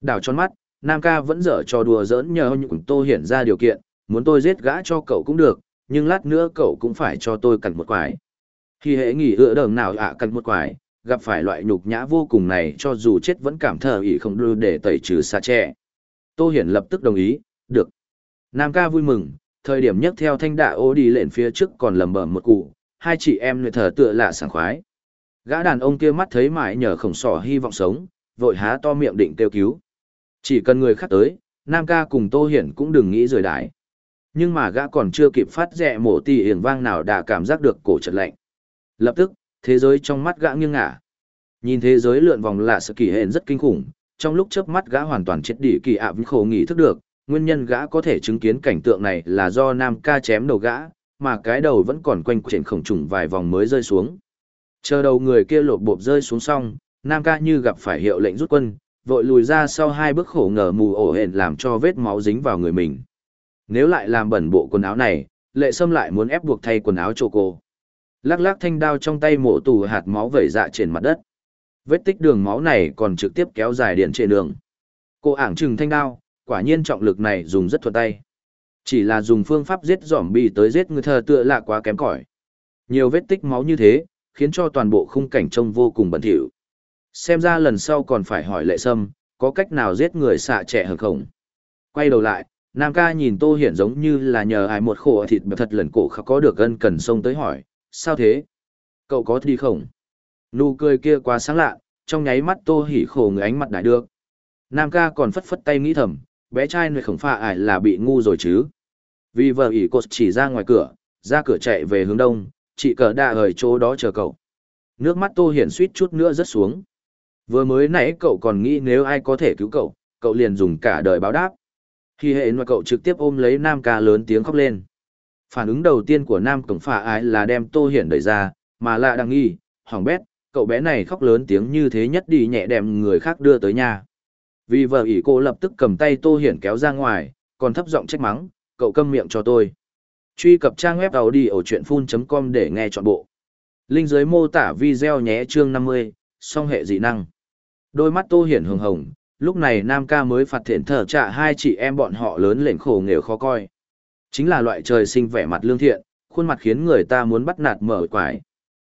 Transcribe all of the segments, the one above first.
Đảo tròn mắt, Nam ca vẫn dở trò đùa giỡn nhờ những tô hiển ra điều kiện, muốn tôi giết gã cho cậu cũng được, nhưng lát nữa cậu cũng phải cho tôi cặn một quải. Khi hệ nghỉ ựa đường nào ạ cặn một quải, gặp phải loại nhục nhã vô cùng này cho dù chết vẫn cảm thờ ý không đưa để tẩy trừ xa trẻ. Tô Hiển lập tức đồng ý, được. Nam ca vui mừng, thời điểm nhất theo thanh đạ ô đi lên phía trước còn lầm bẩm một cụ, hai chị em người thở tựa lạ sảng khoái. Gã đàn ông kia mắt thấy mãi nhờ khổng sỏ hy vọng sống, vội há to miệng định kêu cứu. Chỉ cần người khác tới, Nam ca cùng Tô Hiển cũng đừng nghĩ rời đái. Nhưng mà gã còn chưa kịp phát rẹ mổ tì hiển vang nào đã cảm giác được cổ chật lạnh. Lập tức, thế giới trong mắt gã nghiêng ngả. Nhìn thế giới lượn vòng là sự kỳ hẹn rất kinh khủng, trong lúc chớp mắt gã hoàn toàn chết đi kỳ ạ vĩnh khổ nghĩ thức được, nguyên nhân gã có thể chứng kiến cảnh tượng này là do Nam ca chém đầu gã, mà cái đầu vẫn còn quanh trên khổng trùng vài vòng mới rơi xuống. Chờ đầu người kia lột bộp rơi xuống xong, Nam ca như gặp phải hiệu lệnh rút quân, vội lùi ra sau hai bước khổ ngờ mù ổ hển làm cho vết máu dính vào người mình. Nếu lại làm bẩn bộ quần áo này, lệ sâm lại muốn ép buộc thay quần áo cho cô. Lắc lắc thanh đao trong tay mổ tù hạt máu vẩy dạ trên mặt đất. Vết tích đường máu này còn trực tiếp kéo dài điện trên đường. Cô ảng trừng thanh đao, quả nhiên trọng lực này dùng rất thuận tay. Chỉ là dùng phương pháp giết giỏm bị tới giết người thờ tựa lạ quá kém cỏi. Nhiều vết tích máu như thế, khiến cho toàn bộ khung cảnh trông vô cùng bẩn thỉu. Xem ra lần sau còn phải hỏi lệ sâm, có cách nào giết người xạ trẻ hơn khổng. Quay đầu lại, Nam ca nhìn Tô Hiển giống như là nhờ ai một khổ thịt bẹp thật lần cổ có được ân cần sông tới hỏi, sao thế? Cậu có đi không? Nụ cười kia quá sáng lạ, trong nháy mắt Tô Hỉ khổ người ánh mặt đại được. Nam ca còn phất phất tay nghĩ thầm, bé trai này khổng pha ải là bị ngu rồi chứ. Vì vợ ỉ cột chỉ ra ngoài cửa, ra cửa chạy về hướng đông, chị cờ đà ở chỗ đó chờ cậu. Nước mắt Tô Hiển suýt chút nữa rớt xuống. Vừa mới nãy cậu còn nghĩ nếu ai có thể cứu cậu, cậu liền dùng cả đời báo đáp. Khi hệ ngoài cậu trực tiếp ôm lấy Nam ca lớn tiếng khóc lên. Phản ứng đầu tiên của Nam Cổng Phà Ái là đem Tô Hiển đẩy ra, mà lạ đang nghi, hỏng bét, cậu bé này khóc lớn tiếng như thế nhất đi nhẹ đem người khác đưa tới nhà. Vì vợ ỷ cô lập tức cầm tay Tô Hiển kéo ra ngoài, còn thấp giọng trách mắng, cậu câm miệng cho tôi. Truy cập trang web đầu đi ở chuyệnfun.com để nghe trọn bộ. Linh dưới mô tả video nhé chương 50, song hệ dị năng. Đôi mắt Tô Hiển hồng hồng, lúc này Nam ca mới phạt thiện thở trả hai chị em bọn họ lớn lên khổ nghèo khó coi. Chính là loại trời sinh vẻ mặt lương thiện, khuôn mặt khiến người ta muốn bắt nạt mở quải.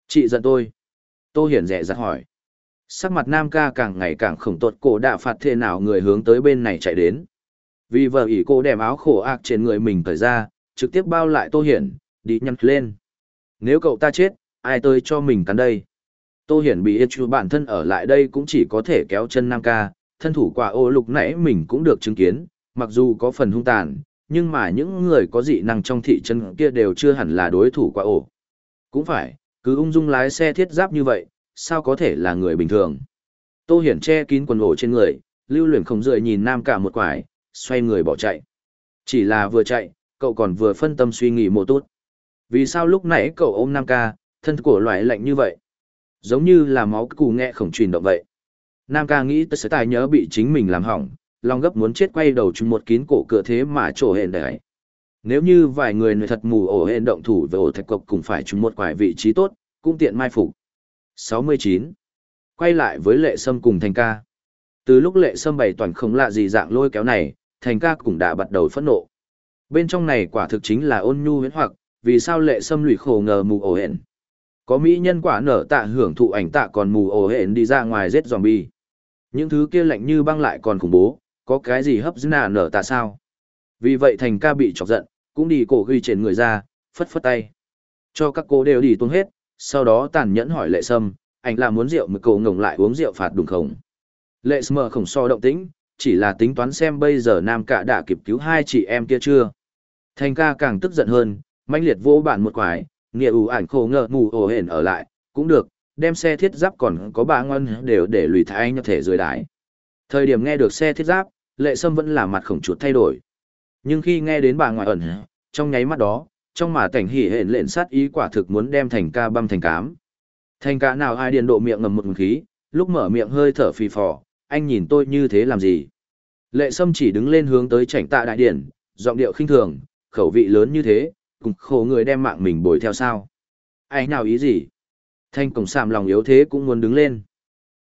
Chị giận tôi. Tô Hiển rẻ rặt hỏi. Sắc mặt Nam ca càng ngày càng khổng tột cổ đạ phạt thế nào người hướng tới bên này chạy đến. Vì vợ ỷ cô đem áo khổ ạc trên người mình thở ra, trực tiếp bao lại Tô Hiển, đi nhăn lên. Nếu cậu ta chết, ai tới cho mình cắn đây? Tô Hiển bị ít chú bản thân ở lại đây cũng chỉ có thể kéo chân Nam ca, thân thủ quả ô lục nãy mình cũng được chứng kiến, mặc dù có phần hung tàn, nhưng mà những người có dị năng trong thị trấn kia đều chưa hẳn là đối thủ quả ổ. Cũng phải, cứ ung dung lái xe thiết giáp như vậy, sao có thể là người bình thường. Tô Hiển che kín quần ổ trên người, lưu luyện không rời nhìn Nam cả một quải, xoay người bỏ chạy. Chỉ là vừa chạy, cậu còn vừa phân tâm suy nghĩ một tốt. Vì sao lúc nãy cậu ôm Nam ca, thân của loại lạnh như vậy? Giống như là máu cù nghe khổng truyền động vậy. Nam ca nghĩ tới sẽ tài nhớ bị chính mình làm hỏng, lòng gấp muốn chết quay đầu chung một kín cổ cửa thế mà trổ hẹn đấy. Nếu như vài người người thật mù ổ hẹn động thủ với ổ thạch cộc cũng phải chung một quải vị trí tốt, cũng tiện mai phục. 69. Quay lại với lệ sâm cùng thành ca. Từ lúc lệ sâm bày toàn không lạ gì dạng lôi kéo này, thành ca cũng đã bắt đầu phẫn nộ. Bên trong này quả thực chính là ôn nhu huyễn hoặc, vì sao lệ sâm lụy khổ ngờ mù ổ hẹn. Có mỹ nhân quả nở tạ hưởng thụ ảnh tạ còn mù ổ hển đi ra ngoài giết zombie. Những thứ kia lạnh như băng lại còn khủng bố, có cái gì hấp dẫn à nở tạ sao? Vì vậy thành ca bị chọc giận, cũng đi cổ ghi trên người ra, phất phất tay. Cho các cô đều đi tuôn hết, sau đó tàn nhẫn hỏi lệ sâm, anh là muốn rượu mực cổ ngồng lại uống rượu phạt đúng không? Lệ sâm không so động tĩnh, chỉ là tính toán xem bây giờ nam cả đã kịp cứu hai chị em kia chưa. Thành ca càng tức giận hơn, mãnh liệt vô bản một quái, nghĩa ủ ảnh khổ ngờ mù ổ hển ở lại, cũng được, đem xe thiết giáp còn có ba ngon đều để lùi thái anh thể rời đái. Thời điểm nghe được xe thiết giáp, lệ sâm vẫn là mặt khổng chuột thay đổi. Nhưng khi nghe đến bà ngoại ẩn, trong nháy mắt đó, trong mà cảnh hỉ hển lện sát ý quả thực muốn đem thành ca băm thành cám. Thành ca nào ai điền độ miệng ngầm một khí, lúc mở miệng hơi thở phì phò, anh nhìn tôi như thế làm gì? Lệ sâm chỉ đứng lên hướng tới chảnh tạ đại điển, giọng điệu khinh thường, khẩu vị lớn như thế, cùng khổ người đem mạng mình bồi theo sao. Ai nào ý gì? Thanh cổng sàm lòng yếu thế cũng muốn đứng lên.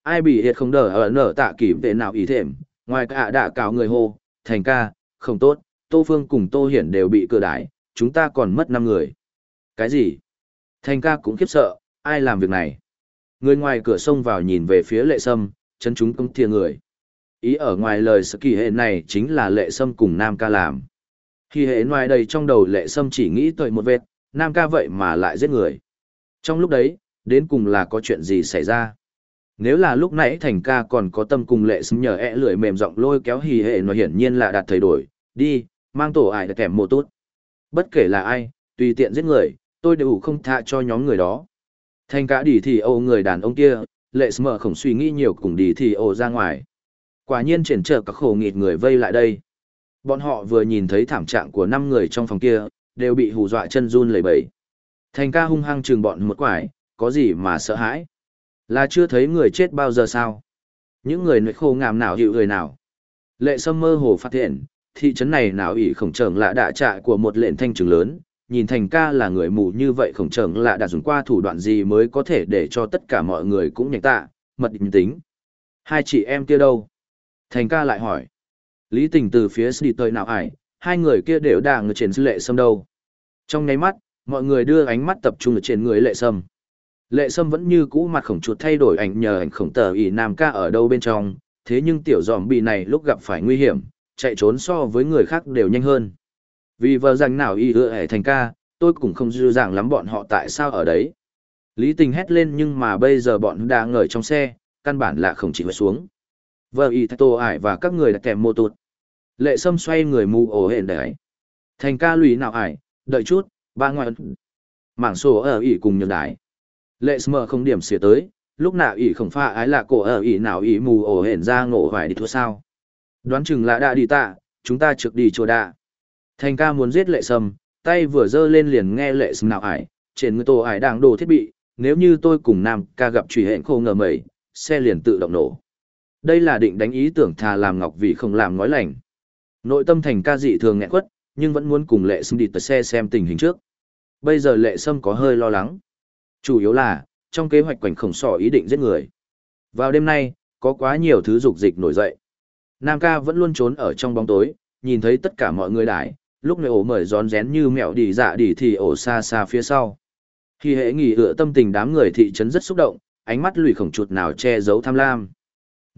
Ai bị hiệt không đỡ ở nở tạ kỷ vệ nào ý thềm, Ngoài cả đã cào người hô, thành ca, không tốt, Tô Phương cùng Tô Hiển đều bị cửa đái, chúng ta còn mất 5 người. Cái gì? Thành ca cũng khiếp sợ, ai làm việc này? Người ngoài cửa sông vào nhìn về phía lệ sâm, chân chúng công thìa người. Ý ở ngoài lời sự kỳ hệ này chính là lệ sâm cùng Nam ca làm. Khi hệ ngoài đầy trong đầu lệ sâm chỉ nghĩ tới một vết, Nam ca vậy mà lại giết người. Trong lúc đấy, đến cùng là có chuyện gì xảy ra? Nếu là lúc nãy thành ca còn có tâm cùng lệ sâm nhờ ẹ lưỡi mềm giọng lôi kéo hì hệ nó hiển nhiên là đạt thời đổi, đi, mang tổ ải kèm một tốt. Bất kể là ai, tùy tiện giết người, tôi đều không tha cho nhóm người đó. Thành cả đi thì ô người đàn ông kia, lệ sâm không suy nghĩ nhiều cùng đi thì ô ra ngoài. Quả nhiên triển trở các khổ nghịt người vây lại đây. Bọn họ vừa nhìn thấy thảm trạng của năm người trong phòng kia, đều bị hù dọa chân run lẩy bẩy. Thành ca hung hăng trừng bọn một quải, có gì mà sợ hãi? Là chưa thấy người chết bao giờ sao? Những người nội khô ngàm nào hiệu người nào? Lệ sâm mơ hồ phát hiện, thị trấn này nào ỷ khổng trưởng lạ đạ trại của một lệnh thanh trường lớn, nhìn thành ca là người mù như vậy khổng trưởng lạ đã dùng qua thủ đoạn gì mới có thể để cho tất cả mọi người cũng nhạy tạ, mật định tính. Hai chị em kia đâu? Thành ca lại hỏi. Lý tình từ phía đi tới nào ải, hai người kia đều đang ở trên lệ sâm đâu. Trong nháy mắt, mọi người đưa ánh mắt tập trung ở trên người lệ sâm. Lệ sâm vẫn như cũ mặt khổng chuột thay đổi ảnh nhờ ảnh khổng tờ ỉ nam ca ở đâu bên trong, thế nhưng tiểu giòm bị này lúc gặp phải nguy hiểm, chạy trốn so với người khác đều nhanh hơn. Vì vợ rằng nào y ưa hệ thành ca, tôi cũng không dư dàng lắm bọn họ tại sao ở đấy. Lý tình hét lên nhưng mà bây giờ bọn đang ngồi trong xe, căn bản là không chỉ phải xuống. Vợ y tổ ải và các người đã kèm mô tụt. Lệ sâm xoay người mù ổ hển đấy. Thành ca lùi nào ải, đợi chút, ba ngoại mảng sổ ở ỉ cùng nhược đại. Lệ sâm không điểm xỉa tới, lúc nào ỉ không pha ái là cổ ở ỉ nào ỉ mù ổ hển ra ngộ hoài đi thua sao. Đoán chừng là đã đi tạ, chúng ta trực đi chùa đạ. Thành ca muốn giết lệ sâm, tay vừa giơ lên liền nghe lệ sâm nào ải, trên người tổ ải đang đồ thiết bị, nếu như tôi cùng nam ca gặp truy hẹn khô ngờ mẩy, xe liền tự động nổ. Đây là định đánh ý tưởng thà làm ngọc vì không làm nói lành. Nội tâm thành ca dị thường nghẹn quất, nhưng vẫn muốn cùng lệ sâm đi tờ xe xem tình hình trước. Bây giờ lệ sâm có hơi lo lắng. Chủ yếu là, trong kế hoạch quảnh khổng sỏ ý định giết người. Vào đêm nay, có quá nhiều thứ dục dịch nổi dậy. Nam ca vẫn luôn trốn ở trong bóng tối, nhìn thấy tất cả mọi người đài, lúc này ổ mời rón rén như mẹo đi dạ đi thì ổ xa xa phía sau. Khi hệ nghỉ ựa tâm tình đám người thị trấn rất xúc động, ánh mắt lùi khổng chuột nào che giấu tham lam.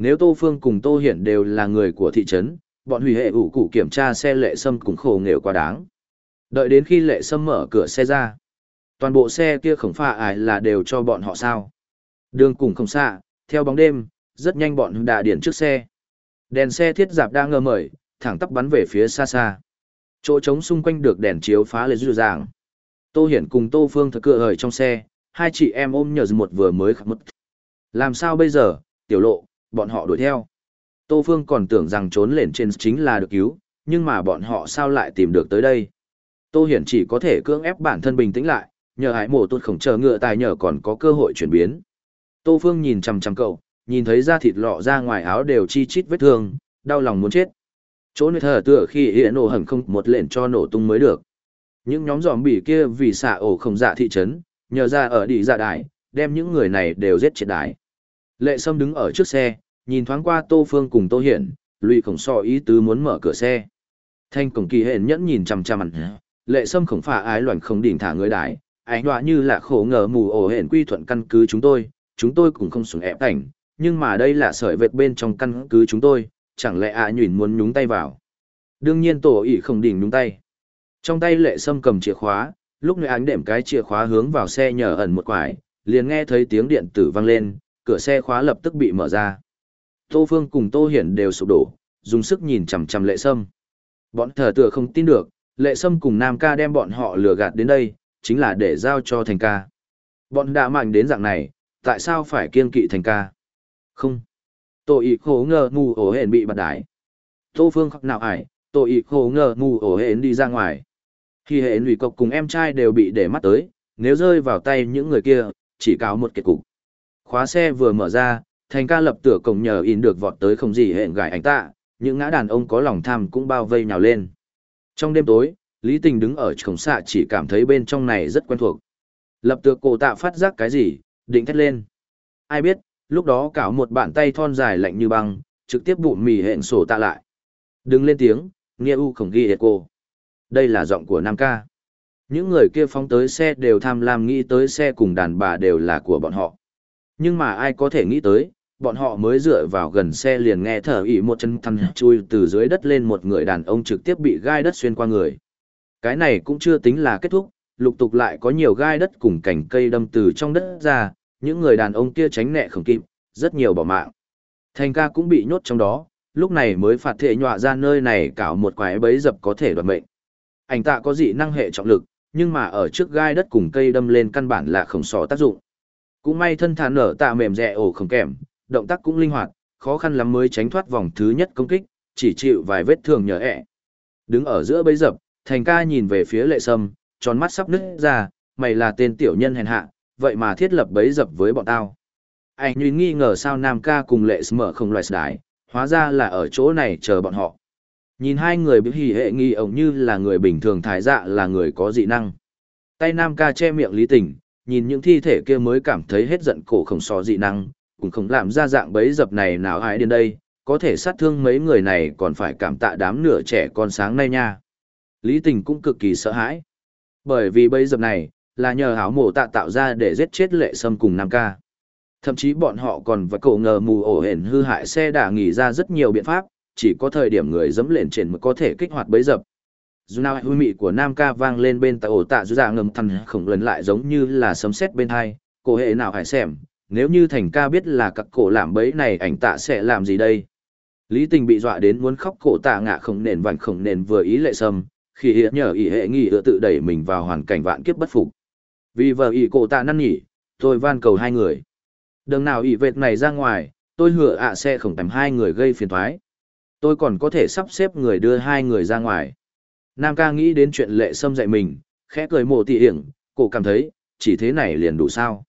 Nếu Tô Phương cùng Tô Hiển đều là người của thị trấn, bọn hủy hệ ủ cụ kiểm tra xe lệ sâm cũng khổ nghèo quá đáng. Đợi đến khi lệ sâm mở cửa xe ra, toàn bộ xe kia khổng pha ải là đều cho bọn họ sao. Đường cùng không xa, theo bóng đêm, rất nhanh bọn đã điển trước xe. Đèn xe thiết giạp đang ngơ mời, thẳng tắp bắn về phía xa xa. Chỗ trống xung quanh được đèn chiếu phá lệ dư dàng. Tô Hiển cùng Tô Phương thật cựa hời trong xe, hai chị em ôm nhờ một vừa mới khắc mất. Làm sao bây giờ, tiểu lộ, bọn họ đuổi theo. Tô Phương còn tưởng rằng trốn lên trên chính là được cứu, nhưng mà bọn họ sao lại tìm được tới đây. Tô Hiển chỉ có thể cưỡng ép bản thân bình tĩnh lại, nhờ hải mổ tuột khổng chờ ngựa tài nhờ còn có cơ hội chuyển biến. Tô Phương nhìn chằm chằm cậu, nhìn thấy da thịt lọ ra ngoài áo đều chi chít vết thương, đau lòng muốn chết. Chỗ nơi thở tựa khi hiện nổ hẳn không một lệnh cho nổ tung mới được. Những nhóm giòm bỉ kia vì xạ ổ không dạ thị trấn, nhờ ra ở đi dạ đại, đem những người này đều giết triệt đại. Lệ Sâm đứng ở trước xe, nhìn thoáng qua Tô Phương cùng Tô Hiển, lụy khổng so ý tứ muốn mở cửa xe. Thanh cổng kỳ hển nhẫn nhìn chằm chằm lệ Sâm khổng phà ái loạn không đỉnh thả người đại, ánh đoạ như là khổ ngờ mù ổ hển quy thuận căn cứ chúng tôi, chúng tôi cũng không sủng ép ảnh, nhưng mà đây là sợi vệt bên trong căn cứ chúng tôi, chẳng lẽ ạ à nhuyễn muốn nhúng tay vào. Đương nhiên tổ ỉ không đỉnh nhúng tay. Trong tay lệ sâm cầm chìa khóa, lúc này ánh đệm cái chìa khóa hướng vào xe nhờ ẩn một quải, liền nghe thấy tiếng điện tử vang lên, cửa xe khóa lập tức bị mở ra. Tô Phương cùng Tô Hiển đều sụp đổ, dùng sức nhìn chằm chằm lệ sâm. Bọn thờ tựa không tin được, lệ sâm cùng Nam ca đem bọn họ lừa gạt đến đây, chính là để giao cho thành ca. Bọn đã mạnh đến dạng này, tại sao phải kiên kỵ thành ca? Không. Tô ý khổ ngờ mù ổ hển bị bật đái. Tô Phương khóc nào ải, tô ý khổ ngờ mù ổ hển đi ra ngoài. Khi hệ lụy cộc cùng em trai đều bị để mắt tới, nếu rơi vào tay những người kia, chỉ cáo một kết cục. Khóa xe vừa mở ra, thành ca lập tửa cổng nhờ in được vọt tới không gì hẹn gài anh tạ, những ngã đàn ông có lòng tham cũng bao vây nhào lên. Trong đêm tối, Lý Tình đứng ở cổng xạ chỉ cảm thấy bên trong này rất quen thuộc. Lập tựa cổ tạ phát giác cái gì, định thét lên. Ai biết, lúc đó cảo một bàn tay thon dài lạnh như băng, trực tiếp bụng mì hẹn sổ tạ lại. Đừng lên tiếng, nghe u khổng ghi cô. Đây là giọng của Nam ca. Những người kia phóng tới xe đều tham lam nghĩ tới xe cùng đàn bà đều là của bọn họ. Nhưng mà ai có thể nghĩ tới, bọn họ mới dựa vào gần xe liền nghe thở ỉ một chân thằn chui từ dưới đất lên một người đàn ông trực tiếp bị gai đất xuyên qua người. Cái này cũng chưa tính là kết thúc, lục tục lại có nhiều gai đất cùng cành cây đâm từ trong đất ra, những người đàn ông kia tránh nẹ không kịp, rất nhiều bỏ mạng. Thành ca cũng bị nhốt trong đó, lúc này mới phạt thệ nhọa ra nơi này cảo một quái bấy dập có thể đoạt mệnh. Ảnh tạ có dị năng hệ trọng lực, nhưng mà ở trước gai đất cùng cây đâm lên căn bản là không sò tác dụng. Cũng may thân thản nở tạ mềm rẻ ổ không kèm, động tác cũng linh hoạt, khó khăn lắm mới tránh thoát vòng thứ nhất công kích, chỉ chịu vài vết thương nhờ ẹ. Đứng ở giữa bấy dập, thành ca nhìn về phía lệ sâm, tròn mắt sắp nứt ra, mày là tên tiểu nhân hèn hạ, vậy mà thiết lập bấy dập với bọn tao. Anh nhìn nghi ngờ sao Nam ca cùng lệ mở không loại đái, hóa ra là ở chỗ này chờ bọn họ. Nhìn hai người biểu hỉ hệ nghi ổng như là người bình thường thái dạ là người có dị năng. Tay Nam ca che miệng lý tình, nhìn những thi thể kia mới cảm thấy hết giận cổ không so dị năng, cũng không làm ra dạng bấy dập này nào ai đến đây, có thể sát thương mấy người này còn phải cảm tạ đám nửa trẻ con sáng nay nha. Lý tình cũng cực kỳ sợ hãi. Bởi vì bấy dập này, là nhờ háo mổ tạ tạo ra để giết chết lệ sâm cùng Nam ca. Thậm chí bọn họ còn và cổ ngờ mù ổ hển hư hại xe đã nghỉ ra rất nhiều biện pháp, chỉ có thời điểm người dẫm lên trên mới có thể kích hoạt bấy dập. Dù nào hư mị của Nam ca vang lên bên tại ổ tạ dù dạ ngầm thằn khổng lần lại giống như là sấm sét bên hai, cổ hệ nào hải xem, nếu như thành ca biết là các cổ làm bấy này ảnh tạ sẽ làm gì đây. Lý tình bị dọa đến muốn khóc cổ tạ ngạ không nền vặn khổng nền vừa ý lệ sâm, khi hiện nhờ ý hệ nghi ựa tự đẩy mình vào hoàn cảnh vạn kiếp bất phục. Vì vợ ý cổ tạ năn nhỉ, tôi van cầu hai người. Đừng nào ý vệt này ra ngoài, tôi hựa ạ sẽ không tầm hai người gây phiền thoái. Tôi còn có thể sắp xếp người đưa hai người ra ngoài. Nam ca nghĩ đến chuyện lệ sâm dạy mình, khẽ cười mồ tị hiểm, cô cảm thấy, chỉ thế này liền đủ sao.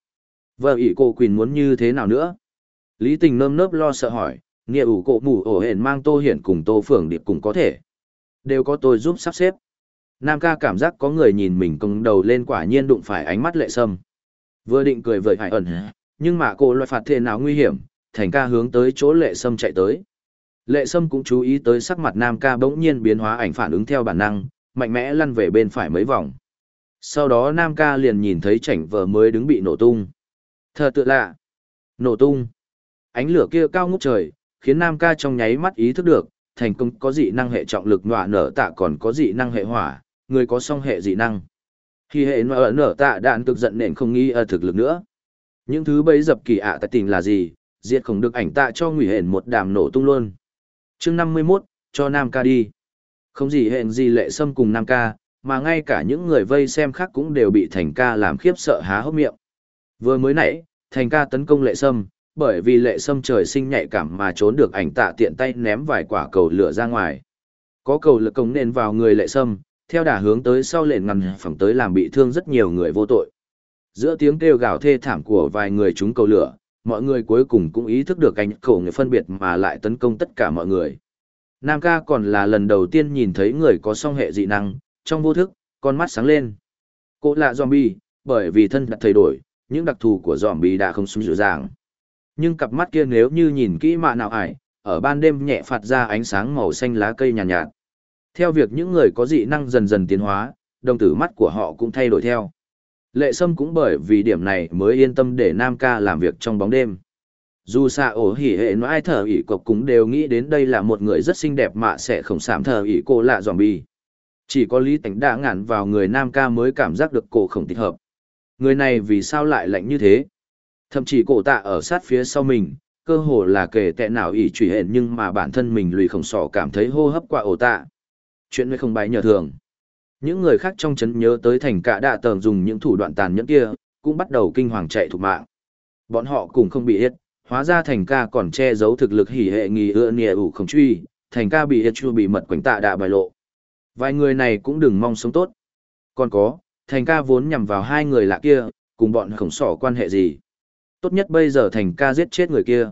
Vợ ỷ cô Quỳnh muốn như thế nào nữa? Lý tình nơm nớp lo sợ hỏi, nghĩa ủ cổ mù ổ hển mang tô hiển cùng tô phường điệp cùng có thể. Đều có tôi giúp sắp xếp. Nam ca cảm giác có người nhìn mình cứng đầu lên quả nhiên đụng phải ánh mắt lệ sâm. Vừa định cười vời hải ẩn, nhưng mà cô loại phạt thế nào nguy hiểm, thành ca hướng tới chỗ lệ sâm chạy tới. Lệ sâm cũng chú ý tới sắc mặt nam ca bỗng nhiên biến hóa ảnh phản ứng theo bản năng, mạnh mẽ lăn về bên phải mấy vòng. Sau đó nam ca liền nhìn thấy chảnh vờ mới đứng bị nổ tung. Thờ tự lạ. Nổ tung. Ánh lửa kia cao ngút trời, khiến nam ca trong nháy mắt ý thức được, thành công có dị năng hệ trọng lực nọa nở tạ còn có dị năng hệ hỏa, người có song hệ dị năng. Khi hệ nọa nở tạ đạn cực giận nền không nghi ở thực lực nữa. Những thứ bấy dập kỳ ạ tại tình là gì, diệt không được ảnh tạ cho nguy hển một đàm nổ tung luôn chương năm mươi 51, cho Nam ca đi. Không gì hẹn gì lệ sâm cùng Nam ca, mà ngay cả những người vây xem khác cũng đều bị thành ca làm khiếp sợ há hốc miệng. Vừa mới nãy, thành ca tấn công lệ sâm, bởi vì lệ sâm trời sinh nhạy cảm mà trốn được ảnh tạ tiện tay ném vài quả cầu lửa ra ngoài. Có cầu lực công nền vào người lệ sâm, theo đà hướng tới sau lệnh ngăn phẳng tới làm bị thương rất nhiều người vô tội. Giữa tiếng kêu gào thê thảm của vài người chúng cầu lửa, mọi người cuối cùng cũng ý thức được cảnh khổ người phân biệt mà lại tấn công tất cả mọi người. Nam ca còn là lần đầu tiên nhìn thấy người có song hệ dị năng, trong vô thức, con mắt sáng lên. Cô là zombie, bởi vì thân đã thay đổi, những đặc thù của zombie đã không xuống dịu dàng. Nhưng cặp mắt kia nếu như nhìn kỹ mạ nào ải, ở ban đêm nhẹ phạt ra ánh sáng màu xanh lá cây nhàn nhạt, nhạt. Theo việc những người có dị năng dần dần tiến hóa, đồng tử mắt của họ cũng thay đổi theo. Lệ Sâm cũng bởi vì điểm này mới yên tâm để Nam ca làm việc trong bóng đêm. Dù xa ổ hỉ hệ nói ai thờ ỉ cộc cũng đều nghĩ đến đây là một người rất xinh đẹp mà sẽ không sảm thờ ỉ cô lạ zombie. Chỉ có Lý Tánh đã ngản vào người Nam ca mới cảm giác được cổ không thích hợp. Người này vì sao lại lạnh như thế? Thậm chí cổ tạ ở sát phía sau mình, cơ hồ là kể tệ nào ỉ trùy hẹn nhưng mà bản thân mình lùi khổng sỏ cảm thấy hô hấp qua ổ tạ. Chuyện mới không bái nhờ thường. Những người khác trong chấn nhớ tới thành cả đạ tờn dùng những thủ đoạn tàn nhẫn kia, cũng bắt đầu kinh hoàng chạy thục mạng. Bọn họ cũng không bị hết, hóa ra thành ca còn che giấu thực lực hỉ hệ nghi ưa nìa ủ không truy, thành ca bị hết chưa bị mật quánh tạ đạ bài lộ. Vài người này cũng đừng mong sống tốt. Còn có, thành ca vốn nhằm vào hai người lạ kia, cùng bọn khổng sỏ quan hệ gì. Tốt nhất bây giờ thành ca giết chết người kia.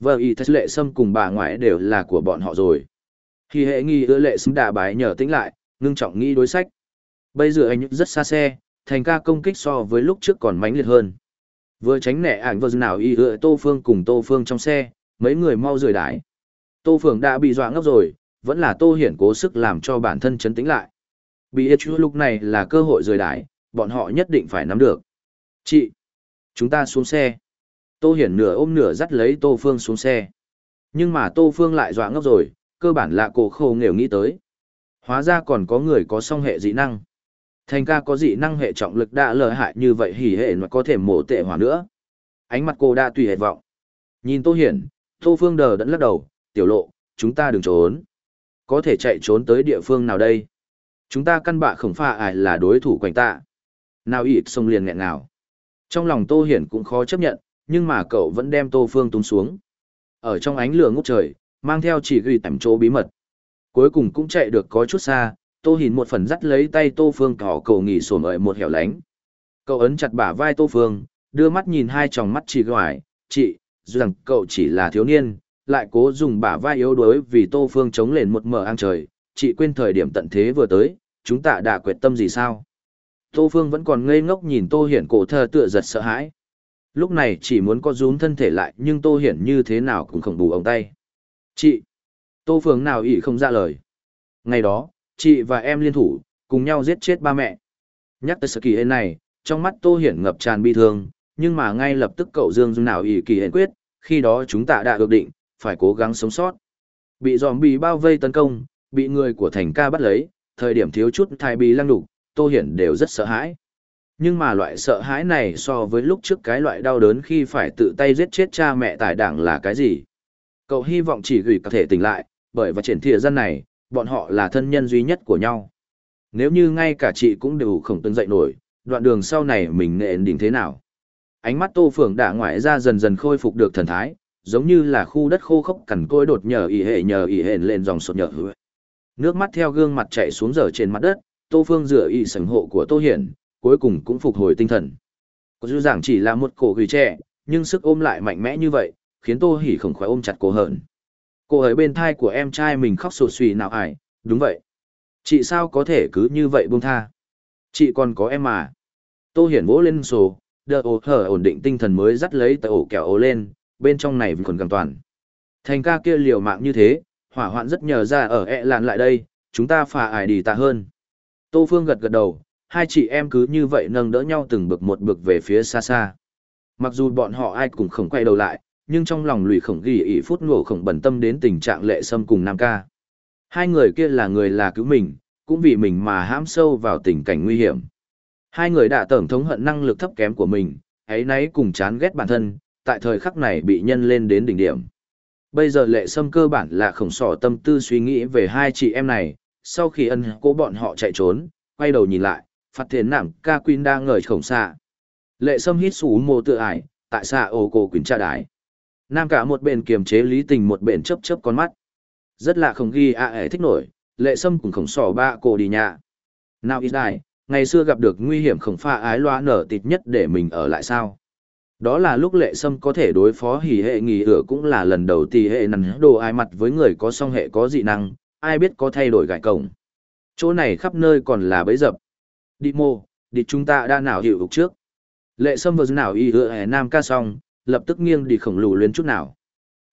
Vợ y thật lệ xâm cùng bà ngoại đều là của bọn họ rồi. Khi hệ nghi ưa lệ xâm đà bái nhờ tĩnh lại, ngưng trọng nghĩ đối sách. Bây giờ anh rất xa xe, thành ca công kích so với lúc trước còn mãnh liệt hơn. Vừa tránh nẻ ảnh vừa nào y hựa Tô Phương cùng Tô Phương trong xe, mấy người mau rời đái. Tô phương đã bị dọa ngốc rồi, vẫn là Tô Hiển cố sức làm cho bản thân chấn tĩnh lại. Bị ít lúc này là cơ hội rời đái, bọn họ nhất định phải nắm được. Chị, chúng ta xuống xe. Tô Hiển nửa ôm nửa dắt lấy Tô Phương xuống xe. Nhưng mà Tô Phương lại dọa ngốc rồi, cơ bản là cổ khổ nghèo nghĩ tới. Hóa ra còn có người có song hệ dị năng. Thành ca có dị năng hệ trọng lực đã lợi hại như vậy hỉ hệ mà có thể mổ tệ hỏa nữa. Ánh mặt cô đã tùy hệt vọng. Nhìn Tô Hiển, Tô Phương đờ đẫn lắc đầu, tiểu lộ, chúng ta đừng trốn. Có thể chạy trốn tới địa phương nào đây? Chúng ta căn bạ khổng pha ải là đối thủ quanh tạ. Nào ịt sông liền nghẹn nào. Trong lòng Tô Hiển cũng khó chấp nhận, nhưng mà cậu vẫn đem Tô Phương túng xuống. Ở trong ánh lửa ngút trời, mang theo chỉ ghi tẩm chỗ bí mật. Cuối cùng cũng chạy được có chút xa, Tô Hiển một phần dắt lấy tay Tô Phương cỏ cầu nghỉ sổm ở một hẻo lánh. Cậu ấn chặt bả vai Tô Phương, đưa mắt nhìn hai tròng mắt chị gọi, chị, dù rằng cậu chỉ là thiếu niên, lại cố dùng bả vai yếu đuối vì Tô Phương chống lên một mở ang trời, chị quên thời điểm tận thế vừa tới, chúng ta đã quyết tâm gì sao? Tô Phương vẫn còn ngây ngốc nhìn Tô Hiển cổ thơ tựa giật sợ hãi. Lúc này chỉ muốn có rúm thân thể lại nhưng Tô Hiển như thế nào cũng không bù ông tay. Chị! Tô phường nào ỷ không ra lời. Ngày đó, chị và em liên thủ, cùng nhau giết chết ba mẹ. Nhắc tới sự kỳ hên này, trong mắt Tô Hiển ngập tràn bi thương, nhưng mà ngay lập tức cậu Dương Dung nào ỷ kỳ hên quyết, khi đó chúng ta đã được định, phải cố gắng sống sót. Bị dòm bị bao vây tấn công, bị người của thành ca bắt lấy, thời điểm thiếu chút thai bị lăng đục, Tô Hiển đều rất sợ hãi. Nhưng mà loại sợ hãi này so với lúc trước cái loại đau đớn khi phải tự tay giết chết cha mẹ tại đảng là cái gì? Cậu hy vọng chỉ gửi có thể tỉnh lại, bởi và triển thịa dân này, bọn họ là thân nhân duy nhất của nhau. Nếu như ngay cả chị cũng đều không tương dậy nổi, đoạn đường sau này mình nện đỉnh thế nào? Ánh mắt Tô Phượng đã ngoại ra dần dần khôi phục được thần thái, giống như là khu đất khô khốc cằn côi đột nhờ ỉ hệ nhờ ỉ hệ lên dòng sột nhờ hứa. Nước mắt theo gương mặt chảy xuống giờ trên mặt đất, Tô Phương dựa ỉ sảnh hộ của Tô Hiển, cuối cùng cũng phục hồi tinh thần. Có dư giảng chỉ là một cổ gửi trẻ, nhưng sức ôm lại mạnh mẽ như vậy, khiến Tô Hỉ không khỏe ôm chặt cô hờn. Cô ở bên thai của em trai mình khóc sụt sùi nào ải, đúng vậy. Chị sao có thể cứ như vậy buông tha? Chị còn có em mà. Tô Hiển vỗ lên sổ, đợi ổ hở ổn định tinh thần mới dắt lấy tờ ổ kẹo ổ lên, bên trong này vẫn còn càng toàn. Thành ca kia liều mạng như thế, hỏa hoạn rất nhờ ra ở ẹ e lạn lại đây, chúng ta phà ải đi ta hơn. Tô Phương gật gật đầu, hai chị em cứ như vậy nâng đỡ nhau từng bực một bực về phía xa xa. Mặc dù bọn họ ai cũng không quay đầu lại, nhưng trong lòng lùi khổng ghi ý phút ngộ khổng bẩn tâm đến tình trạng lệ sâm cùng Nam ca. Hai người kia là người là cứu mình, cũng vì mình mà hãm sâu vào tình cảnh nguy hiểm. Hai người đã tổng thống hận năng lực thấp kém của mình, ấy nấy cùng chán ghét bản thân, tại thời khắc này bị nhân lên đến đỉnh điểm. Bây giờ lệ sâm cơ bản là khổng sỏ tâm tư suy nghĩ về hai chị em này, sau khi ân cố bọn họ chạy trốn, quay đầu nhìn lại, phát thiền nảm ca quyên đang ngời khổng xạ. Lệ sâm hít xú mô tự ải, tại xạ ô cô quyến tra đái. Nam cả một bên kiềm chế lý tình một bên chấp chấp con mắt. Rất lạ không ghi à ẻ thích nổi, lệ sâm cùng khổng sỏ ba cổ đi nhà. Nào ít đài, ngày xưa gặp được nguy hiểm khổng pha ái loa nở tịt nhất để mình ở lại sao. Đó là lúc lệ sâm có thể đối phó hỉ hệ nghỉ ửa cũng là lần đầu tỷ hệ nằn đồ ai mặt với người có song hệ có dị năng, ai biết có thay đổi gãi cổng. Chỗ này khắp nơi còn là bấy dập. Đi mô, đi chúng ta đã nào hiểu trước. Lệ sâm vừa nào y ửa nam ca xong, lập tức nghiêng đi khổng lồ lên chút nào.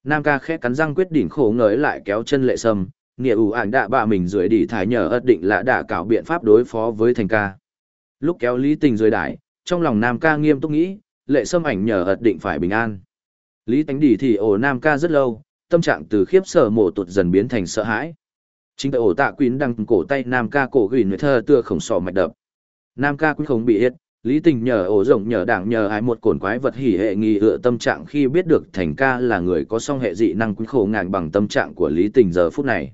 Nam ca khẽ cắn răng quyết định khổ ngới lại kéo chân lệ sâm, nghĩa ủ ảnh đạ bạ mình dưới đi thải nhờ ất định là đã cảo biện pháp đối phó với thành ca. Lúc kéo lý tình dưới đải, trong lòng Nam ca nghiêm túc nghĩ, lệ sâm ảnh nhờ ật định phải bình an. Lý tánh đi thì ổ Nam ca rất lâu, tâm trạng từ khiếp sợ mổ tụt dần biến thành sợ hãi. Chính tại ổ tạ quyến đăng cổ tay Nam ca cổ gửi người thơ tựa khổng sò mạch đập. Nam ca cũng không bị hết, lý tình nhờ ổ rộng nhờ đảng nhờ ai một cồn quái vật hỉ hệ nghi ựa tâm trạng khi biết được thành ca là người có song hệ dị năng quý khổ ngàn bằng tâm trạng của lý tình giờ phút này.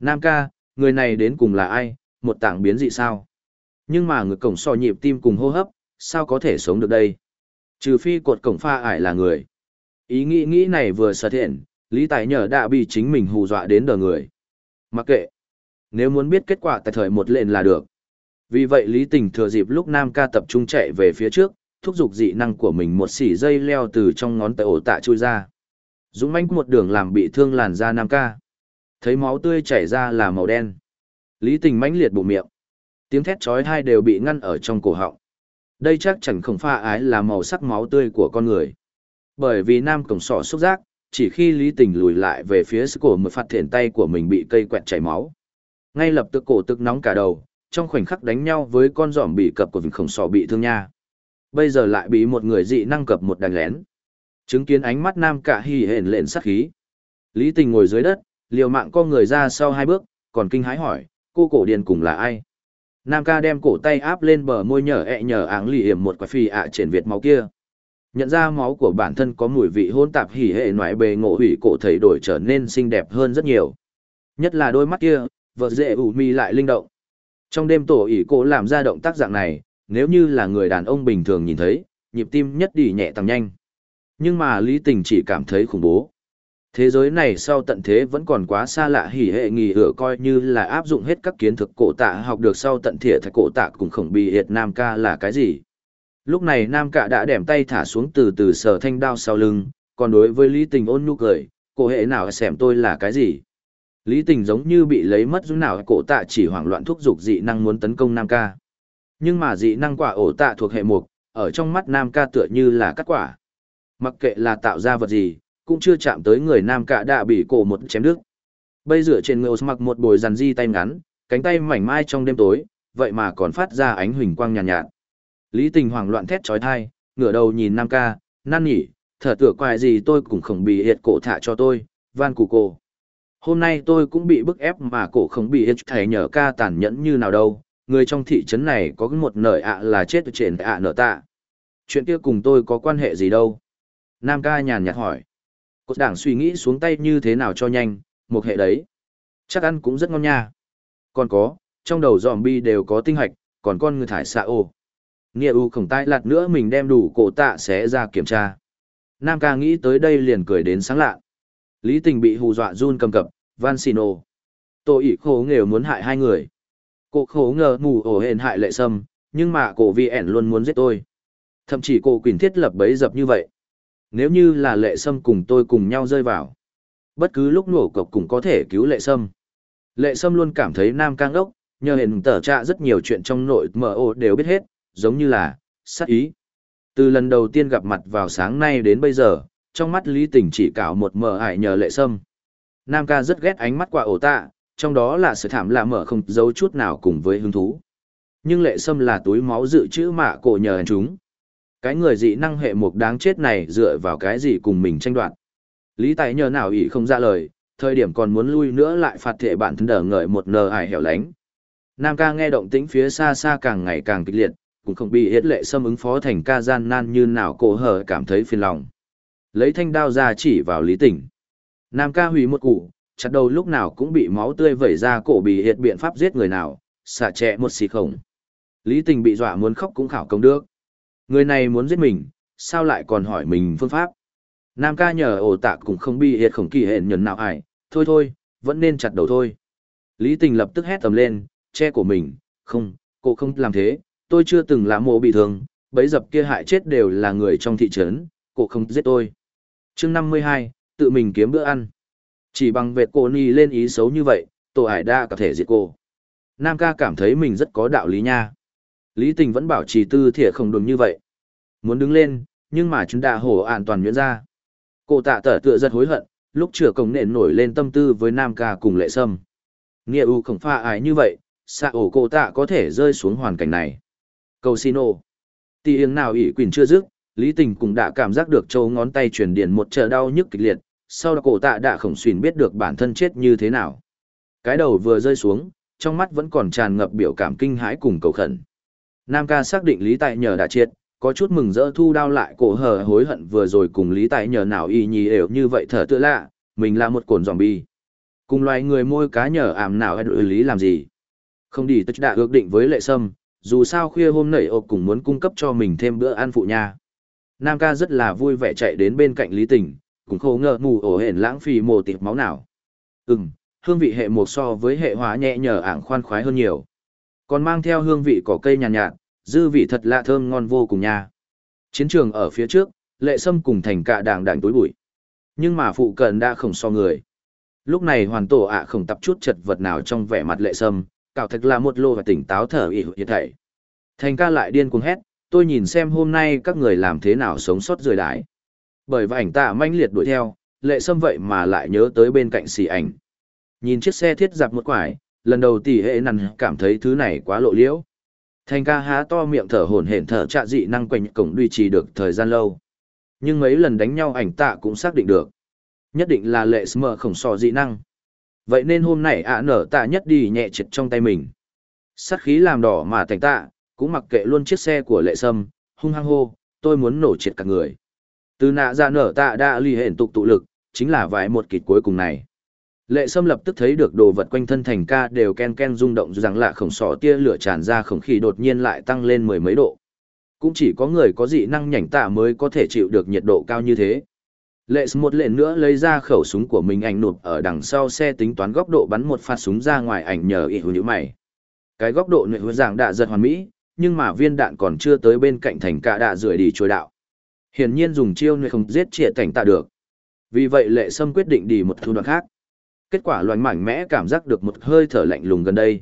Nam ca, người này đến cùng là ai, một tảng biến dị sao? Nhưng mà người cổng so nhịp tim cùng hô hấp, sao có thể sống được đây? Trừ phi cột cổng pha ải là người. Ý nghĩ nghĩ này vừa xuất hiện, Lý Tài nhờ đã bị chính mình hù dọa đến đờ người. Mặc kệ. Nếu muốn biết kết quả tại thời một lệnh là được. Vì vậy Lý Tình thừa dịp lúc Nam ca tập trung chạy về phía trước, thúc giục dị năng của mình một xỉ dây leo từ trong ngón tay ổ tạ chui ra. Dũng mãnh một đường làm bị thương làn da Nam ca. Thấy máu tươi chảy ra là màu đen. Lý Tình mãnh liệt bụng miệng. Tiếng thét chói tai đều bị ngăn ở trong cổ họng. Đây chắc chẳng không pha ái là màu sắc máu tươi của con người. Bởi vì nam cổng sọ xúc giác, chỉ khi Lý Tình lùi lại về phía cổ mới phát hiện tay của mình bị cây quẹt chảy máu. Ngay lập tức cổ tức nóng cả đầu, trong khoảnh khắc đánh nhau với con giỏm bị cập của vịnh khổng sò bị thương nha. Bây giờ lại bị một người dị năng cập một đánh lén. Chứng kiến ánh mắt nam cả hì hển lện sát khí. Lý Tình ngồi dưới đất, liều mạng co người ra sau hai bước, còn kinh hãi hỏi, cô cổ điền cùng là ai? Nam ca đem cổ tay áp lên bờ môi nhờ ẹ nhờ áng lì hiểm một quả phi ạ triển việt máu kia. Nhận ra máu của bản thân có mùi vị hôn tạp hỉ hệ ngoại bề ngộ hủy cổ thể đổi trở nên xinh đẹp hơn rất nhiều. Nhất là đôi mắt kia, vợ dễ ủ mi lại linh động. Trong đêm tổ ỷ cổ làm ra động tác dạng này, nếu như là người đàn ông bình thường nhìn thấy, nhịp tim nhất đi nhẹ tăng nhanh. Nhưng mà Lý Tình chỉ cảm thấy khủng bố. Thế giới này sau tận thế vẫn còn quá xa lạ hỉ hệ nghỉ hửa coi như là áp dụng hết các kiến thức cổ tạ học được sau tận thỉa thạch cổ tạ cùng khổng bị hiệt nam ca là cái gì. Lúc này nam ca đã đẻm tay thả xuống từ từ sở thanh đao sau lưng, còn đối với lý tình ôn nhu cười, cổ hệ nào xem tôi là cái gì. Lý tình giống như bị lấy mất dũng nào cổ tạ chỉ hoảng loạn thúc giục dị năng muốn tấn công nam ca. Nhưng mà dị năng quả ổ tạ thuộc hệ mục, ở trong mắt nam ca tựa như là cắt quả. Mặc kệ là tạo ra vật gì, cũng chưa chạm tới người nam Ca đã bị cổ một chém đứt. Bây giờ trên người mặc một bồi rằn di tay ngắn, cánh tay mảnh mai trong đêm tối, vậy mà còn phát ra ánh huỳnh quang nhàn nhạt, nhạt. Lý Tình hoảng loạn thét chói tai, ngửa đầu nhìn Nam ca, năn nhỉ, thở tựa quài gì tôi cũng không bị hiệt cổ thả cho tôi, van củ cổ. Hôm nay tôi cũng bị bức ép mà cổ không bị hết thầy nhờ ca tàn nhẫn như nào đâu, người trong thị trấn này có một nợ ạ là chết trên ạ nợ tạ. Chuyện kia cùng tôi có quan hệ gì đâu? Nam ca nhàn nhạt hỏi. Cột đảng suy nghĩ xuống tay như thế nào cho nhanh, một hệ đấy. Chắc ăn cũng rất ngon nha. Còn có, trong đầu zombie đều có tinh hạch, còn con người thải xạ ô. Nghĩa u khổng tai lạt nữa mình đem đủ cổ tạ sẽ ra kiểm tra. Nam ca nghĩ tới đây liền cười đến sáng lạ. Lý tình bị hù dọa run cầm cập, van xin ô. Tôi ỉ khổ nghèo muốn hại hai người. Cô khổ ngờ mù ổ hền hại lệ sâm, nhưng mà cổ vi ẻn luôn muốn giết tôi. Thậm chí cô quyền thiết lập bấy dập như vậy nếu như là lệ sâm cùng tôi cùng nhau rơi vào. Bất cứ lúc nổ cọc cũng có thể cứu lệ sâm. Lệ sâm luôn cảm thấy nam cang ốc, nhờ hình tở trạ rất nhiều chuyện trong nội MO đều biết hết, giống như là, sát ý. Từ lần đầu tiên gặp mặt vào sáng nay đến bây giờ, trong mắt Lý Tình chỉ cảo một mờ ải nhờ lệ sâm. Nam ca rất ghét ánh mắt quả ổ tạ, trong đó là sự thảm lạ mở không giấu chút nào cùng với hứng thú. Nhưng lệ sâm là túi máu dự trữ mạ cổ nhờ chúng cái người dị năng hệ mục đáng chết này dựa vào cái gì cùng mình tranh đoạt. Lý Tài nhờ nào ỷ không ra lời, thời điểm còn muốn lui nữa lại phạt thể bản thân đờ ngợi một nờ ải hẻo lánh. Nam ca nghe động tĩnh phía xa xa càng ngày càng kịch liệt, cũng không bị hết lệ xâm ứng phó thành ca gian nan như nào cổ hở cảm thấy phiền lòng. Lấy thanh đao ra chỉ vào lý tỉnh. Nam ca hủy một củ, chặt đầu lúc nào cũng bị máu tươi vẩy ra cổ bị hiệt biện pháp giết người nào, xả trẻ một xì khổng. Lý tình bị dọa muốn khóc cũng khảo công được. Người này muốn giết mình, sao lại còn hỏi mình phương pháp? Nam ca nhờ ổ tạ cũng không bị hiệt khổng kỳ hẹn nhẫn nào ải, thôi thôi, vẫn nên chặt đầu thôi. Lý tình lập tức hét tầm lên, che của mình, không, cô không làm thế, tôi chưa từng làm mộ bị thương, bấy dập kia hại chết đều là người trong thị trấn, cô không giết tôi. chương 52, tự mình kiếm bữa ăn. Chỉ bằng vệt cô ni lên ý xấu như vậy, tổ ải đa có thể diệt cô. Nam ca cảm thấy mình rất có đạo lý nha. Lý Tình vẫn bảo trì tư thỉa không đúng như vậy. Muốn đứng lên, nhưng mà chúng đã hổ an toàn nhuyễn ra. Cô tạ tở tựa rất hối hận, lúc chữa cổng nện nổi lên tâm tư với Nam ca cùng lệ sâm. Nghĩa u không pha ái như vậy, xạ ổ cô tạ có thể rơi xuống hoàn cảnh này. Cầu xin ô. Tì hiếng nào ỷ quyền chưa dứt, Lý Tình cũng đã cảm giác được châu ngón tay truyền điện một trợ đau nhức kịch liệt, sau đó cổ tạ đã khổng xuyên biết được bản thân chết như thế nào. Cái đầu vừa rơi xuống, trong mắt vẫn còn tràn ngập biểu cảm kinh hãi cùng cầu khẩn. Nam ca xác định Lý Tài nhờ đã triệt, có chút mừng rỡ thu đao lại cổ hờ hối hận vừa rồi cùng Lý Tài nhờ nào y nhì đều như vậy thở tựa lạ, mình là một cồn zombie. Cùng loài người môi cá nhờ ảm nào hay lý làm gì. Không đi tất đã ước định với lệ sâm, dù sao khuya hôm nảy ộp cũng muốn cung cấp cho mình thêm bữa ăn phụ nha. Nam ca rất là vui vẻ chạy đến bên cạnh Lý Tình, cũng khổ ngờ mù ổ hển lãng phí mồ tiệp máu nào. Ừm, hương vị hệ một so với hệ hóa nhẹ nhở ảng khoan khoái hơn nhiều. Còn mang theo hương vị cỏ cây nhàn nhạt, nhạt, dư vị thật lạ thơm ngon vô cùng nha. Chiến trường ở phía trước, lệ sâm cùng thành cả đảng đảng tối bụi. Nhưng mà phụ cận đã không so người. Lúc này hoàn tổ ạ không tập chút chật vật nào trong vẻ mặt lệ sâm, cạo thật là một lô và tỉnh táo thở ỉ hiện thảy. Thành ca lại điên cuồng hét, tôi nhìn xem hôm nay các người làm thế nào sống sót rời đái. Bởi vậy ảnh tạ manh liệt đuổi theo, lệ sâm vậy mà lại nhớ tới bên cạnh xì ảnh. Nhìn chiếc xe thiết giặc một quải, lần đầu tỷ hệ nằn cảm thấy thứ này quá lộ liễu. Thành ca há to miệng thở hổn hển thở trạ dị năng quanh cổng duy trì được thời gian lâu. Nhưng mấy lần đánh nhau ảnh tạ cũng xác định được. Nhất định là lệ sâm khổng sò dị năng. Vậy nên hôm nay ạ nở tạ nhất đi nhẹ triệt trong tay mình. Sát khí làm đỏ mà thành tạ, cũng mặc kệ luôn chiếc xe của lệ sâm, hung hăng hô, tôi muốn nổ triệt cả người. Từ nạ ra nở tạ đã ly hển tục tụ lực, chính là vài một kịch cuối cùng này. Lệ Sâm lập tức thấy được đồ vật quanh thân thành ca đều ken ken rung động rằng là khổng sọ tia lửa tràn ra khổng khí đột nhiên lại tăng lên mười mấy độ. Cũng chỉ có người có dị năng nhảnh tạ mới có thể chịu được nhiệt độ cao như thế. Lệ Sâm một lệ nữa lấy ra khẩu súng của mình ảnh nụp ở đằng sau xe tính toán góc độ bắn một phát súng ra ngoài ảnh nhờ ỉ hữu như mày. Cái góc độ nệ hữu dạng đã giật hoàn mỹ, nhưng mà viên đạn còn chưa tới bên cạnh thành ca đã rưỡi đi trôi đạo. Hiển nhiên dùng chiêu này không giết triệt cảnh tạ được. Vì vậy Lệ Sâm quyết định đi một thu đoạn khác. Kết quả loành mảnh mẽ cảm giác được một hơi thở lạnh lùng gần đây.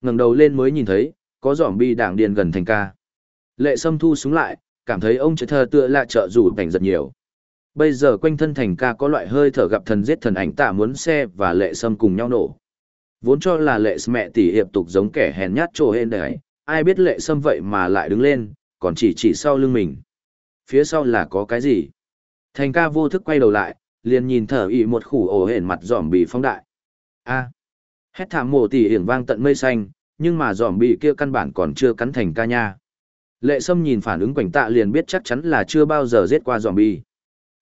Ngẩng đầu lên mới nhìn thấy, có giỏm bi đảng điền gần thành ca. Lệ sâm thu súng lại, cảm thấy ông chữ thơ tựa lạ trợ rủ cảnh rất nhiều. Bây giờ quanh thân thành ca có loại hơi thở gặp thần giết thần ảnh tạ muốn xe và lệ sâm cùng nhau nổ. Vốn cho là lệ mẹ tỷ hiệp tục giống kẻ hèn nhát trổ hên đấy ai biết lệ sâm vậy mà lại đứng lên, còn chỉ chỉ sau lưng mình phía sau là có cái gì thành ca vô thức quay đầu lại liền nhìn thở ỉ một khủ ổ hển mặt dòm bị phong đại. A. Hét thảm mồ tỉ hiển vang tận mây xanh, nhưng mà dòm bị kia căn bản còn chưa cắn thành ca nha. Lệ Sâm nhìn phản ứng quảnh tạ liền biết chắc chắn là chưa bao giờ giết qua dòm bị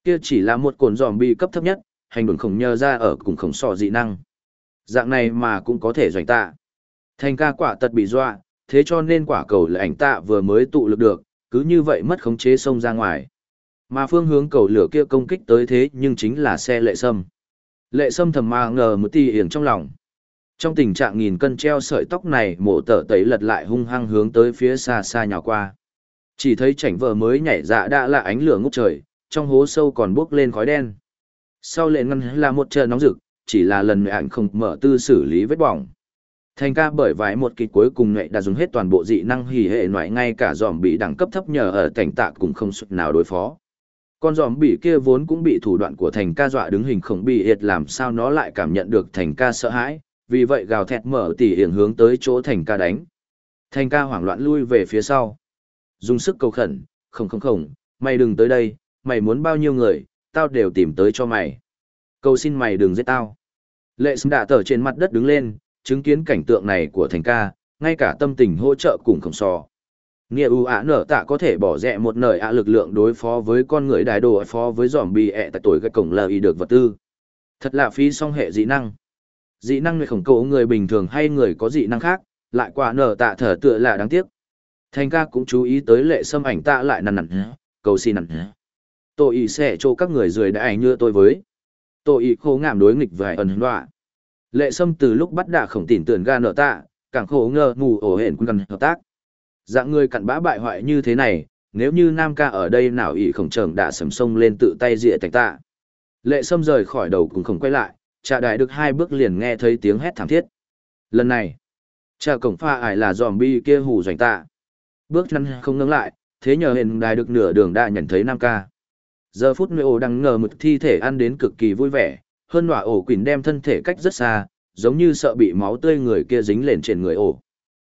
Kia chỉ là một cồn dòm bị cấp thấp nhất, hành đồn khổng nhờ ra ở cùng khổng sọ dị năng. Dạng này mà cũng có thể doanh tạ. Thành ca quả tật bị dọa, thế cho nên quả cầu là ảnh tạ vừa mới tụ lực được, cứ như vậy mất khống chế xông ra ngoài. Mà phương hướng cầu lửa kia công kích tới thế nhưng chính là xe lệ sâm. Lệ sâm thầm mà ngờ một tì hiển trong lòng. Trong tình trạng nghìn cân treo sợi tóc này mổ tở tẩy lật lại hung hăng hướng tới phía xa xa nhào qua. Chỉ thấy chảnh vợ mới nhảy dạ đã là ánh lửa ngút trời, trong hố sâu còn bốc lên khói đen. Sau lệ ngăn là một trời nóng rực, chỉ là lần mẹ ảnh không mở tư xử lý vết bỏng. Thành ca bởi vài một kỳ cuối cùng nệ đã dùng hết toàn bộ dị năng hỉ hệ loại ngay cả dòm bị đẳng cấp thấp nhờ ở cảnh tạ cũng không suất nào đối phó. Con giòm bị kia vốn cũng bị thủ đoạn của thành ca dọa đứng hình khổng bị hiệt làm sao nó lại cảm nhận được thành ca sợ hãi, vì vậy gào thét mở tỉ hiển hướng tới chỗ thành ca đánh. Thành ca hoảng loạn lui về phía sau. Dùng sức cầu khẩn, không không không, mày đừng tới đây, mày muốn bao nhiêu người, tao đều tìm tới cho mày. Cầu xin mày đừng giết tao. Lệ xứng đạ tở trên mặt đất đứng lên, chứng kiến cảnh tượng này của thành ca, ngay cả tâm tình hỗ trợ cùng khổng sò. Nghĩa ưu ạ nở tạ có thể bỏ rẽ một nời ạ lực lượng đối phó với con người đại đồ phó với giòm bì ẹ tại tuổi gạch cổng là được vật tư. Thật là phí song hệ dị năng. Dị năng người khổng cầu người bình thường hay người có dị năng khác, lại quả nở tạ thở tựa là đáng tiếc. Thành ca cũng chú ý tới lệ xâm ảnh tạ lại nằn nằn, cầu xin nằn. Tôi ý sẽ cho các người rời đã ảnh như tôi với. Tôi ý khô ngảm đối nghịch với ẩn đoạ. Lệ Sâm từ lúc bắt đả khổng tỉn tưởng ga nở tạ, càng khổ ngờ mù ổ hển quân hợp tác Dạng người cặn bã bại hoại như thế này, nếu như Nam ca ở đây nào ỷ khổng trưởng đã sầm sông lên tự tay dịa tạch tạ. Lệ sâm rời khỏi đầu cũng không quay lại, trà đại được hai bước liền nghe thấy tiếng hét thảm thiết. Lần này, trà cổng pha ải là dòm bi kia hù doanh tạ. Bước chân không ngưng lại, thế nhờ hình đài được nửa đường đã nhận thấy Nam ca. Giờ phút người ổ đang ngờ mực thi thể ăn đến cực kỳ vui vẻ, hơn nọa ổ quỳnh đem thân thể cách rất xa, giống như sợ bị máu tươi người kia dính lên trên người ổ.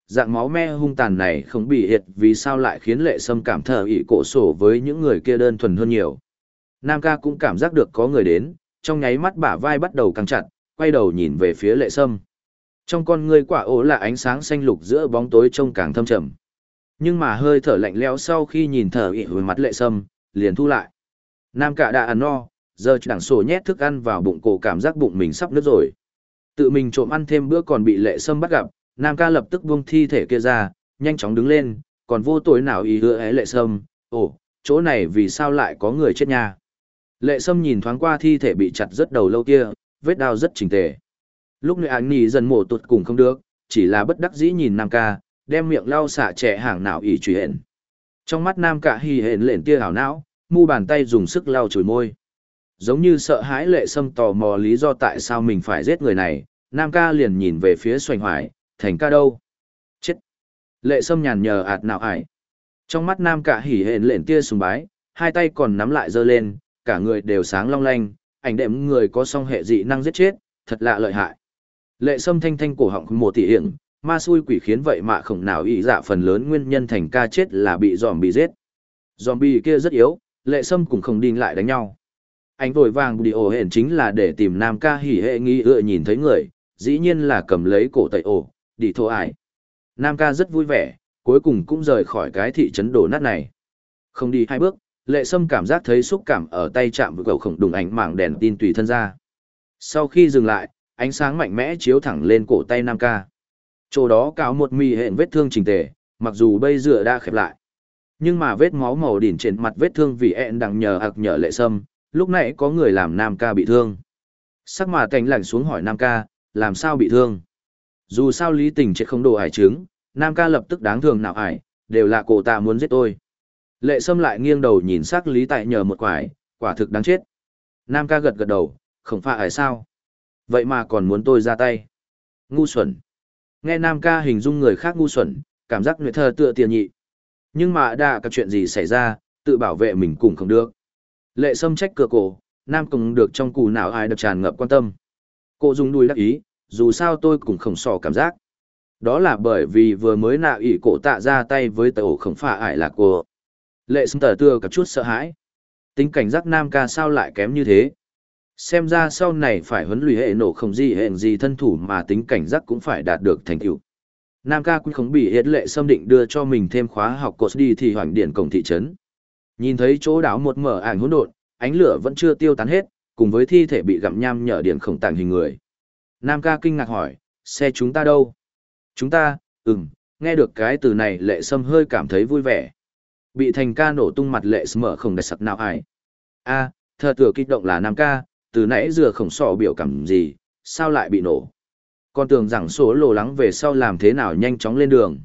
Dạng máu me hung tàn này không bị hiệt vì sao lại khiến lệ sâm cảm thờ ỉ cổ sổ với những người kia đơn thuần hơn nhiều. Nam ca cũng cảm giác được có người đến trong nháy mắt bả vai bắt đầu căng chặt quay đầu nhìn về phía lệ sâm. Trong con ngươi quả ố là ánh sáng xanh lục giữa bóng tối trông càng thâm trầm. Nhưng mà hơi thở lạnh lẽo sau khi nhìn thở ỉ hồi mặt lệ sâm liền thu lại. Nam ca đã ăn no giờ đẳng sổ nhét thức ăn vào bụng cổ cảm giác bụng mình sắp nứt rồi tự mình trộm ăn thêm bữa còn bị lệ sâm bắt gặp Nam ca lập tức buông thi thể kia ra, nhanh chóng đứng lên, còn vô tội nào ý hứa é lệ sâm, ồ, chỗ này vì sao lại có người chết nha. Lệ sâm nhìn thoáng qua thi thể bị chặt rất đầu lâu kia, vết đau rất chỉnh tề. Lúc này anh nhì dần mổ tụt cùng không được, chỉ là bất đắc dĩ nhìn Nam ca, đem miệng lau xả trẻ hàng nào ỉ truy hển. Trong mắt Nam ca hì hển lện tia hảo não, mu bàn tay dùng sức lau chùi môi. Giống như sợ hãi lệ sâm tò mò lý do tại sao mình phải giết người này, Nam ca liền nhìn về phía xoành hoài, thành ca đâu? Chết! Lệ sâm nhàn nhờ ạt nào ải. Trong mắt nam ca hỉ hển lện tia sùng bái, hai tay còn nắm lại giơ lên, cả người đều sáng long lanh, ảnh đệm người có song hệ dị năng giết chết, thật lạ lợi hại. Lệ sâm thanh thanh cổ họng một tỷ hiểm, ma xui quỷ khiến vậy mà không nào ý dạ phần lớn nguyên nhân thành ca chết là bị dòm bị giết. Dòm bị kia rất yếu, lệ sâm cũng không đi lại đánh nhau. Anh vội vàng đi ổ hển chính là để tìm nam ca hỉ hệ nghi ựa nhìn thấy người, dĩ nhiên là cầm lấy cổ tẩy ổ, đi thô ải. Nam ca rất vui vẻ, cuối cùng cũng rời khỏi cái thị trấn đổ nát này. Không đi hai bước, lệ sâm cảm giác thấy xúc cảm ở tay chạm với cầu khổng đùng ánh mảng đèn tin tùy thân ra. Sau khi dừng lại, ánh sáng mạnh mẽ chiếu thẳng lên cổ tay Nam ca. Chỗ đó cáo một mì hện vết thương trình tề, mặc dù bây giờ đã khép lại. Nhưng mà vết máu màu đỉn trên mặt vết thương vì ẹn đằng nhờ ạc nhờ lệ sâm, lúc nãy có người làm Nam ca bị thương. Sắc mà cảnh lạnh xuống hỏi Nam ca, làm sao bị thương? Dù sao lý tình chết không đồ ải trứng, Nam ca lập tức đáng thường nào ải, đều là cổ ta muốn giết tôi. Lệ sâm lại nghiêng đầu nhìn sắc lý tại nhờ một quải, quả thực đáng chết. Nam ca gật gật đầu, không phải ải sao? Vậy mà còn muốn tôi ra tay. Ngu xuẩn. Nghe Nam ca hình dung người khác ngu xuẩn, cảm giác nguyệt thơ tựa tiền nhị. Nhưng mà đã các chuyện gì xảy ra, tự bảo vệ mình cũng không được. Lệ sâm trách cửa cổ, Nam cùng được trong cù nào ai được tràn ngập quan tâm. Cô dùng đuôi đắc ý, dù sao tôi cũng không sò cảm giác. Đó là bởi vì vừa mới nạ ỷ cổ tạ ra tay với tàu khổng phà, ải là cô. Lệ sâm tờ tưa cặp chút sợ hãi. Tính cảnh giác Nam ca sao lại kém như thế? Xem ra sau này phải huấn luyện hệ nổ không gì hệ gì thân thủ mà tính cảnh giác cũng phải đạt được thành tựu. Nam ca cũng không bị hiết lệ xâm định đưa cho mình thêm khóa học cột đi thì hoành điện cổng thị trấn. Nhìn thấy chỗ đảo một mở ảnh hỗn độn, ánh lửa vẫn chưa tiêu tán hết, cùng với thi thể bị gặm nham nhở điện khổng tàng hình người. Nam ca kinh ngạc hỏi, xe chúng ta đâu? Chúng ta, ừm, nghe được cái từ này lệ sâm hơi cảm thấy vui vẻ. Bị thành ca nổ tung mặt lệ sâm mở không đẹp sặc nào ai. a à, thờ thừa kích động là Nam ca, từ nãy dừa khổng sọ biểu cảm gì, sao lại bị nổ. Con tưởng rằng số lồ lắng về sau làm thế nào nhanh chóng lên đường.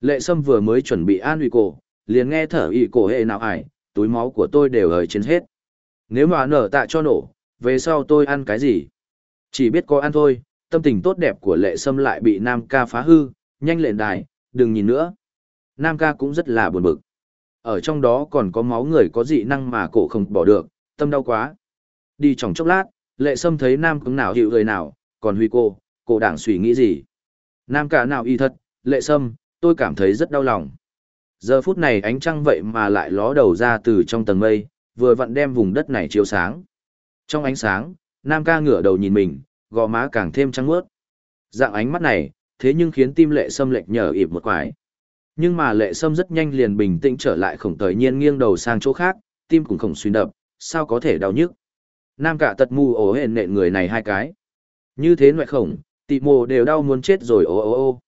Lệ sâm vừa mới chuẩn bị an ủy cổ, liền nghe thở ỉ cổ hệ nào ải, túi máu của tôi đều hời trên hết. Nếu mà nở tạ cho nổ, về sau tôi ăn cái gì? Chỉ biết có ăn thôi, tâm tình tốt đẹp của lệ sâm lại bị Nam ca phá hư, nhanh lệnh đài, đừng nhìn nữa. Nam ca cũng rất là buồn bực. Ở trong đó còn có máu người có dị năng mà cổ không bỏ được, tâm đau quá. Đi trong chốc lát, lệ sâm thấy Nam cứng nào hiệu người nào, còn huy cô, cổ đảng suy nghĩ gì? Nam ca nào y thật, lệ sâm, tôi cảm thấy rất đau lòng. Giờ phút này ánh trăng vậy mà lại ló đầu ra từ trong tầng mây, vừa vặn đem vùng đất này chiếu sáng. Trong ánh sáng, Nam ca ngửa đầu nhìn mình, gò má càng thêm trắng mướt. Dạng ánh mắt này, thế nhưng khiến tim lệ sâm lệch nhở ịp một quái. Nhưng mà lệ sâm rất nhanh liền bình tĩnh trở lại khổng tời nhiên nghiêng đầu sang chỗ khác, tim cũng khổng suy đập, sao có thể đau nhức. Nam cả tật mù ổ hền nện người này hai cái. Như thế loại khổng, tị mồ đều đau muốn chết rồi ô ô ô.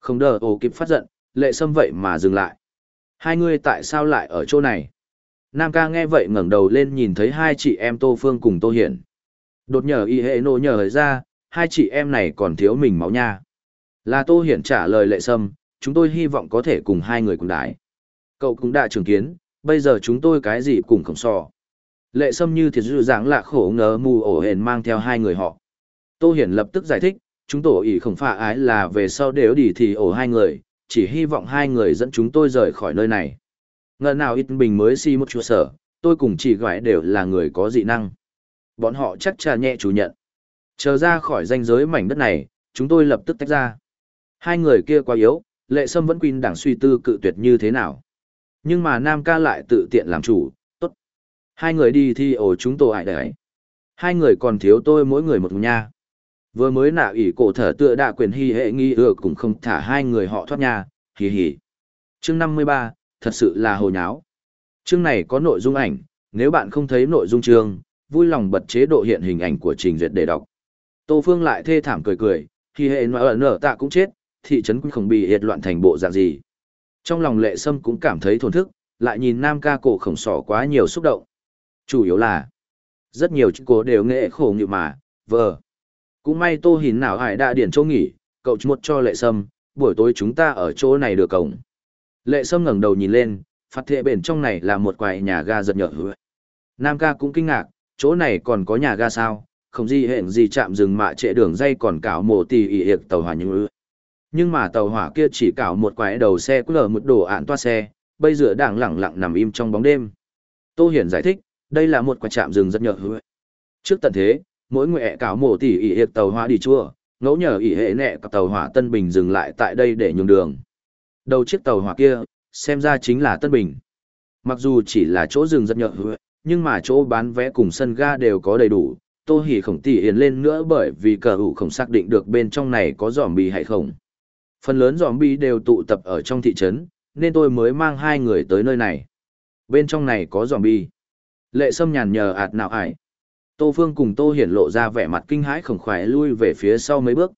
Không đờ ổ kịp phát giận, lệ sâm vậy mà dừng lại. Hai người tại sao lại ở chỗ này? Nam ca nghe vậy ngẩng đầu lên nhìn thấy hai chị em Tô Phương cùng Tô Hiển. Đột nhờ y hệ nô nhờ ra, hai chị em này còn thiếu mình máu nha. Là Tô Hiển trả lời lệ sâm, chúng tôi hy vọng có thể cùng hai người cùng đái. Cậu cũng đã trưởng kiến, bây giờ chúng tôi cái gì cùng không so. Lệ sâm như thiệt dư dáng là khổ ngờ mù ổ hển mang theo hai người họ. Tô Hiển lập tức giải thích, chúng tổ ý không phạ ái là về sau đều đi thì ổ hai người, chỉ hy vọng hai người dẫn chúng tôi rời khỏi nơi này. Ngờ nào ít bình mới si một chỗ sở, tôi cùng chị gọi đều là người có dị năng. Bọn họ chắc chả nhẹ chủ nhận. Chờ ra khỏi danh giới mảnh đất này, chúng tôi lập tức tách ra. Hai người kia quá yếu, lệ sâm vẫn quyên đảng suy tư cự tuyệt như thế nào. Nhưng mà Nam ca lại tự tiện làm chủ, tốt. Hai người đi thi ổ chúng tôi hại đấy. Hai người còn thiếu tôi mỗi người một nha. Vừa mới nạ ủy cổ thở tựa đạ quyền hy hệ nghi ừa cũng không thả hai người họ thoát nhà hì hì. Chương năm mươi ba thật sự là hồ nháo. Chương này có nội dung ảnh, nếu bạn không thấy nội dung chương, vui lòng bật chế độ hiện hình ảnh của trình duyệt để đọc. Tô Phương lại thê thảm cười cười, khi hệ nói ở nở tạ cũng chết, thị trấn cũng không bị hiệt loạn thành bộ dạng gì. Trong lòng lệ sâm cũng cảm thấy thổn thức, lại nhìn nam ca cổ khổng sỏ quá nhiều xúc động. Chủ yếu là, rất nhiều chữ cố đều nghệ khổ như mà, vờ. Cũng may tô hình nào hải đã điển chỗ nghỉ, cậu một cho lệ sâm, buổi tối chúng ta ở chỗ này được cổng. Lệ sâm ngẩng đầu nhìn lên, phát thệ bền trong này là một quầy nhà ga giật nhở hứa. Nam ca cũng kinh ngạc, chỗ này còn có nhà ga sao, không gì hẹn gì chạm dừng mạ trệ đường dây còn cảo mồ tì ị hiệp tàu hỏa như ư. Nhưng mà tàu hỏa kia chỉ cảo một quái đầu xe cứ lờ một đồ ạn toa xe, bây giờ đang lẳng lặng nằm im trong bóng đêm. Tô Hiển giải thích, đây là một quả chạm dừng rất nhợ hứa. Trước tận thế, mỗi nguyện cáo mổ tỉ ỉ hiệp tàu hỏa đi chua, ngẫu nhờ ỉ hệ nẹ cặp tàu hỏa Tân Bình dừng lại tại đây để nhường đường. Đầu chiếc tàu hỏa kia, xem ra chính là Tân Bình. Mặc dù chỉ là chỗ dừng rất nhợ nhưng mà chỗ bán vé cùng sân ga đều có đầy đủ. Tô Hỉ khổng tỉ hiền lên nữa bởi vì cờ hữu không xác định được bên trong này có giòm bì hay không. Phần lớn giòm bì đều tụ tập ở trong thị trấn, nên tôi mới mang hai người tới nơi này. Bên trong này có giòm bì. Lệ Sâm nhàn nhờ ạt nào ải. Tô Phương cùng Tô Hiển lộ ra vẻ mặt kinh hãi khổng khoái lui về phía sau mấy bước.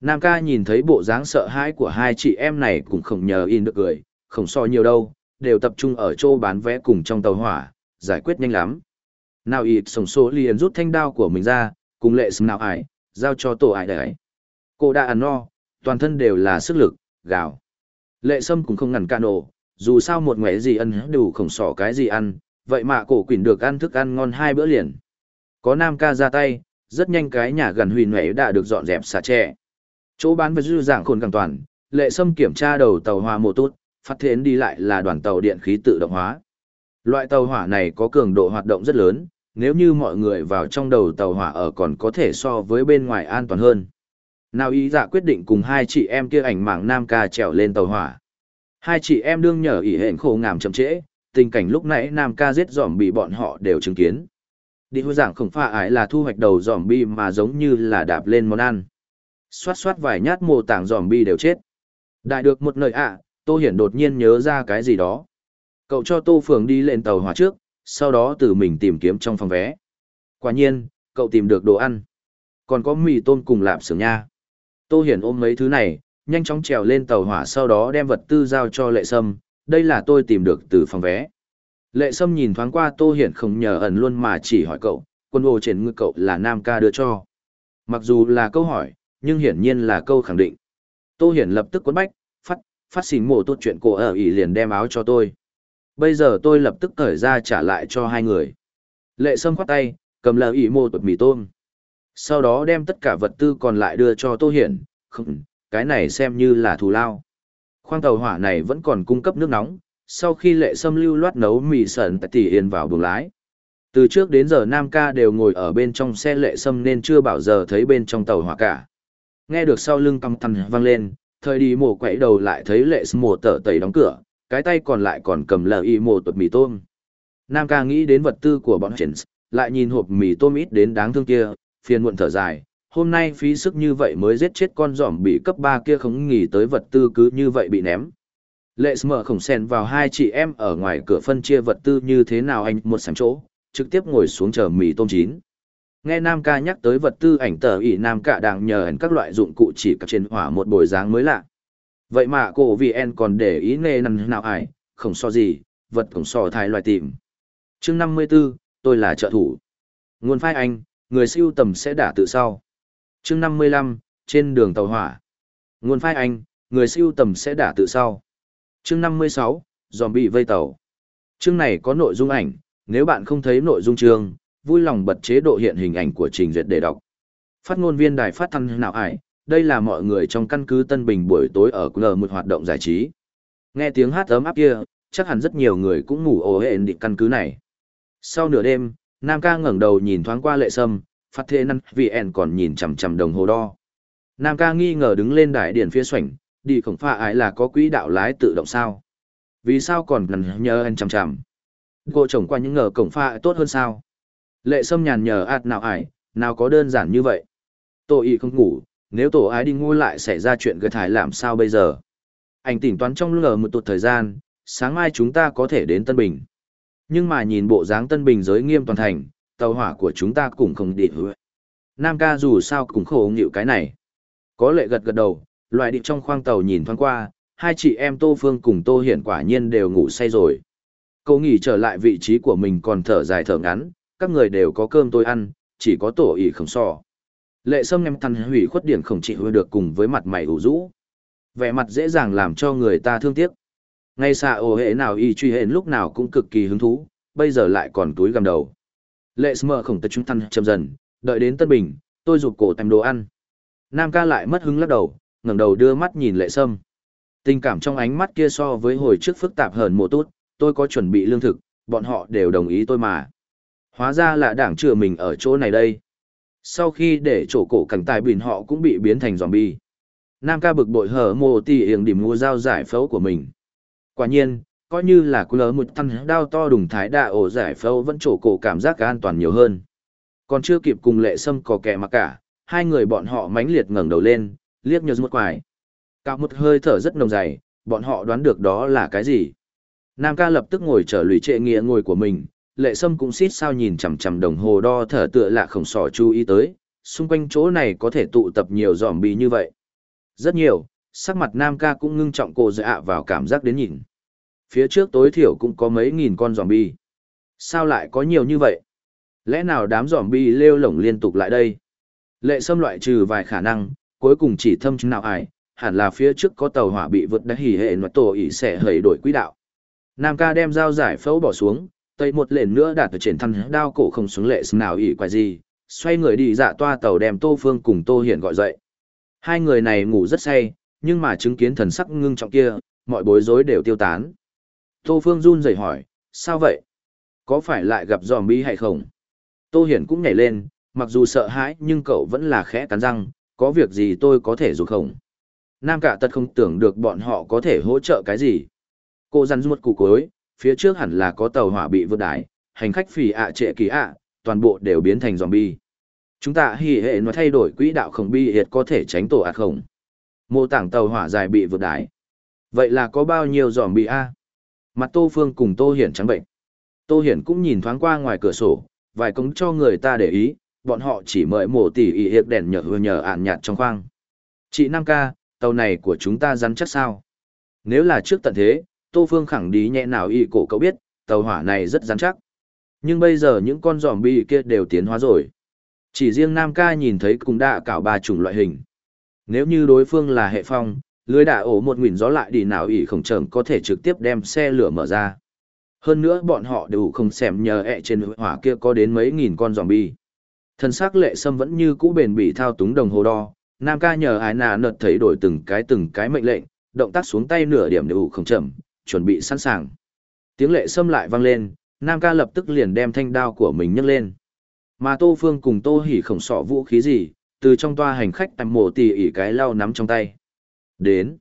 Nam ca nhìn thấy bộ dáng sợ hãi của hai chị em này cũng không nhờ in được cười, không so nhiều đâu, đều tập trung ở chỗ bán vé cùng trong tàu hỏa, giải quyết nhanh lắm. Nào ịt sổng số liền rút thanh đao của mình ra, cùng lệ sầm nào ải, giao cho tổ ải đấy. Cô đã ăn no, toàn thân đều là sức lực, gào. Lệ sâm cũng không ngăn cạn ổ, dù sao một ngoẻ gì ăn đủ khổng sỏ cái gì ăn, vậy mà cổ quỷ được ăn thức ăn ngon hai bữa liền. Có nam ca ra tay, rất nhanh cái nhà gần huyền ngoẻ đã được dọn dẹp xả trẻ. Chỗ bán vật dư dạng khôn càng toàn, lệ sâm kiểm tra đầu tàu hòa mô tốt, phát thiến đi lại là đoàn tàu điện khí tự động hóa. Loại tàu hỏa này có cường độ hoạt động rất lớn, nếu như mọi người vào trong đầu tàu hỏa ở còn có thể so với bên ngoài an toàn hơn. Nào ý dạ quyết định cùng hai chị em kia ảnh mảng nam ca trèo lên tàu hỏa. Hai chị em đương nhờ ỉ hẹn khổ ngảm chậm trễ, tình cảnh lúc nãy nam ca giết dòm bị bọn họ đều chứng kiến. Đi hôi dạng khổng pha ải là thu hoạch đầu dòm bi mà giống như là đạp lên món ăn. Xoát xoát vài nhát mồ tảng dòm bi đều chết. Đại được một nơi ạ, à, Tô Hiển đột nhiên nhớ ra cái gì đó. Cậu cho Tô Phường đi lên tàu hỏa trước, sau đó tự mình tìm kiếm trong phòng vé. Quả nhiên, cậu tìm được đồ ăn. Còn có mì tôm cùng lạp xưởng nha. Tô Hiển ôm mấy thứ này, nhanh chóng trèo lên tàu hỏa sau đó đem vật tư giao cho Lệ Sâm. Đây là tôi tìm được từ phòng vé. Lệ Sâm nhìn thoáng qua Tô Hiển không nhờ ẩn luôn mà chỉ hỏi cậu, quân ô trên ngư cậu là Nam ca đưa cho. Mặc dù là câu hỏi, nhưng hiển nhiên là câu khẳng định. Tô Hiển lập tức quấn bách, phát, phát xin mộ tốt chuyện cổ ở ỉ liền đem áo cho tôi. Bây giờ tôi lập tức cởi ra trả lại cho hai người. Lệ Sâm khoát tay, cầm lờ ỉ mô tuột mì tôm. Sau đó đem tất cả vật tư còn lại đưa cho Tô Hiển, không, cái này xem như là thù lao. Khoang tàu hỏa này vẫn còn cung cấp nước nóng, sau khi lệ sâm lưu loát nấu mì sẩn tại tỷ yên vào buồng lái. Từ trước đến giờ Nam ca đều ngồi ở bên trong xe lệ sâm nên chưa bao giờ thấy bên trong tàu hỏa cả. Nghe được sau lưng căm thằn vang lên, thời đi mổ quậy đầu lại thấy lệ sâm mổ tở tẩy đóng cửa, cái tay còn lại còn cầm lờ y mổ tuột mì tôm. Nam ca nghĩ đến vật tư của bọn Hens, lại nhìn hộp mì tôm ít đến đáng thương kia, phiền muộn thở dài. Hôm nay phí sức như vậy mới giết chết con giỏm bị cấp ba kia không nghỉ tới vật tư cứ như vậy bị ném. Lệ mở khổng sen vào hai chị em ở ngoài cửa phân chia vật tư như thế nào anh một sáng chỗ, trực tiếp ngồi xuống chờ mì tôm chín. Nghe Nam ca nhắc tới vật tư ảnh tờ ỉ Nam ca đang nhờ các loại dụng cụ chỉ cặp trên hỏa một bồi dáng mới lạ. Vậy mà cô vì en còn để ý nê nằm nào ải, không so gì, vật cũng so thai loại tìm. chương 54, tôi là trợ thủ. Nguồn phai anh, người siêu tầm sẽ đả tự sau. chương 55, trên đường tàu hỏa. Nguồn phai anh, người siêu tầm sẽ đả tự sau chương 56, bị vây tàu. Chương này có nội dung ảnh, nếu bạn không thấy nội dung chương, vui lòng bật chế độ hiện hình ảnh của trình duyệt để đọc. Phát ngôn viên đài phát thanh nào ải, đây là mọi người trong căn cứ Tân Bình buổi tối ở G một hoạt động giải trí. Nghe tiếng hát ấm áp kia, chắc hẳn rất nhiều người cũng ngủ ồ hện định căn cứ này. Sau nửa đêm, Nam ca ngẩng đầu nhìn thoáng qua lệ sâm, phát thế năng vì còn nhìn chằm chằm đồng hồ đo. Nam ca nghi ngờ đứng lên đài điển phía xoảnh, đi khổng pha ái là có quỹ đạo lái tự động sao? Vì sao còn ngần nhờ anh chằm chằm? Cô chồng qua những ngờ cổng pha tốt hơn sao? Lệ sâm nhàn nhờ ạt nào ải, nào có đơn giản như vậy? Tôi y không ngủ, nếu tổ ái đi ngôi lại xảy ra chuyện gật thải làm sao bây giờ? Anh tỉnh toán trong lờ một tụt thời gian, sáng mai chúng ta có thể đến tân bình. Nhưng mà nhìn bộ dáng tân bình giới nghiêm toàn thành, tàu hỏa của chúng ta cũng không đi hứa. Nam ca dù sao cũng khổ nghịu cái này. Có lệ gật gật đầu loại định trong khoang tàu nhìn thoáng qua, hai chị em Tô Phương cùng Tô Hiển quả nhiên đều ngủ say rồi. Cô nghỉ trở lại vị trí của mình còn thở dài thở ngắn, các người đều có cơm tôi ăn, chỉ có tổ ỉ không so. Lệ sâm em thằn hủy khuất điển không chịu được cùng với mặt mày ủ rũ. Vẻ mặt dễ dàng làm cho người ta thương tiếc. Ngay xa ổ hệ nào y truy hện lúc nào cũng cực kỳ hứng thú, bây giờ lại còn túi gầm đầu. Lệ sâm khổng tật trung thăn chậm dần, đợi đến Tân Bình, tôi rụt cổ tìm đồ ăn. Nam ca lại mất hứng lắc đầu, ngẩng đầu đưa mắt nhìn lệ sâm. Tình cảm trong ánh mắt kia so với hồi trước phức tạp hơn một tốt, tôi có chuẩn bị lương thực, bọn họ đều đồng ý tôi mà. Hóa ra là đảng chừa mình ở chỗ này đây. Sau khi để chỗ cổ cảnh tài bìn họ cũng bị biến thành zombie. Nam ca bực bội hở mồ tỉ yểng điểm mua dao giải phẫu của mình. Quả nhiên, coi như là cú lỡ một thăng đao to đùng thái đạ ổ giải phẫu vẫn chỗ cổ cảm giác an toàn nhiều hơn. Còn chưa kịp cùng lệ sâm có kẻ mà cả, hai người bọn họ mãnh liệt ngẩng đầu lên, liếc nhờ một quải. Cạo một hơi thở rất nồng dày, bọn họ đoán được đó là cái gì. Nam ca lập tức ngồi trở lùi trệ nghĩa ngồi của mình, lệ sâm cũng xít sao nhìn chằm chằm đồng hồ đo thở tựa lạ khổng sỏ chú ý tới, xung quanh chỗ này có thể tụ tập nhiều giòm bì như vậy. Rất nhiều, sắc mặt Nam ca cũng ngưng trọng cô dạ vào cảm giác đến nhìn. Phía trước tối thiểu cũng có mấy nghìn con giòm bì. Sao lại có nhiều như vậy? Lẽ nào đám giòm bì lêu lổng liên tục lại đây? Lệ sâm loại trừ vài khả năng, cuối cùng chỉ thâm nào ải, hẳn là phía trước có tàu hỏa bị vượt đã hỉ hệ nó tổ ỉ sẽ hầy đổi quỹ đạo. Nam ca đem dao giải phẫu bỏ xuống, tây một lần nữa đạt ở trên thân đao cổ không xuống lệ nào ỉ quay gì, xoay người đi dạ toa tàu đem Tô Phương cùng Tô Hiển gọi dậy. Hai người này ngủ rất say, nhưng mà chứng kiến thần sắc ngưng trọng kia, mọi bối rối đều tiêu tán. Tô Phương run rẩy hỏi, sao vậy? Có phải lại gặp zombie hay không? Tô Hiển cũng nhảy lên, mặc dù sợ hãi nhưng cậu vẫn là khẽ cắn răng, có việc gì tôi có thể giúp không? Nam cả tật không tưởng được bọn họ có thể hỗ trợ cái gì. Cô rắn ruột củ cối, phía trước hẳn là có tàu hỏa bị vượt đái, hành khách phì ạ trệ kỳ ạ, toàn bộ đều biến thành zombie. Chúng ta hỉ hệ nó thay đổi quỹ đạo không bi hiệt có thể tránh tổ ạt không. Mô tảng tàu hỏa dài bị vượt đái. Vậy là có bao nhiêu zombie a? Mặt Tô Phương cùng Tô Hiển trắng bệnh. Tô Hiển cũng nhìn thoáng qua ngoài cửa sổ, vài cống cho người ta để ý, bọn họ chỉ mời mổ tỉ ỉ hiệp đèn nhở hương nhở ạn nhạt trong khoang. Chị Nam ca, tàu này của chúng ta rắn chắc sao? Nếu là trước tận thế, Tô Phương khẳng đi nhẹ nào y cổ cậu biết, tàu hỏa này rất rắn chắc. Nhưng bây giờ những con giòm bi kia đều tiến hóa rồi. Chỉ riêng Nam ca nhìn thấy cũng đã cảo ba chủng loại hình. Nếu như đối phương là hệ phong, lưới đả ổ một nguyện gió lại đi nào ỉ khổng trởm có thể trực tiếp đem xe lửa mở ra. Hơn nữa bọn họ đều không xem nhờ ẹ trên hỏa kia có đến mấy nghìn con giòm bi. Thần sắc lệ sâm vẫn như cũ bền bỉ thao túng đồng hồ đo, Nam ca nhờ ái nà nợt thấy đổi từng cái từng cái mệnh lệnh, động tác xuống tay nửa điểm đều không chậm, chuẩn bị sẵn sàng. Tiếng lệ sâm lại vang lên, Nam ca lập tức liền đem thanh đao của mình nhấc lên. Mà Tô Phương cùng Tô Hỉ khổng sọ vũ khí gì, từ trong toa hành khách tầm mổ tỉ ỉ cái lau nắm trong tay. Đến.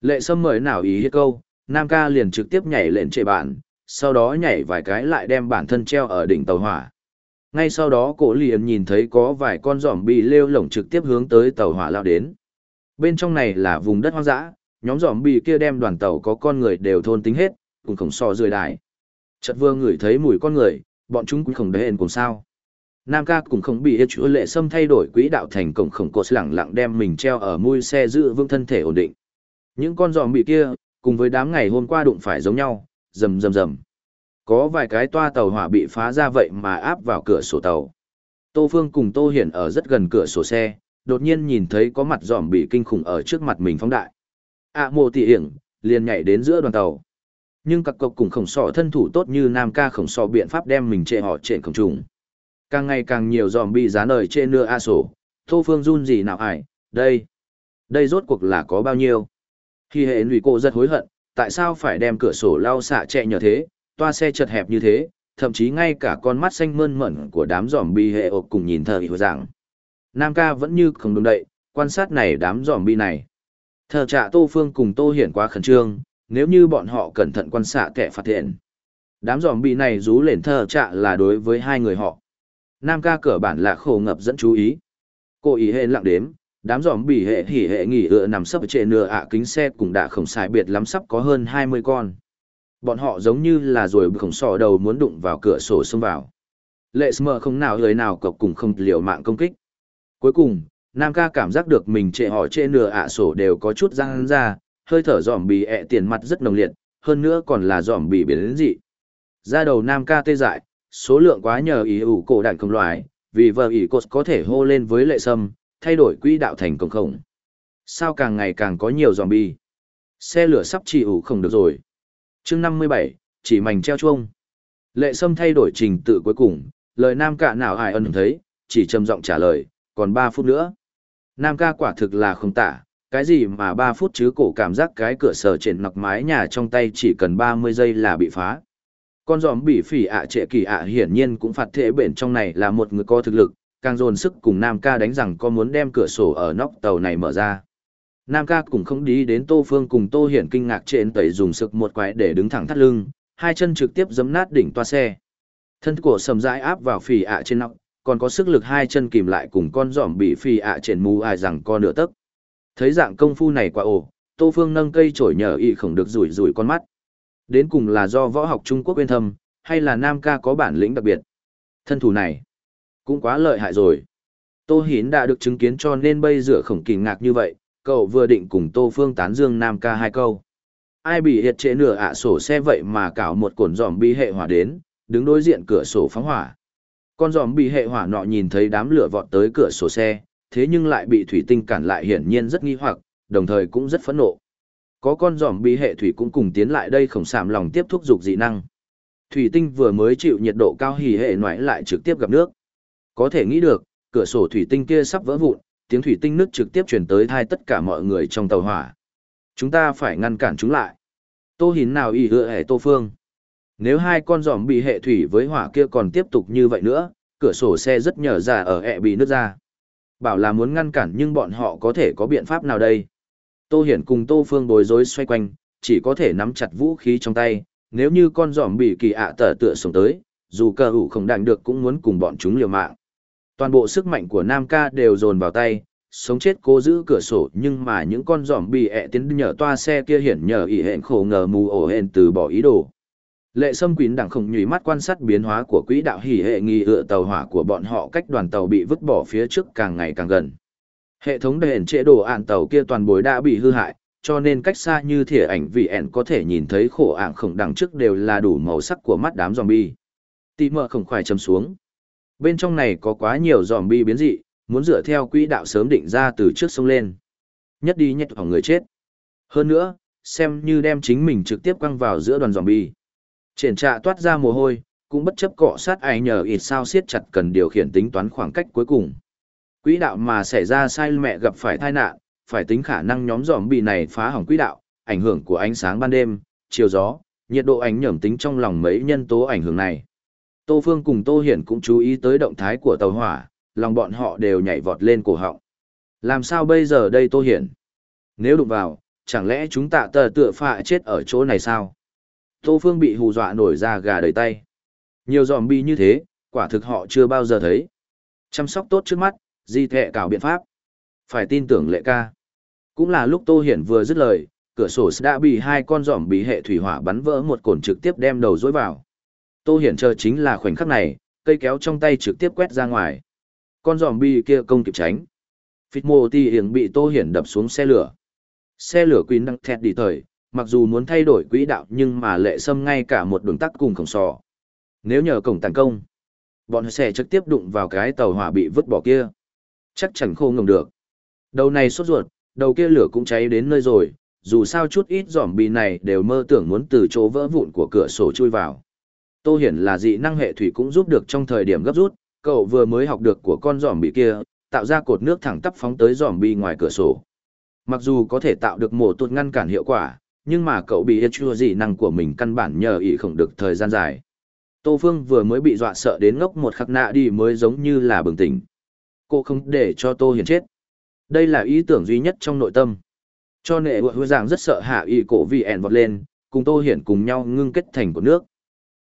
Lệ sâm mời nào ý hết câu, Nam ca liền trực tiếp nhảy lên trệ bản, sau đó nhảy vài cái lại đem bản thân treo ở đỉnh tàu hỏa. Ngay sau đó cổ liền nhìn thấy có vài con giỏm bị lêu lổng trực tiếp hướng tới tàu hỏa lao đến. Bên trong này là vùng đất hoang dã, nhóm giỏm bị kia đem đoàn tàu có con người đều thôn tính hết, cùng khổng so rời đài. chật vương ngửi thấy mùi con người, bọn chúng cũng không để hền cùng sao. Nam ca cũng không bị hết chữa lệ xâm thay đổi quỹ đạo thành cổng khổng cột lẳng lặng đem mình treo ở mui xe giữ vững thân thể ổn định. Những con giòm bị kia, cùng với đám ngày hôm qua đụng phải giống nhau, rầm rầm rầm. Có vài cái toa tàu hỏa bị phá ra vậy mà áp vào cửa sổ tàu. Tô Phương cùng Tô Hiển ở rất gần cửa sổ xe, đột nhiên nhìn thấy có mặt giòm bị kinh khủng ở trước mặt mình phóng đại. À mồ tỉ hiển, liền nhảy đến giữa đoàn tàu. Nhưng các cộc cùng khổng sọ thân thủ tốt như nam ca khổng sọ biện pháp đem mình trệ họ trện khổng trùng. Càng ngày càng nhiều giòm bị dán ở trên nửa A sổ, Tô Phương run gì nào ải, đây, đây rốt cuộc là có bao nhiêu. Khi hệ lụy cô rất hối hận, tại sao phải đem cửa sổ lau xạ trẻ nhờ thế, toa xe chật hẹp như thế, thậm chí ngay cả con mắt xanh mơn mởn của đám giòm bi hệ ộp cùng nhìn thờ hiểu rằng. Nam ca vẫn như không đúng đậy, quan sát này đám giòm bi này. Thờ trạ Tô Phương cùng Tô Hiển quá khẩn trương, nếu như bọn họ cẩn thận quan sát kẻ phát hiện Đám giòm bi này rú lên thờ trạ là đối với hai người họ. Nam ca cỡ bản là khổ ngập dẫn chú ý. Cô ý hệ lặng đếm, đám giòm bị hệ hỉ hệ nghỉ ựa nằm sấp trên nửa ạ kính xe cũng đã không sai biệt lắm sắp có hơn 20 con. Bọn họ giống như là rồi khổng sò đầu muốn đụng vào cửa sổ xông vào. Lệ Smơ không nào người nào cọc cùng không liều mạng công kích. Cuối cùng, Nam ca cảm giác được mình trệ họ trên nửa ạ sổ đều có chút răng ra, hơi thở giỏm bì ẹ tiền mặt rất nồng liệt, hơn nữa còn là giỏm bì biến đến dị. Ra đầu Nam ca tê dại, số lượng quá nhờ ý ủ cổ đại công loại, vì vợ ý cột có thể hô lên với lệ sâm, thay đổi quỹ đạo thành công khổng. Sao càng ngày càng có nhiều zombie? Xe lửa sắp chỉ ủ không được rồi chương năm mươi bảy chỉ mảnh treo chuông. Lệ sâm thay đổi trình tự cuối cùng lời nam ca nào ai ân thấy chỉ trầm giọng trả lời còn ba phút nữa. Nam ca quả thực là không tả cái gì mà ba phút chứ cổ cảm giác cái cửa sở trên nọc mái nhà trong tay chỉ cần ba mươi giây là bị phá. Con giòm bị phỉ ạ trệ kỳ ạ hiển nhiên cũng phạt thể bền trong này là một người có thực lực, càng dồn sức cùng Nam ca đánh rằng có muốn đem cửa sổ ở nóc tàu này mở ra. Nam ca cũng không đi đến Tô Phương cùng Tô Hiển kinh ngạc trên tẩy dùng sực một quái để đứng thẳng thắt lưng, hai chân trực tiếp giấm nát đỉnh toa xe. Thân cổ sầm rãi áp vào phì ạ trên nóc, còn có sức lực hai chân kìm lại cùng con giòm bị phì ạ trên mù ai rằng con nửa tấc. Thấy dạng công phu này quá ổ, Tô Phương nâng cây chổi nhờ y không được rủi rủi con mắt. Đến cùng là do võ học Trung Quốc bên thâm, hay là Nam ca có bản lĩnh đặc biệt. Thân thủ này, cũng quá lợi hại rồi. Tô Hiến đã được chứng kiến cho nên bây giờ khổng kỳ ngạc như vậy, cậu vừa định cùng Tô Phương tán dương Nam ca hai câu. Ai bị hiệt trễ nửa ạ sổ xe vậy mà cào một cồn giòm bi hệ hỏa đến, đứng đối diện cửa sổ phóng hỏa. Con giòm bị hệ hỏa nọ nhìn thấy đám lửa vọt tới cửa sổ xe, thế nhưng lại bị thủy tinh cản lại hiển nhiên rất nghi hoặc, đồng thời cũng rất phẫn nộ. Có con giòm bị hệ thủy cũng cùng tiến lại đây khổng sạm lòng tiếp thúc dục dị năng. Thủy tinh vừa mới chịu nhiệt độ cao hỉ hệ ngoại lại trực tiếp gặp nước. Có thể nghĩ được, cửa sổ thủy tinh kia sắp vỡ vụn, tiếng thủy tinh nước trực tiếp truyền tới thai tất cả mọi người trong tàu hỏa. Chúng ta phải ngăn cản chúng lại. Tô Hín nào ý hựa hệ Tô Phương. Nếu hai con giòm bị hệ thủy với hỏa kia còn tiếp tục như vậy nữa, cửa sổ xe rất nhở ra ở ẹ bị nước ra. Bảo là muốn ngăn cản nhưng bọn họ có thể có biện pháp nào đây? Tô Hiển cùng Tô Phương bối rối xoay quanh, chỉ có thể nắm chặt vũ khí trong tay, nếu như con giòm bị kỳ ạ à tở tựa sống tới, dù cờ hủ không đành được cũng muốn cùng bọn chúng liều mạng. Toàn bộ sức mạnh của Nam ca đều dồn vào tay, sống chết cố giữ cửa sổ nhưng mà những con giòm bị ẹ tiến nhờ toa xe kia hiển nhờ ỉ hẹn khổ ngờ mù ổ hẹn từ bỏ ý đồ. Lệ Sâm Quýn đẳng không nhùy mắt quan sát biến hóa của quỹ đạo hỉ hệ nghi ựa tàu hỏa của bọn họ cách đoàn tàu bị vứt bỏ phía trước càng ngày càng gần. Hệ thống đèn chế đồ ạn tàu kia toàn bối đã bị hư hại, cho nên cách xa như thỉa ảnh vị ẻn có thể nhìn thấy khổ ạng khổng đằng trước đều là đủ màu sắc của mắt đám zombie. Tì mờ khổng khoải châm xuống. Bên trong này có quá nhiều bi biến dị, muốn dựa theo quỹ đạo sớm định ra từ trước sông lên. Nhất đi nhất hỏng người chết. Hơn nữa, xem như đem chính mình trực tiếp quăng vào giữa đoàn bi. Triển trạ toát ra mồ hôi, cũng bất chấp cọ sát ai nhờ ít sao siết chặt cần điều khiển tính toán khoảng cách cuối cùng. Quỹ đạo mà xảy ra sai mẹ gặp phải tai nạn, phải tính khả năng nhóm giòm bị này phá hỏng quỹ đạo, ảnh hưởng của ánh sáng ban đêm, chiều gió, nhiệt độ ảnh nhẩm tính trong lòng mấy nhân tố ảnh hưởng này. Tô Phương cùng Tô Hiển cũng chú ý tới động thái của tàu hỏa, lòng bọn họ đều nhảy vọt lên cổ họng. Làm sao bây giờ đây Tô Hiển? Nếu đụng vào, chẳng lẽ chúng ta tờ tựa phạ chết ở chỗ này sao? Tô Phương bị hù dọa nổi ra gà đầy tay. Nhiều giòm bi như thế, quả thực họ chưa bao giờ thấy. Chăm sóc tốt trước mắt, di thệ cảo biện pháp. Phải tin tưởng lệ ca. Cũng là lúc Tô Hiển vừa dứt lời, cửa sổ đã bị hai con giòm bị hệ thủy hỏa bắn vỡ một cồn trực tiếp đem đầu dối vào. Tô Hiển chờ chính là khoảnh khắc này, cây kéo trong tay trực tiếp quét ra ngoài. Con giòm bi kia công kịp tránh. Phít mô ti hiển bị Tô Hiển đập xuống xe lửa. Xe lửa quý năng thẹt đi thời, mặc dù muốn thay đổi quỹ đạo nhưng mà lệ sâm ngay cả một đường tắt cùng khổng sò. Nếu nhờ cổng tấn công, bọn sẽ trực tiếp đụng vào cái tàu hỏa bị vứt bỏ kia. Chắc chẳng khô ngừng được. Đầu này sốt ruột, đầu kia lửa cũng cháy đến nơi rồi, dù sao chút ít giòm bì này đều mơ tưởng muốn từ chỗ vỡ vụn của cửa sổ chui vào. Tô Hiển là dị năng hệ thủy cũng giúp được trong thời điểm gấp rút, cậu vừa mới học được của con giòm bị kia, tạo ra cột nước thẳng tắp phóng tới giòm bị ngoài cửa sổ. Mặc dù có thể tạo được mổ tụt ngăn cản hiệu quả, nhưng mà cậu bị hết chua dị năng của mình căn bản nhờ ý không được thời gian dài. Tô Phương vừa mới bị dọa sợ đến ngốc một khắc nạ đi mới giống như là bừng tỉnh. Cô không để cho Tô Hiển chết. Đây là ý tưởng duy nhất trong nội tâm. Cho nệ hứa giảng rất sợ hạ y cổ vì ẻn vọt lên, cùng Tô Hiển cùng nhau ngưng kết thành của nước.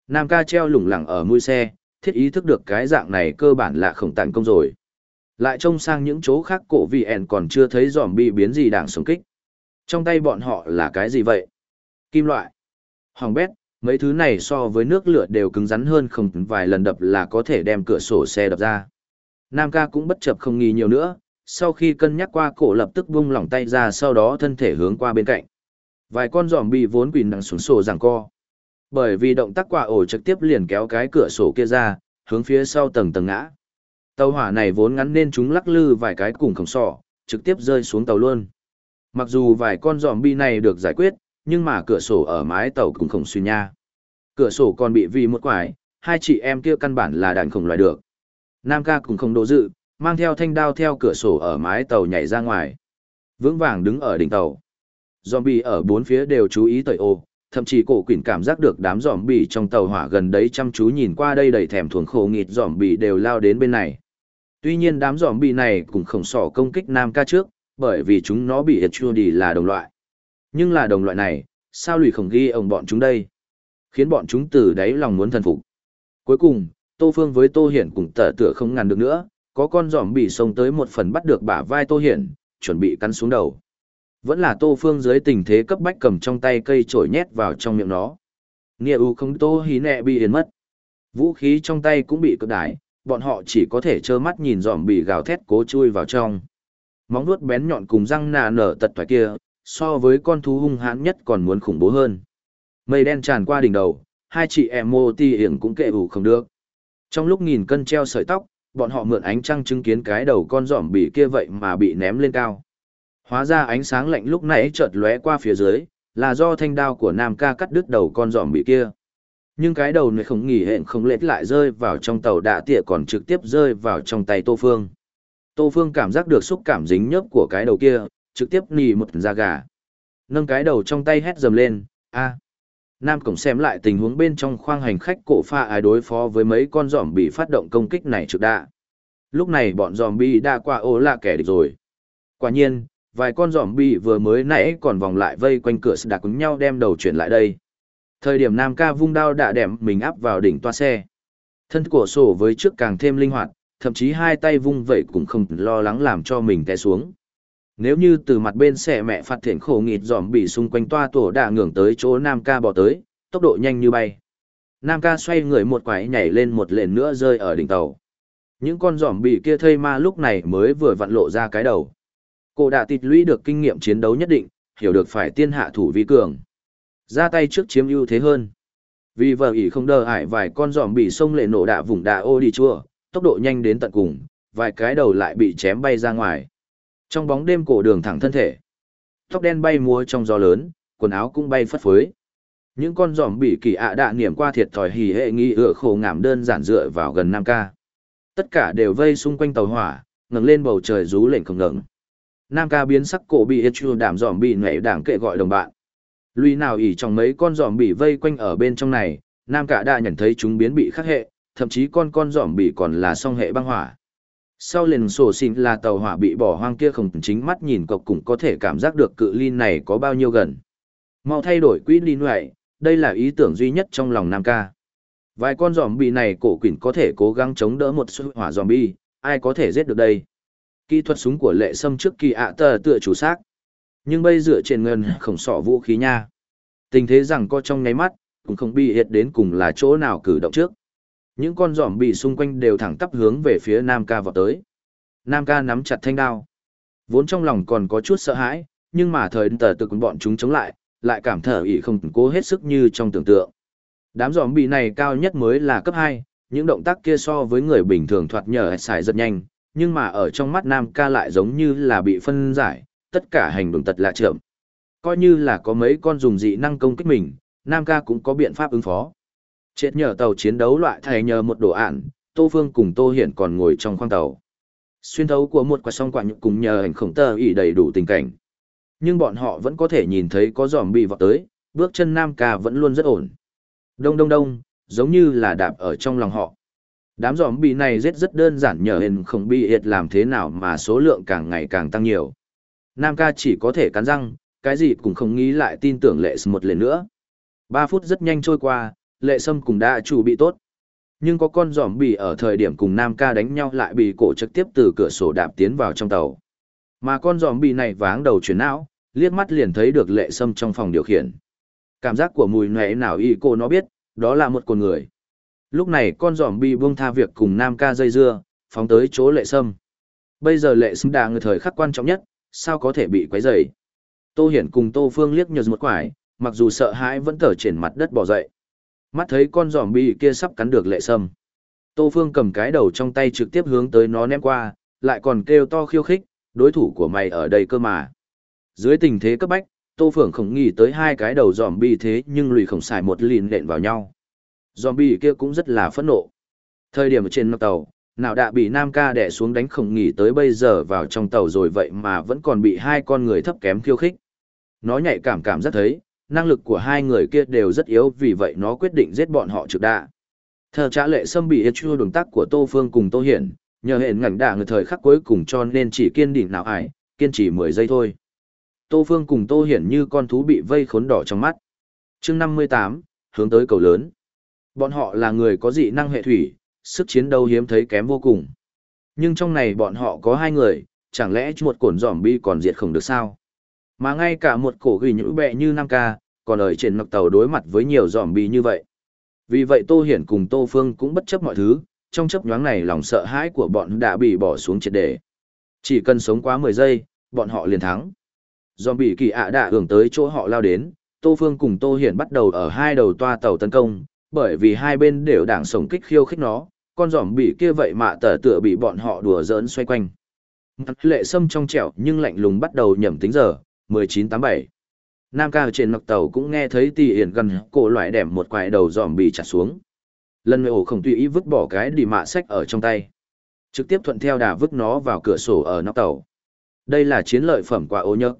Nam ca treo lủng lẳng ở mũi xe, thiết ý thức được cái dạng này cơ bản là khổng tàn công rồi. Lại trông sang những chỗ khác cổ vì ẻn còn chưa thấy giòm bị biến gì đảng sống kích. Trong tay bọn họ là cái gì vậy? Kim loại. Hoàng bét, mấy thứ này so với nước lửa đều cứng rắn hơn không vài lần đập là có thể đem cửa sổ xe đập ra. Nam ca cũng bất chập không nghi nhiều nữa, sau khi cân nhắc qua cổ lập tức bung lỏng tay ra sau đó thân thể hướng qua bên cạnh. Vài con giòm bị vốn quỳ nặng xuống sổ giằng co. Bởi vì động tác quả ổ trực tiếp liền kéo cái cửa sổ kia ra, hướng phía sau tầng tầng ngã. Tàu hỏa này vốn ngắn nên chúng lắc lư vài cái cùng khổng sọ, trực tiếp rơi xuống tàu luôn. Mặc dù vài con zombie bi này được giải quyết, nhưng mà cửa sổ ở mái tàu cũng không suy nha. Cửa sổ còn bị vì một quải, hai chị em kia căn bản là đàn không loài được. Nam ca cũng không đổ dự, mang theo thanh đao theo cửa sổ ở mái tàu nhảy ra ngoài. Vững vàng đứng ở đỉnh tàu. Zombie ở bốn phía đều chú ý tẩy ô, Thậm chí cổ quỷ cảm giác được đám giòm bì trong tàu hỏa gần đấy chăm chú nhìn qua đây đầy thèm thuồng khổ nghịt giòm bì đều lao đến bên này. Tuy nhiên đám giòm bì này cũng không sỏ công kích Nam ca trước, bởi vì chúng nó bị chua đi là đồng loại. Nhưng là đồng loại này, sao lùi không ghi ông bọn chúng đây? Khiến bọn chúng từ đáy lòng muốn thần phục. Cuối cùng, Tô Phương với Tô Hiển cùng tở tựa không ngăn được nữa, có con giòm bì xông tới một phần bắt được bả vai Tô Hiển, chuẩn bị cắn xuống đầu. Vẫn là Tô Phương dưới tình thế cấp bách cầm trong tay cây chổi nhét vào trong miệng nó. nghĩa u không Tô hí nẹ bị hiền mất. Vũ khí trong tay cũng bị cướp đái, bọn họ chỉ có thể trơ mắt nhìn dòm bị gào thét cố chui vào trong. Móng vuốt bén nhọn cùng răng nà nở tật thoải kia, so với con thú hung hãn nhất còn muốn khủng bố hơn. Mây đen tràn qua đỉnh đầu, hai chị em mô ti hiển cũng kệ ủ không được. Trong lúc nghìn cân treo sợi tóc, bọn họ mượn ánh trăng chứng kiến cái đầu con giỏm bị kia vậy mà bị ném lên cao. Hóa ra ánh sáng lạnh lúc nãy chợt lóe qua phía dưới, là do thanh đao của Nam ca cắt đứt đầu con giòm bị kia. Nhưng cái đầu này không nghỉ hẹn không lệch lại rơi vào trong tàu đạ tịa còn trực tiếp rơi vào trong tay Tô Phương. Tô Phương cảm giác được xúc cảm dính nhớp của cái đầu kia, trực tiếp nì một da gà. Nâng cái đầu trong tay hét dầm lên, a Nam Cổng xem lại tình huống bên trong khoang hành khách cổ pha ai đối phó với mấy con giòm bị phát động công kích này trực đạ. Lúc này bọn giòm bị đã qua ố là kẻ địch rồi. Quả nhiên, vài con giỏm bị vừa mới nãy còn vòng lại vây quanh cửa đặt cứng nhau đem đầu chuyển lại đây. Thời điểm Nam ca vung đao đã đẹp mình áp vào đỉnh toa xe. Thân của sổ với trước càng thêm linh hoạt, thậm chí hai tay vung vậy cũng không lo lắng làm cho mình té xuống. Nếu như từ mặt bên xe mẹ phát thiện khổ nghịt giỏm bị xung quanh toa tổ đã ngưỡng tới chỗ Nam ca bỏ tới, tốc độ nhanh như bay. Nam ca xoay người một quái nhảy lên một lền nữa rơi ở đỉnh tàu. Những con giòm bị kia thây ma lúc này mới vừa vặn lộ ra cái đầu. Cô đã tịt lũy được kinh nghiệm chiến đấu nhất định, hiểu được phải tiên hạ thủ vi cường. Ra tay trước chiếm ưu thế hơn. Vì vợ ỉ không đờ ải vài con giòm bị sông lệ nổ đạ vùng đạ ô đi chua, tốc độ nhanh đến tận cùng, vài cái đầu lại bị chém bay ra ngoài. Trong bóng đêm cổ đường thẳng thân thể. Tóc đen bay múa trong gió lớn, quần áo cũng bay phất phới. Những con giòm bị kỳ ạ đạ niệm qua thiệt thòi hỉ hệ nghi ựa khổ ngảm đơn giản dựa vào gần Nam ca. Tất cả đều vây xung quanh tàu hỏa, ngẩng lên bầu trời rú lệnh không ngẩng. Nam ca biến sắc cổ bị chua đảm giòm bị nhảy đảng kệ gọi đồng bạn. Lui nào ỉ trong mấy con giòm bị vây quanh ở bên trong này, Nam ca đã nhận thấy chúng biến bị khắc hệ, thậm chí con con giòm bị còn là song hệ băng hỏa. Sau lần sổ xin là tàu hỏa bị bỏ hoang kia không chính mắt nhìn cọc cũng có thể cảm giác được cự ly này có bao nhiêu gần. Mau thay đổi quỹ đi nuệ, đây là ý tưởng duy nhất trong lòng Nam ca. Vài con giòm bị này cổ quỷ có thể cố gắng chống đỡ một sự hỏa giòm bi, ai có thể giết được đây. Kỹ thuật súng của lệ sâm trước kỳ ạ tờ tựa chủ xác. Nhưng bây dựa trên ngân khổng sọ vũ khí nha. Tình thế rằng co trong nháy mắt, cũng không bị hiệt đến cùng là chỗ nào cử động trước. Những con giòm bị xung quanh đều thẳng tắp hướng về phía Nam ca vào tới. Nam ca nắm chặt thanh đao. Vốn trong lòng còn có chút sợ hãi, nhưng mà thời tờ tự bọn chúng chống lại, lại cảm thở ỉ không cố hết sức như trong tưởng tượng. Đám giòm bị này cao nhất mới là cấp 2, những động tác kia so với người bình thường thoạt nhờ xài rất nhanh, nhưng mà ở trong mắt Nam ca lại giống như là bị phân giải, tất cả hành động tật lạ trượm. Coi như là có mấy con dùng dị năng công kích mình, Nam ca cũng có biện pháp ứng phó. Chết nhờ tàu chiến đấu loại thầy nhờ một đồ ản, Tô Phương cùng Tô Hiển còn ngồi trong khoang tàu. Xuyên thấu của một quả song quả nhục cùng nhờ ảnh khổng tơ ỉ đầy đủ tình cảnh. Nhưng bọn họ vẫn có thể nhìn thấy có giòm bị vọt tới, bước chân Nam ca vẫn luôn rất ổn. Đông đông đông, giống như là đạp ở trong lòng họ. Đám giòm bị này rất rất đơn giản nhờ hình không bị hiệt làm thế nào mà số lượng càng ngày càng tăng nhiều. Nam ca chỉ có thể cắn răng, cái gì cũng không nghĩ lại tin tưởng lệ một lần nữa. Ba phút rất nhanh trôi qua, lệ sâm cũng đã chủ bị tốt. Nhưng có con giòm bị ở thời điểm cùng Nam ca đánh nhau lại bị cổ trực tiếp từ cửa sổ đạp tiến vào trong tàu. Mà con giòm bị này váng đầu chuyển não, liếc mắt liền thấy được lệ sâm trong phòng điều khiển. Cảm giác của mùi nệ nào y cô nó biết, đó là một con người. Lúc này con giòm bị buông tha việc cùng Nam ca dây dưa, phóng tới chỗ lệ sâm. Bây giờ lệ sâm đã người thời khắc quan trọng nhất, sao có thể bị quấy rầy? Tô Hiển cùng Tô Phương liếc nhờ một quải, mặc dù sợ hãi vẫn thở trên mặt đất bỏ dậy. Mắt thấy con giòm bị kia sắp cắn được lệ sâm. Tô Phương cầm cái đầu trong tay trực tiếp hướng tới nó ném qua, lại còn kêu to khiêu khích, đối thủ của mày ở đây cơ mà. Dưới tình thế cấp bách, Tô Phương không nghĩ tới hai cái đầu giòm bi thế nhưng lùi không xài một lìn lện vào nhau. Zombie kia cũng rất là phẫn nộ. Thời điểm trên mặt tàu, nào đã bị Nam ca đè xuống đánh không nghỉ tới bây giờ vào trong tàu rồi vậy mà vẫn còn bị hai con người thấp kém khiêu khích. Nó nhạy cảm cảm rất thấy, năng lực của hai người kia đều rất yếu vì vậy nó quyết định giết bọn họ trực đạ. Thờ trả lệ xâm bị chua đường tắc của Tô Phương cùng Tô Hiển, nhờ hẹn ngảnh đả người thời khắc cuối cùng cho nên chỉ kiên định nào ải, kiên trì 10 giây thôi. Tô Phương cùng Tô Hiển như con thú bị vây khốn đỏ trong mắt. chương 58, hướng tới cầu lớn. Bọn họ là người có dị năng hệ thủy, sức chiến đấu hiếm thấy kém vô cùng. Nhưng trong này bọn họ có hai người, chẳng lẽ một cổn giỏm bi còn diệt không được sao? Mà ngay cả một cổ ghi nhũ bẹ như Nam Ca, còn ở trên nọc tàu đối mặt với nhiều giỏm bi như vậy. Vì vậy Tô Hiển cùng Tô Phương cũng bất chấp mọi thứ, trong chấp nhoáng này lòng sợ hãi của bọn đã bị bỏ xuống triệt đề. Chỉ cần sống quá 10 giây, bọn họ liền thắng. Zombie kỳ ạ đã hưởng tới chỗ họ lao đến, Tô Phương cùng Tô Hiển bắt đầu ở hai đầu toa tàu tấn công, bởi vì hai bên đều đảng sống kích khiêu khích nó, con giỏm bị kia vậy mà tờ tựa bị bọn họ đùa giỡn xoay quanh. Mặt lệ sâm trong trẻo nhưng lạnh lùng bắt đầu nhẩm tính giờ, 1987. Nam ca trên nọc tàu cũng nghe thấy tì hiển gần cổ loại đẻm một quài đầu giỏm bị chặt xuống. Lần này ổ không tùy ý vứt bỏ cái đi mạ sách ở trong tay. Trực tiếp thuận theo đà vứt nó vào cửa sổ ở nóc tàu. Đây là chiến lợi phẩm quả ô nhớ.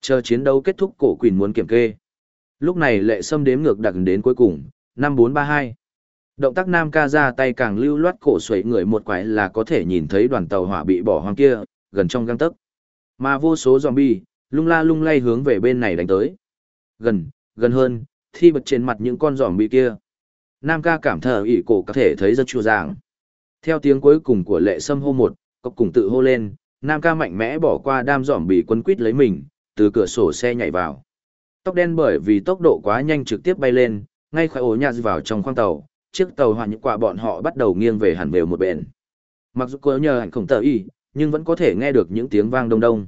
Chờ chiến đấu kết thúc cổ quỳnh muốn kiểm kê. Lúc này lệ sâm đếm ngược đặc đến cuối cùng, năm bốn ba hai Động tác Nam ca ra tay càng lưu loát cổ xoay người một quái là có thể nhìn thấy đoàn tàu hỏa bị bỏ hoang kia, gần trong găng tấc. Mà vô số zombie, lung la lung lay hướng về bên này đánh tới. Gần, gần hơn, thi bật trên mặt những con zombie kia. Nam ca cảm thở ỉ cổ có thể thấy rất chua ràng. Theo tiếng cuối cùng của lệ sâm hô một, cốc cùng tự hô lên, Nam ca mạnh mẽ bỏ qua đam zombie quân quýt lấy mình, từ cửa sổ xe nhảy vào. Tóc đen bởi vì tốc độ quá nhanh trực tiếp bay lên, ngay khỏi ổ nhà vào trong khoang tàu, chiếc tàu hỏa những quả bọn họ bắt đầu nghiêng về hẳn về một bên. Mặc dù cô nhờ ảnh không tờ y, nhưng vẫn có thể nghe được những tiếng vang đông đông.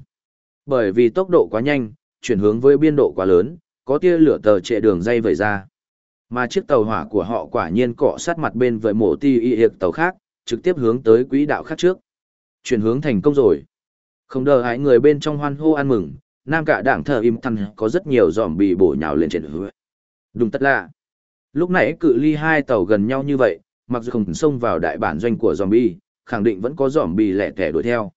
Bởi vì tốc độ quá nhanh, chuyển hướng với biên độ quá lớn, có tia lửa tờ trệ đường dây vẩy ra. Mà chiếc tàu hỏa của họ quả nhiên cọ sát mặt bên với mổ ti y hiệp tàu khác, trực tiếp hướng tới quỹ đạo khác trước. Chuyển hướng thành công rồi. Không đờ hãi người bên trong hoan hô ăn mừng, nam cả đảng thờ im thăng có rất nhiều giòm bị bổ nhào lên trên hứa. Đúng tất lạ. Lúc nãy cự ly hai tàu gần nhau như vậy, mặc dù không xông vào đại bản doanh của zombie, khẳng định vẫn có zombie lẻ tẻ đuổi theo.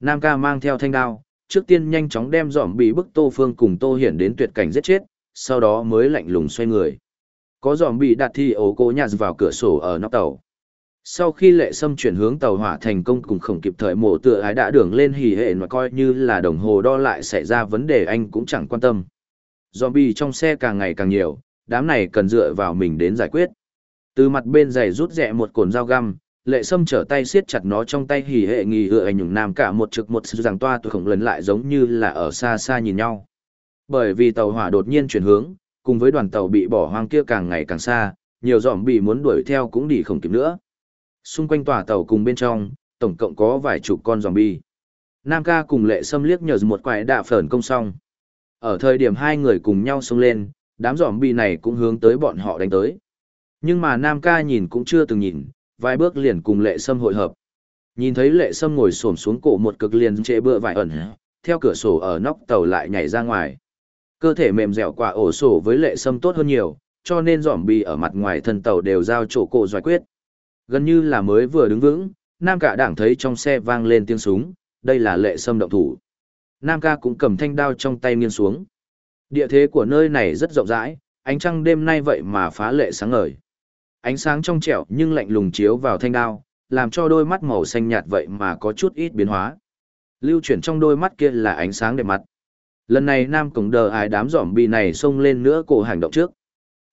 Nam ca mang theo thanh đao, trước tiên nhanh chóng đem zombie bức Tô Phương cùng Tô Hiển đến tuyệt cảnh giết chết, sau đó mới lạnh lùng xoay người. Có zombie đặt thi ổ cố nhạt vào cửa sổ ở nóc tàu. Sau khi lệ sâm chuyển hướng tàu hỏa thành công cùng không kịp thời mổ tựa ái đã đường lên hỉ hệ mà coi như là đồng hồ đo lại xảy ra vấn đề anh cũng chẳng quan tâm. Zombie trong xe càng ngày càng nhiều, đám này cần dựa vào mình đến giải quyết. Từ mặt bên giày rút rẽ một cồn dao găm, lệ sâm trở tay siết chặt nó trong tay hỉ hệ nghi hựa ảnh nhùng nam cả một trực một sự rằng toa tôi khổng lần lại giống như là ở xa xa nhìn nhau. Bởi vì tàu hỏa đột nhiên chuyển hướng, cùng với đoàn tàu bị bỏ hoang kia càng ngày càng xa, nhiều dòm bị muốn đuổi theo cũng đi không kịp nữa. Xung quanh tòa tàu cùng bên trong, tổng cộng có vài chục con zombie. Nam ca cùng lệ sâm liếc nhờ một quái đạ phởn công xong. Ở thời điểm hai người cùng nhau xông lên, đám giỏm bi này cũng hướng tới bọn họ đánh tới. Nhưng mà Nam ca nhìn cũng chưa từng nhìn, vài bước liền cùng lệ sâm hội hợp. Nhìn thấy lệ sâm ngồi xổm xuống cổ một cực liền trễ bựa vải ẩn, theo cửa sổ ở nóc tàu lại nhảy ra ngoài. Cơ thể mềm dẻo quả ổ sổ với lệ sâm tốt hơn nhiều, cho nên giỏm bi ở mặt ngoài thân tàu đều giao chỗ cổ giải quyết. Gần như là mới vừa đứng vững, Nam cả đảng thấy trong xe vang lên tiếng súng, đây là lệ sâm động thủ. Nam ca cũng cầm thanh đao trong tay nghiêng xuống. Địa thế của nơi này rất rộng rãi, ánh trăng đêm nay vậy mà phá lệ sáng ngời. Ánh sáng trong trẻo nhưng lạnh lùng chiếu vào thanh đao, làm cho đôi mắt màu xanh nhạt vậy mà có chút ít biến hóa. Lưu chuyển trong đôi mắt kia là ánh sáng đẹp mặt. Lần này Nam Cổng Đờ ai đám giỏm bị này xông lên nữa cổ hành động trước.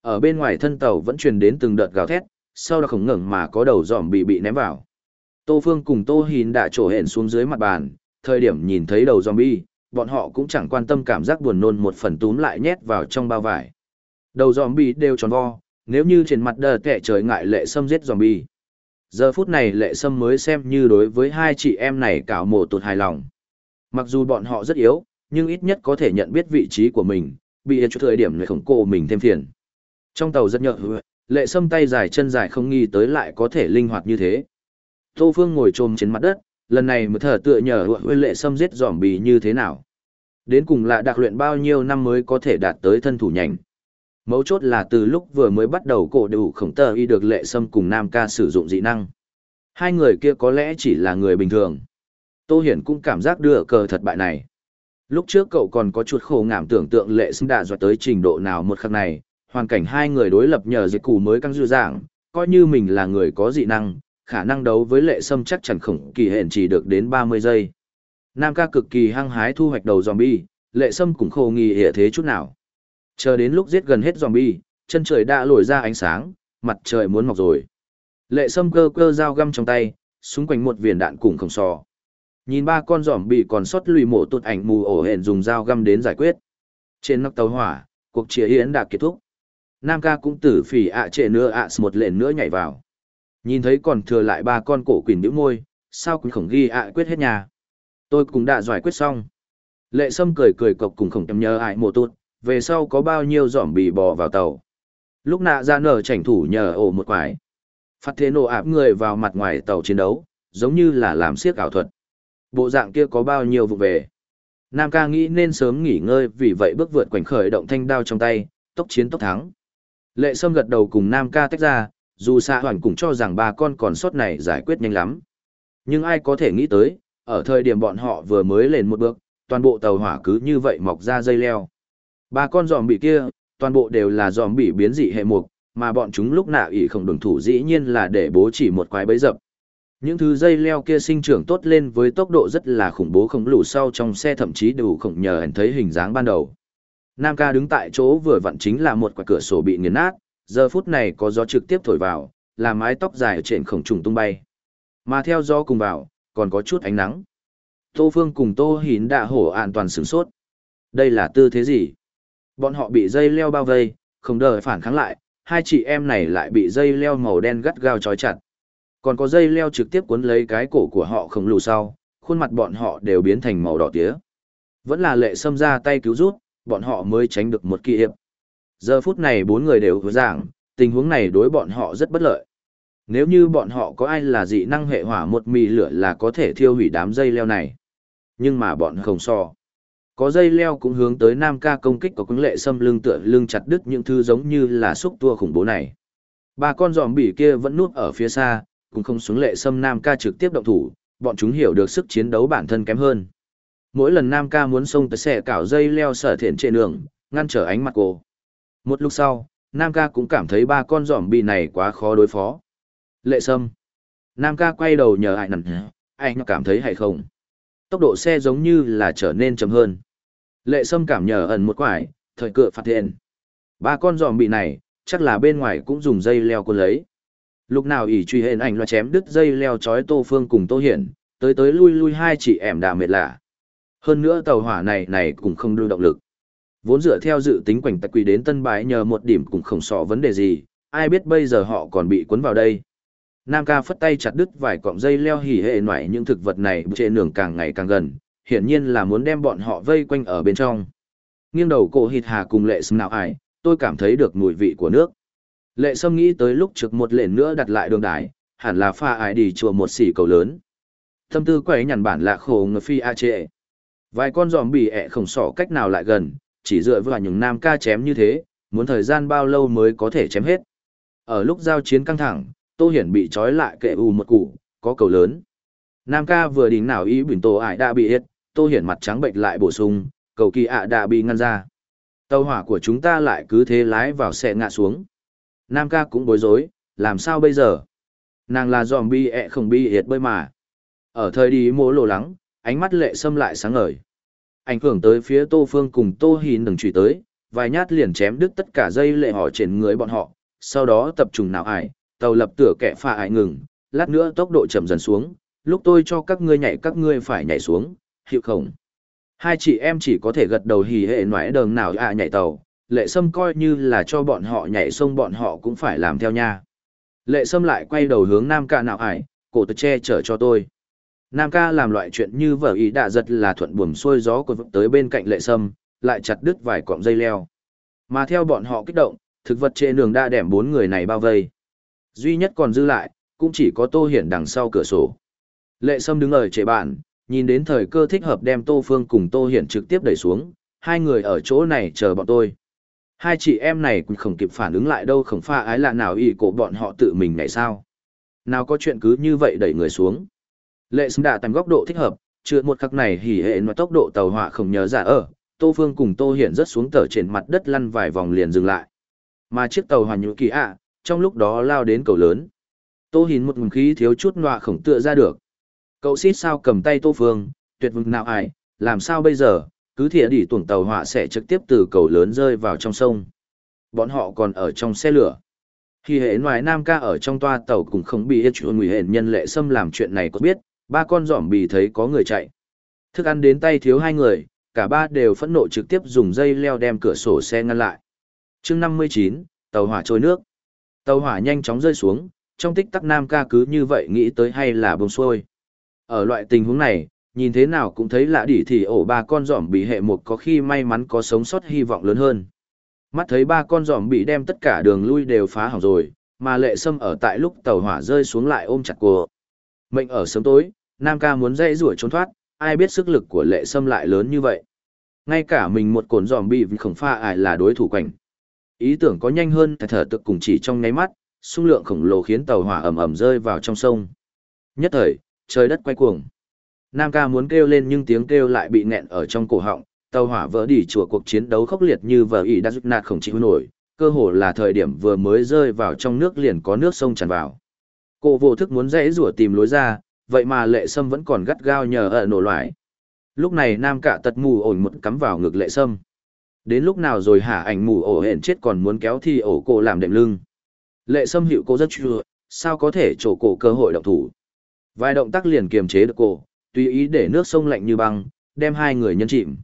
Ở bên ngoài thân tàu vẫn truyền đến từng đợt gào thét, sau đó khổng ngẩng mà có đầu giỏm bị bị ném vào. Tô Phương cùng Tô Hìn đã trổ hển xuống dưới mặt bàn, thời điểm nhìn thấy đầu zombie, bọn họ cũng chẳng quan tâm cảm giác buồn nôn một phần túm lại nhét vào trong bao vải. Đầu giòm bì đều tròn vo, nếu như trên mặt đờ kẻ trời ngại lệ sâm giết giòm bì. Giờ phút này lệ sâm mới xem như đối với hai chị em này cảo mổ tụt hài lòng. Mặc dù bọn họ rất yếu, nhưng ít nhất có thể nhận biết vị trí của mình, bị cho thời điểm này khổng cô mình thêm phiền. Trong tàu rất nhợ, lệ sâm tay dài chân dài không nghi tới lại có thể linh hoạt như thế. Tô Phương ngồi trồm trên mặt đất, lần này mới thở tựa nhờ huệ lệ sâm giết dòm bì như thế nào. Đến cùng là đặc luyện bao nhiêu năm mới có thể đạt tới thân thủ nhanh. Mấu chốt là từ lúc vừa mới bắt đầu cổ đủ khổng tờ y được lệ sâm cùng nam ca sử dụng dị năng. Hai người kia có lẽ chỉ là người bình thường. Tô Hiển cũng cảm giác đưa cờ thật bại này. Lúc trước cậu còn có chút khổ ngảm tưởng tượng lệ xứng đạ dọa tới trình độ nào một khắc này, hoàn cảnh hai người đối lập nhờ dịch cù mới căng dư dạng, coi như mình là người có dị năng, khả năng đấu với lệ sâm chắc chắn khổng kỳ hẹn chỉ được đến 30 giây. Nam ca cực kỳ hăng hái thu hoạch đầu zombie, lệ sâm cũng khổ nghi hệ thế chút nào. Chờ đến lúc giết gần hết zombie, chân trời đã lồi ra ánh sáng, mặt trời muốn mọc rồi. Lệ sâm cơ cơ dao găm trong tay, xung quanh một viền đạn cùng khổng sò. Nhìn ba con giỏm bị còn sót lùi mổ tụt ảnh mù ổ hẹn dùng dao găm đến giải quyết. Trên nóc tàu hỏa, cuộc chia yến đã kết thúc. Nam ca cũng tử phỉ ạ à trệ nữa ạ một lệnh nữa nhảy vào. Nhìn thấy còn thừa lại ba con cổ quỷ nữ môi, sao cũng khổng ghi ạ quyết hết nhà. Tôi cũng đã giải quyết xong. Lệ sâm cười cười cộc cùng khổng em nhớ ải mổ tụt, về sau có bao nhiêu giỏm bị bò vào tàu. Lúc nạ ra nở chảnh thủ nhờ ổ một quải. Phát thế nổ áp người vào mặt ngoài tàu chiến đấu, giống như là làm siếc ảo thuật. Bộ dạng kia có bao nhiêu vụ về. Nam ca nghĩ nên sớm nghỉ ngơi vì vậy bước vượt quảnh khởi động thanh đao trong tay, tốc chiến tốc thắng. Lệ Sâm gật đầu cùng Nam ca tách ra, dù xạ hoàn cũng cho rằng ba con còn sót này giải quyết nhanh lắm. Nhưng ai có thể nghĩ tới, ở thời điểm bọn họ vừa mới lên một bước, toàn bộ tàu hỏa cứ như vậy mọc ra dây leo. Ba con giòm bị kia, toàn bộ đều là giòm bị biến dị hệ mục, mà bọn chúng lúc nào ỷ không đồng thủ dĩ nhiên là để bố chỉ một quái bấy dập. Những thứ dây leo kia sinh trưởng tốt lên với tốc độ rất là khủng bố không lù sau trong xe thậm chí đều không nhờ hẳn thấy hình dáng ban đầu. Nam ca đứng tại chỗ vừa vặn chính là một quả cửa sổ bị nghiền nát, giờ phút này có gió trực tiếp thổi vào, làm mái tóc dài ở trên khổng trùng tung bay. Mà theo gió cùng vào, còn có chút ánh nắng. Tô Phương cùng Tô Hín đã hổ an toàn sửng sốt. Đây là tư thế gì? Bọn họ bị dây leo bao vây, không đợi phản kháng lại, hai chị em này lại bị dây leo màu đen gắt gao trói chặt. Còn có dây leo trực tiếp cuốn lấy cái cổ của họ không lù sau, khuôn mặt bọn họ đều biến thành màu đỏ tía. Vẫn là lệ xâm ra tay cứu rút, bọn họ mới tránh được một kỳ hiệp. Giờ phút này bốn người đều hứa giảng, tình huống này đối bọn họ rất bất lợi. Nếu như bọn họ có ai là dị năng hệ hỏa một mì lửa là có thể thiêu hủy đám dây leo này. Nhưng mà bọn không so. Có dây leo cũng hướng tới nam ca công kích có cứng lệ xâm lưng tựa lưng chặt đứt những thứ giống như là xúc tua khủng bố này. Ba con giòm bỉ kia vẫn nuốt ở phía xa, cũng không xuống lệ xâm nam ca trực tiếp động thủ, bọn chúng hiểu được sức chiến đấu bản thân kém hơn. Mỗi lần nam ca muốn xông tới xe cảo dây leo sở thiện trên đường, ngăn trở ánh mặt cô. Một lúc sau, nam ca cũng cảm thấy ba con giỏm bị này quá khó đối phó. Lệ sâm. Nam ca quay đầu nhờ ai nằm, anh cảm thấy hay không? Tốc độ xe giống như là trở nên chậm hơn. Lệ sâm cảm nhờ ẩn một quải, thời cựa phát hiện. Ba con giòm bị này, chắc là bên ngoài cũng dùng dây leo cuốn lấy. Lúc nào ỷ truy hên ảnh loa chém đứt dây leo chói Tô Phương cùng Tô Hiển, tới tới lui lui hai chị em đà mệt lạ. Hơn nữa tàu hỏa này này cũng không đưa động lực. Vốn dựa theo dự tính quảnh tạch quỷ đến tân bái nhờ một điểm cũng không sọ vấn đề gì, ai biết bây giờ họ còn bị cuốn vào đây. Nam ca phất tay chặt đứt vài cọng dây leo hỉ hệ nổi những thực vật này trên đường càng ngày càng gần, hiển nhiên là muốn đem bọn họ vây quanh ở bên trong. Nghiêng đầu cổ hịt hà cùng lệ sâm nào ải, tôi cảm thấy được mùi vị của nước. Lệ sâm nghĩ tới lúc trực một lệnh nữa đặt lại đường đài, hẳn là pha ải đi chùa một xỉ cầu lớn. Thâm tư quẩy nhằn bản lạ khổ ngờ phi a trệ. Vài con giòm bì ẹ khổng sỏ cách nào lại gần, chỉ dựa vào những nam ca chém như thế, muốn thời gian bao lâu mới có thể chém hết. Ở lúc giao chiến căng thẳng, Tô Hiển bị trói lại kệ u một củ, có cầu lớn. Nam ca vừa đỉnh nào ý bình tổ ải đã bị hết, Tô Hiển mặt trắng bệnh lại bổ sung, cầu kỳ ạ đã bị ngăn ra. Tàu hỏa của chúng ta lại cứ thế lái vào xe ngã xuống. Nam ca cũng bối rối, làm sao bây giờ? Nàng là giòm bi ẹ không bi hiệt bơi mà. Ở thời đi mố lộ lắng, ánh mắt lệ sâm lại sáng ngời. Ảnh hưởng tới phía Tô Phương cùng Tô hì đừng trùy tới, vài nhát liền chém đứt tất cả dây lệ họ trên người bọn họ, sau đó tập trung nào ải, tàu lập tửa kẻ phà ải ngừng, lát nữa tốc độ chậm dần xuống, lúc tôi cho các ngươi nhảy các ngươi phải nhảy xuống, hiệu khổng. Hai chị em chỉ có thể gật đầu hì hệ ngoại đường nào à nhảy tàu, lệ sâm coi như là cho bọn họ nhảy sông bọn họ cũng phải làm theo nha. Lệ sâm lại quay đầu hướng nam ca nào ải, cổ tật che chở cho tôi. Nam ca làm loại chuyện như vở ý đạ giật là thuận buồm xuôi gió của tới bên cạnh lệ sâm, lại chặt đứt vài cọng dây leo. Mà theo bọn họ kích động, thực vật trên đường đã đẻm bốn người này bao vây. Duy nhất còn dư lại, cũng chỉ có Tô Hiển đằng sau cửa sổ. Lệ Sâm đứng ở trệ bản, nhìn đến thời cơ thích hợp đem Tô Phương cùng Tô Hiển trực tiếp đẩy xuống, hai người ở chỗ này chờ bọn tôi. Hai chị em này cũng không kịp phản ứng lại đâu không pha ái là nào ý cổ bọn họ tự mình ngày sao. Nào có chuyện cứ như vậy đẩy người xuống. Lệ Sâm đã tầm góc độ thích hợp, chưa một khắc này hỉ hệ nói tốc độ tàu hỏa không nhớ giả ở, Tô Phương cùng Tô Hiển rất xuống tờ trên mặt đất lăn vài vòng liền dừng lại. Mà chiếc tàu hỏa nhũ kỳ ạ, trong lúc đó lao đến cầu lớn. Tô Hiển một ngụm khí thiếu chút nọa khổng tựa ra được. Cậu xít sao cầm tay Tô Phương, tuyệt vực nào ai, làm sao bây giờ, cứ thìa đỉ tuồng tàu hỏa sẽ trực tiếp từ cầu lớn rơi vào trong sông. Bọn họ còn ở trong xe lửa. Khi hệ ngoài Nam ca ở trong toa tàu cũng không bị hết chuyện nguy hiểm nhân lệ xâm làm chuyện này có biết, ba con giỏm bì thấy có người chạy. Thức ăn đến tay thiếu hai người, cả ba đều phẫn nộ trực tiếp dùng dây leo đem cửa sổ xe ngăn lại. chương 59, tàu hỏa trôi nước. Tàu hỏa nhanh chóng rơi xuống, trong tích tắc Nam ca cứ như vậy nghĩ tới hay là bông xuôi. Ở loại tình huống này, nhìn thế nào cũng thấy lạ đỉ thì ổ ba con giỏm bị hệ một có khi may mắn có sống sót hy vọng lớn hơn. Mắt thấy ba con giỏm bị đem tất cả đường lui đều phá hỏng rồi, mà lệ sâm ở tại lúc tàu hỏa rơi xuống lại ôm chặt cô. Mệnh ở sớm tối, Nam ca muốn dây rủa trốn thoát, ai biết sức lực của lệ sâm lại lớn như vậy. Ngay cả mình một cồn giòm bị khổng pha ải là đối thủ quảnh. Ý tưởng có nhanh hơn thở tự cùng chỉ trong nháy mắt, xung lượng khổng lồ khiến tàu hỏa ầm ầm rơi vào trong sông. Nhất thời, trời đất quay cuồng. Nam ca muốn kêu lên nhưng tiếng kêu lại bị nghẹn ở trong cổ họng, tàu hỏa vỡ đỉ chùa cuộc chiến đấu khốc liệt như vờ ỉ đã giúp nạt khổng chịu nổi, cơ hồ là thời điểm vừa mới rơi vào trong nước liền có nước sông tràn vào. Cô vô thức muốn dãy rủa tìm lối ra, vậy mà lệ sâm vẫn còn gắt gao nhờ ở nổ loại. Lúc này nam cả tật mù ổn một cắm vào ngực lệ sâm. Đến lúc nào rồi hả ảnh mù ổ hển chết còn muốn kéo thì ổ cổ làm đệm lưng. Lệ sâm hiệu cô rất chưa, sao có thể trổ cổ cơ hội động thủ. Vài động tác liền kiềm chế được cổ, tùy ý để nước sông lạnh như băng, đem hai người nhân chìm.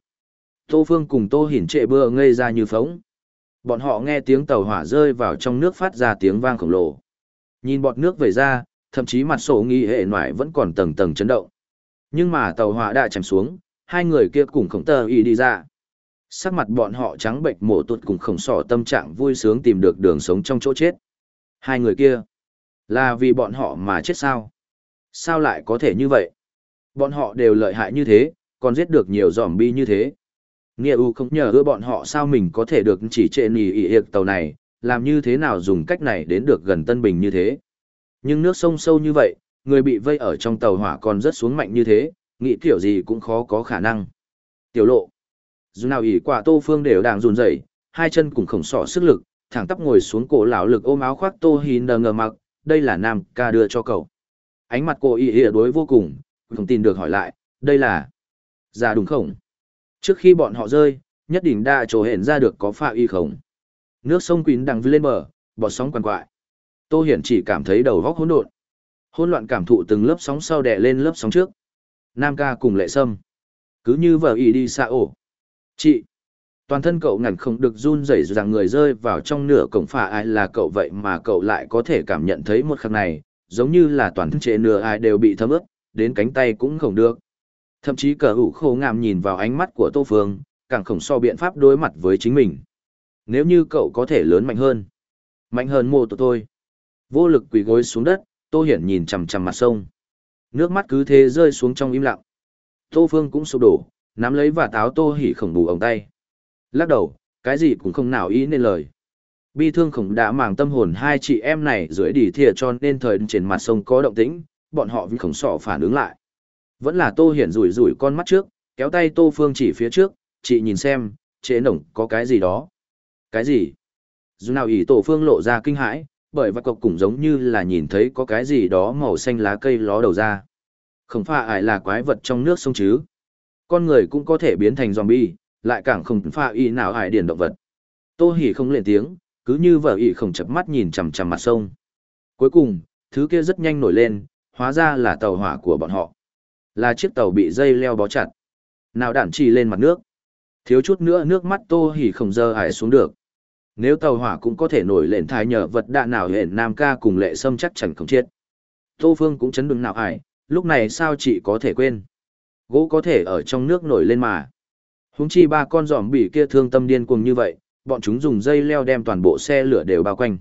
Tô Phương cùng Tô Hiển trệ bưa ngây ra như phóng. Bọn họ nghe tiếng tàu hỏa rơi vào trong nước phát ra tiếng vang khổng lồ. Nhìn bọt nước về ra, thậm chí mặt sổ nghi hệ ngoại vẫn còn tầng tầng chấn động. Nhưng mà tàu hỏa đã chìm xuống, hai người kia cùng khổng tờ y đi ra. Sắc mặt bọn họ trắng bệnh mổ tuột cùng khổng sỏ tâm trạng vui sướng tìm được đường sống trong chỗ chết. Hai người kia, là vì bọn họ mà chết sao? Sao lại có thể như vậy? Bọn họ đều lợi hại như thế, còn giết được nhiều giòm bi như thế. Nghĩa U không nhờ ưa bọn họ sao mình có thể được chỉ trệ nì ị hiệp tàu này, làm như thế nào dùng cách này đến được gần Tân Bình như thế. Nhưng nước sông sâu như vậy, người bị vây ở trong tàu hỏa còn rất xuống mạnh như thế, nghĩ kiểu gì cũng khó có khả năng. Tiểu lộ. Dù nào ỉ quả tô phương đều đang run rẩy, hai chân cùng khổng sọ sức lực, thẳng tắp ngồi xuống cổ lão lực ôm áo khoác tô hì nờ ngờ mặc, đây là nam ca đưa cho cậu. Ánh mặt cô y ỉa đối vô cùng, không tin được hỏi lại, đây là... Già đúng không? Trước khi bọn họ rơi, nhất định đã trổ hẹn ra được có pha y khổng. Nước sông quýn đằng lên bờ, bọt sóng quằn quại. Tô Hiển chỉ cảm thấy đầu góc hỗn độn. Hỗn loạn cảm thụ từng lớp sóng sau đè lên lớp sóng trước. Nam ca cùng lệ sâm. Cứ như vợ ý đi xa ổ. Chị. Toàn thân cậu ngẩn không được run rẩy rằng người rơi vào trong nửa cổng phà ai là cậu vậy mà cậu lại có thể cảm nhận thấy một khắc này, giống như là toàn thân trệ nửa ai đều bị thấm ướt, đến cánh tay cũng không được. Thậm chí cờ hữu khô ngàm nhìn vào ánh mắt của Tô Phương, càng không so biện pháp đối mặt với chính mình. Nếu như cậu có thể lớn mạnh hơn, mạnh hơn mô tụi tôi. Vô lực quỳ gối xuống đất, Tô Hiển nhìn chằm chằm mặt sông. Nước mắt cứ thế rơi xuống trong im lặng. Tô Phương cũng sụp đổ, nắm lấy và táo Tô Hỉ khổng bù ống tay. Lắc đầu, cái gì cũng không nào ý nên lời. Bi thương khổng đã màng tâm hồn hai chị em này dưới đỉ thìa cho nên thời trên mặt sông có động tĩnh, bọn họ vì khổng sọ phản ứng lại. Vẫn là Tô Hiển rủi rủi con mắt trước, kéo tay Tô Phương chỉ phía trước, chị nhìn xem, chế nổng có cái gì đó. Cái gì? Dù nào ỷ Tổ Phương lộ ra kinh hãi, bởi và cộc cũng giống như là nhìn thấy có cái gì đó màu xanh lá cây ló đầu ra. Không phải ải là quái vật trong nước sông chứ. Con người cũng có thể biến thành zombie, lại càng không pha y nào ải điển động vật. Tô hỉ không lên tiếng, cứ như vợ ỉ không chập mắt nhìn chằm chằm mặt sông. Cuối cùng, thứ kia rất nhanh nổi lên, hóa ra là tàu hỏa của bọn họ. Là chiếc tàu bị dây leo bó chặt. Nào đạn chỉ lên mặt nước. Thiếu chút nữa nước mắt tô hỉ không dơ ải xuống được. Nếu tàu hỏa cũng có thể nổi lên thái nhờ vật đạn nào hển nam ca cùng lệ sâm chắc chắn không chết. Tô Phương cũng chấn đứng nào ải, lúc này sao chị có thể quên. Gỗ có thể ở trong nước nổi lên mà. Húng chi ba con giòm bị kia thương tâm điên cuồng như vậy, bọn chúng dùng dây leo đem toàn bộ xe lửa đều bao quanh.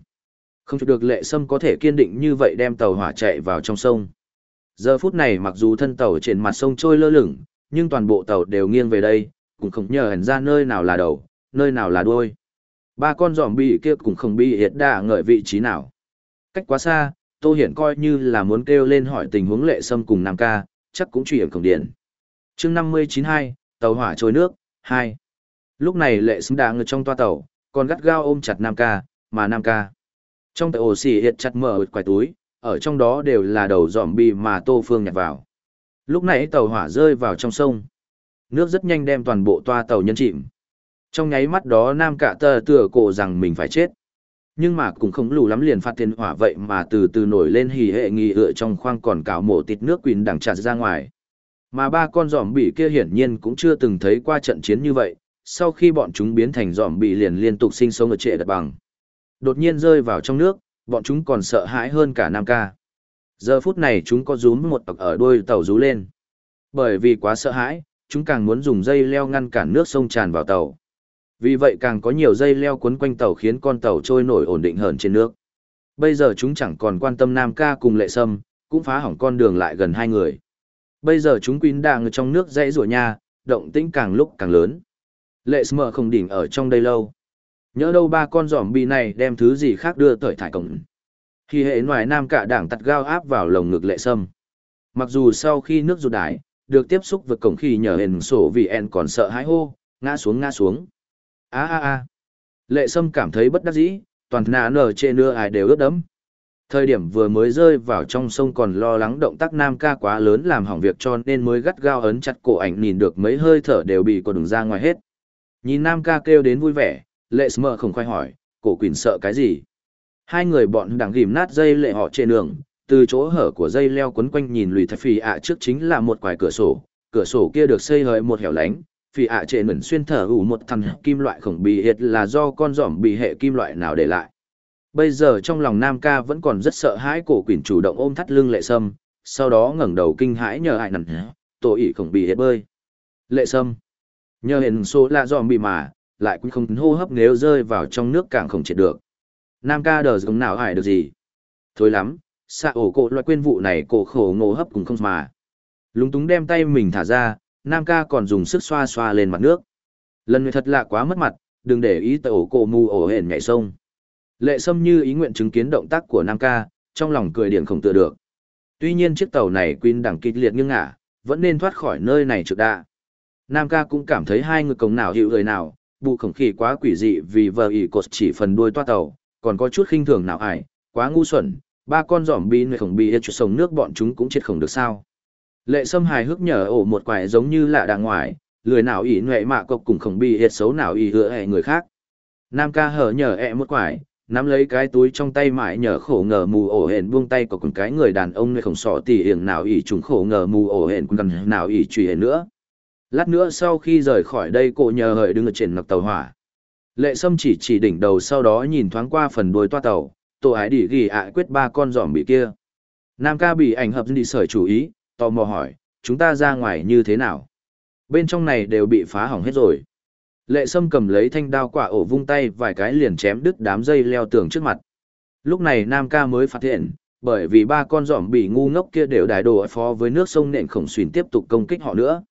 Không được lệ sâm có thể kiên định như vậy đem tàu hỏa chạy vào trong sông. Giờ phút này mặc dù thân tàu trên mặt sông trôi lơ lửng, nhưng toàn bộ tàu đều nghiêng về đây, cũng không nhờ hẳn ra nơi nào là đầu, nơi nào là đuôi. Ba con giòm bị kia cũng không bị hiện đà ngợi vị trí nào. Cách quá xa, Tô Hiển coi như là muốn kêu lên hỏi tình huống lệ sâm cùng Nam ca, chắc cũng truy hiểm cổng điện. chương năm mươi chín hai tàu hỏa trôi nước hai. Lúc này lệ sâm đã ngực trong toa tàu còn gắt gao ôm chặt nam ca mà nam ca. Trong tay ổ xì hiện chặt mở quài túi ở trong đó đều là đầu dòm bi mà tô phương nhặt vào. Lúc này tàu hỏa rơi vào trong sông. Nước rất nhanh đem toàn bộ toa tàu nhân chìm trong nháy mắt đó nam cả tờ tựa cổ rằng mình phải chết. Nhưng mà cũng không lù lắm liền phát thiên hỏa vậy mà từ từ nổi lên hì hệ nghi ựa trong khoang còn cào mổ tịt nước quỳnh đằng tràn ra ngoài. Mà ba con giòm bị kia hiển nhiên cũng chưa từng thấy qua trận chiến như vậy, sau khi bọn chúng biến thành giòm bị liền liên tục sinh sống ở trệ đất bằng. Đột nhiên rơi vào trong nước, bọn chúng còn sợ hãi hơn cả nam ca. Giờ phút này chúng có rúm một tộc ở đuôi tàu rú lên. Bởi vì quá sợ hãi, chúng càng muốn dùng dây leo ngăn cản nước sông tràn vào tàu vì vậy càng có nhiều dây leo quấn quanh tàu khiến con tàu trôi nổi ổn định hơn trên nước. Bây giờ chúng chẳng còn quan tâm Nam Ca cùng Lệ Sâm, cũng phá hỏng con đường lại gần hai người. Bây giờ chúng quýn đang ở trong nước dãy rủa nha, động tĩnh càng lúc càng lớn. Lệ Sâm không đỉnh ở trong đây lâu. Nhớ đâu ba con giỏm bị này đem thứ gì khác đưa tới thải cổng. Khi hệ ngoài Nam Cả đảng tặt gao áp vào lồng ngực Lệ Sâm. Mặc dù sau khi nước rụt đái, được tiếp xúc với cổng khi nhờ hình sổ vì en còn sợ hãi hô, ngã xuống ngã xuống a a a. Lệ sâm cảm thấy bất đắc dĩ, toàn nà nở trên nưa ai đều ướt đẫm. Thời điểm vừa mới rơi vào trong sông còn lo lắng động tác nam ca quá lớn làm hỏng việc cho nên mới gắt gao ấn chặt cổ ảnh nhìn được mấy hơi thở đều bị cột đừng ra ngoài hết. Nhìn nam ca kêu đến vui vẻ, lệ sâm không khoai hỏi, cổ quỳnh sợ cái gì? Hai người bọn đang ghìm nát dây lệ họ trên đường, từ chỗ hở của dây leo quấn quanh nhìn lùi thạch phì ạ trước chính là một quài cửa sổ cửa sổ kia được xây hơi một hẻo lánh vì ạ trệ mẩn xuyên thở ủ một thằng kim loại khổng bì hiệt là do con giỏm bị hệ kim loại nào để lại. Bây giờ trong lòng Nam ca vẫn còn rất sợ hãi cổ quỷ chủ động ôm thắt lưng lệ sâm, sau đó ngẩng đầu kinh hãi nhờ hại nằm tổ ỉ khổng bì hiệt bơi. Lệ sâm. Nhờ hiện số là giỏm bị mà, lại cũng không hô hấp nếu rơi vào trong nước càng không triệt được. Nam ca đờ giống nào hại được gì. Thôi lắm, xạ ổ cổ loại quên vụ này cổ khổ ngộ hấp cũng không mà. Lúng túng đem tay mình thả ra, Nam ca còn dùng sức xoa xoa lên mặt nước. Lần này thật lạ quá mất mặt, đừng để ý tới ổ cổ mù ổ hển nhảy sông. Lệ Sâm như ý nguyện chứng kiến động tác của Nam ca, trong lòng cười điện không tựa được. Tuy nhiên chiếc tàu này quyên đẳng kịch liệt nghiêng ngả, vẫn nên thoát khỏi nơi này trực đạ. Nam ca cũng cảm thấy hai người cổng nào hiệu người nào, bụ khổng khí quá quỷ dị vì vờ ỉ cột chỉ phần đuôi toa tàu, còn có chút khinh thường nào ải, quá ngu xuẩn, ba con giỏm bi nơi khổng bị chuột sống nước bọn chúng cũng chết khổng được sao. Lệ sâm hài hước nhờ ổ một quải giống như lạ đàng ngoài, lười nào ỉ nhuệ mạ cộc cùng khổng bị hiệt xấu nào ỉ hứa hẹ người khác. Nam ca hở nhờ ẹ một quải, nắm lấy cái túi trong tay mãi nhờ khổ ngờ mù ổ hển buông tay của cùng cái người đàn ông nơi khổng sọ tỉ hiểm nào ỉ trùng khổ ngờ mù ổ hển cùng nào ỉ truy hển nữa. Lát nữa sau khi rời khỏi đây cổ nhờ hợi đứng ở trên nọc tàu hỏa. Lệ sâm chỉ chỉ đỉnh đầu sau đó nhìn thoáng qua phần đuôi toa tàu, tổ ái đỉ ghi ạ quyết ba con giỏm bị kia. Nam ca bị ảnh hợp đi sởi chủ ý, tò mò hỏi, chúng ta ra ngoài như thế nào? Bên trong này đều bị phá hỏng hết rồi. Lệ Sâm cầm lấy thanh đao quả ổ vung tay vài cái liền chém đứt đám dây leo tường trước mặt. Lúc này Nam ca mới phát hiện, bởi vì ba con giỏm bị ngu ngốc kia đều đài đồ phó với nước sông nện khổng xuyên tiếp tục công kích họ nữa.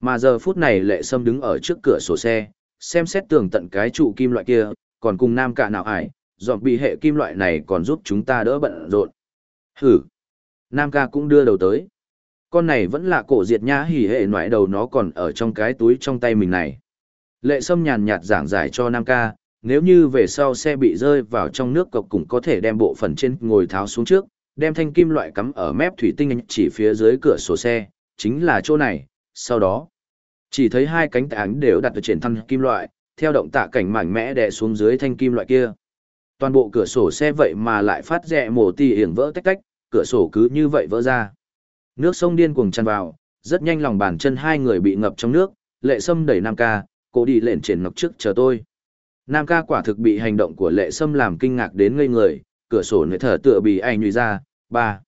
Mà giờ phút này Lệ Sâm đứng ở trước cửa sổ xe, xem xét tường tận cái trụ kim loại kia, còn cùng Nam ca nào ải, giỏm bị hệ kim loại này còn giúp chúng ta đỡ bận rộn. Hử! Nam ca cũng đưa đầu tới. Con này vẫn là cổ diệt nhã hỉ hệ ngoại đầu nó còn ở trong cái túi trong tay mình này. Lệ sâm nhàn nhạt giảng giải cho Nam ca, nếu như về sau xe bị rơi vào trong nước cọc cũng có thể đem bộ phần trên ngồi tháo xuống trước, đem thanh kim loại cắm ở mép thủy tinh chỉ phía dưới cửa sổ xe, chính là chỗ này, sau đó. Chỉ thấy hai cánh tay ánh đều đặt ở trên thân kim loại, theo động tạ cảnh mảnh mẽ đè xuống dưới thanh kim loại kia. Toàn bộ cửa sổ xe vậy mà lại phát rẹ mổ tì hiển vỡ tách tách, cửa sổ cứ như vậy vỡ ra. Nước sông điên cuồng tràn vào, rất nhanh lòng bàn chân hai người bị ngập trong nước, lệ sâm đẩy Nam ca, cô đi lện triển ngọc trước chờ tôi. Nam ca quả thực bị hành động của lệ sâm làm kinh ngạc đến ngây người, cửa sổ nơi thở tựa bị ảnh nhùi ra, ba.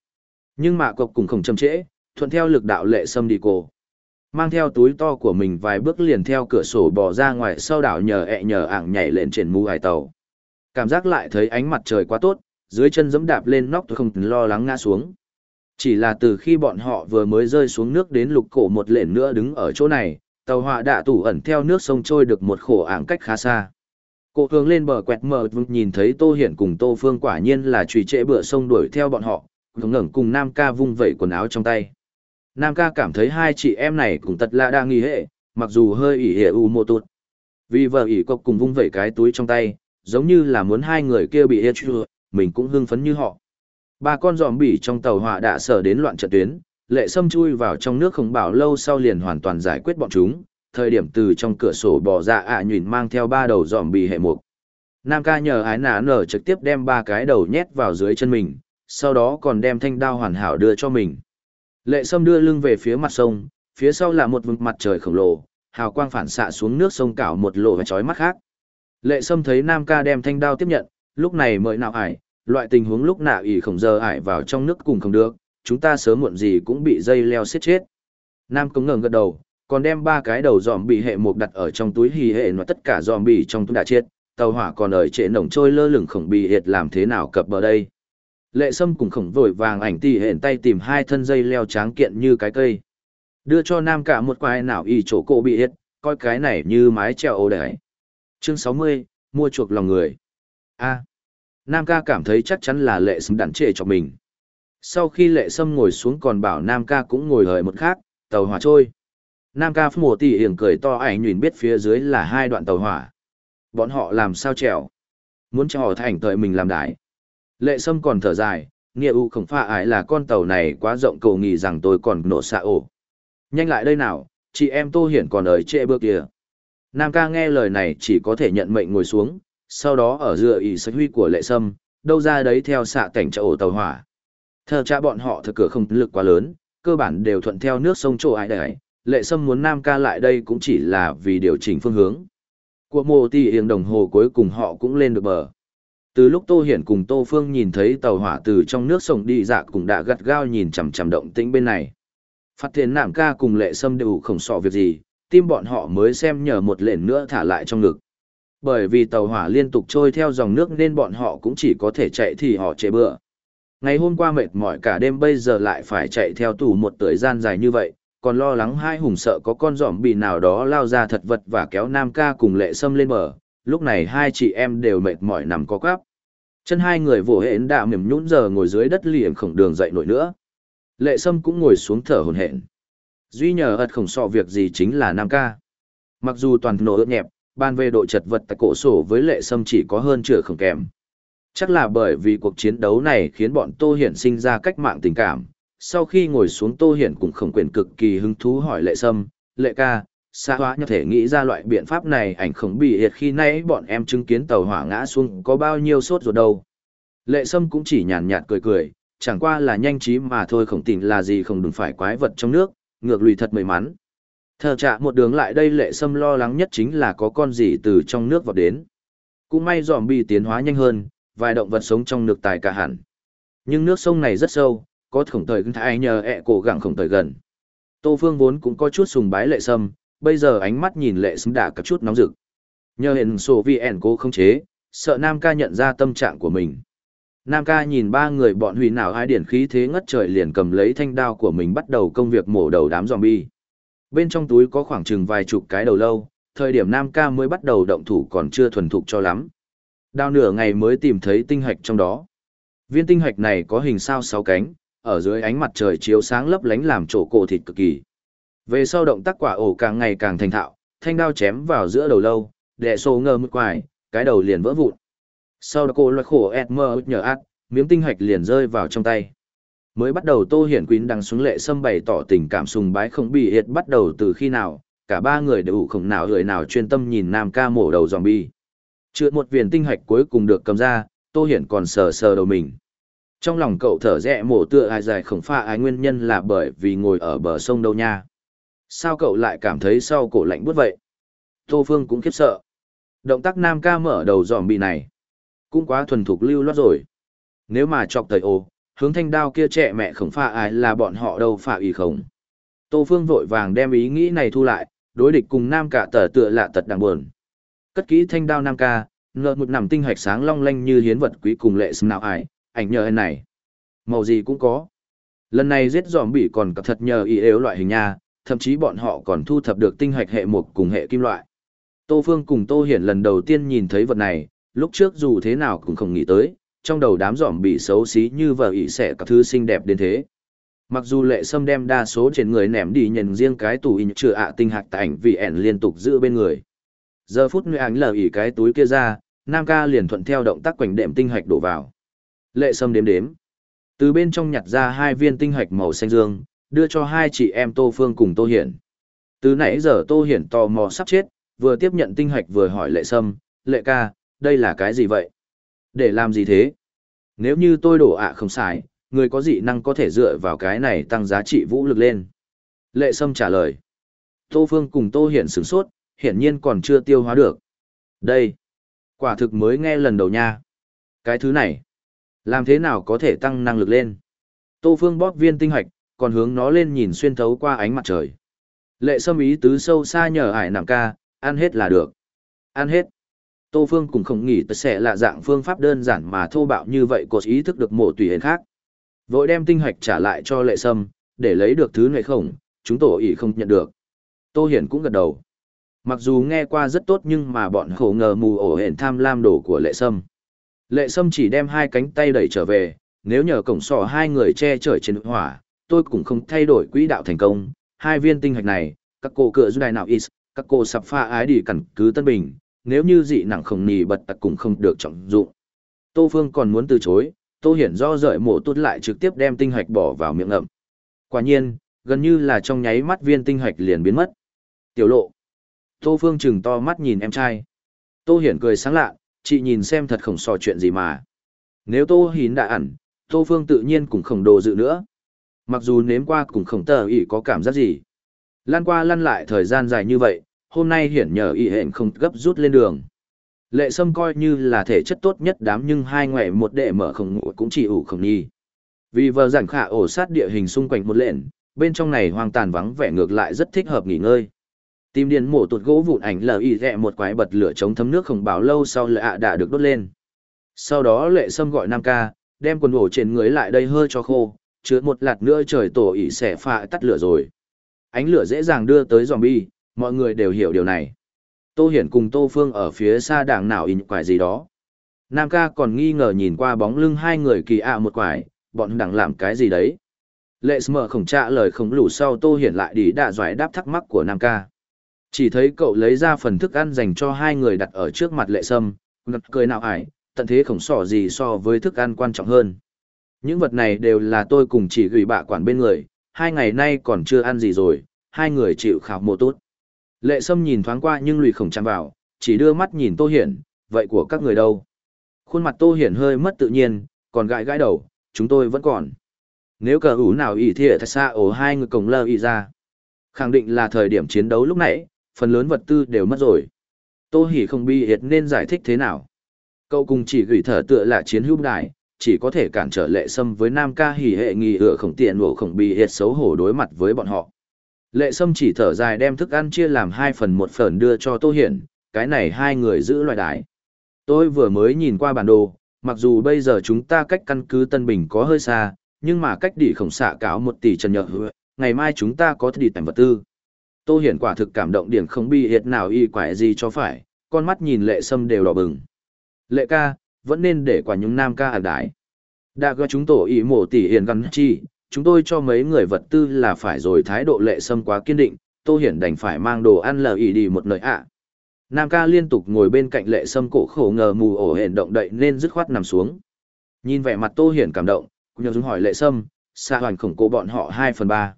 Nhưng mạ cộc cùng không chậm trễ, thuận theo lực đạo lệ sâm đi cổ. Mang theo túi to của mình vài bước liền theo cửa sổ bò ra ngoài sau đảo nhờ ẹ nhờ ảng nhảy lên trên mũ hải tàu. Cảm giác lại thấy ánh mặt trời quá tốt, dưới chân giẫm đạp lên nóc tôi không lo lắng ngã xuống. Chỉ là từ khi bọn họ vừa mới rơi xuống nước đến lục cổ một lện nữa đứng ở chỗ này, tàu họa đã tủ ẩn theo nước sông trôi được một khổ ảng cách khá xa. Cô hướng lên bờ quẹt mờ nhìn thấy Tô Hiển cùng Tô Phương quả nhiên là trùy trễ bựa sông đuổi theo bọn họ, ngẩng ngẩng cùng Nam ca vung vẩy quần áo trong tay. Nam ca cảm thấy hai chị em này cũng thật là đang nghi hệ, mặc dù hơi ỉ hệ u mô tụt. Vì vợ ỉ cộc cùng vung vẩy cái túi trong tay, giống như là muốn hai người kia bị hết chưa, mình cũng hưng phấn như họ. Ba con giòm bỉ trong tàu hỏa đã sở đến loạn trận tuyến, lệ sâm chui vào trong nước không bảo lâu sau liền hoàn toàn giải quyết bọn chúng, thời điểm từ trong cửa sổ bỏ ra ạ à nhuyễn mang theo ba đầu giòm bỉ hệ mục. Nam ca nhờ ái nã nở trực tiếp đem ba cái đầu nhét vào dưới chân mình, sau đó còn đem thanh đao hoàn hảo đưa cho mình. Lệ sâm đưa lưng về phía mặt sông, phía sau là một vực mặt trời khổng lồ, hào quang phản xạ xuống nước sông cảo một lộ và chói mắt khác. Lệ sâm thấy Nam ca đem thanh đao tiếp nhận, lúc này mới nào ải, loại tình huống lúc nào ỉ khổng giờ ải vào trong nước cùng không được, chúng ta sớm muộn gì cũng bị dây leo xiết chết. Nam cống ngẩng gật đầu, còn đem ba cái đầu giòm bị hệ mục đặt ở trong túi hì hệ nó tất cả giòm bị trong túi đã chết, tàu hỏa còn ở trệ nổng trôi lơ lửng khổng bị hiệt làm thế nào cập bờ đây. Lệ sâm cùng khổng vội vàng ảnh tỉ hẹn tay tìm hai thân dây leo tráng kiện như cái cây. Đưa cho nam cả một quai nào y chỗ cổ bị hiệt, coi cái này như mái treo ô đấy. Chương sáu mươi mua chuộc lòng người. A. Nam ca cảm thấy chắc chắn là lệ sâm đắn trệ cho mình. Sau khi lệ sâm ngồi xuống còn bảo Nam ca cũng ngồi hời một khác, tàu hỏa trôi. Nam ca phun mùa tỉ hiển cười to ảnh nhìn biết phía dưới là hai đoạn tàu hỏa. Bọn họ làm sao trèo? Muốn cho họ thành tợi mình làm đại. Lệ sâm còn thở dài, nghĩa u không pha ái là con tàu này quá rộng cầu nghỉ rằng tôi còn nổ xạ ổ. Nhanh lại đây nào, chị em Tô Hiển còn ở trệ bước kìa. Nam ca nghe lời này chỉ có thể nhận mệnh ngồi xuống, sau đó ở dựa ý sách huy của lệ sâm, đâu ra đấy theo xạ cảnh trợ ổ tàu hỏa. Thờ cha bọn họ thực cửa không lực quá lớn, cơ bản đều thuận theo nước sông chỗ ái đấy, lệ sâm muốn Nam ca lại đây cũng chỉ là vì điều chỉnh phương hướng. Của mồ tì hiền đồng hồ cuối cùng họ cũng lên được bờ. Từ lúc Tô Hiển cùng Tô Phương nhìn thấy tàu hỏa từ trong nước sông đi dạ cũng đã gắt gao nhìn chằm chằm động tĩnh bên này. Phát thiền nảm ca cùng lệ sâm đều không sọ việc gì, tim bọn họ mới xem nhờ một lệnh nữa thả lại trong ngực. Bởi vì tàu hỏa liên tục trôi theo dòng nước nên bọn họ cũng chỉ có thể chạy thì họ chế bựa. Ngày hôm qua mệt mỏi cả đêm bây giờ lại phải chạy theo tủ một thời gian dài như vậy, còn lo lắng hai hùng sợ có con giỏm bị nào đó lao ra thật vật và kéo Nam ca cùng lệ sâm lên bờ, lúc này hai chị em đều mệt mỏi nằm có quắp. Chân hai người vỗ hển đạ mềm nhũn giờ ngồi dưới đất liềm khổng đường dậy nổi nữa. Lệ sâm cũng ngồi xuống thở hồn hển. Duy nhờ ật khổng sọ việc gì chính là Nam ca. Mặc dù toàn nổ ướt nhẹp, ban về độ chật vật tại cổ sổ với lệ sâm chỉ có hơn chửa không kém. Chắc là bởi vì cuộc chiến đấu này khiến bọn Tô Hiển sinh ra cách mạng tình cảm. Sau khi ngồi xuống Tô Hiển cũng không quyền cực kỳ hứng thú hỏi lệ sâm, lệ ca, xa hóa như thể nghĩ ra loại biện pháp này ảnh không bị hiệt khi nãy bọn em chứng kiến tàu hỏa ngã xuống có bao nhiêu sốt ruột đâu. Lệ sâm cũng chỉ nhàn nhạt cười cười, chẳng qua là nhanh trí mà thôi không tình là gì không đừng phải quái vật trong nước, ngược lùi thật may mắn. Thờ trạ một đường lại đây lệ sâm lo lắng nhất chính là có con gì từ trong nước vào đến. Cũng may dòm bị tiến hóa nhanh hơn, vài động vật sống trong nước tài cả hẳn. Nhưng nước sông này rất sâu, có khổng thời thái nhờ ẹ cổ gặng khổng thời gần. Tô Phương vốn cũng có chút sùng bái lệ sâm, bây giờ ánh mắt nhìn lệ sâm đã có chút nóng rực. Nhờ hiện sổ vi ẻn cố không chế, sợ Nam ca nhận ra tâm trạng của mình. Nam ca nhìn ba người bọn hủy nào hai điển khí thế ngất trời liền cầm lấy thanh đao của mình bắt đầu công việc mổ đầu đám zombie. Bên trong túi có khoảng chừng vài chục cái đầu lâu, thời điểm Nam ca mới bắt đầu động thủ còn chưa thuần thục cho lắm. Đao nửa ngày mới tìm thấy tinh hạch trong đó. Viên tinh hạch này có hình sao sáu cánh, ở dưới ánh mặt trời chiếu sáng lấp lánh làm chỗ cổ thịt cực kỳ. Về sau động tác quả ổ càng ngày càng thành thạo, thanh đao chém vào giữa đầu lâu, đệ sổ ngơ mức quài, cái đầu liền vỡ vụn. Sau đó cô loại khổ ẹt mơ nhờ ác, miếng tinh hạch liền rơi vào trong tay. Mới bắt đầu Tô Hiển quýn đang xuống lệ sâm bày tỏ tình cảm sùng bái không bị hiệt bắt đầu từ khi nào, cả ba người đều không nào người nào chuyên tâm nhìn nam ca mổ đầu zombie. Chưa một viên tinh hạch cuối cùng được cầm ra, Tô Hiển còn sờ sờ đầu mình. Trong lòng cậu thở rẽ mổ tựa ai dài khổng pha ai nguyên nhân là bởi vì ngồi ở bờ sông đâu nha. Sao cậu lại cảm thấy sau cổ lạnh buốt vậy? Tô Phương cũng khiếp sợ. Động tác nam ca mở đầu giòm bị này. Cũng quá thuần thục lưu loát rồi. Nếu mà chọc thời ồ, hướng thanh đao kia trẻ mẹ khổng pha ai là bọn họ đâu phà ý khổng. Tô Phương vội vàng đem ý nghĩ này thu lại, đối địch cùng nam cả tờ tựa lạ tật đang buồn. Cất kỹ thanh đao nam ca, ngợt một nằm tinh hạch sáng long lanh như hiến vật quý cùng lệ xâm nào ải, ảnh nhờ này. Màu gì cũng có. Lần này giết giòm bị còn cập thật nhờ ý yếu loại hình nha, thậm chí bọn họ còn thu thập được tinh hạch hệ mục cùng hệ kim loại. Tô Phương cùng Tô Hiển lần đầu tiên nhìn thấy vật này, lúc trước dù thế nào cũng không nghĩ tới, trong đầu đám giỏm bị xấu xí như vợ ỷ sẽ các thứ xinh đẹp đến thế. Mặc dù lệ sâm đem đa số trên người ném đi nhận riêng cái tủ in chữa ạ tinh hạc tại ảnh vì ẻn liên tục giữ bên người. Giờ phút nguy ảnh lờ ỉ cái túi kia ra, Nam ca liền thuận theo động tác quảnh đệm tinh hạch đổ vào. Lệ sâm đếm đếm. Từ bên trong nhặt ra hai viên tinh hạch màu xanh dương, đưa cho hai chị em Tô Phương cùng Tô Hiển. Từ nãy giờ Tô Hiển tò mò sắp chết, vừa tiếp nhận tinh hạch vừa hỏi lệ sâm, lệ ca, đây là cái gì vậy? Để làm gì thế? Nếu như tôi đổ ạ không xài, người có dị năng có thể dựa vào cái này tăng giá trị vũ lực lên. Lệ sâm trả lời. Tô Phương cùng Tô Hiển sửng sốt, hiển nhiên còn chưa tiêu hóa được. Đây, quả thực mới nghe lần đầu nha. Cái thứ này, làm thế nào có thể tăng năng lực lên? Tô Phương bóp viên tinh hạch, còn hướng nó lên nhìn xuyên thấu qua ánh mặt trời. Lệ sâm ý tứ sâu xa nhờ ải nằm ca, ăn hết là được. Ăn hết. Tô Phương cũng không nghĩ tới sẽ là dạng phương pháp đơn giản mà thô bạo như vậy có ý thức được mổ tùy hến khác. Vội đem tinh hạch trả lại cho lệ sâm, để lấy được thứ này không, chúng tổ ý không nhận được. Tô Hiển cũng gật đầu. Mặc dù nghe qua rất tốt nhưng mà bọn khổ ngờ mù ổ hển tham lam đổ của lệ sâm. Lệ sâm chỉ đem hai cánh tay đẩy trở về, nếu nhờ cổng sỏ hai người che chở trên hỏa, tôi cũng không thay đổi quỹ đạo thành công. Hai viên tinh hạch này, các cô cửa du đài nào is, các cô sập pha ái đi cẩn cứ tân bình, nếu như dị nặng không nì bật tặc cũng không được trọng dụng. Tô Phương còn muốn từ chối, Tô Hiển do rời mổ tốt lại trực tiếp đem tinh hạch bỏ vào miệng ngậm. Quả nhiên, gần như là trong nháy mắt viên tinh hạch liền biến mất. Tiểu lộ. Tô Phương chừng to mắt nhìn em trai. Tô Hiển cười sáng lạ, chị nhìn xem thật khổng sò chuyện gì mà. Nếu Tô Hiển đã ẩn, Tô Phương tự nhiên cũng không đồ dự nữa. Mặc dù nếm qua cũng không tờ ý có cảm giác gì. Lan qua lăn lại thời gian dài như vậy, hôm nay hiển nhờ y hẹn không gấp rút lên đường. Lệ sâm coi như là thể chất tốt nhất đám nhưng hai ngoại một đệ mở không ngủ cũng chỉ ủ không nhi. Vì vợ giảng khả ổ sát địa hình xung quanh một lện, bên trong này hoang tàn vắng vẻ ngược lại rất thích hợp nghỉ ngơi. Tìm điền mổ tuột gỗ vụn ảnh lờ y rẹ một quái bật lửa chống thấm nước không báo lâu sau lạ ạ đã được đốt lên. Sau đó lệ sâm gọi Nam ca, đem quần ổ trên người lại đây hơi cho khô, chứa một lạt nữa trời tổ ỉ sẽ phạ tắt lửa rồi. Ánh lửa dễ dàng đưa tới zombie, mọi người đều hiểu điều này. Tô Hiển cùng Tô Phương ở phía xa đảng nào in quải gì đó. Nam ca còn nghi ngờ nhìn qua bóng lưng hai người kỳ ạ một quải, bọn đằng làm cái gì đấy. Lệ mở khổng trạ lời không lủ sau Tô Hiển lại đi đạ doài đáp thắc mắc của Nam ca. Chỉ thấy cậu lấy ra phần thức ăn dành cho hai người đặt ở trước mặt lệ sâm, ngật cười nào ải, tận thế khổng sỏ gì so với thức ăn quan trọng hơn. Những vật này đều là tôi cùng chỉ gửi bạ quản bên người, hai ngày nay còn chưa ăn gì rồi, hai người chịu khảo mộ tốt. Lệ Sâm nhìn thoáng qua nhưng lùi khổng chạm vào, chỉ đưa mắt nhìn Tô Hiển, vậy của các người đâu? Khuôn mặt Tô Hiển hơi mất tự nhiên, còn gãi gãi đầu, chúng tôi vẫn còn. Nếu cờ ủ nào ỉ thiệt thật xa ổ hai người cổng lơ ỉ ra. Khẳng định là thời điểm chiến đấu lúc nãy, phần lớn vật tư đều mất rồi. Tô Hỉ không bi hiệt nên giải thích thế nào. Cậu cùng chỉ gửi thở tựa là chiến hữu đại, chỉ có thể cản trở lệ sâm với nam ca hỉ hệ nghi ựa khổng tiện ổ khổng bi hiệt xấu hổ đối mặt với bọn họ. Lệ Sâm chỉ thở dài đem thức ăn chia làm hai phần một phần đưa cho Tô Hiển, cái này hai người giữ loại đại. Tôi vừa mới nhìn qua bản đồ, mặc dù bây giờ chúng ta cách căn cứ Tân Bình có hơi xa, nhưng mà cách đỉ khổng xạ cáo một tỷ trần nhợ hứa, ngày mai chúng ta có thể đi tầm vật tư. Tô Hiển quả thực cảm động điểm không bi hiệt nào y quải gì cho phải, con mắt nhìn lệ sâm đều đỏ bừng. Lệ ca, vẫn nên để quả những nam ca ở đái. Đã gọi chúng tổ ý mổ tỷ hiền gắn chi, chúng tôi cho mấy người vật tư là phải rồi thái độ lệ sâm quá kiên định, Tô Hiển đành phải mang đồ ăn lờ ý đi một nơi ạ. Nam ca liên tục ngồi bên cạnh lệ sâm cổ khổ ngờ mù ổ hển động đậy nên dứt khoát nằm xuống. Nhìn vẻ mặt Tô Hiển cảm động, nhờ dùng hỏi lệ sâm, xa hoàn khổng cô bọn họ hai phần ba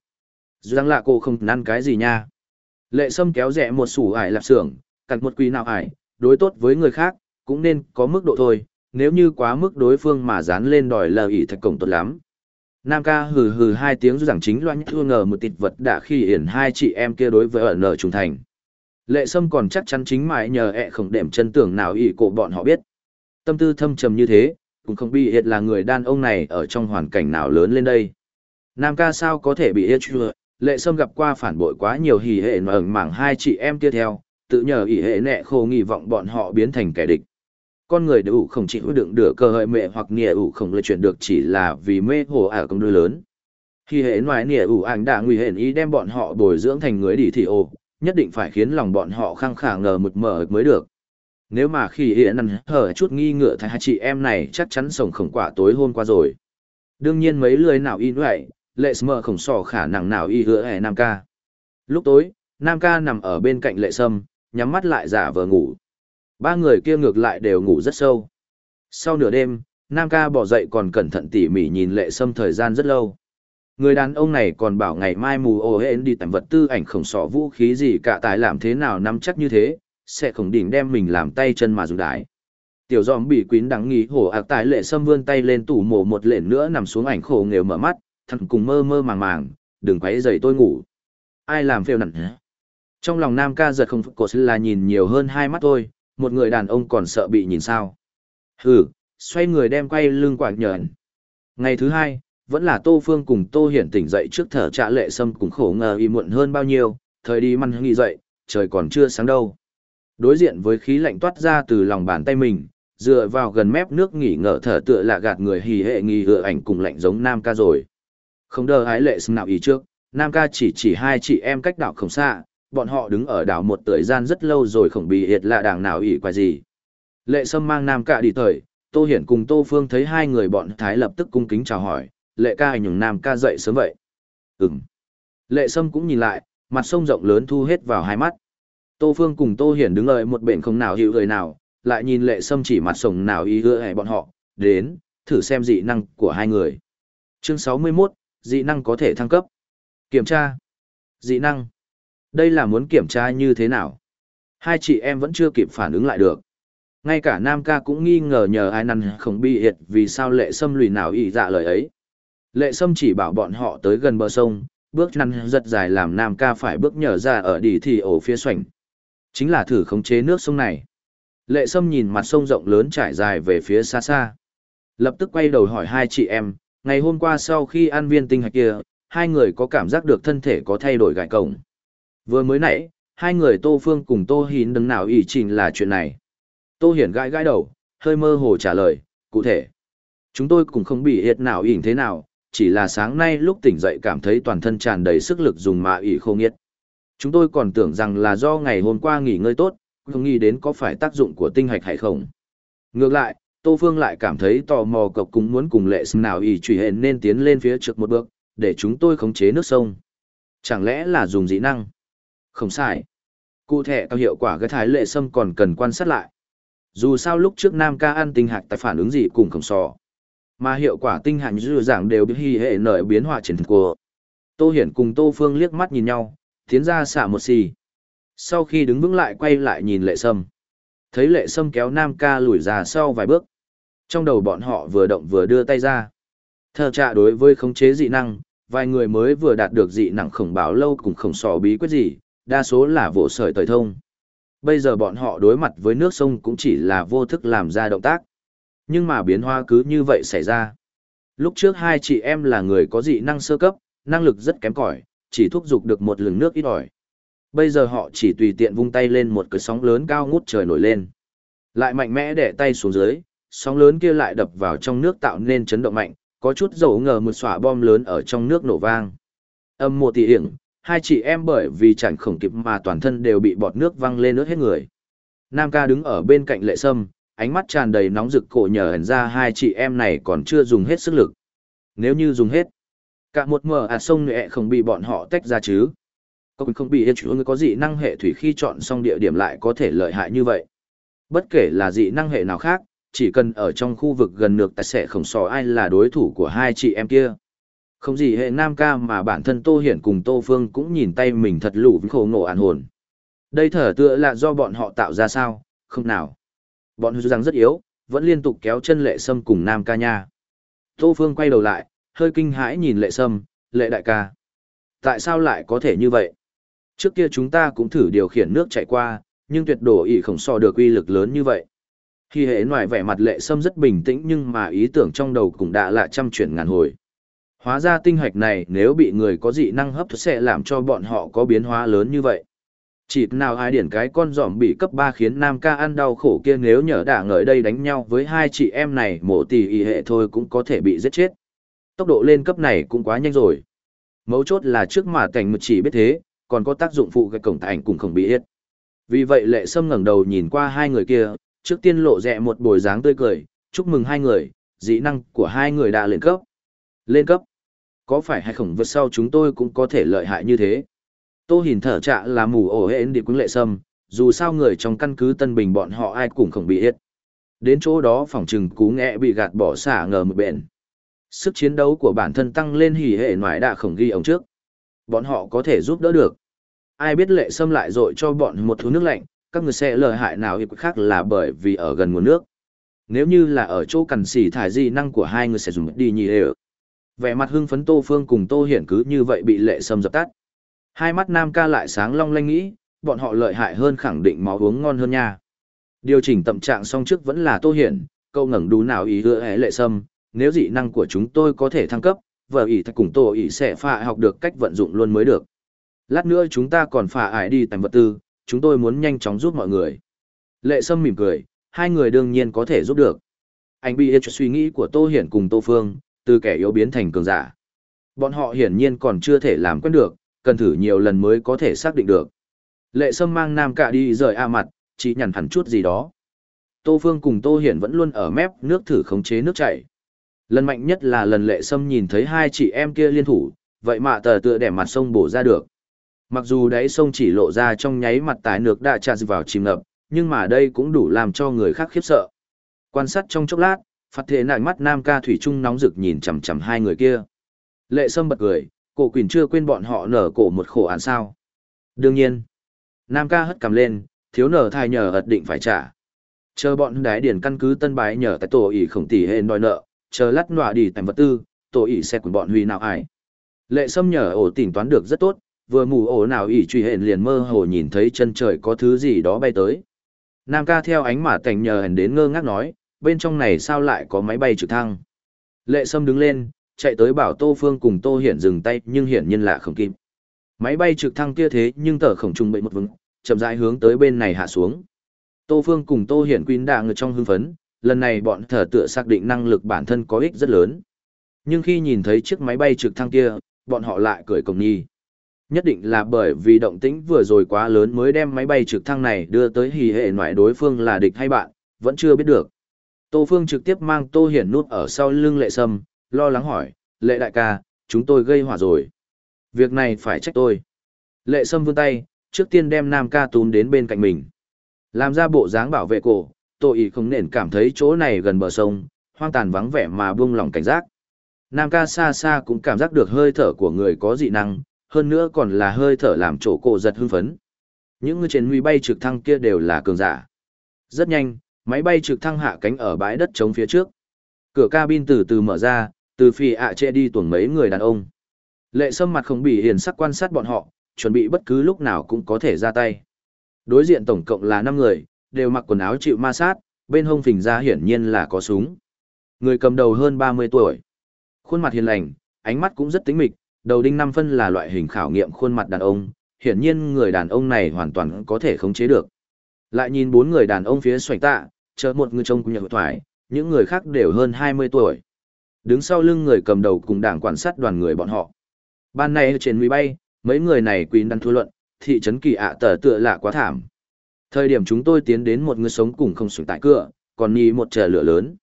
Giang lạ cô không năn cái gì nha. Lệ sâm kéo rẽ một sủ ải lạp xưởng, cặn một quỳ nào ải, đối tốt với người khác, cũng nên có mức độ thôi, nếu như quá mức đối phương mà dán lên đòi lờ ý thật cổng tốt lắm, Nam ca hừ hừ hai tiếng rằng chính loan thua ngờ một tịt vật đã khi hiển hai chị em kia đối với ở nở trung thành. Lệ Sâm còn chắc chắn chính mãi nhờ ẹ không đệm chân tưởng nào ý cổ bọn họ biết. Tâm tư thâm trầm như thế, cũng không bị hiệt là người đàn ông này ở trong hoàn cảnh nào lớn lên đây. Nam ca sao có thể bị hiệt chưa, lệ Sâm gặp qua phản bội quá nhiều hỉ hệ mà ẩn mảng hai chị em kia theo, tự nhờ ỷ hệ nẹ khô nghi vọng bọn họ biến thành kẻ địch con người đều không chỉ đựng được cơ hội mẹ hoặc nịa ủ không lựa chuyển được chỉ là vì mê hồ ả công đôi lớn. Khi hệ ngoài nịa ủ ảnh đã nguy hiểm ý đem bọn họ bồi dưỡng thành người đi thì ồ, nhất định phải khiến lòng bọn họ khăng khả ngờ mực mở mới được. Nếu mà khi hệ nằm hở chút nghi ngựa thay hai chị em này chắc chắn sống khổng quả tối hôm qua rồi. Đương nhiên mấy lời nào in vậy, lệ sâm khổng sò khả năng nào y hứa hệ nam ca. Lúc tối, nam ca nằm ở bên cạnh lệ sâm, nhắm mắt lại giả vờ ngủ. Ba người kia ngược lại đều ngủ rất sâu. Sau nửa đêm, nam ca bỏ dậy còn cẩn thận tỉ mỉ nhìn lệ sâm thời gian rất lâu. Người đàn ông này còn bảo ngày mai mù ô hên đi tạm vật tư ảnh khổng sọ vũ khí gì cả tài làm thế nào nắm chắc như thế, sẽ khổng đỉnh đem mình làm tay chân mà dùng đái. Tiểu giòm bị quýn đắng nghĩ hổ ạc tài lệ sâm vươn tay lên tủ mổ một lện nữa nằm xuống ảnh khổ nghèo mở mắt, thằng cùng mơ mơ màng màng, đừng quấy dậy tôi ngủ. Ai làm phêu nặng? Trong lòng nam ca giật không phục cột là nhìn nhiều hơn hai mắt tôi một người đàn ông còn sợ bị nhìn sao. Hừ, xoay người đem quay lưng quảng nhờn. Ngày thứ hai, vẫn là Tô Phương cùng Tô Hiển tỉnh dậy trước thở trạ lệ sâm cùng khổ ngờ y muộn hơn bao nhiêu, thời đi măn nghỉ dậy, trời còn chưa sáng đâu. Đối diện với khí lạnh toát ra từ lòng bàn tay mình, dựa vào gần mép nước nghỉ ngờ thở tựa là gạt người hì hệ nghi hựa ảnh cùng lạnh giống Nam ca rồi. Không đờ ái lệ sâm nào ý trước, Nam ca chỉ chỉ hai chị em cách đảo không xa, bọn họ đứng ở đảo một thời gian rất lâu rồi không bị hiệt lạ đảng nào ỷ quái gì. Lệ sâm mang Nam ca đi thời, Tô Hiển cùng Tô Phương thấy hai người bọn Thái lập tức cung kính chào hỏi, lệ ca nhường nam ca dậy sớm vậy. Ừm. Lệ sâm cũng nhìn lại, mặt sông rộng lớn thu hết vào hai mắt. Tô Phương cùng Tô Hiển đứng ở một bên không nào hiểu người nào, lại nhìn lệ sâm chỉ mặt sông nào ý hứa hẹn bọn họ, đến, thử xem dị năng của hai người. Chương 61, dị năng có thể thăng cấp. Kiểm tra. Dị năng. Đây là muốn kiểm tra như thế nào? Hai chị em vẫn chưa kịp phản ứng lại được. Ngay cả Nam ca cũng nghi ngờ nhờ ai năn không bi hiệt vì sao lệ sâm lùi nào ý dạ lời ấy. Lệ Sâm chỉ bảo bọn họ tới gần bờ sông, bước năn giật dài làm Nam ca phải bước nhờ ra ở đỉ thì ổ phía xoành. Chính là thử khống chế nước sông này. Lệ Sâm nhìn mặt sông rộng lớn trải dài về phía xa xa. Lập tức quay đầu hỏi hai chị em, ngày hôm qua sau khi ăn viên tinh hạch kia, hai người có cảm giác được thân thể có thay đổi gại cổng. Vừa mới nãy, hai người Tô Phương cùng Tô Hín đứng nào ý trình là chuyện này. Tô Hiển gãi gãi đầu, hơi mơ hồ trả lời, cụ thể. Chúng tôi cũng không bị hiệt nào ỉn thế nào, chỉ là sáng nay lúc tỉnh dậy cảm thấy toàn thân tràn đầy sức lực dùng mà ỉ không nghiệt. Chúng tôi còn tưởng rằng là do ngày hôm qua nghỉ ngơi tốt, không nghĩ đến có phải tác dụng của tinh hạch hay không. Ngược lại, Tô Phương lại cảm thấy tò mò cộc cũng muốn cùng lệ sừng nào ỉ trùy hền nên tiến lên phía trước một bước, để chúng tôi khống chế nước sông. Chẳng lẽ là dùng dị năng? Không sai. Cụ thể cao hiệu quả cái thái lệ sâm còn cần quan sát lại. Dù sao lúc trước Nam ca ăn tinh hạch tại phản ứng gì cùng khổng sò. Mà hiệu quả tinh hạnh dư dạng đều bị hy hệ nở biến hóa triển của. Tô Hiển cùng Tô Phương liếc mắt nhìn nhau, tiến ra xả một xì. Sau khi đứng vững lại quay lại nhìn lệ sâm. Thấy lệ sâm kéo Nam ca lùi ra sau vài bước. Trong đầu bọn họ vừa động vừa đưa tay ra. Thờ trạ đối với khống chế dị năng, vài người mới vừa đạt được dị năng khổng báo lâu cùng khổng sò bí quyết gì, đa số là vỗ sởi tời thông. Bây giờ bọn họ đối mặt với nước sông cũng chỉ là vô thức làm ra động tác. Nhưng mà biến hóa cứ như vậy xảy ra. Lúc trước hai chị em là người có dị năng sơ cấp, năng lực rất kém cỏi, chỉ thúc giục được một lượng nước ít ỏi. Bây giờ họ chỉ tùy tiện vung tay lên một cái sóng lớn cao ngút trời nổi lên. Lại mạnh mẽ để tay xuống dưới, sóng lớn kia lại đập vào trong nước tạo nên chấn động mạnh, có chút dầu ngờ một xỏa bom lớn ở trong nước nổ vang. Âm một tỷ hiển, hai chị em bởi vì chẳng khổng kịp mà toàn thân đều bị bọt nước văng lên nước hết người. Nam ca đứng ở bên cạnh lệ sâm, ánh mắt tràn đầy nóng rực cổ nhờ hẳn ra hai chị em này còn chưa dùng hết sức lực. Nếu như dùng hết, cả một mờ à sông nhẹ không bị bọn họ tách ra chứ. Có không bị hết chủ người có dị năng hệ thủy khi chọn xong địa điểm lại có thể lợi hại như vậy. Bất kể là dị năng hệ nào khác, chỉ cần ở trong khu vực gần được ta sẽ không sò ai là đối thủ của hai chị em kia. Không gì hệ nam ca mà bản thân Tô Hiển cùng Tô Phương cũng nhìn tay mình thật lũ với khổ nổ an hồn. Đây thở tựa là do bọn họ tạo ra sao, không nào. Bọn hư rằng rất yếu, vẫn liên tục kéo chân lệ sâm cùng nam ca nha. Tô Phương quay đầu lại, hơi kinh hãi nhìn lệ sâm, lệ đại ca. Tại sao lại có thể như vậy? Trước kia chúng ta cũng thử điều khiển nước chạy qua, nhưng tuyệt đổ ý không so được uy lực lớn như vậy. Khi hệ ngoài vẻ mặt lệ sâm rất bình tĩnh nhưng mà ý tưởng trong đầu cũng đã là trăm chuyển ngàn hồi. Hóa ra tinh hạch này nếu bị người có dị năng hấp sẽ làm cho bọn họ có biến hóa lớn như vậy. Chỉ nào ai điển cái con giỏm bị cấp 3 khiến Nam ca ăn đau khổ kia nếu nhờ đã ngợi đây đánh nhau với hai chị em này mổ tỷ y hệ thôi cũng có thể bị giết chết. Tốc độ lên cấp này cũng quá nhanh rồi. Mấu chốt là trước mà cảnh một chỉ biết thế, còn có tác dụng phụ cái cổng ảnh cũng không bị hết. Vì vậy lệ sâm ngẩng đầu nhìn qua hai người kia, trước tiên lộ rẹ một bồi dáng tươi cười, chúc mừng hai người, dị năng của hai người đã lên cấp. Lên cấp. Có phải hay không vượt sau chúng tôi cũng có thể lợi hại như thế? Tô Hiền thở trạ là mù ổ hến điệp quứng lệ sâm, dù sao người trong căn cứ Tân Bình bọn họ ai cũng không bị hết. Đến chỗ đó phòng trừng cú nghẹ bị gạt bỏ xả ngờ một bền. Sức chiến đấu của bản thân tăng lên hỉ hệ ngoại đã khổng ghi ông trước. Bọn họ có thể giúp đỡ được. Ai biết lệ sâm lại dội cho bọn một thứ nước lạnh, các người sẽ lợi hại nào hiệp khác là bởi vì ở gần nguồn nước. Nếu như là ở chỗ cằn xỉ thải di năng của hai người sẽ dùng đi nhì đều. Vẻ mặt hưng phấn Tô Phương cùng Tô Hiển cứ như vậy bị lệ sâm dập tắt. Hai mắt Nam ca lại sáng long lanh nghĩ, bọn họ lợi hại hơn khẳng định máu uống ngon hơn nha. Điều chỉnh tâm trạng xong trước vẫn là Tô Hiển, câu ngẩng đú nào ý hứa hé lệ sâm, nếu dị năng của chúng tôi có thể thăng cấp, vợ ý thật cùng Tô ý sẽ phải học được cách vận dụng luôn mới được. Lát nữa chúng ta còn phải ải đi tầm vật tư, chúng tôi muốn nhanh chóng giúp mọi người. Lệ sâm mỉm cười, hai người đương nhiên có thể giúp được. Anh bị suy nghĩ của Tô Hiển cùng Tô Phương, từ kẻ yếu biến thành cường giả. Bọn họ hiển nhiên còn chưa thể làm quen được, cần thử nhiều lần mới có thể xác định được. Lệ Sâm mang Nam Cạ đi rời A mặt, chỉ nhằn hẳn chút gì đó. Tô Phương cùng Tô Hiển vẫn luôn ở mép nước thử khống chế nước chảy. Lần mạnh nhất là lần Lệ Sâm nhìn thấy hai chị em kia liên thủ, vậy mà tờ tựa đẻ mặt sông bổ ra được. Mặc dù đáy sông chỉ lộ ra trong nháy mặt tái nước đã tràn vào chìm ngập, nhưng mà đây cũng đủ làm cho người khác khiếp sợ. Quan sát trong chốc lát, phạt thế nại mắt Nam ca thủy trung nóng rực nhìn chằm chằm hai người kia. Lệ Sâm bật cười, cổ quỳnh chưa quên bọn họ nở cổ một khổ án sao. Đương nhiên, Nam ca hất cầm lên, thiếu nở thai nhờ ật định phải trả. Chờ bọn đái điển căn cứ tân bái nhờ tại tổ ỷ khổng tỷ hên đòi nợ, chờ lắt nọa đi thành vật tư, tổ ỷ sẽ của bọn huy nào ai. Lệ Sâm nhờ ổ tỉnh toán được rất tốt, vừa mù ổ nào ỷ truy hên liền mơ hồ nhìn thấy chân trời có thứ gì đó bay tới. Nam ca theo ánh mà cảnh nhờ hẳn đến ngơ ngác nói, bên trong này sao lại có máy bay trực thăng. Lệ Sâm đứng lên, chạy tới bảo Tô Phương cùng Tô Hiển dừng tay nhưng hiển nhiên là không kịp. Máy bay trực thăng kia thế nhưng tờ khổng trung bệnh một vững, chậm rãi hướng tới bên này hạ xuống. Tô Phương cùng Tô Hiển Quyên đã ngờ trong hưng phấn, lần này bọn thở tựa xác định năng lực bản thân có ích rất lớn. Nhưng khi nhìn thấy chiếc máy bay trực thăng kia, bọn họ lại cười cổng nhi. Nhất định là bởi vì động tĩnh vừa rồi quá lớn mới đem máy bay trực thăng này đưa tới hì hệ ngoại đối phương là địch hay bạn, vẫn chưa biết được. Tô Phương trực tiếp mang Tô Hiển nút ở sau lưng lệ sâm, lo lắng hỏi, lệ đại ca, chúng tôi gây hỏa rồi. Việc này phải trách tôi. Lệ sâm vươn tay, trước tiên đem Nam ca túm đến bên cạnh mình. Làm ra bộ dáng bảo vệ cổ, Tô ý không nền cảm thấy chỗ này gần bờ sông, hoang tàn vắng vẻ mà buông lòng cảnh giác. Nam ca xa xa cũng cảm giác được hơi thở của người có dị năng, hơn nữa còn là hơi thở làm chỗ cổ giật hưng phấn. Những người trên huy bay trực thăng kia đều là cường giả. Rất nhanh, máy bay trực thăng hạ cánh ở bãi đất trống phía trước. Cửa cabin từ từ mở ra, từ phi ạ à đi tuồng mấy người đàn ông. Lệ sâm mặt không bị hiền sắc quan sát bọn họ, chuẩn bị bất cứ lúc nào cũng có thể ra tay. Đối diện tổng cộng là 5 người, đều mặc quần áo chịu ma sát, bên hông phình ra hiển nhiên là có súng. Người cầm đầu hơn 30 tuổi. Khuôn mặt hiền lành, ánh mắt cũng rất tính mịch, đầu đinh năm phân là loại hình khảo nghiệm khuôn mặt đàn ông, hiển nhiên người đàn ông này hoàn toàn có thể khống chế được. Lại nhìn bốn người đàn ông phía xoành tạ, chờ một người trông cũng nhậu thoải, những người khác đều hơn 20 tuổi. Đứng sau lưng người cầm đầu cùng đảng quan sát đoàn người bọn họ. Ban này trên máy bay, mấy người này quỳ đang thua luận, thị trấn kỳ ạ tờ tựa lạ quá thảm. Thời điểm chúng tôi tiến đến một người sống cùng không xuống tại cửa, còn nhì một trời lửa lớn.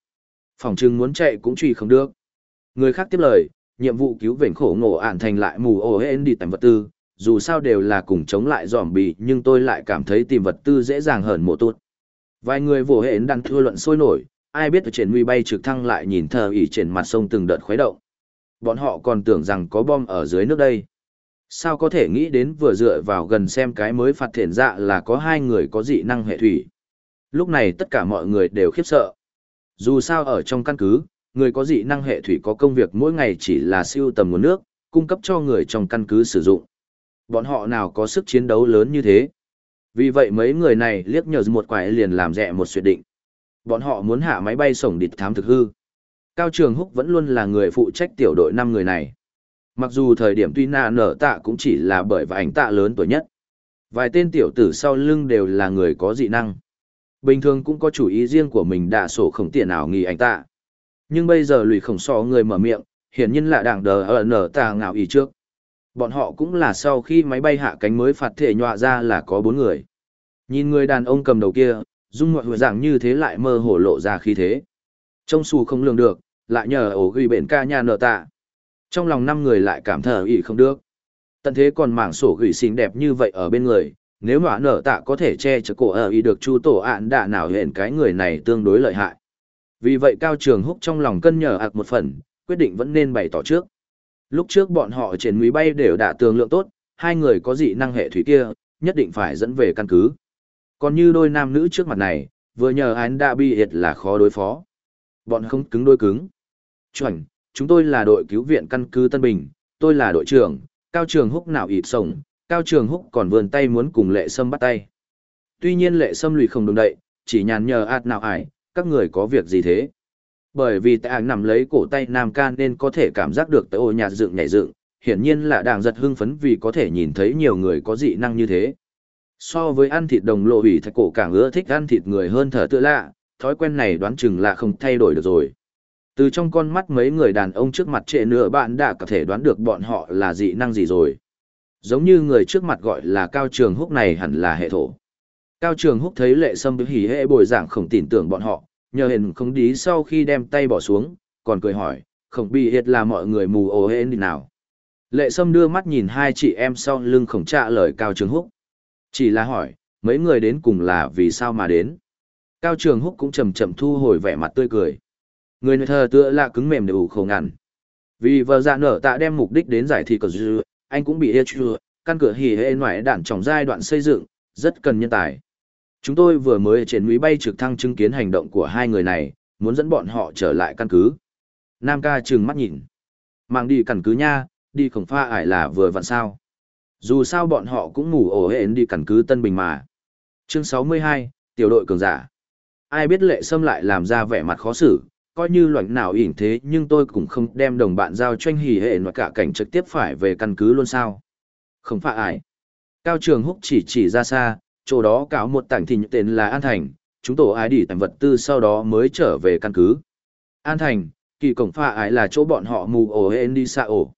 Phòng trưng muốn chạy cũng truy không được. Người khác tiếp lời, nhiệm vụ cứu vệnh khổ ngộ ản thành lại mù ổ hên đi tầm vật tư, dù sao đều là cùng chống lại giòm bì nhưng tôi lại cảm thấy tìm vật tư dễ dàng hơn mộ tốt. Vài người vỗ hến đang thưa luận sôi nổi, ai biết ở trên nguy bay trực thăng lại nhìn thờ ỉ trên mặt sông từng đợt khuấy động. Bọn họ còn tưởng rằng có bom ở dưới nước đây. Sao có thể nghĩ đến vừa dựa vào gần xem cái mới phạt thiện dạ là có hai người có dị năng hệ thủy. Lúc này tất cả mọi người đều khiếp sợ. Dù sao ở trong căn cứ, người có dị năng hệ thủy có công việc mỗi ngày chỉ là siêu tầm nguồn nước, cung cấp cho người trong căn cứ sử dụng. Bọn họ nào có sức chiến đấu lớn như thế. Vì vậy mấy người này liếc nhờ một quái liền làm rẻ một suyệt định. Bọn họ muốn hạ máy bay sổng địch thám thực hư. Cao Trường Húc vẫn luôn là người phụ trách tiểu đội năm người này. Mặc dù thời điểm tuy nà nở tạ cũng chỉ là bởi và ảnh tạ lớn tuổi nhất. Vài tên tiểu tử sau lưng đều là người có dị năng. Bình thường cũng có chủ ý riêng của mình đã sổ khổng tiền nào nghỉ ảnh tạ. Nhưng bây giờ lùi khổng so người mở miệng, hiển nhiên là đảng đờ ở nở tạ ngạo ý trước. Bọn họ cũng là sau khi máy bay hạ cánh mới phạt thể nhọa ra là có bốn người. Nhìn người đàn ông cầm đầu kia, dung ngoại hồi dạng như thế lại mơ hồ lộ ra khí thế. Trông xù không lường được, lại nhờ ổ ghi bển ca nhà nở tạ. Trong lòng năm người lại cảm thở ý không được. Tận thế còn mảng sổ gửi xinh đẹp như vậy ở bên người, nếu mà nở tạ có thể che chở cổ ở ý được chu tổ ạn đạ nào hiện cái người này tương đối lợi hại. Vì vậy Cao Trường Húc trong lòng cân nhở ạc một phần, quyết định vẫn nên bày tỏ trước. Lúc trước bọn họ trên máy bay đều đã tường lượng tốt, hai người có dị năng hệ thủy kia, nhất định phải dẫn về căn cứ. Còn như đôi nam nữ trước mặt này, vừa nhờ hắn đã bị hiệt là khó đối phó. Bọn không cứng đôi cứng. Chuẩn, chúng tôi là đội cứu viện căn cứ Tân Bình, tôi là đội trưởng, Cao Trường Húc nào ịt sổng, Cao Trường Húc còn vươn tay muốn cùng Lệ Sâm bắt tay. Tuy nhiên Lệ Sâm lùi không đồng đậy, chỉ nhàn nhờ ạt nào ải, các người có việc gì thế? Bởi vì tạ nằm lấy cổ tay Nam Ca nên có thể cảm giác được tới ô nhạt dựng nhảy dựng, hiển nhiên là đang giật hưng phấn vì có thể nhìn thấy nhiều người có dị năng như thế. So với ăn thịt đồng lộ ủy thạch cổ càng ưa thích ăn thịt người hơn thở tựa lạ, thói quen này đoán chừng là không thay đổi được rồi. Từ trong con mắt mấy người đàn ông trước mặt trệ nửa bạn đã có thể đoán được bọn họ là dị năng gì rồi. Giống như người trước mặt gọi là Cao Trường Húc này hẳn là hệ thổ. Cao Trường Húc thấy lệ sâm hỉ hệ bồi giảng không tin tưởng bọn họ, nhờ hình không đi sau khi đem tay bỏ xuống, còn cười hỏi, không bị hiệt là mọi người mù ồ hên đi nào. Lệ Sâm đưa mắt nhìn hai chị em sau lưng khổng trả lời Cao Trường Húc. Chỉ là hỏi, mấy người đến cùng là vì sao mà đến. Cao Trường Húc cũng chầm chậm thu hồi vẻ mặt tươi cười. Người nơi thờ tựa là cứng mềm đều khổ ngăn. Vì vợ dạ nở tạ đem mục đích đến giải thi cờ dư, anh cũng bị hê chưa, căn cửa hỉ hệ ngoại đạn trong giai đoạn xây dựng, rất cần nhân tài. Chúng tôi vừa mới trên núi bay trực thăng chứng kiến hành động của hai người này, muốn dẫn bọn họ trở lại căn cứ. Nam ca trừng mắt nhìn. Mang đi căn cứ nha, đi khổng pha ải là vừa vặn sao. Dù sao bọn họ cũng ngủ ổ hển đi căn cứ Tân Bình mà. Chương 62, tiểu đội cường giả. Ai biết lệ sâm lại làm ra vẻ mặt khó xử, coi như loạn nào ỉn thế nhưng tôi cũng không đem đồng bạn giao tranh hỉ hệ và cả cảnh trực tiếp phải về căn cứ luôn sao. Không phải ải. Cao Trường Húc chỉ chỉ ra xa, chỗ đó cáo một tảng những tên là An Thành, chúng tổ ái đi tặng vật tư sau đó mới trở về căn cứ. An Thành, kỳ cổng pha ái là chỗ bọn họ mù ổ hên đi xa ổ.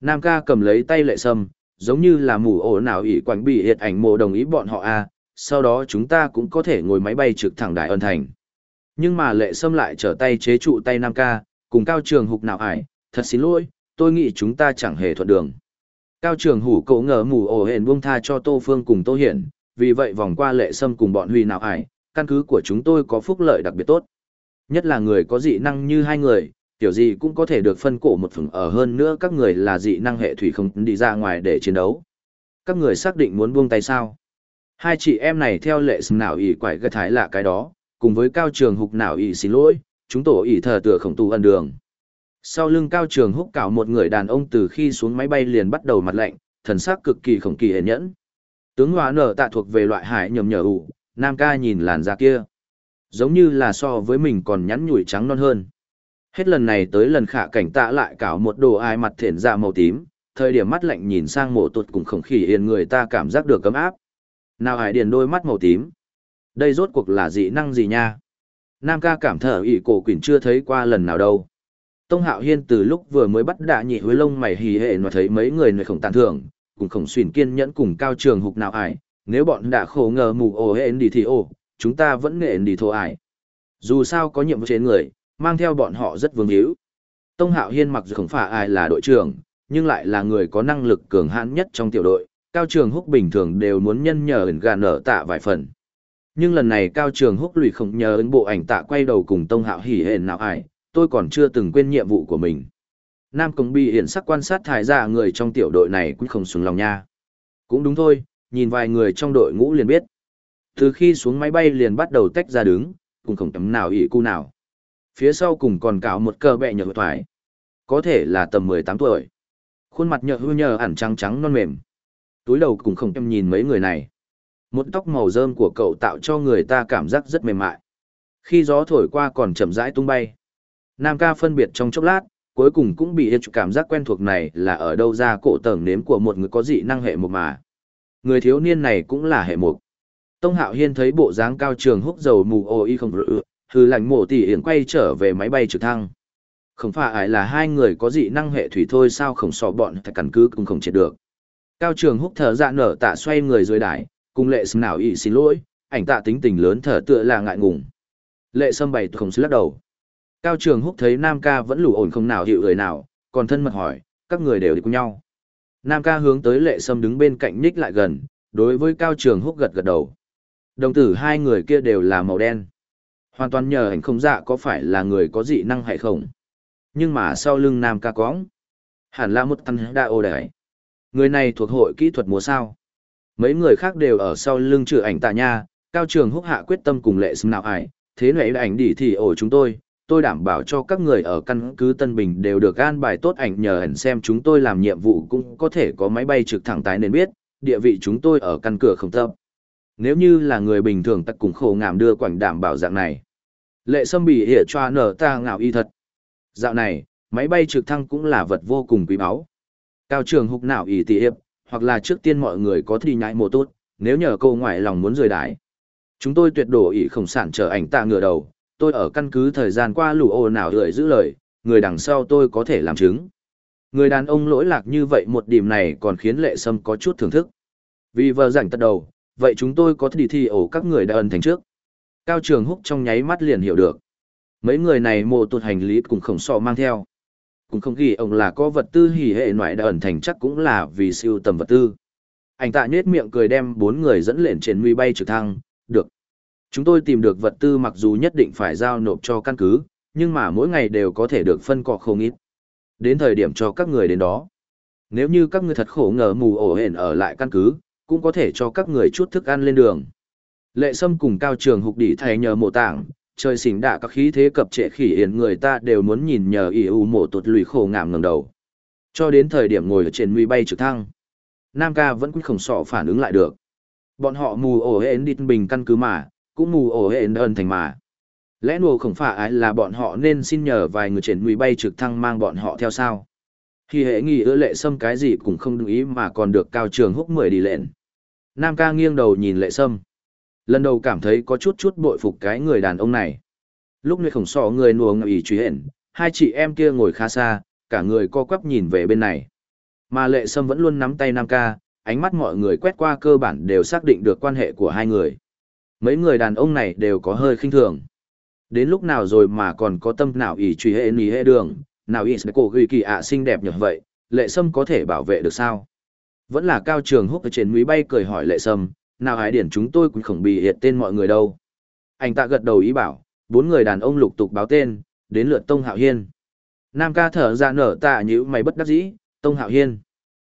Nam ca cầm lấy tay lệ sâm, giống như là mù ổ nào ỷ quảnh bị hiệt ảnh mộ đồng ý bọn họ a sau đó chúng ta cũng có thể ngồi máy bay trực thẳng đại ân thành. Nhưng mà lệ sâm lại trở tay chế trụ tay Nam ca, cùng cao trường hục nào ải, thật xin lỗi, tôi nghĩ chúng ta chẳng hề thuận đường. Cao trường hủ cậu ngờ mù ổ hển buông tha cho Tô Phương cùng Tô Hiển, vì vậy vòng qua lệ sâm cùng bọn huy nào ải, căn cứ của chúng tôi có phúc lợi đặc biệt tốt. Nhất là người có dị năng như hai người, kiểu gì cũng có thể được phân cổ một phần ở hơn nữa các người là dị năng hệ thủy không đi ra ngoài để chiến đấu. Các người xác định muốn buông tay sao? Hai chị em này theo lệ sâm nào ỉ quải gật thái là cái đó, cùng với cao trường hục nào ỉ xin lỗi, chúng tổ ỉ thờ tựa khổng tu ân đường. Sau lưng cao trường húc cảo một người đàn ông từ khi xuống máy bay liền bắt đầu mặt lạnh, thần sắc cực kỳ khổng kỳ hề nhẫn. Tướng hóa nở tạ thuộc về loại hải nhầm nhở ủ, nam ca nhìn làn da kia. Giống như là so với mình còn nhắn nhủi trắng non hơn. Hết lần này tới lần khả cảnh tạ lại cảo một đồ ai mặt thển dạ màu tím, thời điểm mắt lạnh nhìn sang mộ tuột cùng khổng khỉ hiền người ta cảm giác được cấm áp. Nào hải điền đôi mắt màu tím. Đây rốt cuộc là dị năng gì nha? Nam ca cảm thở ỉ cổ quỷ chưa thấy qua lần nào đâu. Tông Hạo Hiên từ lúc vừa mới bắt đạ nhị huế lông mày hì hệ mà thấy mấy người nơi khổng tàn thưởng, cùng khổng xuyên kiên nhẫn cùng cao trường hục nào ải, nếu bọn đã khổ ngờ mù ồ hên đi thì ồ, chúng ta vẫn nghệ đi thô ải. Dù sao có nhiệm vụ trên người, mang theo bọn họ rất vương hữu. Tông Hạo Hiên mặc dù không phải ai là đội trưởng, nhưng lại là người có năng lực cường hãn nhất trong tiểu đội, Cao Trường Húc bình thường đều muốn nhân nhờ ẩn gà nở tạ vài phần. Nhưng lần này Cao Trường Húc lùi không nhờ ấn bộ ảnh tạ quay đầu cùng Tông Hạo hỉ hển nào ải tôi còn chưa từng quên nhiệm vụ của mình. Nam Công bị hiện sắc quan sát thải ra người trong tiểu đội này cũng không xuống lòng nha. Cũng đúng thôi, nhìn vài người trong đội ngũ liền biết. Từ khi xuống máy bay liền bắt đầu tách ra đứng, cùng không tấm nào ỉ cu nào. Phía sau cùng còn cào một cờ bẹ nhờ thoải. Có thể là tầm 18 tuổi. Khuôn mặt nhợ hư nhờ ẩn trắng trắng non mềm. Túi đầu cùng không em nhìn mấy người này. Một tóc màu rơm của cậu tạo cho người ta cảm giác rất mềm mại. Khi gió thổi qua còn chậm rãi tung bay. Nam ca phân biệt trong chốc lát, cuối cùng cũng bị cảm giác quen thuộc này là ở đâu ra cổ tầng nếm của một người có dị năng hệ một mà. Người thiếu niên này cũng là hệ mục. Tông Hạo Hiên thấy bộ dáng cao trường húc dầu mù ô y không rự, hư lạnh mổ tỉ hiển quay trở về máy bay trực thăng. Không phải là hai người có dị năng hệ thủy thôi sao không so bọn thật căn cứ cũng không chết được. Cao trường húc thở dạ nở tạ xoay người dưới đài, cùng lệ sâm nào ý xin lỗi, ảnh tạ tính tình lớn thở tựa là ngại ngùng. Lệ sâm bày không lắc đầu. Cao trường húc thấy Nam ca vẫn lù ổn không nào hiệu người nào, còn thân mật hỏi, các người đều đi cùng nhau. Nam ca hướng tới lệ sâm đứng bên cạnh nhích lại gần, đối với cao trường húc gật gật đầu. Đồng tử hai người kia đều là màu đen. Hoàn toàn nhờ ảnh không dạ có phải là người có dị năng hay không. Nhưng mà sau lưng Nam ca cóng. Hẳn là một tăng đa ô đấy. Người này thuộc hội kỹ thuật múa sao. Mấy người khác đều ở sau lưng trừ ảnh tạ nha, cao trường húc hạ quyết tâm cùng lệ sâm nào ải. Thế này ảnh đỉ thì ổ chúng tôi, tôi đảm bảo cho các người ở căn cứ Tân Bình đều được an bài tốt ảnh nhờ ảnh xem chúng tôi làm nhiệm vụ cũng có thể có máy bay trực thẳng tái nên biết, địa vị chúng tôi ở căn cửa không thấp. Nếu như là người bình thường tắc cùng khổ ngảm đưa quảnh đảm bảo dạng này. Lệ sâm bị hiểu cho nở ta ngạo y thật. Dạo này, máy bay trực thăng cũng là vật vô cùng quý báu. Cao trường hục nào ý tỷ hiệp, hoặc là trước tiên mọi người có thì nhãi mồ tốt, nếu nhờ câu ngoại lòng muốn rời đái. Chúng tôi tuyệt đổ ý không sản trở ảnh tạ ngựa đầu, tôi ở căn cứ thời gian qua lũ ô nào lười giữ lời, người đằng sau tôi có thể làm chứng. Người đàn ông lỗi lạc như vậy một điểm này còn khiến lệ sâm có chút thưởng thức. Vì vợ rảnh tật đầu, vậy chúng tôi có thể đi thi ổ các người đã ẩn thành trước. Cao Trường Húc trong nháy mắt liền hiểu được. Mấy người này mồ tuột hành lý cùng khổng sọ mang theo. Cũng không ghi ông là có vật tư hỉ hệ ngoại đã ẩn thành chắc cũng là vì siêu tầm vật tư. Anh tạ nhết miệng cười đem bốn người dẫn lên trên nguy bay trực thăng, được. Chúng tôi tìm được vật tư mặc dù nhất định phải giao nộp cho căn cứ, nhưng mà mỗi ngày đều có thể được phân cọ không ít. Đến thời điểm cho các người đến đó. Nếu như các người thật khổ ngờ mù ổ hển ở lại căn cứ, cũng có thể cho các người chút thức ăn lên đường. Lệ Sâm cùng Cao Trường Hục đỉ thầy nhờ mộ tảng, trời xỉn đạ các khí thế cập trệ khỉ hiển người ta đều muốn nhìn nhờ ỉ u mộ tụt lùi khổ ngảm ngẩng đầu. Cho đến thời điểm ngồi ở trên nguy bay trực thăng. Nam ca vẫn quyết không sọ phản ứng lại được. Bọn họ mù ổ hển đi bình căn cứ mà, cũng mù ổ hệ ơn thành mà. Lẽ nùa không phải là bọn họ nên xin nhờ vài người trên nguy bay trực thăng mang bọn họ theo sao. Khi hệ nghỉ ưa lệ sâm cái gì cũng không đồng ý mà còn được cao trường húc mười đi lệnh. Nam ca nghiêng đầu nhìn lệ sâm. Lần đầu cảm thấy có chút chút bội phục cái người đàn ông này. Lúc này khổng sọ người nùa ý truy hển, hai chị em kia ngồi khá xa, cả người co quắp nhìn về bên này. Mà lệ sâm vẫn luôn nắm tay Nam ca, ánh mắt mọi người quét qua cơ bản đều xác định được quan hệ của hai người. Mấy người đàn ông này đều có hơi khinh thường. Đến lúc nào rồi mà còn có tâm nào ỷ truy hệ ní hệ đường, nào ỷ cổ ghi kỳ ạ xinh đẹp như vậy, lệ sâm có thể bảo vệ được sao? Vẫn là cao trường húc ở trên núi bay cười hỏi lệ sâm, nào hái điển chúng tôi cũng không bị hiệt tên mọi người đâu. Anh ta gật đầu ý bảo, bốn người đàn ông lục tục báo tên, đến lượt Tông Hạo Hiên. Nam ca thở ra nở tạ như mày bất đắc dĩ, Tông Hạo Hiên.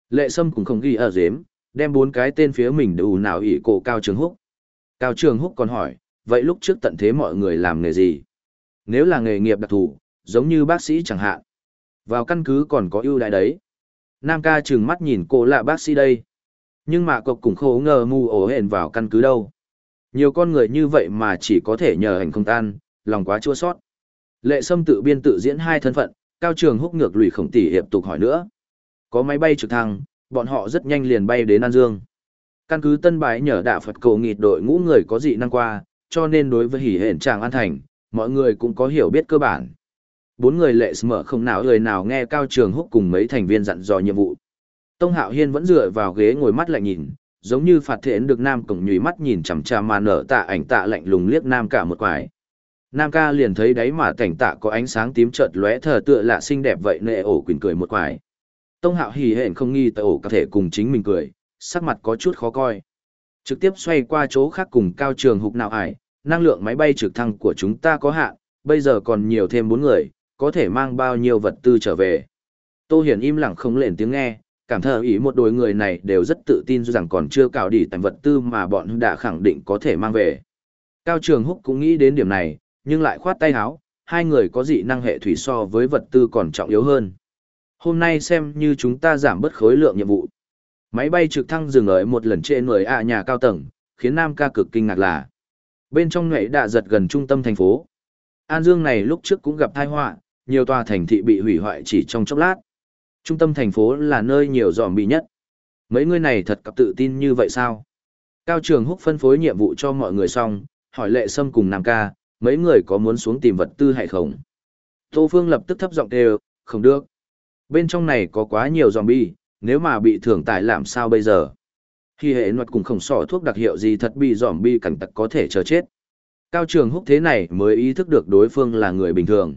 Lệ Sâm cũng không ghi ở dếm, đem bốn cái tên phía mình đủ nào ỷ cổ Cao Trường Húc. Cao Trường Húc còn hỏi, vậy lúc trước tận thế mọi người làm nghề gì? Nếu là nghề nghiệp đặc thù, giống như bác sĩ chẳng hạn. Vào căn cứ còn có ưu đại đấy. Nam ca trừng mắt nhìn cô là bác sĩ đây. Nhưng mà cậu cũng khổ ngờ mù ổ hển vào căn cứ đâu. Nhiều con người như vậy mà chỉ có thể nhờ hành không tan, lòng quá chua sót. Lệ Sâm tự biên tự diễn hai thân phận, cao trường húc ngược lùi khổng tỷ hiệp tục hỏi nữa. Có máy bay trực thăng, bọn họ rất nhanh liền bay đến An Dương. Căn cứ Tân Bái nhờ đạo Phật cầu nghịt đội ngũ người có dị năng qua, cho nên đối với hỉ hển tràng An Thành, mọi người cũng có hiểu biết cơ bản. Bốn người lệ mở không nào người nào nghe cao trường húc cùng mấy thành viên dặn dò nhiệm vụ. Tông Hạo Hiên vẫn dựa vào ghế ngồi mắt lạnh nhìn, giống như phạt thiện được Nam Cổng nhùy mắt nhìn chằm chằm mà nở tạ ảnh tạ lạnh lùng liếc Nam cả một quải. Nam ca liền thấy đáy mà cảnh tạ có ánh sáng tím chợt lóe thờ tựa lạ xinh đẹp vậy nệ ổ quỳnh cười một quải. Tông Hạo hỉ hển không nghi tại ổ có thể cùng chính mình cười, sắc mặt có chút khó coi. Trực tiếp xoay qua chỗ khác cùng cao trường hục nào ải, năng lượng máy bay trực thăng của chúng ta có hạn, bây giờ còn nhiều thêm bốn người, có thể mang bao nhiêu vật tư trở về. Tô Hiển im lặng không lên tiếng nghe, cảm thờ ý một đôi người này đều rất tự tin rằng còn chưa cào đi tài vật tư mà bọn đã khẳng định có thể mang về. Cao Trường Húc cũng nghĩ đến điểm này, nhưng lại khoát tay áo, hai người có dị năng hệ thủy so với vật tư còn trọng yếu hơn. Hôm nay xem như chúng ta giảm bớt khối lượng nhiệm vụ. Máy bay trực thăng dừng ở một lần trên người ạ nhà cao tầng, khiến Nam ca cực kinh ngạc là bên trong nhảy đã giật gần trung tâm thành phố. An Dương này lúc trước cũng gặp tai họa, nhiều tòa thành thị bị hủy hoại chỉ trong chốc lát. Trung tâm thành phố là nơi nhiều dòm bị nhất. Mấy người này thật cặp tự tin như vậy sao? Cao Trường Húc phân phối nhiệm vụ cho mọi người xong, hỏi Lệ Sâm cùng Nam Ca, mấy người có muốn xuống tìm vật tư hay không? Tô Phương lập tức thấp giọng kêu, không được. Bên trong này có quá nhiều zombie, nếu mà bị thưởng tài làm sao bây giờ? Khi hệ luật cùng khổng sỏ thuốc đặc hiệu gì thật bị zombie cảnh tật có thể chờ chết. Cao Trường Húc thế này mới ý thức được đối phương là người bình thường.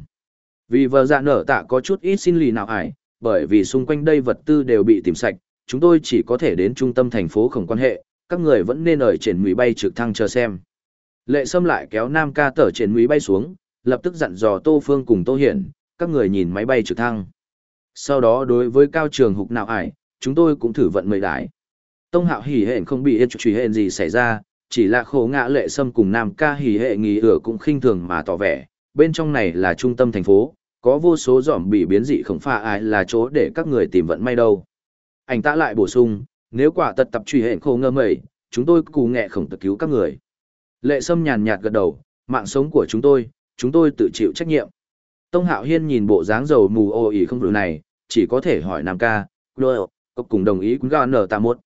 Vì vợ dạ nở tạ có chút ít xin lì nào ải, bởi vì xung quanh đây vật tư đều bị tìm sạch, chúng tôi chỉ có thể đến trung tâm thành phố không quan hệ, các người vẫn nên ở trên mũi bay trực thăng chờ xem. Lệ Sâm lại kéo Nam ca tở trên mũi bay xuống, lập tức dặn dò Tô Phương cùng Tô Hiển, các người nhìn máy bay trực thăng. Sau đó đối với cao trường hục nào ải, chúng tôi cũng thử vận mời đái. Tông hạo hỉ hẹn không bị yên truy hẹn gì xảy ra, chỉ là khổ ngã lệ sâm cùng nam ca hỉ hệ nghỉ ửa cũng khinh thường mà tỏ vẻ, bên trong này là trung tâm thành phố, có vô số giỏm bị biến dị không pha ai là chỗ để các người tìm vận may đâu. Anh ta lại bổ sung, nếu quả tật tập truy hẹn khổ ngơ mẩy, chúng tôi cù nghẹ khổng tự cứu các người. Lệ sâm nhàn nhạt gật đầu, mạng sống của chúng tôi, chúng tôi tự chịu trách nhiệm. Tông Hạo Hiên nhìn bộ dáng dầu mù ô ỉ không rủi này, chỉ có thể hỏi Nam ca, lôi, cốc cùng đồng ý cũng gà nở tạ một.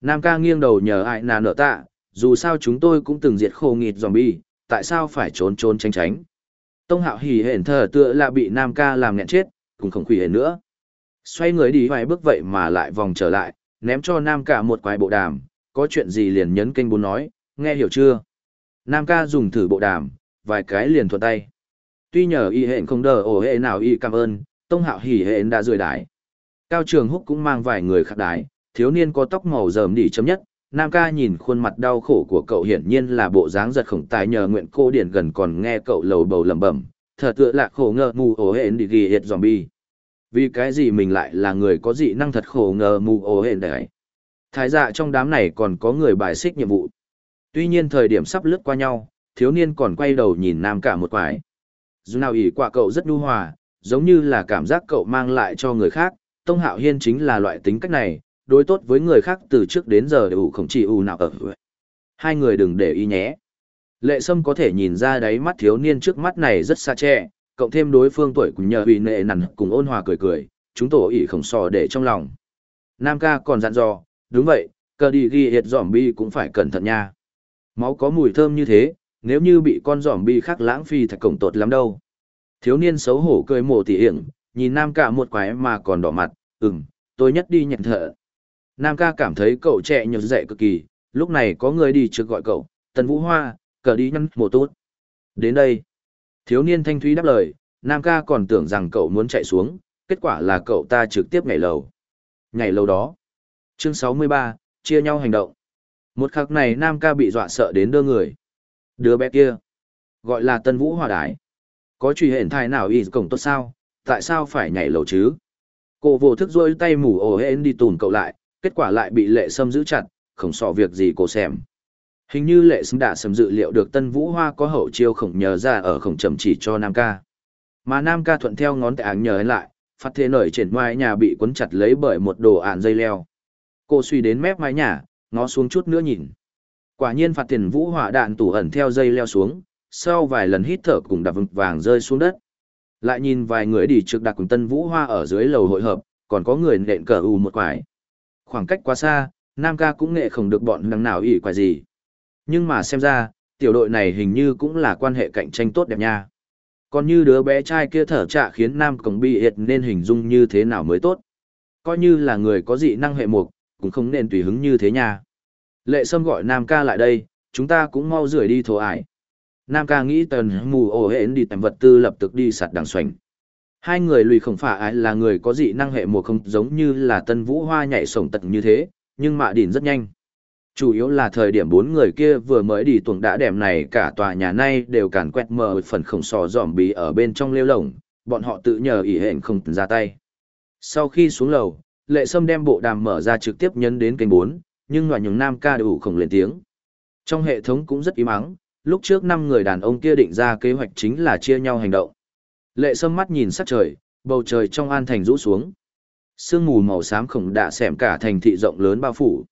Nam ca nghiêng đầu nhờ ai nà nở tạ, dù sao chúng tôi cũng từng diệt khô nghịt zombie, tại sao phải trốn trốn tránh tránh. Tông hạo hỉ hển thờ tựa là bị Nam ca làm nghẹn chết, cũng không khủy hển nữa. Xoay người đi vài bước vậy mà lại vòng trở lại, ném cho Nam ca một quái bộ đàm, có chuyện gì liền nhấn kênh bốn nói, nghe hiểu chưa? Nam ca dùng thử bộ đàm, vài cái liền thuận tay. Tuy nhờ y hẹn không đờ ổ hệ nào y cảm ơn, tông hạo hỉ hẹn đã rời đái. Cao trường húc cũng mang vài người khác đái, thiếu niên có tóc màu rờm đỉ chấm nhất, Nam ca nhìn khuôn mặt đau khổ của cậu hiển nhiên là bộ dáng giật khổng tài nhờ nguyện cô điển gần còn nghe cậu lầu bầu lẩm bẩm, thật tựa là khổ ngờ mù ổ hẹn đi ghi hiệt zombie. Vì cái gì mình lại là người có dị năng thật khổ ngờ mù ổ hẹn đấy. Thái dạ trong đám này còn có người bài xích nhiệm vụ. Tuy nhiên thời điểm sắp lướt qua nhau, thiếu niên còn quay đầu nhìn Nam cả một quái. Dù nào ỷ quả cậu rất nhu hòa, giống như là cảm giác cậu mang lại cho người khác, Tông Hạo Hiên chính là loại tính cách này, đối tốt với người khác từ trước đến giờ đều không chỉ u nào ở. Hai người đừng để ý nhé. Lệ Sâm có thể nhìn ra đáy mắt thiếu niên trước mắt này rất xa trẻ, cộng thêm đối phương tuổi cũng nhờ vì nệ nằn cùng ôn hòa cười cười, chúng tổ ỷ khổng sò để trong lòng. Nam ca còn dặn dò, đúng vậy, cờ đi ghi hiệt giỏm bi cũng phải cẩn thận nha. Máu có mùi thơm như thế, nếu như bị con giỏm bi khác lãng phi thật cổng tột lắm đâu. Thiếu niên xấu hổ cười mổ tỉ hiểm, nhìn Nam ca một quái mà còn đỏ mặt, ừm, tôi nhất đi nhận thợ. Nam ca cảm thấy cậu trẻ nhược dậy cực kỳ, lúc này có người đi trước gọi cậu, Tần Vũ Hoa, cờ đi nhăn mổ tốt. Đến đây, thiếu niên thanh thúy đáp lời, Nam ca còn tưởng rằng cậu muốn chạy xuống, kết quả là cậu ta trực tiếp nhảy lầu. Nhảy lầu đó. Chương 63, chia nhau hành động. Một khắc này Nam ca bị dọa sợ đến đưa người. Đứa bé kia, gọi là Tân Vũ Hoa Đái. Có truy hển thai nào y cổng tốt sao, tại sao phải nhảy lầu chứ? Cô vô thức rôi tay mù ổ hên đi tùn cậu lại, kết quả lại bị lệ sâm giữ chặt, không sọ việc gì cô xem. Hình như lệ sâm đã sầm dự liệu được tân vũ hoa có hậu chiêu khổng nhờ ra ở khổng trầm chỉ cho Nam ca. Mà Nam ca thuận theo ngón tay áng nhờ lại, phát thế nổi trên ngoài nhà bị cuốn chặt lấy bởi một đồ ạn dây leo. Cô suy đến mép mái nhà, ngó xuống chút nữa nhìn. Quả nhiên phạt tiền vũ hỏa đạn tủ ẩn theo dây leo xuống, sau vài lần hít thở cùng đạp vực vàng rơi xuống đất. Lại nhìn vài người đi trực đặc cùng tân vũ hoa ở dưới lầu hội hợp, còn có người nện cờ u một quải khoảng cách quá xa, Nam ca cũng nghệ không được bọn năng nào ỷ quải gì. Nhưng mà xem ra, tiểu đội này hình như cũng là quan hệ cạnh tranh tốt đẹp nha. Còn như đứa bé trai kia thở trạ khiến Nam Cổng bị hiệt nên hình dung như thế nào mới tốt. Coi như là người có dị năng hệ mục, cũng không nên tùy hứng như thế nha. Lệ Sâm gọi Nam ca lại đây, chúng ta cũng mau rửa đi thổ ải. Nam ca nghĩ tần mù ổ hển đi tầm vật tư lập tức đi sạt đằng xoành. Hai người lùi không phải ai là người có dị năng hệ mùa không giống như là tân vũ hoa nhảy sổng tận như thế, nhưng mạ đỉn rất nhanh. Chủ yếu là thời điểm bốn người kia vừa mới đi tuồng đã đẹp này cả tòa nhà nay đều càn quét mờ phần khổng sò dòm bí ở bên trong lêu lồng, bọn họ tự nhờ ỉ hển không ra tay. Sau khi xuống lầu, lệ sâm đem bộ đàm mở ra trực tiếp nhấn đến kênh bốn, nhưng ngoài những nam ca đều không lên tiếng. Trong hệ thống cũng rất im ắng, lúc trước năm người đàn ông kia định ra kế hoạch chính là chia nhau hành động. Lệ sâm mắt nhìn sắc trời, bầu trời trong an thành rũ xuống. Sương mù màu xám khổng đã xẻm cả thành thị rộng lớn bao phủ.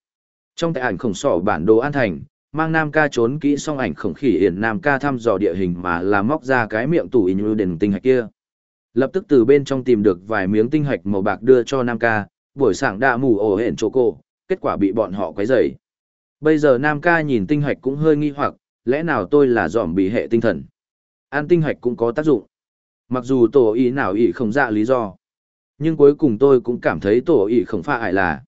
Trong tại ảnh khổng sỏ bản đồ an thành, mang nam ca trốn kỹ xong ảnh khổng khỉ hiển nam ca thăm dò địa hình mà làm móc ra cái miệng tủ in đền tinh hạch kia. Lập tức từ bên trong tìm được vài miếng tinh hạch màu bạc đưa cho nam ca, buổi sáng đã mù ổ hển chỗ cô, kết quả bị bọn họ quấy rầy. Bây giờ nam ca nhìn tinh hạch cũng hơi nghi hoặc, lẽ nào tôi là dòm bị hệ tinh thần. An tinh hạch cũng có tác dụng. Mặc dù tổ ý nào ý không ra lý do. Nhưng cuối cùng tôi cũng cảm thấy tổ ý không pha ải là.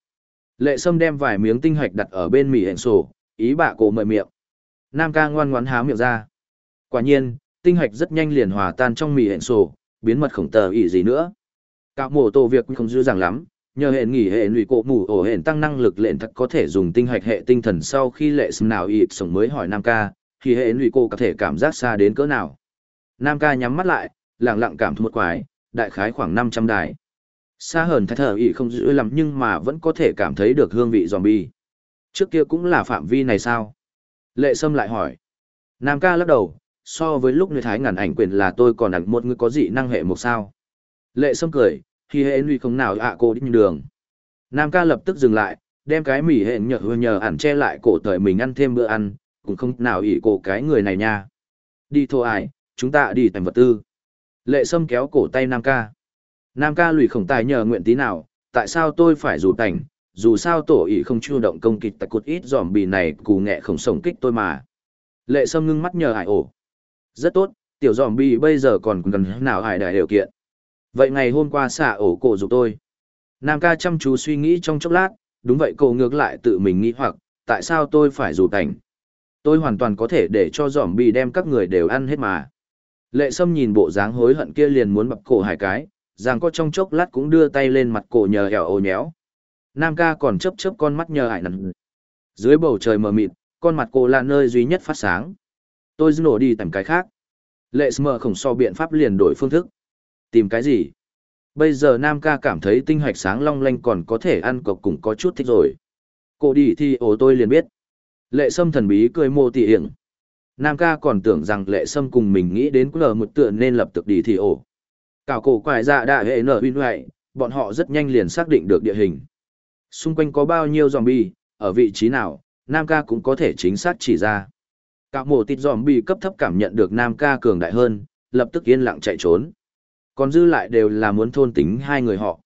Lệ Sâm đem vài miếng tinh hạch đặt ở bên mì hẹn sổ, ý bà cổ mời miệng. Nam ca ngoan ngoãn há miệng ra. Quả nhiên, tinh hạch rất nhanh liền hòa tan trong mì hẹn sổ, biến mật khổng tờ ý gì nữa. Cạo mổ tổ việc không dư dàng lắm, nhờ hệ nghỉ hệ lụy cổ mù ổ hệ tăng năng lực lệnh thật có thể dùng tinh hạch hệ tinh thần sau khi lệ xâm nào ịp sống mới hỏi Nam ca, thì hệ lụy cổ có thể cảm giác xa đến cỡ nào. Nam ca nhắm mắt lại, lặng lặng cảm thu một quái, đại khái khoảng 500 đài. Xa hơn thái thở ỉ không dữ lắm nhưng mà vẫn có thể cảm thấy được hương vị dòm bi Trước kia cũng là phạm vi này sao? Lệ Sâm lại hỏi. Nam ca lắc đầu, so với lúc người thái ngàn ảnh quyền là tôi còn ảnh một người có dị năng hệ một sao. Lệ Sâm cười, khi hệ nguy không nào ạ cô đi đường. Nam ca lập tức dừng lại, đem cái mỉ hệ nhờ nhờ ẩn che lại cổ thời mình ăn thêm bữa ăn, cũng không nào ỉ cổ cái người này nha. Đi thôi ai, chúng ta đi tìm vật tư. Lệ Sâm kéo cổ tay Nam ca. Nam ca lùi khổng tài nhờ nguyện tí nào, tại sao tôi phải rủ tành, dù sao tổ ý không chu động công kịch tại cột ít giòm bì này cù nghệ khổng sống kích tôi mà. Lệ Sâm ngưng mắt nhờ hải ổ. Rất tốt, tiểu giòm bì bây giờ còn gần nào hải đại điều kiện. Vậy ngày hôm qua xả ổ cổ giúp tôi. Nam ca chăm chú suy nghĩ trong chốc lát, đúng vậy cô ngược lại tự mình nghĩ hoặc, tại sao tôi phải rủ cảnh. Tôi hoàn toàn có thể để cho giỏm bì đem các người đều ăn hết mà. Lệ Sâm nhìn bộ dáng hối hận kia liền muốn bập cổ hải cái, rằng có trong chốc lát cũng đưa tay lên mặt cổ nhờ hẻo ô nhéo. Nam ca còn chấp chấp con mắt nhờ hải nằm. Dưới bầu trời mờ mịt, con mặt cô là nơi duy nhất phát sáng. Tôi dư nổ đi tìm cái khác. Lệ sâm khổng so biện pháp liền đổi phương thức. Tìm cái gì? Bây giờ Nam ca cảm thấy tinh hoạch sáng long lanh còn có thể ăn cọc cũng có chút thích rồi. Cô đi thì ổ tôi liền biết. Lệ Sâm thần bí cười mô tỉ hiểm. Nam ca còn tưởng rằng lệ sâm cùng mình nghĩ đến lờ một tựa nên lập tức đi thì ổ. Cảo cổ quải dạ đại hệ nở huynh hoại, bọn họ rất nhanh liền xác định được địa hình. Xung quanh có bao nhiêu zombie, ở vị trí nào, Nam ca cũng có thể chính xác chỉ ra. Cạo mổ tịt zombie cấp thấp cảm nhận được Nam ca cường đại hơn, lập tức yên lặng chạy trốn. Còn dư lại đều là muốn thôn tính hai người họ.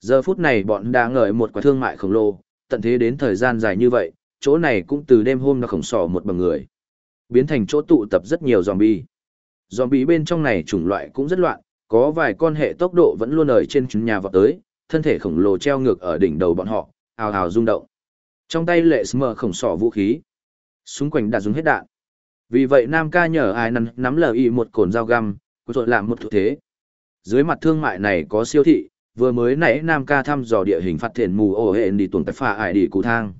Giờ phút này bọn đã ngợi một quả thương mại khổng lồ, tận thế đến thời gian dài như vậy, chỗ này cũng từ đêm hôm nó khổng sỏ một bằng người biến thành chỗ tụ tập rất nhiều zombie. Zombie bên trong này chủng loại cũng rất loạn, có vài con hệ tốc độ vẫn luôn ở trên chúng nhà vọt tới, thân thể khổng lồ treo ngược ở đỉnh đầu bọn họ, ào ào rung động. Trong tay lệ smờ khổng sỏ vũ khí. Xung quanh đã dùng hết đạn. Vì vậy Nam ca nhờ ai nắm, nắm lờ y một cồn dao găm, rồi làm một thủ thế. Dưới mặt thương mại này có siêu thị, vừa mới nãy Nam ca thăm dò địa hình phát triển mù ổ hệ đi tuần tại phà ải đi cụ thang.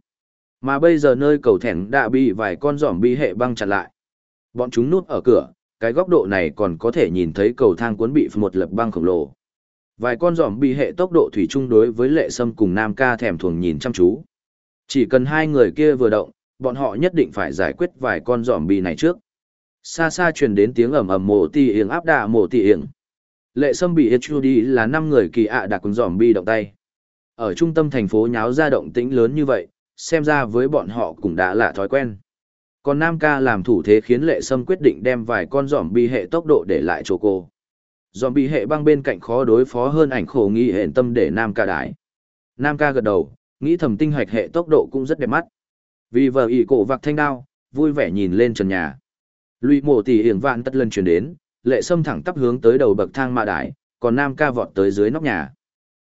Mà bây giờ nơi cầu thẻn đã bị vài con giỏm bi hệ băng chặn lại. Bọn chúng núp ở cửa, cái góc độ này còn có thể nhìn thấy cầu thang cuốn bị một lập băng khổng lồ. Vài con giỏm bi hệ tốc độ thủy chung đối với lệ sâm cùng nam ca thèm thuồng nhìn chăm chú. Chỉ cần hai người kia vừa động, bọn họ nhất định phải giải quyết vài con giỏm bi này trước. Xa xa truyền đến tiếng ầm ầm mồ tì hiển áp đà mồ tì hiển. Lệ sâm bị đi là năm người kỳ ạ à đặc con dòm bi động tay. Ở trung tâm thành phố nháo ra động tĩnh lớn như vậy, xem ra với bọn họ cũng đã là thói quen. Còn Nam ca làm thủ thế khiến lệ sâm quyết định đem vài con dòm bi hệ tốc độ để lại chỗ cô. dòm bi hệ băng bên cạnh khó đối phó hơn ảnh khổ nghi hển tâm để Nam ca đái. Nam ca gật đầu, nghĩ thầm tinh hoạch hệ tốc độ cũng rất đẹp mắt. Vì vợ ỷ cổ vạc thanh đao, vui vẻ nhìn lên trần nhà. Lụy mộ tỷ hiển vạn tất lần chuyển đến, lệ sâm thẳng tắp hướng tới đầu bậc thang mạ đái, còn Nam ca vọt tới dưới nóc nhà.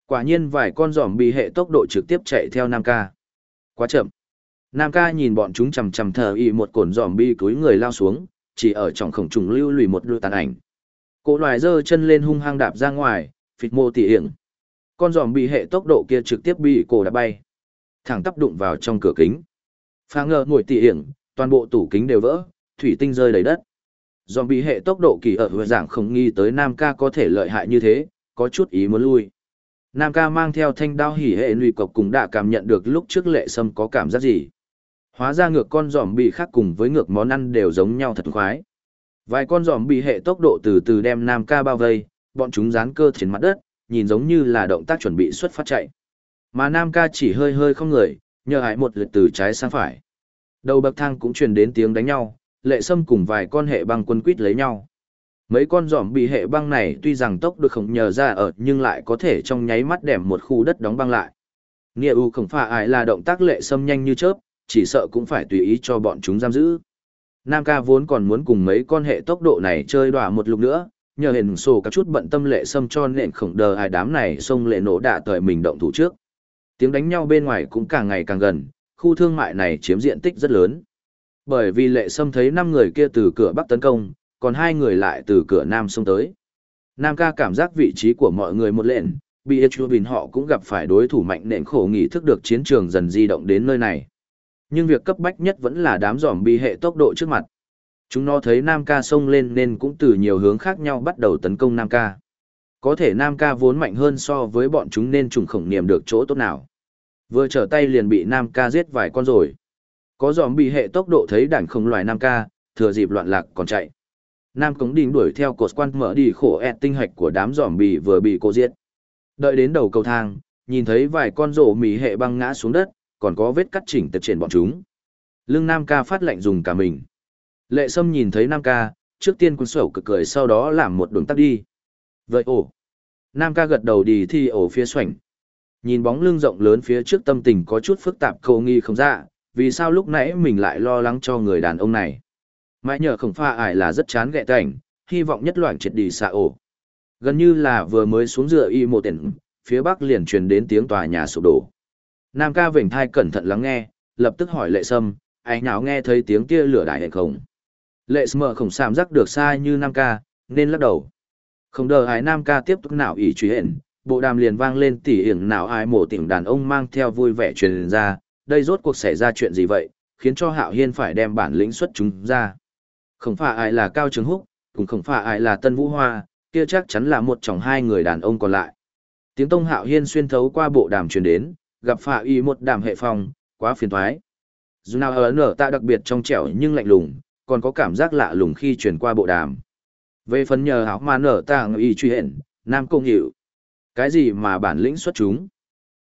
Quả nhiên vài con giỏm bị hệ tốc độ trực tiếp chạy theo Nam ca. Quá chậm. Nam ca nhìn bọn chúng chầm chầm thờ y một cồn giòm bi túi người lao xuống, chỉ ở trong khổng trùng lưu lùi một đôi tàn ảnh. Cổ loài giơ chân lên hung hăng đạp ra ngoài, phịch mô tỉ hiểm. Con giòm bị hệ tốc độ kia trực tiếp bị cổ đã bay. Thẳng tắp đụng vào trong cửa kính. Phá ngờ ngồi tỉ hiểm, toàn bộ tủ kính đều vỡ, thủy tinh rơi đầy đất. Dòm bị hệ tốc độ kỳ ở vừa giảng không nghi tới Nam ca có thể lợi hại như thế, có chút ý muốn lui. Nam ca mang theo thanh đao hỉ hệ lụy cộc cũng đã cảm nhận được lúc trước lệ sâm có cảm giác gì. Hóa ra ngược con giòm bị khác cùng với ngược món ăn đều giống nhau thật khoái. Vài con giòm bị hệ tốc độ từ từ đem Nam ca bao vây, bọn chúng dán cơ trên mặt đất, nhìn giống như là động tác chuẩn bị xuất phát chạy. Mà Nam ca chỉ hơi hơi không người, nhờ hại một lượt từ trái sang phải. Đầu bậc thang cũng truyền đến tiếng đánh nhau, lệ sâm cùng vài con hệ băng quân quýt lấy nhau. Mấy con giỏm bị hệ băng này tuy rằng tốc được không nhờ ra ở nhưng lại có thể trong nháy mắt đẻm một khu đất đóng băng lại. Nghĩa u không phải ai là động tác lệ Sâm nhanh như chớp, chỉ sợ cũng phải tùy ý cho bọn chúng giam giữ. Nam ca vốn còn muốn cùng mấy con hệ tốc độ này chơi đỏa một lúc nữa, nhờ hình sổ các chút bận tâm lệ Sâm cho nện khổng đờ hai đám này xông lệ nổ đạ tời mình động thủ trước. Tiếng đánh nhau bên ngoài cũng càng ngày càng gần, khu thương mại này chiếm diện tích rất lớn. Bởi vì lệ sâm thấy năm người kia từ cửa bắc tấn công, còn hai người lại từ cửa nam xông tới. Nam ca cảm giác vị trí của mọi người một lệnh, Bị Echubin họ cũng gặp phải đối thủ mạnh nện khổ nghỉ thức được chiến trường dần di động đến nơi này. Nhưng việc cấp bách nhất vẫn là đám giòm bi hệ tốc độ trước mặt. Chúng nó thấy Nam Ca xông lên nên cũng từ nhiều hướng khác nhau bắt đầu tấn công Nam Ca. Có thể Nam Ca vốn mạnh hơn so với bọn chúng nên trùng khổng niệm được chỗ tốt nào. Vừa trở tay liền bị Nam Ca giết vài con rồi. Có giòm bị hệ tốc độ thấy đàn không loài Nam Ca, thừa dịp loạn lạc còn chạy. Nam Cống Đình đuổi theo cột quan mở đi khổ ẹt tinh hạch của đám giòm bị vừa bị cô giết. Đợi đến đầu cầu thang, nhìn thấy vài con rổ mì hệ băng ngã xuống đất, còn có vết cắt chỉnh tật trên bọn chúng. Lưng Nam ca phát lệnh dùng cả mình. Lệ Sâm nhìn thấy Nam ca, trước tiên quân sổ cực cười sau đó làm một đường tắt đi. Vậy ổ. Nam ca gật đầu đi thì ổ phía xoảnh. Nhìn bóng lưng rộng lớn phía trước tâm tình có chút phức tạp cầu nghi không ra, vì sao lúc nãy mình lại lo lắng cho người đàn ông này. Mãi nhờ khổng pha ải là rất chán ghẹ cảnh, hy vọng nhất loạn triệt đi xạ ổ. Gần như là vừa mới xuống dựa y một tiền, phía bắc liền truyền đến tiếng tòa nhà sụp đổ. Nam ca vểnh thai cẩn thận lắng nghe, lập tức hỏi lệ sâm, anh nào nghe thấy tiếng tia lửa đại hệ khổng Lệ sâm khổng sàm giác được xa như Nam ca, nên lắc đầu. Không đợi ai Nam ca tiếp tục nào ỉ truy hển, bộ đàm liền vang lên tỉ hiển nào ai mổ tỉnh đàn ông mang theo vui vẻ truyền ra, đây rốt cuộc xảy ra chuyện gì vậy, khiến cho Hạo Hiên phải đem bản lĩnh xuất chúng ra. Không phải ai là Cao Trường Húc, cũng không phải ai là Tân Vũ Hoa, kia chắc chắn là một trong hai người đàn ông còn lại. Tiếng Tông Hạo Hiên xuyên thấu qua bộ đàm truyền đến, gặp phạ y một đàm hệ phòng, quá phiền thoái. Dù nào ở nở ta đặc biệt trong trẻo nhưng lạnh lùng, còn có cảm giác lạ lùng khi truyền qua bộ đàm. Về phần nhờ áo mà nở ta y truy hển, Nam Công Hiệu. Cái gì mà bản lĩnh xuất chúng?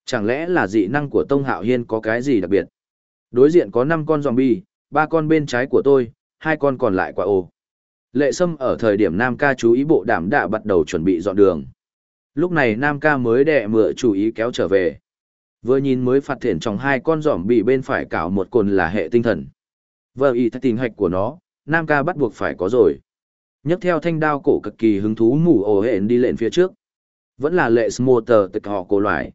Chẳng lẽ là dị năng của Tông Hạo Hiên có cái gì đặc biệt? Đối diện có 5 con zombie, ba con bên trái của tôi, hai con còn lại quả ồ. Lệ Sâm ở thời điểm Nam ca chú ý bộ đảm đã bắt đầu chuẩn bị dọn đường. Lúc này Nam ca mới đẻ mựa chú ý kéo trở về. Vừa nhìn mới phát hiện trong hai con giỏm bị bên phải cào một cồn là hệ tinh thần. Vợ ý tình hạch của nó, Nam ca bắt buộc phải có rồi. nhấc theo thanh đao cổ cực kỳ hứng thú mù ổ hện đi lên phía trước. Vẫn là lệ tờ tịch họ cổ loại.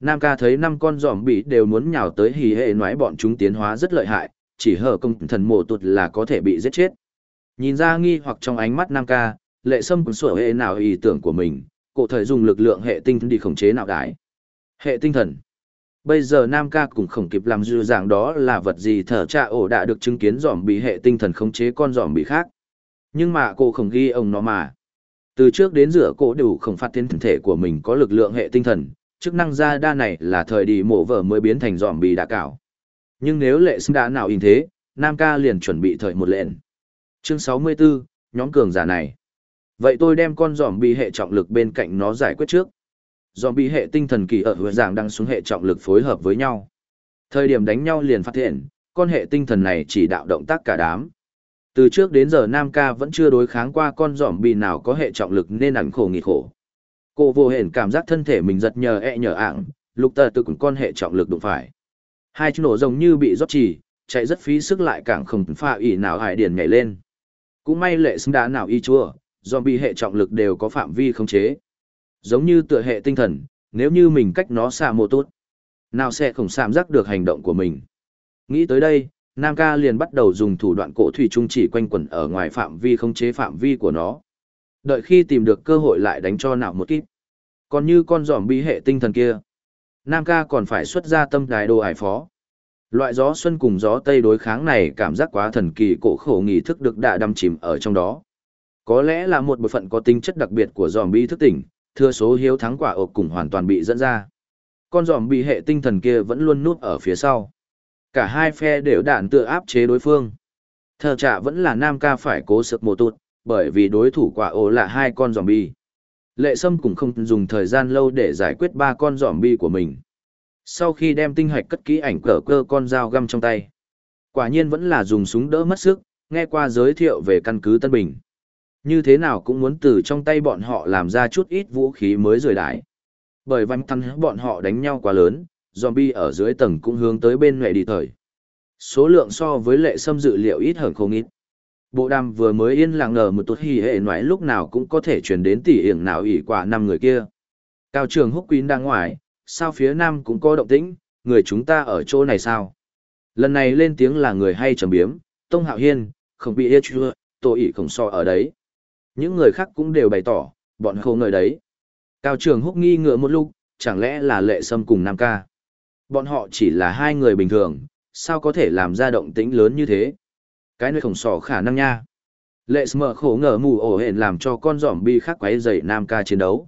Nam ca thấy năm con giòm bị đều muốn nhào tới hì hệ nói bọn chúng tiến hóa rất lợi hại, chỉ hở công thần mộ tụt là có thể bị giết chết. Nhìn ra nghi hoặc trong ánh mắt Nam ca, lệ sâm cũng sửa hệ nào ý tưởng của mình, cổ thời dùng lực lượng hệ tinh đi khống chế nào đái. Hệ tinh thần. Bây giờ Nam ca cũng không kịp làm dư dạng đó là vật gì thở cha ổ đã được chứng kiến giòm bị hệ tinh thần khống chế con giòm bị khác. Nhưng mà cô không ghi ông nó mà. Từ trước đến giữa cổ đều không phát tiến thể của mình có lực lượng hệ tinh thần, chức năng ra đa này là thời đi mổ vợ mới biến thành giỏm bì đã cảo. Nhưng nếu lệ sinh đã nào in thế, Nam ca liền chuẩn bị thời một lệnh. Chương 64, nhóm cường giả này. Vậy tôi đem con dòm bì hệ trọng lực bên cạnh nó giải quyết trước. Dòm bì hệ tinh thần kỳ ở hướng giảng đang xuống hệ trọng lực phối hợp với nhau. Thời điểm đánh nhau liền phát hiện, con hệ tinh thần này chỉ đạo động tác cả đám. Từ trước đến giờ Nam ca vẫn chưa đối kháng qua con dòm bì nào có hệ trọng lực nên ảnh khổ nghỉ khổ. Cô vô hển cảm giác thân thể mình giật nhờ ẹ nhờ ảng, lục tờ tự cùng con hệ trọng lực đụng phải. Hai chú nổ giống như bị rót chỉ, chạy rất phí sức lại càng không pha ỉ nào hải điển nhảy lên. Cũng may lệ xứng đã nào y chua, do bị hệ trọng lực đều có phạm vi khống chế. Giống như tựa hệ tinh thần, nếu như mình cách nó xa mô tốt, nào sẽ không sạm giác được hành động của mình. Nghĩ tới đây, Nam ca liền bắt đầu dùng thủ đoạn cổ thủy trung chỉ quanh quẩn ở ngoài phạm vi khống chế phạm vi của nó. Đợi khi tìm được cơ hội lại đánh cho nào một kíp. Còn như con giỏm bi hệ tinh thần kia, Nam ca còn phải xuất ra tâm đài đồ ải phó. Loại gió xuân cùng gió tây đối kháng này cảm giác quá thần kỳ cổ khổ nghi thức được đã đâm chìm ở trong đó. Có lẽ là một bộ phận có tính chất đặc biệt của giòm bi thức tỉnh, thừa số hiếu thắng quả ộp cùng hoàn toàn bị dẫn ra. Con giòm bi hệ tinh thần kia vẫn luôn núp ở phía sau. Cả hai phe đều đạn tựa áp chế đối phương. Thờ trả vẫn là nam ca phải cố sực mồ tụt, bởi vì đối thủ quả ổ là hai con giòm bi. Lệ Sâm cũng không dùng thời gian lâu để giải quyết ba con giòm bi của mình. Sau khi đem tinh hạch cất kỹ ảnh cờ cơ con dao găm trong tay. Quả nhiên vẫn là dùng súng đỡ mất sức, nghe qua giới thiệu về căn cứ Tân Bình. Như thế nào cũng muốn từ trong tay bọn họ làm ra chút ít vũ khí mới rời đái. Bởi văn thăng bọn họ đánh nhau quá lớn, zombie ở dưới tầng cũng hướng tới bên mẹ đi thời. Số lượng so với lệ xâm dự liệu ít hơn không ít. Bộ đàm vừa mới yên lặng ngờ một tốt hỉ hệ nói lúc nào cũng có thể truyền đến tỷ hiểm nào ỉ quả năm người kia. Cao trường húc quýn đang ngoài, sao phía nam cũng có động tĩnh, người chúng ta ở chỗ này sao? Lần này lên tiếng là người hay trầm biếm, Tông Hạo Hiên, không bị ít chưa, Tôi ỉ không so ở đấy. Những người khác cũng đều bày tỏ, bọn khô người đấy. Cao Trường Húc nghi ngựa một lúc, chẳng lẽ là lệ sâm cùng Nam ca. Bọn họ chỉ là hai người bình thường, sao có thể làm ra động tĩnh lớn như thế? Cái nơi khổng sỏ khả năng nha. Lệ sâm khổ ngờ mù ổ hển làm cho con giỏm bi khác quấy dậy Nam ca chiến đấu.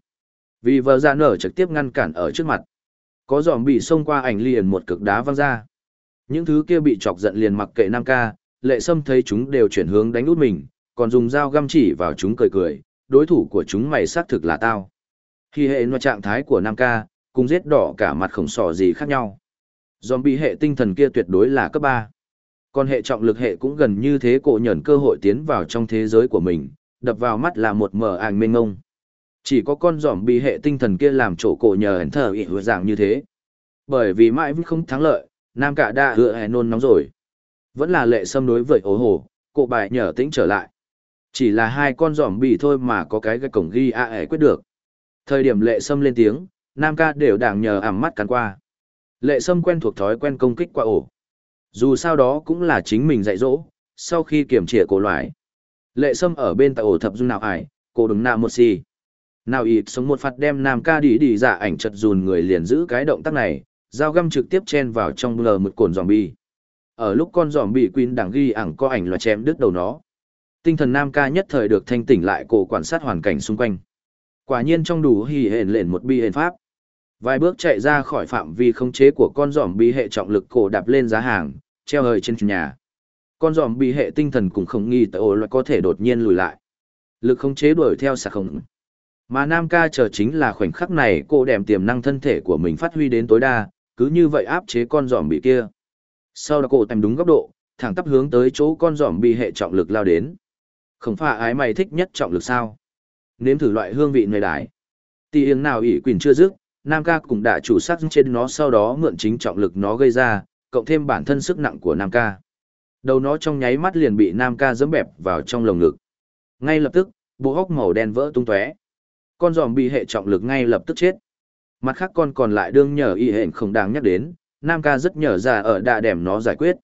Vì vợ ra nở trực tiếp ngăn cản ở trước mặt. Có giỏm bị xông qua ảnh liền một cực đá văng ra. Những thứ kia bị chọc giận liền mặc kệ Nam ca, lệ sâm thấy chúng đều chuyển hướng đánh út mình, còn dùng dao găm chỉ vào chúng cười cười, đối thủ của chúng mày xác thực là tao. Khi hệ nó trạng thái của Nam ca, cùng giết đỏ cả mặt khổng sỏ gì khác nhau. Zombie hệ tinh thần kia tuyệt đối là cấp 3. Còn hệ trọng lực hệ cũng gần như thế cổ nhẫn cơ hội tiến vào trong thế giới của mình, đập vào mắt là một mở ảnh mênh ngông. Chỉ có con giỏm bị hệ tinh thần kia làm chỗ cổ nhờ hẳn thở ị hứa dạng như thế. Bởi vì mãi vẫn không thắng lợi, Nam cả đã hứa hẻ nôn nóng rồi. Vẫn là lệ xâm đối với ố hồ, cổ bài nhờ tĩnh trở lại. Chỉ là hai con giỏm bị thôi mà có cái cái cổng ghi a à quyết được. Thời điểm lệ xâm lên tiếng, Nam ca đều đảng nhờ ảm mắt cắn qua. Lệ sâm quen thuộc thói quen công kích qua ổ. Dù sao đó cũng là chính mình dạy dỗ, sau khi kiểm trịa cổ loại. Lệ sâm ở bên tại ổ thập dung nào ải, cổ đứng nạ một xì. Nào ịt sống một phạt đem Nam ca đi đi giả ảnh chật dùn người liền giữ cái động tác này, dao găm trực tiếp chen vào trong lờ một cồn zombie. Ở lúc con zombie Queen đằng ghi ẳng có ảnh là chém đứt đầu nó. Tinh thần Nam ca nhất thời được thanh tỉnh lại cổ quan sát hoàn cảnh xung quanh. Quả nhiên trong đủ hỉ hển lệnh một bi hển pháp. Vài bước chạy ra khỏi phạm vi khống chế của con giòm bị hệ trọng lực cổ đạp lên giá hàng, treo hơi trên nhà. Con giòm bị hệ tinh thần cũng không nghi tới ổ loại có thể đột nhiên lùi lại. Lực khống chế đuổi theo sạc không. Mà Nam ca chờ chính là khoảnh khắc này cô đem tiềm năng thân thể của mình phát huy đến tối đa, cứ như vậy áp chế con giòm bị kia. Sau đó cổ tìm đúng góc độ, thẳng tắp hướng tới chỗ con giòm bị hệ trọng lực lao đến. Không phải ái mày thích nhất trọng lực sao? Nếm thử loại hương vị này đái. Tì yếng nào ỉ quỳnh chưa dứt, Nam ca cũng đã chủ sát trên nó sau đó mượn chính trọng lực nó gây ra, cộng thêm bản thân sức nặng của Nam ca. Đầu nó trong nháy mắt liền bị Nam ca giẫm bẹp vào trong lồng ngực. Ngay lập tức, bộ hốc màu đen vỡ tung tóe. Con giòm bị hệ trọng lực ngay lập tức chết. Mặt khác con còn lại đương nhờ y hệ không đáng nhắc đến, Nam ca rất nhờ ra ở đạ đẻm nó giải quyết.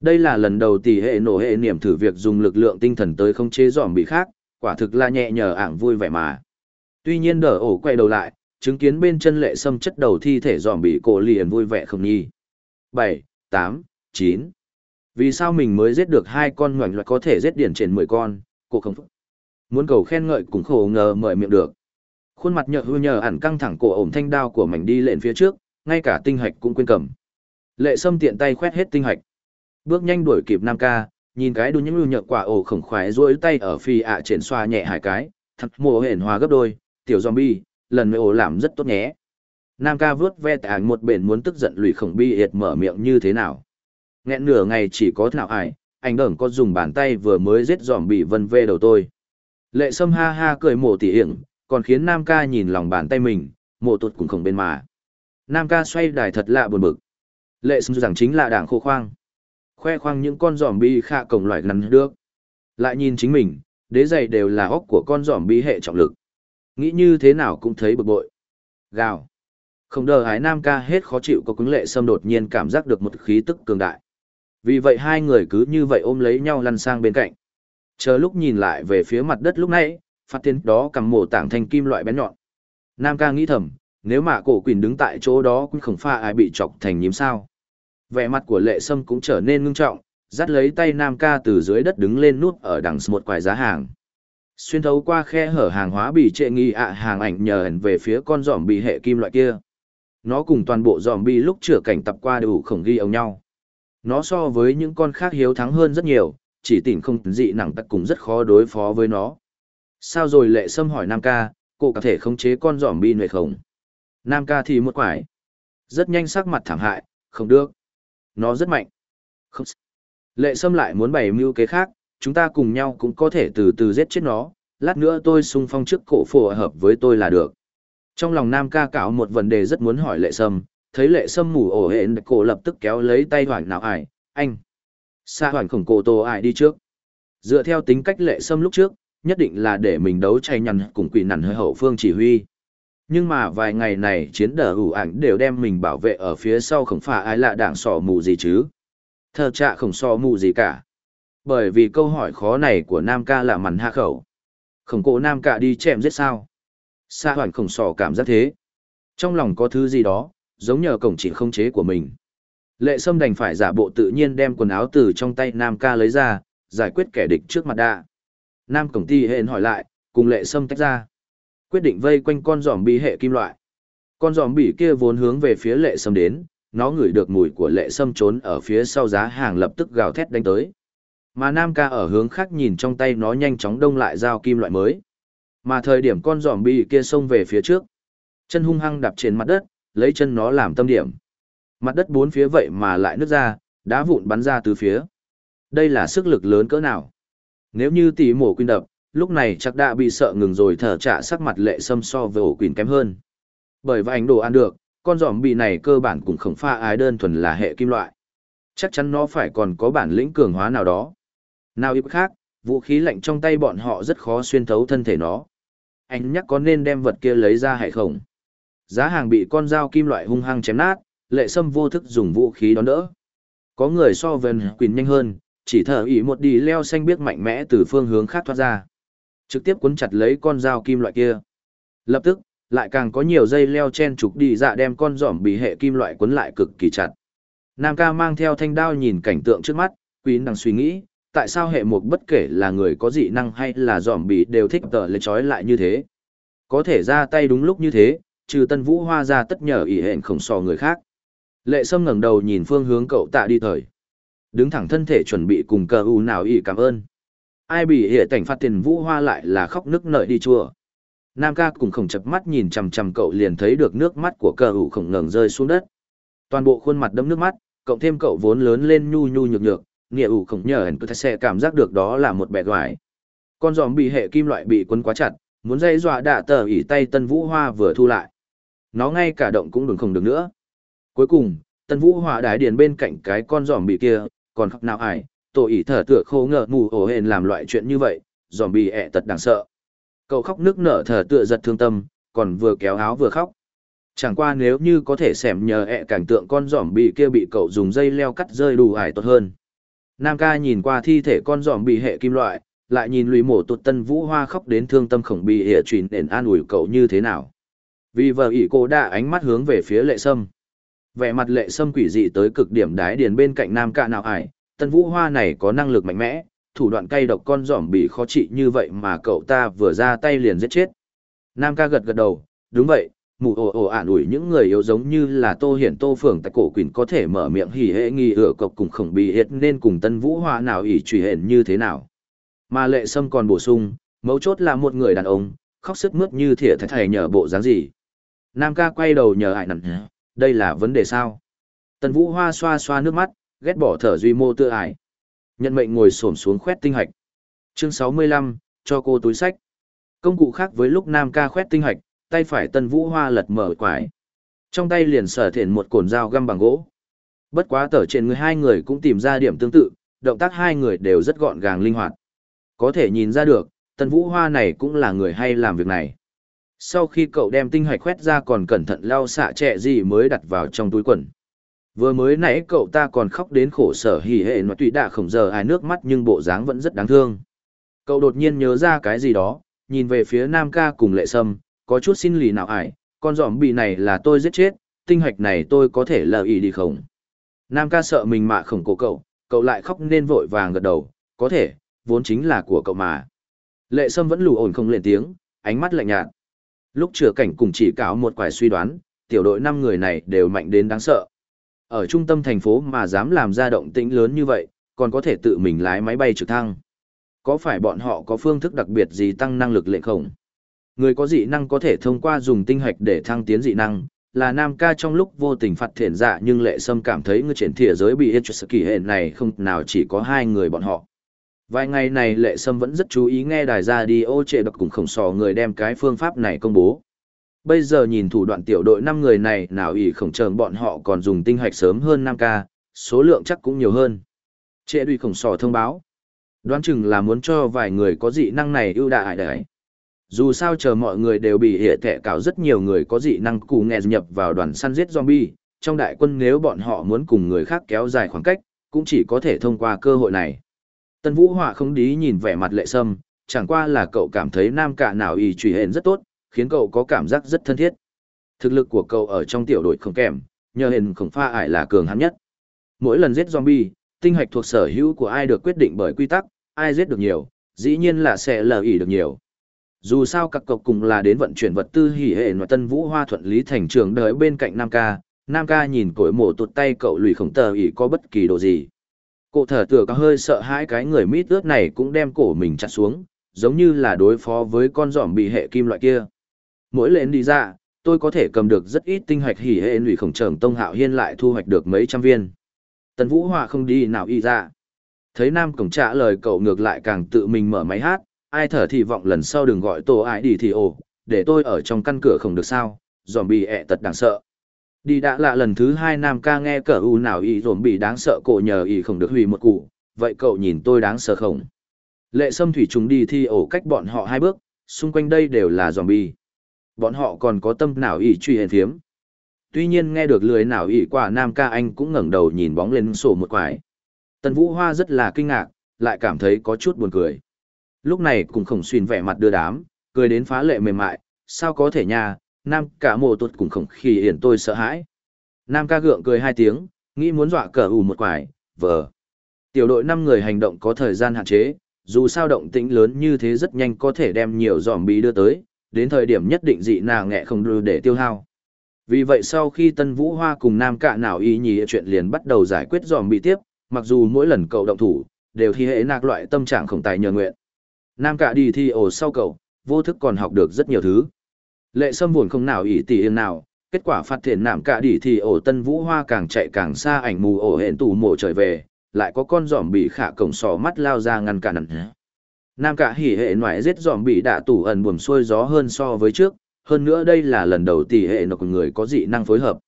Đây là lần đầu tỷ hệ nổ hệ niệm thử việc dùng lực lượng tinh thần tới không chế giòm bị khác, quả thực là nhẹ nhờ ảng vui vẻ mà. Tuy nhiên đỡ ổ quay đầu lại, chứng kiến bên chân lệ sâm chất đầu thi thể dòm bị cổ liền vui vẻ không nhi. Bảy, tám, chín. Vì sao mình mới giết được hai con ngoảnh loại có thể giết điển trên mười con, cô không phức. Muốn cầu khen ngợi cũng khổ ngờ mời miệng được. Khuôn mặt nhợ hư nhờ ẩn căng thẳng cổ ổng thanh đao của mảnh đi lên phía trước, ngay cả tinh hạch cũng quên cầm. Lệ sâm tiện tay khoét hết tinh hạch. Bước nhanh đuổi kịp Nam ca, nhìn cái đu những lưu nhợ quả ổ khổng khoái duỗi tay ở phi ạ trên xoa nhẹ hải cái, thật mồ hển hòa gấp đôi, tiểu zombie, lần nữa ổ làm rất tốt nhé. Nam ca vướt ve tại một bên muốn tức giận lùi khổng bi hiệt mở miệng như thế nào. Nghẹn nửa ngày chỉ có nào ải, anh đởng có dùng bàn tay vừa mới giết dòm bị vân vê đầu tôi. Lệ sâm ha ha cười mổ tỉ hiểm, còn khiến Nam ca nhìn lòng bàn tay mình, mổ tuột cũng không bên mà. Nam ca xoay đài thật lạ buồn bực. Lệ sâm rằng chính là đảng khô khoang. Khoe khoang những con giòm bi khạ cổng loại ngắn được. Lại nhìn chính mình, đế giày đều là óc của con giòm bi hệ trọng lực. Nghĩ như thế nào cũng thấy bực bội. Gào. Không đờ hái nam ca hết khó chịu có cứng lệ xâm đột nhiên cảm giác được một khí tức cường đại. Vì vậy hai người cứ như vậy ôm lấy nhau lăn sang bên cạnh. Chờ lúc nhìn lại về phía mặt đất lúc nãy, phát tiến đó cầm mổ tảng thành kim loại bén nhọn. Nam ca nghĩ thầm, nếu mà cổ quỷ đứng tại chỗ đó cũng không pha ai bị chọc thành nhím sao. Vẻ mặt của lệ sâm cũng trở nên ngưng trọng, dắt lấy tay Nam ca từ dưới đất đứng lên nút ở đằng một quài giá hàng. Xuyên thấu qua khe hở hàng hóa bị trệ nghi ạ hàng ảnh nhờ ẩn về phía con giòm bị hệ kim loại kia. Nó cùng toàn bộ giòm bị lúc chữa cảnh tập qua đều khổng ghi ống nhau. Nó so với những con khác hiếu thắng hơn rất nhiều, chỉ tỉnh không dị nặng tắc cùng rất khó đối phó với nó. Sao rồi lệ sâm hỏi Nam ca, cô có thể khống chế con giòm bị này không? Nam ca thì một quải. Rất nhanh sắc mặt thảm hại, không được. Nó rất mạnh. Không. Lệ sâm lại muốn bày mưu kế khác, chúng ta cùng nhau cũng có thể từ từ giết chết nó, lát nữa tôi xung phong trước cổ phổ hợp với tôi là được. Trong lòng Nam ca cảo một vấn đề rất muốn hỏi lệ sâm, thấy lệ sâm mù ổ hện cổ lập tức kéo lấy tay hoảng nào ải, anh. Sa hoảng khổng cổ tổ ải đi trước. Dựa theo tính cách lệ sâm lúc trước, nhất định là để mình đấu chay nhằn cùng quỷ nằn hơi hậu phương chỉ huy. Nhưng mà vài ngày này chiến đờ ủ ảnh đều đem mình bảo vệ ở phía sau không phải ai lạ đảng sỏ mù gì chứ. Thờ trạ không so mù gì cả. Bởi vì câu hỏi khó này của Nam ca là mặn hạ khẩu. Khổng cổ Nam ca đi chém giết sao. Sa hoàn khổng sỏ cảm giác thế. Trong lòng có thứ gì đó, giống nhờ cổng chỉ không chế của mình. Lệ Sâm đành phải giả bộ tự nhiên đem quần áo từ trong tay Nam ca lấy ra, giải quyết kẻ địch trước mặt đạ. Nam cổng ti hẹn hỏi lại, cùng Lệ Sâm tách ra. Quyết định vây quanh con giòm bị hệ kim loại. Con giòm bị kia vốn hướng về phía Lệ Sâm đến, nó ngửi được mùi của Lệ Sâm trốn ở phía sau giá hàng lập tức gào thét đánh tới. Mà Nam ca ở hướng khác nhìn trong tay nó nhanh chóng đông lại dao kim loại mới. Mà thời điểm con giòm bị kia xông về phía trước. Chân hung hăng đạp trên mặt đất, lấy chân nó làm tâm điểm. Mặt đất bốn phía vậy mà lại nứt ra, đá vụn bắn ra từ phía. Đây là sức lực lớn cỡ nào? Nếu như tỷ mổ quyên đập, lúc này chắc đã bị sợ ngừng rồi thở trả sắc mặt lệ sâm so với ổ quỳnh kém hơn. Bởi vậy ảnh đồ ăn được, con giòm bị này cơ bản cũng không pha ái đơn thuần là hệ kim loại. Chắc chắn nó phải còn có bản lĩnh cường hóa nào đó. Nào ít khác, vũ khí lạnh trong tay bọn họ rất khó xuyên thấu thân thể nó. Anh nhắc có nên đem vật kia lấy ra hay không? Giá hàng bị con dao kim loại hung hăng chém nát, lệ sâm vô thức dùng vũ khí đón đỡ. Có người so với quyền nhanh hơn, chỉ thở ý một đi leo xanh biết mạnh mẽ từ phương hướng khác thoát ra. Trực tiếp cuốn chặt lấy con dao kim loại kia. Lập tức, lại càng có nhiều dây leo chen trục đi dạ đem con giỏm bị hệ kim loại cuốn lại cực kỳ chặt. Nam ca mang theo thanh đao nhìn cảnh tượng trước mắt, quý đang suy nghĩ, tại sao hệ một bất kể là người có dị năng hay là dòm bị đều thích tờ lấy trói lại như thế. Có thể ra tay đúng lúc như thế, trừ tân vũ hoa ra tất nhờ ỷ hẹn khổng sò người khác. Lệ Sâm ngẩng đầu nhìn phương hướng cậu tạ đi thời. Đứng thẳng thân thể chuẩn bị cùng cờ u nào ỷ cảm ơn. Ai bị hệ cảnh phát tiền vũ hoa lại là khóc nức nợi đi chùa. Nam ca cùng khổng chập mắt nhìn chằm chằm cậu liền thấy được nước mắt của cờ u khổng ngẩng rơi xuống đất. Toàn bộ khuôn mặt đẫm nước mắt, cộng thêm cậu vốn lớn lên nhu nhu nhược nhược, nghĩa ủ khổng nhờ hẳn sẽ cảm giác được đó là một bẻ đoài. Con giòm bị hệ kim loại bị quấn quá chặt, muốn dây dọa đạ tờ ỉ tay tân vũ hoa vừa thu lại. Nó ngay cả động cũng đừng không được nữa. Cuối cùng, Tân Vũ hoa đái điền bên cạnh cái con giòm bị kia, còn khóc nào ải, tổ ỉ thở tựa khô ngờ mù ổ hền làm loại chuyện như vậy, giòm bị ẹ tật đáng sợ. Cậu khóc nước nở thở tựa giật thương tâm, còn vừa kéo áo vừa khóc. Chẳng qua nếu như có thể xẻm nhờ ẹ cảnh tượng con giòm bị kia bị cậu dùng dây leo cắt rơi đủ ải tốt hơn. Nam ca nhìn qua thi thể con giòm bị hệ kim loại, lại nhìn lùi mổ tụt tân vũ hoa khóc đến thương tâm khổng bị hệ truyền đến an ủi cậu như thế nào. Vì vợ ỷ cô đã ánh mắt hướng về phía lệ sâm vẻ mặt lệ sâm quỷ dị tới cực điểm đái điền bên cạnh nam ca nào ải tân vũ hoa này có năng lực mạnh mẽ thủ đoạn cay độc con giòm bị khó trị như vậy mà cậu ta vừa ra tay liền giết chết nam ca gật gật đầu đúng vậy mụ ồ ồ ả ủi những người yếu giống như là tô hiển tô phường tại cổ quỳnh có thể mở miệng hỉ hệ nghi ửa cộc cùng khổng bị hết nên cùng tân vũ hoa nào ỉ truy hển như thế nào mà lệ sâm còn bổ sung mấu chốt là một người đàn ông khóc sức mướt như thỉa thầy thầy nhờ bộ dáng gì nam ca quay đầu nhờ ải nặng đây là vấn đề sao? tân Vũ Hoa xoa xoa nước mắt, ghét bỏ thở duy mô tự ải. Nhận mệnh ngồi xổm xuống khoét tinh hạch. Chương 65, cho cô túi sách. Công cụ khác với lúc Nam ca khoét tinh hạch, tay phải Tần Vũ Hoa lật mở quải. Trong tay liền sở thiện một cồn dao găm bằng gỗ. Bất quá tở trên người hai người cũng tìm ra điểm tương tự, động tác hai người đều rất gọn gàng linh hoạt. Có thể nhìn ra được, Tần Vũ Hoa này cũng là người hay làm việc này. Sau khi cậu đem tinh hạch khoét ra còn cẩn thận lau xạ trẻ gì mới đặt vào trong túi quần. Vừa mới nãy cậu ta còn khóc đến khổ sở hỉ hệ mà tùy đã khổng giờ ai nước mắt nhưng bộ dáng vẫn rất đáng thương. Cậu đột nhiên nhớ ra cái gì đó, nhìn về phía Nam ca cùng lệ sâm, có chút xin lì nào ải, con giỏm bị này là tôi giết chết, tinh hoạch này tôi có thể lờ ý đi không? Nam ca sợ mình mạ khổng cổ cậu, cậu lại khóc nên vội vàng gật đầu, có thể, vốn chính là của cậu mà. Lệ sâm vẫn lù ổn không lên tiếng, ánh mắt lạnh nhạt. Lúc chữa cảnh cùng chỉ cáo một quải suy đoán, tiểu đội năm người này đều mạnh đến đáng sợ. Ở trung tâm thành phố mà dám làm ra động tĩnh lớn như vậy, còn có thể tự mình lái máy bay trực thăng. Có phải bọn họ có phương thức đặc biệt gì tăng năng lực lệnh không? Người có dị năng có thể thông qua dùng tinh hạch để thăng tiến dị năng, là nam ca trong lúc vô tình phạt thiện dạ nhưng lệ sâm cảm thấy người triển thịa giới bị hết kỳ hệ này không nào chỉ có hai người bọn họ. Vài ngày này Lệ Sâm vẫn rất chú ý nghe đài ra đi ô trệ độc cùng khổng sò người đem cái phương pháp này công bố. Bây giờ nhìn thủ đoạn tiểu đội 5 người này nào ỷ khổng trờn bọn họ còn dùng tinh hạch sớm hơn 5 ca, số lượng chắc cũng nhiều hơn. Trệ đuôi khổng sò thông báo. Đoán chừng là muốn cho vài người có dị năng này ưu đại đấy. Dù sao chờ mọi người đều bị hệ thẻ cào rất nhiều người có dị năng cù nghè nhập vào đoàn săn giết zombie, trong đại quân nếu bọn họ muốn cùng người khác kéo dài khoảng cách, cũng chỉ có thể thông qua cơ hội này. Tân Vũ Họa không đí nhìn vẻ mặt lệ sâm, chẳng qua là cậu cảm thấy nam cả nào y trùy hển rất tốt, khiến cậu có cảm giác rất thân thiết. Thực lực của cậu ở trong tiểu đội không kèm, nhờ hình khổng pha ải là cường hắn nhất. Mỗi lần giết zombie, tinh hạch thuộc sở hữu của ai được quyết định bởi quy tắc, ai giết được nhiều, dĩ nhiên là sẽ lờ ỉ được nhiều. Dù sao các cộc cùng là đến vận chuyển vật tư hỉ hệ nội tân vũ hoa thuận lý thành trường đợi bên cạnh Nam ca, Nam ca nhìn cổi mổ tụt tay cậu lùi khổng tờ ý có bất kỳ đồ gì. Cổ thở tựa có hơi sợ hãi cái người mít ướt này cũng đem cổ mình chặt xuống, giống như là đối phó với con giỏm bị hệ kim loại kia. Mỗi lên đi ra, tôi có thể cầm được rất ít tinh hoạch hỉ hệ lùi khổng trưởng tông hạo hiên lại thu hoạch được mấy trăm viên. Tần Vũ Hoa không đi nào y ra. Thấy Nam Cổng trả lời cậu ngược lại càng tự mình mở máy hát, ai thở thì vọng lần sau đừng gọi tổ ai đi thì ồ, để tôi ở trong căn cửa không được sao, giòm bị ẹ tật đáng sợ. Đi đã là lần thứ hai Nam ca nghe cờ u nào y dồn bị đáng sợ cổ nhờ y không được hủy một cụ, vậy cậu nhìn tôi đáng sợ không? Lệ sâm thủy chúng đi thi ổ cách bọn họ hai bước, xung quanh đây đều là zombie. Bọn họ còn có tâm nào y truy hiền thiếm. Tuy nhiên nghe được lưới nào y quả Nam ca anh cũng ngẩng đầu nhìn bóng lên sổ một quải. Tần Vũ Hoa rất là kinh ngạc, lại cảm thấy có chút buồn cười. Lúc này cùng khổng xuyên vẻ mặt đưa đám, cười đến phá lệ mềm mại, sao có thể nha, Nam cả mồ tuột cùng khổng khi hiển tôi sợ hãi. Nam ca gượng cười hai tiếng, nghĩ muốn dọa cờ ù một quải, vờ. Tiểu đội năm người hành động có thời gian hạn chế, dù sao động tĩnh lớn như thế rất nhanh có thể đem nhiều giòm bí đưa tới, đến thời điểm nhất định dị nào nghẹ không đưa để tiêu hao. Vì vậy sau khi Tân Vũ Hoa cùng Nam Cạ nào y nhì chuyện liền bắt đầu giải quyết giòm bị tiếp, mặc dù mỗi lần cậu động thủ, đều thi hệ nạc loại tâm trạng khổng tài nhờ nguyện. Nam Cạ đi thi ổ sau cậu, vô thức còn học được rất nhiều thứ. Lệ sâm buồn không nào ý tỷ yên nào, kết quả phát triển Nam Cạ đi thì ổ Tân Vũ Hoa càng chạy càng xa ảnh mù ổ hẹn tù mổ trời về, lại có con giòm bị khả cổng sò mắt lao ra ngăn cản. Nam Cạ hỉ hệ ngoại giết giòm bị đạ tủ ẩn buồm xuôi gió hơn so với trước, hơn nữa đây là lần đầu tỷ hệ nộp người có dị năng phối hợp.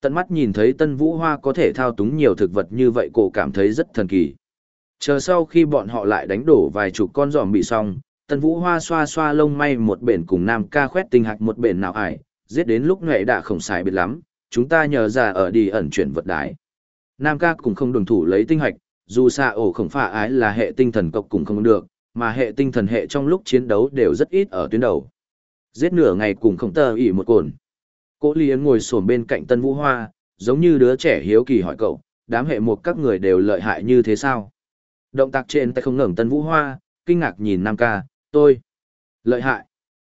Tận mắt nhìn thấy Tân Vũ Hoa có thể thao túng nhiều thực vật như vậy cổ cảm thấy rất thần kỳ. Chờ sau khi bọn họ lại đánh đổ vài chục con giòm bị xong, Tân Vũ Hoa xoa xoa lông may một bển cùng Nam ca khoét tinh hạch một bển nào ải, giết đến lúc nghệ đã không xài biệt lắm, chúng ta nhờ ra ở đi ẩn chuyển vật đái. Nam ca cũng không đồng thủ lấy tinh hạch, dù xa ổ khổng phả ái là hệ tinh thần cộc cũng không được, mà hệ tinh thần hệ trong lúc chiến đấu đều rất ít ở tuyến đầu. Giết nửa ngày cùng không tờ ỉ một cồn. Cố Lý ngồi xổm bên cạnh Tân Vũ Hoa, giống như đứa trẻ hiếu kỳ hỏi cậu, đám hệ một các người đều lợi hại như thế sao? Động tác trên tay không ngẩng Tân Vũ Hoa, kinh ngạc nhìn Nam ca, tôi. Lợi hại.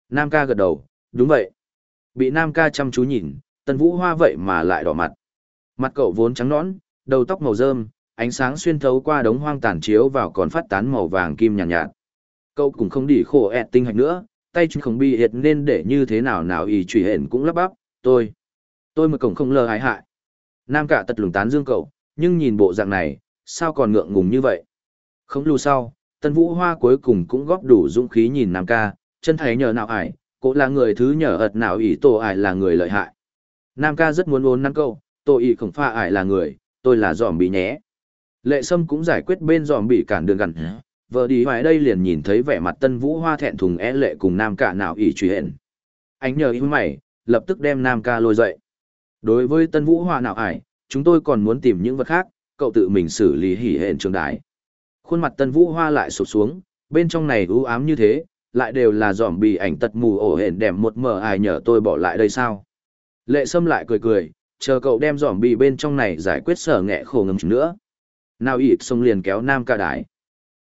Nam ca gật đầu, đúng vậy. Bị Nam ca chăm chú nhìn, Tân Vũ Hoa vậy mà lại đỏ mặt. Mặt cậu vốn trắng nõn, đầu tóc màu rơm, ánh sáng xuyên thấu qua đống hoang tàn chiếu vào còn phát tán màu vàng kim nhàn nhạt, nhạt. Cậu cũng không đi khổ ẹt tinh hạch nữa, tay chúng không bị hiệt nên để như thế nào nào ý trùy hển cũng lắp bắp, tôi. Tôi mà cổng không lờ hại hại. Nam cả tật lùng tán dương cậu, nhưng nhìn bộ dạng này, sao còn ngượng ngùng như vậy? Không lưu sau, Tân Vũ Hoa cuối cùng cũng góp đủ dũng khí nhìn Nam ca, chân thấy nhờ nào ải, cô là người thứ nhờ ật nào ý tổ ải là người lợi hại. Nam ca rất muốn ôn năng câu, tôi ý không pha ải là người, tôi là giòm bị nhé. Lệ Sâm cũng giải quyết bên giòm bị cản đường gần. Vợ đi hoài đây liền nhìn thấy vẻ mặt Tân Vũ Hoa thẹn thùng é lệ cùng Nam ca nào ý truy hẹn. Anh nhờ ý mày, lập tức đem Nam ca lôi dậy. Đối với Tân Vũ Hoa nào ải, chúng tôi còn muốn tìm những vật khác, cậu tự mình xử lý hỉ hẹn trường đái. Khuôn mặt Tân Vũ Hoa lại sụp xuống, bên trong này u ám như thế, lại đều là giỏm bì ảnh tật mù ổ hển đẹp một mờ ai nhờ tôi bỏ lại đây sao. Lệ Sâm lại cười cười, chờ cậu đem giỏm bì bên trong này giải quyết sở nghẹ khổ ngầm nữa. Nào ịt xông liền kéo Nam ca đái.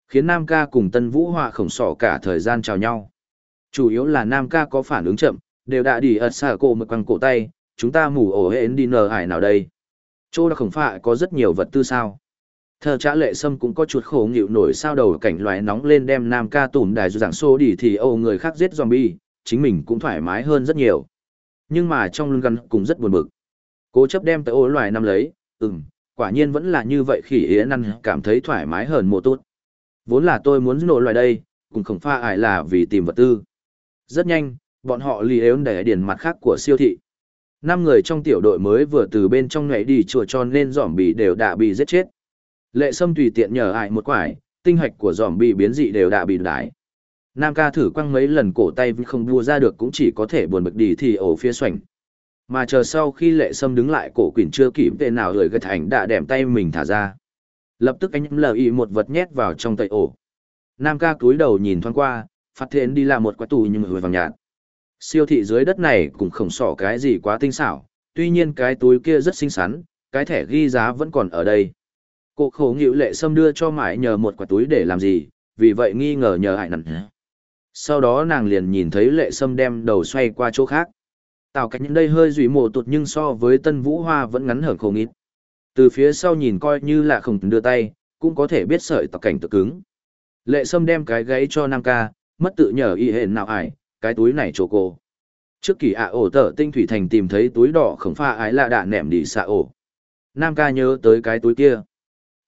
Khiến Nam ca cùng Tân Vũ Hoa khổng sỏ cả thời gian chào nhau. Chủ yếu là Nam ca có phản ứng chậm, đều đã đi ật xả cổ mực quăng cổ tay, chúng ta mù ổ hển đi nờ ải nào đây. Chỗ đã khổng phạ có rất nhiều vật tư sao. Thờ trả lệ sâm cũng có chuột khổ nghịu nổi sao đầu cảnh loài nóng lên đem nam ca tùm đài giảng xô đi thì âu người khác giết zombie, chính mình cũng thoải mái hơn rất nhiều. Nhưng mà trong lưng gắn cũng rất buồn bực. Cố chấp đem tới ô loài năm lấy, ừm, quả nhiên vẫn là như vậy khỉ yến ăn cảm thấy thoải mái hơn một tốt. Vốn là tôi muốn nổ loài đây, cũng không pha ải là vì tìm vật tư. Rất nhanh, bọn họ lì ếu để điền mặt khác của siêu thị. Năm người trong tiểu đội mới vừa từ bên trong nhảy đi chùa cho nên dòm bị đều đã bị giết chết. Lệ Sâm tùy tiện nhờ ai một quải, tinh hạch của giòm bị biến dị đều đã bị đái. Nam ca thử quăng mấy lần cổ tay không đua ra được cũng chỉ có thể buồn bực đi thì ổ phía xoành. Mà chờ sau khi lệ sâm đứng lại cổ quỷ chưa kịp về nào rời gật thành đã đẻm tay mình thả ra. Lập tức anh lờ ý một vật nhét vào trong tay ổ. Nam ca cúi đầu nhìn thoáng qua, phát hiện đi là một quả tù nhưng hồi vàng nhạt. Siêu thị dưới đất này cũng không sỏ cái gì quá tinh xảo, tuy nhiên cái túi kia rất xinh xắn, cái thẻ ghi giá vẫn còn ở đây. Cô khổ nghịu lệ sâm đưa cho mãi nhờ một quả túi để làm gì, vì vậy nghi ngờ nhờ hại nặng. Sau đó nàng liền nhìn thấy lệ sâm đem đầu xoay qua chỗ khác. Tào cách những đây hơi dùy mồ tụt nhưng so với tân vũ hoa vẫn ngắn hởn không ít. Từ phía sau nhìn coi như là không đưa tay, cũng có thể biết sợi tọc cảnh tự cứng. Lệ sâm đem cái gáy cho Nam ca, mất tự nhờ y hển nào ải, cái túi này chỗ cô. Trước kỳ ạ ổ tở tinh thủy thành tìm thấy túi đỏ khổng pha ái lạ đạn nẻm đi xạ ổ. Nam ca nhớ tới cái túi kia.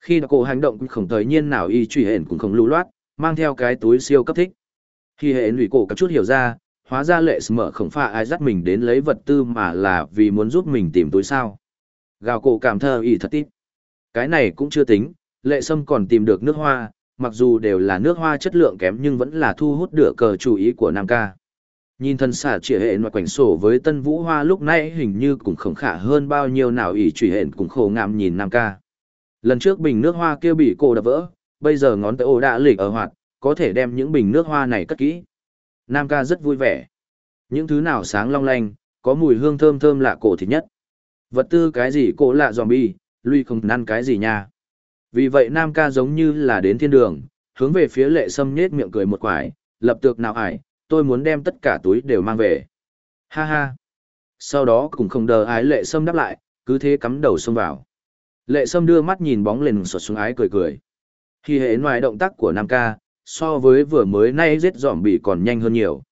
Khi cô hành động cũng không thời nhiên nào y truy hển cũng không lưu loát, mang theo cái túi siêu cấp thích. Khi hệ lụy cổ các chút hiểu ra, hóa ra lệ mở khổng pha ai dắt mình đến lấy vật tư mà là vì muốn giúp mình tìm túi sao. Gào cổ cảm thơ y thật tít. Cái này cũng chưa tính, lệ sâm còn tìm được nước hoa, mặc dù đều là nước hoa chất lượng kém nhưng vẫn là thu hút được cờ chú ý của Nam ca. Nhìn thân xả trịa hệ ngoại quảnh sổ với tân vũ hoa lúc nãy hình như cũng khổng khả hơn bao nhiêu nào ỷ truy hển cũng khổ ngạm nhìn Nam ca. Lần trước bình nước hoa kia bị cô đập vỡ, bây giờ ngón tay ô đã lịch ở hoạt, có thể đem những bình nước hoa này cất kỹ. Nam ca rất vui vẻ. Những thứ nào sáng long lanh, có mùi hương thơm thơm lạ cổ thịt nhất. Vật tư cái gì cổ lạ zombie, lui không năn cái gì nha. Vì vậy Nam ca giống như là đến thiên đường, hướng về phía lệ sâm nhết miệng cười một quải, lập tược nào ải, tôi muốn đem tất cả túi đều mang về. Ha ha. Sau đó cũng không đờ ái lệ sâm đáp lại, cứ thế cắm đầu xông vào. Lệ sâm đưa mắt nhìn bóng lên sọt xuống ái cười cười. Khi hệ ngoài động tác của Nam ca, so với vừa mới nay giết dòm bị còn nhanh hơn nhiều.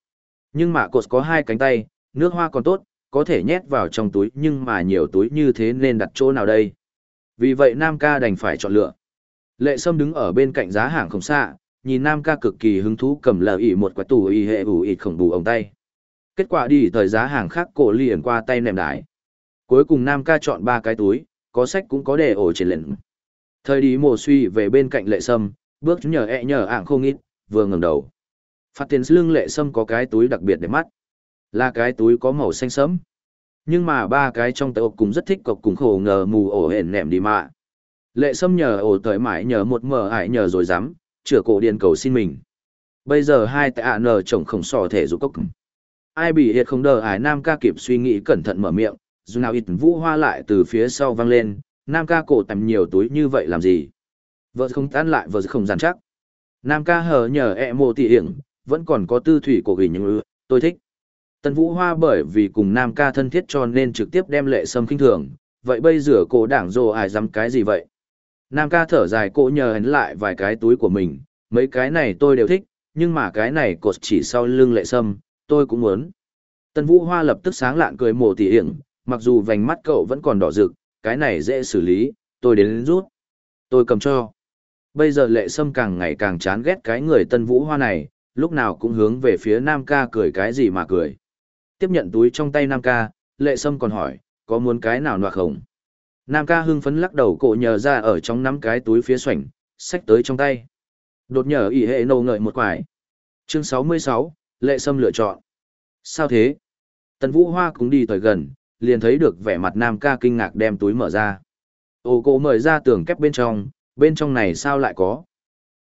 Nhưng mà cột có hai cánh tay, nước hoa còn tốt, có thể nhét vào trong túi nhưng mà nhiều túi như thế nên đặt chỗ nào đây. Vì vậy Nam ca đành phải chọn lựa. Lệ Sâm đứng ở bên cạnh giá hàng không xa, nhìn Nam ca cực kỳ hứng thú cầm lờ ỉ một quả tù y hệ ủ ịt khổng bù ống tay. Kết quả đi thời giá hàng khác cổ liền qua tay nèm đái. Cuối cùng Nam ca chọn ba cái túi, có sách cũng có để ổ trên lệnh. Thời đi mồ suy về bên cạnh lệ sâm, bước nhờ ẹ e nhờ ạng không ít, vừa ngẩng đầu. Phát tiền lưng lệ sâm có cái túi đặc biệt để mắt. Là cái túi có màu xanh sẫm. Nhưng mà ba cái trong tay ốc cũng rất thích cọc cùng khổ ngờ mù ổ hển nẻm đi mà. Lệ sâm nhờ ổ tới mãi nhờ một mờ ải nhờ rồi dám, chữa cổ điền cầu xin mình. Bây giờ hai tạ ạ nờ chồng khổng sò thể dục cốc. Ai bị hiệt không đờ ải nam ca kịp suy nghĩ cẩn thận mở miệng, dù nào ít vũ hoa lại từ phía sau vang lên, nam ca cổ tầm nhiều túi như vậy làm gì. Vợ không tan lại vợ không giàn chắc. Nam ca hờ nhờ ẹ mộ tỉ hiển, vẫn còn có tư thủy cổ ghi nhưng tôi thích. Tần Vũ Hoa bởi vì cùng Nam ca thân thiết cho nên trực tiếp đem lệ sâm kinh thường, vậy bây giờ cổ đảng rồ ai dám cái gì vậy? Nam ca thở dài cổ nhờ hắn lại vài cái túi của mình, mấy cái này tôi đều thích, nhưng mà cái này cột chỉ sau lưng lệ sâm, tôi cũng muốn. Tần Vũ Hoa lập tức sáng lạn cười mồ tỉ hiển, mặc dù vành mắt cậu vẫn còn đỏ rực, cái này dễ xử lý, tôi đến rút. Tôi cầm cho. Bây giờ lệ sâm càng ngày càng chán ghét cái người Tân Vũ Hoa này, lúc nào cũng hướng về phía Nam ca cười cái gì mà cười. Tiếp nhận túi trong tay Nam ca, lệ sâm còn hỏi, có muốn cái nào nọa không? Nam ca hưng phấn lắc đầu cổ nhờ ra ở trong nắm cái túi phía xoảnh, xách tới trong tay. Đột nhờ ỉ hệ nâu ngợi một quải. Chương 66, lệ sâm lựa chọn. Sao thế? Tần Vũ Hoa cũng đi tới gần, liền thấy được vẻ mặt Nam ca kinh ngạc đem túi mở ra. Ô cổ mời ra tường kép bên trong, bên trong này sao lại có?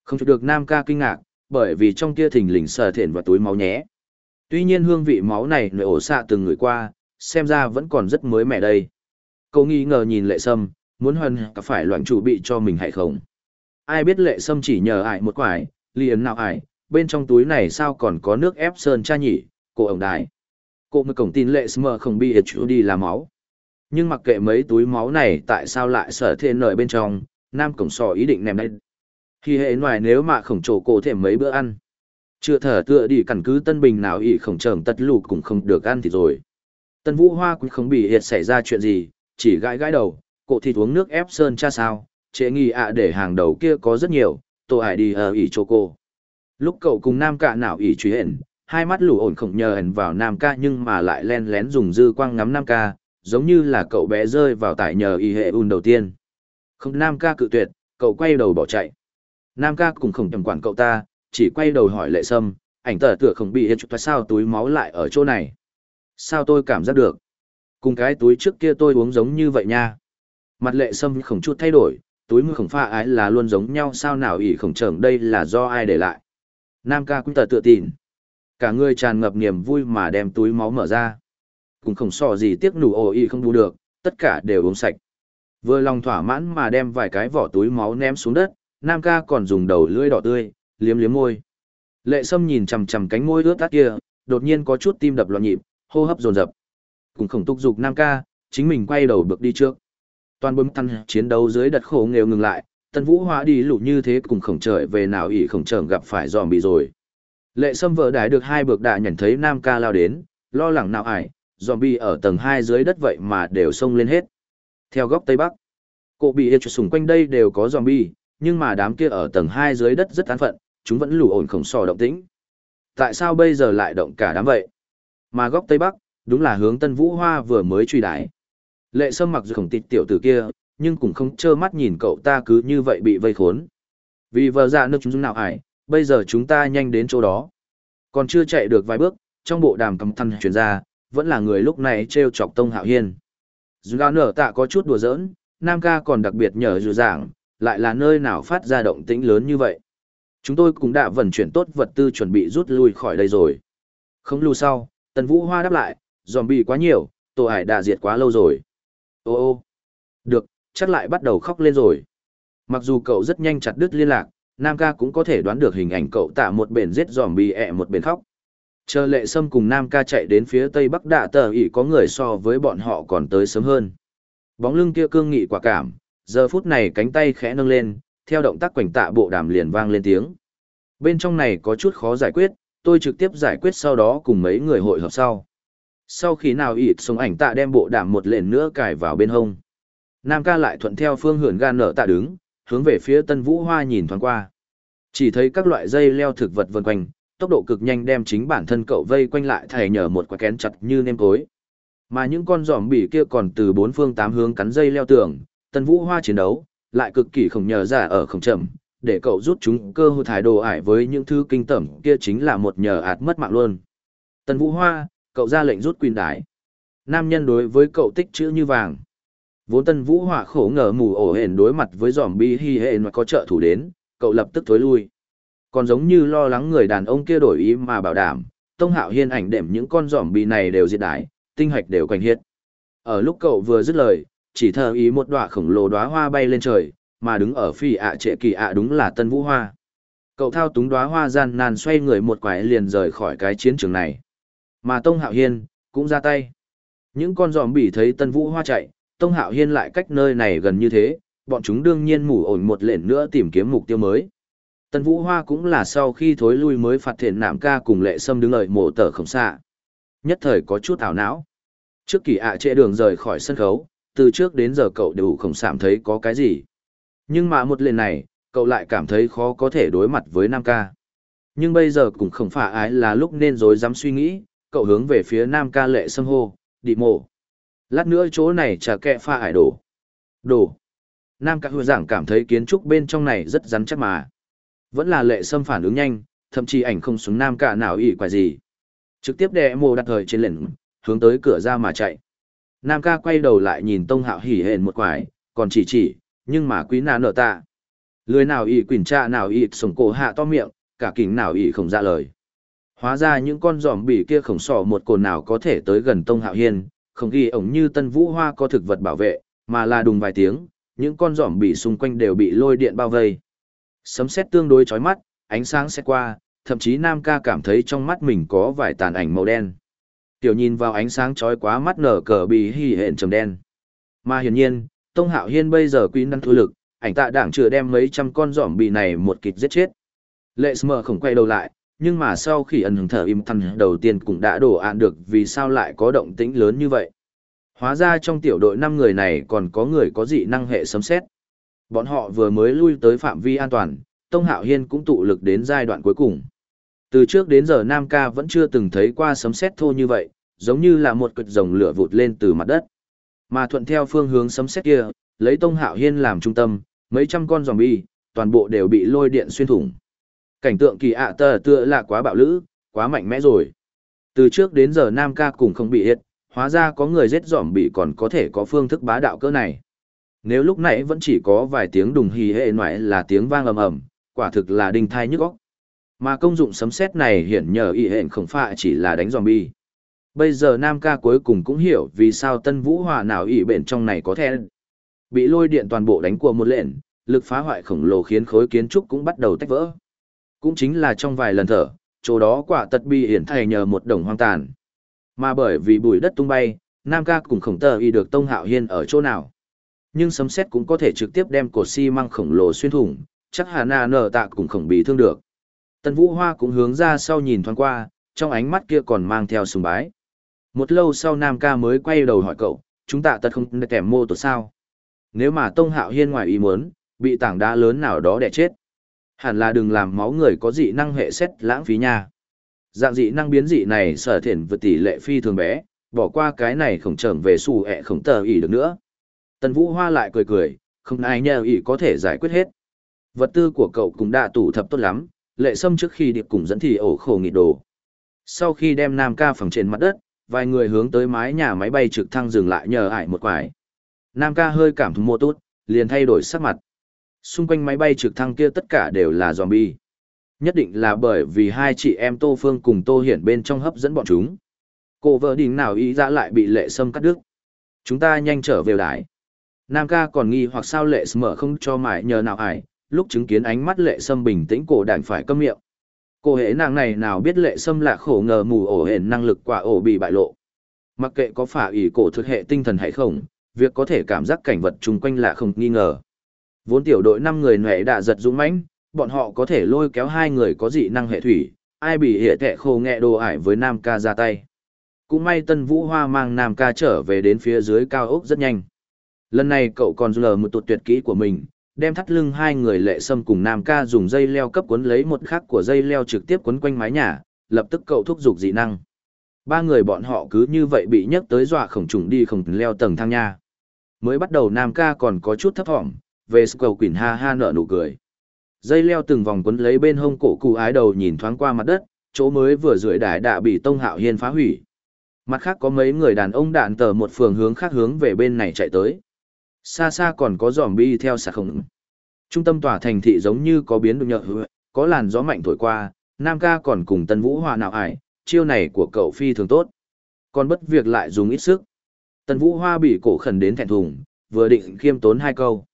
Không chịu được Nam ca kinh ngạc, bởi vì trong kia thình lình sờ thiện và túi máu nhé. Tuy nhiên hương vị máu này nội ổ xạ từng người qua, xem ra vẫn còn rất mới mẻ đây. Cô nghi ngờ nhìn lệ sâm, muốn hơn có phải loạn chủ bị cho mình hay không. Ai biết lệ sâm chỉ nhờ ải một quải, liền nào ải, bên trong túi này sao còn có nước ép sơn cha nhỉ, cô ổng đài. Cô mới cổng tin lệ sm không bị chủ đi làm máu. Nhưng mặc kệ mấy túi máu này tại sao lại sở thiên nở bên trong, nam cổng sò ý định ném đây. Khi hệ ngoài nếu mà khổng trổ cổ thêm mấy bữa ăn. Chưa thở tựa đi căn cứ Tân Bình nào ỷ khổng trởm tất lụt cũng không được ăn thì rồi. Tân Vũ Hoa cũng không bị hiệt xảy ra chuyện gì, chỉ gãi gãi đầu, cổ thịt uống nước ép sơn cha sao, chế nghi ạ để hàng đầu kia có rất nhiều, tôi hãy đi ờ, ở ỷ cho cô. Lúc cậu cùng nam cạ nào ỷ truy hển, hai mắt lù ổn khổng nhờ ẩn vào nam ca nhưng mà lại len lén dùng dư quang ngắm nam ca, giống như là cậu bé rơi vào tải nhờ y hệ un đầu tiên. Không nam ca cự tuyệt, cậu quay đầu bỏ chạy. Nam ca cùng khổng tầm quản cậu ta, chỉ quay đầu hỏi lệ sâm, ảnh tờ tựa không bị hết chút sao túi máu lại ở chỗ này. Sao tôi cảm giác được? Cùng cái túi trước kia tôi uống giống như vậy nha. Mặt lệ sâm không chút thay đổi, túi mưa khổng pha ái là luôn giống nhau sao nào ỉ khổng trởm đây là do ai để lại. Nam ca cũng tờ tựa tin. Cả người tràn ngập niềm vui mà đem túi máu mở ra. Cũng không so gì tiếc nụ ồ y không bù được, tất cả đều uống sạch. Vừa lòng thỏa mãn mà đem vài cái vỏ túi máu ném xuống đất, Nam ca còn dùng đầu lưỡi đỏ tươi, liếm liếm môi. Lệ Sâm nhìn chằm chằm cánh môi ướt tắt kia, đột nhiên có chút tim đập loạn nhịp, hô hấp dồn dập. Cũng không túc dục Nam ca, chính mình quay đầu bước đi trước. Toàn bấm tăng chiến đấu dưới đất khổ nghèo ngừng lại, Tân Vũ Hóa đi lụ như thế cùng khổng trời về nào ỷ khổng trưởng gặp phải dòm bị rồi. Lệ Sâm vợ đái được hai bậc đạ nhận thấy Nam ca lao đến, lo lắng nào ải, dòm bi ở tầng hai dưới đất vậy mà đều xông lên hết. Theo góc tây bắc, cổ bị ít xung quanh đây đều có dòm bi, nhưng mà đám kia ở tầng hai dưới đất rất an phận, chúng vẫn lù ổn khổng sò động tĩnh. Tại sao bây giờ lại động cả đám vậy? Mà góc tây bắc, đúng là hướng Tân Vũ Hoa vừa mới truy đái. Lệ Sâm mặc dù khổng tịt tiểu tử kia, nhưng cũng không trơ mắt nhìn cậu ta cứ như vậy bị vây khốn. Vì vợ dạ nước chúng nào ải, bây giờ chúng ta nhanh đến chỗ đó. Còn chưa chạy được vài bước, trong bộ đàm cầm thăn chuyển ra, vẫn là người lúc này treo chọc Tông Hạo Hiên. Dù gạo nở tạ có chút đùa giỡn, Nam ca còn đặc biệt nhờ dù giảng, lại là nơi nào phát ra động tĩnh lớn như vậy. Chúng tôi cũng đã vận chuyển tốt vật tư chuẩn bị rút lui khỏi đây rồi. Không lưu sau, Tần Vũ Hoa đáp lại, bị quá nhiều, tổ hải đã diệt quá lâu rồi. Ô ô, được, chắc lại bắt đầu khóc lên rồi. Mặc dù cậu rất nhanh chặt đứt liên lạc, Nam ca cũng có thể đoán được hình ảnh cậu tạ một bền giết zombie ẹ một bền khóc. Chờ lệ sâm cùng Nam ca chạy đến phía tây bắc đạ tờ ỉ có người so với bọn họ còn tới sớm hơn. Bóng lưng kia cương nghị quả cảm, giờ phút này cánh tay khẽ nâng lên, theo động tác quảnh tạ bộ đàm liền vang lên tiếng. Bên trong này có chút khó giải quyết, tôi trực tiếp giải quyết sau đó cùng mấy người hội họp sau. Sau khi nào ịt sống ảnh tạ đem bộ đàm một lệnh nữa cài vào bên hông. Nam ca lại thuận theo phương hưởng gan nở tạ đứng, hướng về phía tân vũ hoa nhìn thoáng qua. Chỉ thấy các loại dây leo thực vật vần quanh, tốc độ cực nhanh đem chính bản thân cậu vây quanh lại thầy nhờ một quả kén chặt như nêm cối. Mà những con giòm bỉ kia còn từ bốn phương tám hướng cắn dây leo tường, tân vũ hoa chiến đấu, lại cực kỳ khổng nhờ giả ở khổng chậm, để cậu rút chúng cơ hội thái đồ ải với những thứ kinh tởm kia chính là một nhờ ạt mất mạng luôn. Tân vũ hoa, cậu ra lệnh rút quyền đái. Nam nhân đối với cậu tích chữ như vàng. Vốn tân vũ họa khổ ngờ mù ổ hển đối mặt với giòm bi hi hệ mà có trợ thủ đến, cậu lập tức thối lui. Còn giống như lo lắng người đàn ông kia đổi ý mà bảo đảm, Tông Hạo Hiên ảnh đệm những con giòm bi này đều diệt đái, tinh hạch đều quanh hiết. Ở lúc cậu vừa dứt lời, chỉ thờ ý một đóa khổng lồ đóa hoa bay lên trời, mà đứng ở phi ạ trệ kỳ ạ đúng là tân vũ hoa. Cậu thao túng đóa hoa gian nan xoay người một quải liền rời khỏi cái chiến trường này. Mà Tông Hạo Hiên, cũng ra tay. Những con giòm bỉ thấy tân vũ hoa chạy, Tông Hạo Hiên lại cách nơi này gần như thế, bọn chúng đương nhiên mù ổn một lệnh nữa tìm kiếm mục tiêu mới. Tân Vũ Hoa cũng là sau khi thối lui mới phát thiện nạm ca cùng lệ sâm đứng lợi mộ tờ không xa. Nhất thời có chút ảo não. Trước kỳ ạ à đường rời khỏi sân khấu, từ trước đến giờ cậu đều không sạm thấy có cái gì. Nhưng mà một lần này, cậu lại cảm thấy khó có thể đối mặt với Nam ca. Nhưng bây giờ cũng không phải ái là lúc nên rồi dám suy nghĩ, cậu hướng về phía Nam ca lệ sâm hô, đi mộ. Lát nữa chỗ này chả kẹ pha ải đổ. Đổ. Nam ca hứa giảng cảm thấy kiến trúc bên trong này rất rắn chắc mà. Vẫn là lệ sâm phản ứng nhanh, thậm chí ảnh không xuống Nam cả nào ỉ quả gì. Trực tiếp đè mồ đặt thời trên lệnh, hướng tới cửa ra mà chạy. Nam ca quay đầu lại nhìn Tông Hạo hỉ hển một quải, còn chỉ chỉ, nhưng mà quý nà nở tạ. Lười nào ỉ quỳnh cha nào ỉ sổng cổ hạ to miệng, cả kính nào ỉ không ra lời. Hóa ra những con giòm bỉ kia khổng sỏ một cồn nào có thể tới gần Tông Hạo Hiên, không ghi ổng như Tân Vũ Hoa có thực vật bảo vệ, mà là đùng vài tiếng, những con giòm bị xung quanh đều bị lôi điện bao vây. Sấm sét tương đối chói mắt, ánh sáng sẽ qua, thậm chí Nam ca cảm thấy trong mắt mình có vài tàn ảnh màu đen. Tiểu nhìn vào ánh sáng chói quá mắt nở cờ bị hỉ hện trầm đen. Mà hiển nhiên, Tông Hạo Hiên bây giờ quy năng thu lực, ảnh tạ đảng chưa đem mấy trăm con giỏm bị này một kịch giết chết. Lệ Smờ không quay đầu lại, nhưng mà sau khi ẩn hứng thở im thăng đầu tiên cũng đã đổ án được vì sao lại có động tĩnh lớn như vậy. Hóa ra trong tiểu đội 5 người này còn có người có dị năng hệ sấm xét. Bọn họ vừa mới lui tới phạm vi an toàn, Tông Hạo Hiên cũng tụ lực đến giai đoạn cuối cùng. Từ trước đến giờ Nam Ca vẫn chưa từng thấy qua sấm sét thô như vậy, giống như là một cột rồng lửa vụt lên từ mặt đất. Mà thuận theo phương hướng sấm sét kia, lấy Tông Hạo Hiên làm trung tâm, mấy trăm con zombie, toàn bộ đều bị lôi điện xuyên thủng. Cảnh tượng kỳ ạ tờ tựa là quá bạo lữ, quá mạnh mẽ rồi. Từ trước đến giờ Nam Ca cùng không bị hiệt, hóa ra có người giết bị còn có thể có phương thức bá đạo cỡ này. Nếu lúc nãy vẫn chỉ có vài tiếng đùng hì hệ ngoại là tiếng vang ầm ầm, quả thực là đinh thai nhức óc. Mà công dụng sấm sét này hiển nhờ y hẹn không phải chỉ là đánh zombie. Bây giờ Nam ca cuối cùng cũng hiểu vì sao tân vũ hòa nào ỉ bền trong này có thể bị lôi điện toàn bộ đánh của một lệnh, lực phá hoại khổng lồ khiến khối kiến trúc cũng bắt đầu tách vỡ. Cũng chính là trong vài lần thở, chỗ đó quả tật bị hiển thay nhờ một đồng hoang tàn. Mà bởi vì bụi đất tung bay, Nam ca cùng khổng tờ y được Tông Hạo Hiên ở chỗ nào. Nhưng sấm xét cũng có thể trực tiếp đem cột xi măng khổng lồ xuyên thủng, chắc hà na nở tạ cũng khổng bị thương được. Tần Vũ Hoa cũng hướng ra sau nhìn thoáng qua, trong ánh mắt kia còn mang theo sùng bái. Một lâu sau Nam ca mới quay đầu hỏi cậu, chúng ta tật không kẻ mô tổ sao? Nếu mà Tông Hạo Hiên ngoài ý muốn, bị tảng đá lớn nào đó đè chết. Hẳn là đừng làm máu người có dị năng hệ xét lãng phí nha. Dạng dị năng biến dị này sở thiện vượt tỷ lệ phi thường bé, bỏ qua cái này khổng trở về xù ẹ không tờ ỉ được nữa. Tần Vũ Hoa lại cười cười, không ai nhờ ỉ có thể giải quyết hết. Vật tư của cậu cũng đã tủ thập tốt lắm, lệ sâm trước khi điệp cùng dẫn thì ổ khổ nghị đồ. Sau khi đem Nam ca phòng trên mặt đất, vài người hướng tới mái nhà máy bay trực thăng dừng lại nhờ ải một quải. Nam ca hơi cảm thú mô tốt, liền thay đổi sắc mặt. Xung quanh máy bay trực thăng kia tất cả đều là zombie. Nhất định là bởi vì hai chị em Tô Phương cùng Tô Hiển bên trong hấp dẫn bọn chúng. Cô vợ đỉnh nào ý ra lại bị lệ sâm cắt đứt. Chúng ta nhanh trở về đái. Nam ca còn nghi hoặc sao lệ mở không cho mải nhờ nào ải, lúc chứng kiến ánh mắt lệ sâm bình tĩnh cổ đành phải câm miệng. Cô hệ nàng này nào biết lệ sâm là khổ ngờ mù ổ hển năng lực quả ổ bị bại lộ. Mặc kệ có phải ỷ cổ thực hệ tinh thần hay không, việc có thể cảm giác cảnh vật chung quanh là không nghi ngờ. Vốn tiểu đội 5 người nệ đã giật dũng mãnh, bọn họ có thể lôi kéo hai người có dị năng hệ thủy, ai bị hệ tệ khô nghẹ đồ ải với Nam ca ra tay. Cũng may Tân Vũ Hoa mang Nam ca trở về đến phía dưới cao ốc rất nhanh. Lần này cậu còn lờ một tụt tuyệt kỹ của mình, đem thắt lưng hai người lệ sâm cùng Nam ca dùng dây leo cấp cuốn lấy một khắc của dây leo trực tiếp cuốn quanh mái nhà, lập tức cậu thúc giục dị năng. Ba người bọn họ cứ như vậy bị nhấc tới dọa khổng trùng đi khổng leo tầng thang nha. Mới bắt đầu Nam ca còn có chút thấp thỏm, về cầu quỷ ha ha nở nụ cười. Dây leo từng vòng quấn lấy bên hông cổ cụ ái đầu nhìn thoáng qua mặt đất, chỗ mới vừa rưỡi đại đạ bị Tông Hạo Hiên phá hủy. Mặt khác có mấy người đàn ông đạn tờ một phường hướng khác hướng về bên này chạy tới. Xa xa còn có dòm bi theo sạc không. Trung tâm tòa thành thị giống như có biến động nhợ có làn gió mạnh thổi qua, Nam ca còn cùng Tân Vũ Hoa nào ải, chiêu này của cậu phi thường tốt. Còn bất việc lại dùng ít sức. Tân Vũ Hoa bị cổ khẩn đến thẹn thùng, vừa định khiêm tốn hai câu.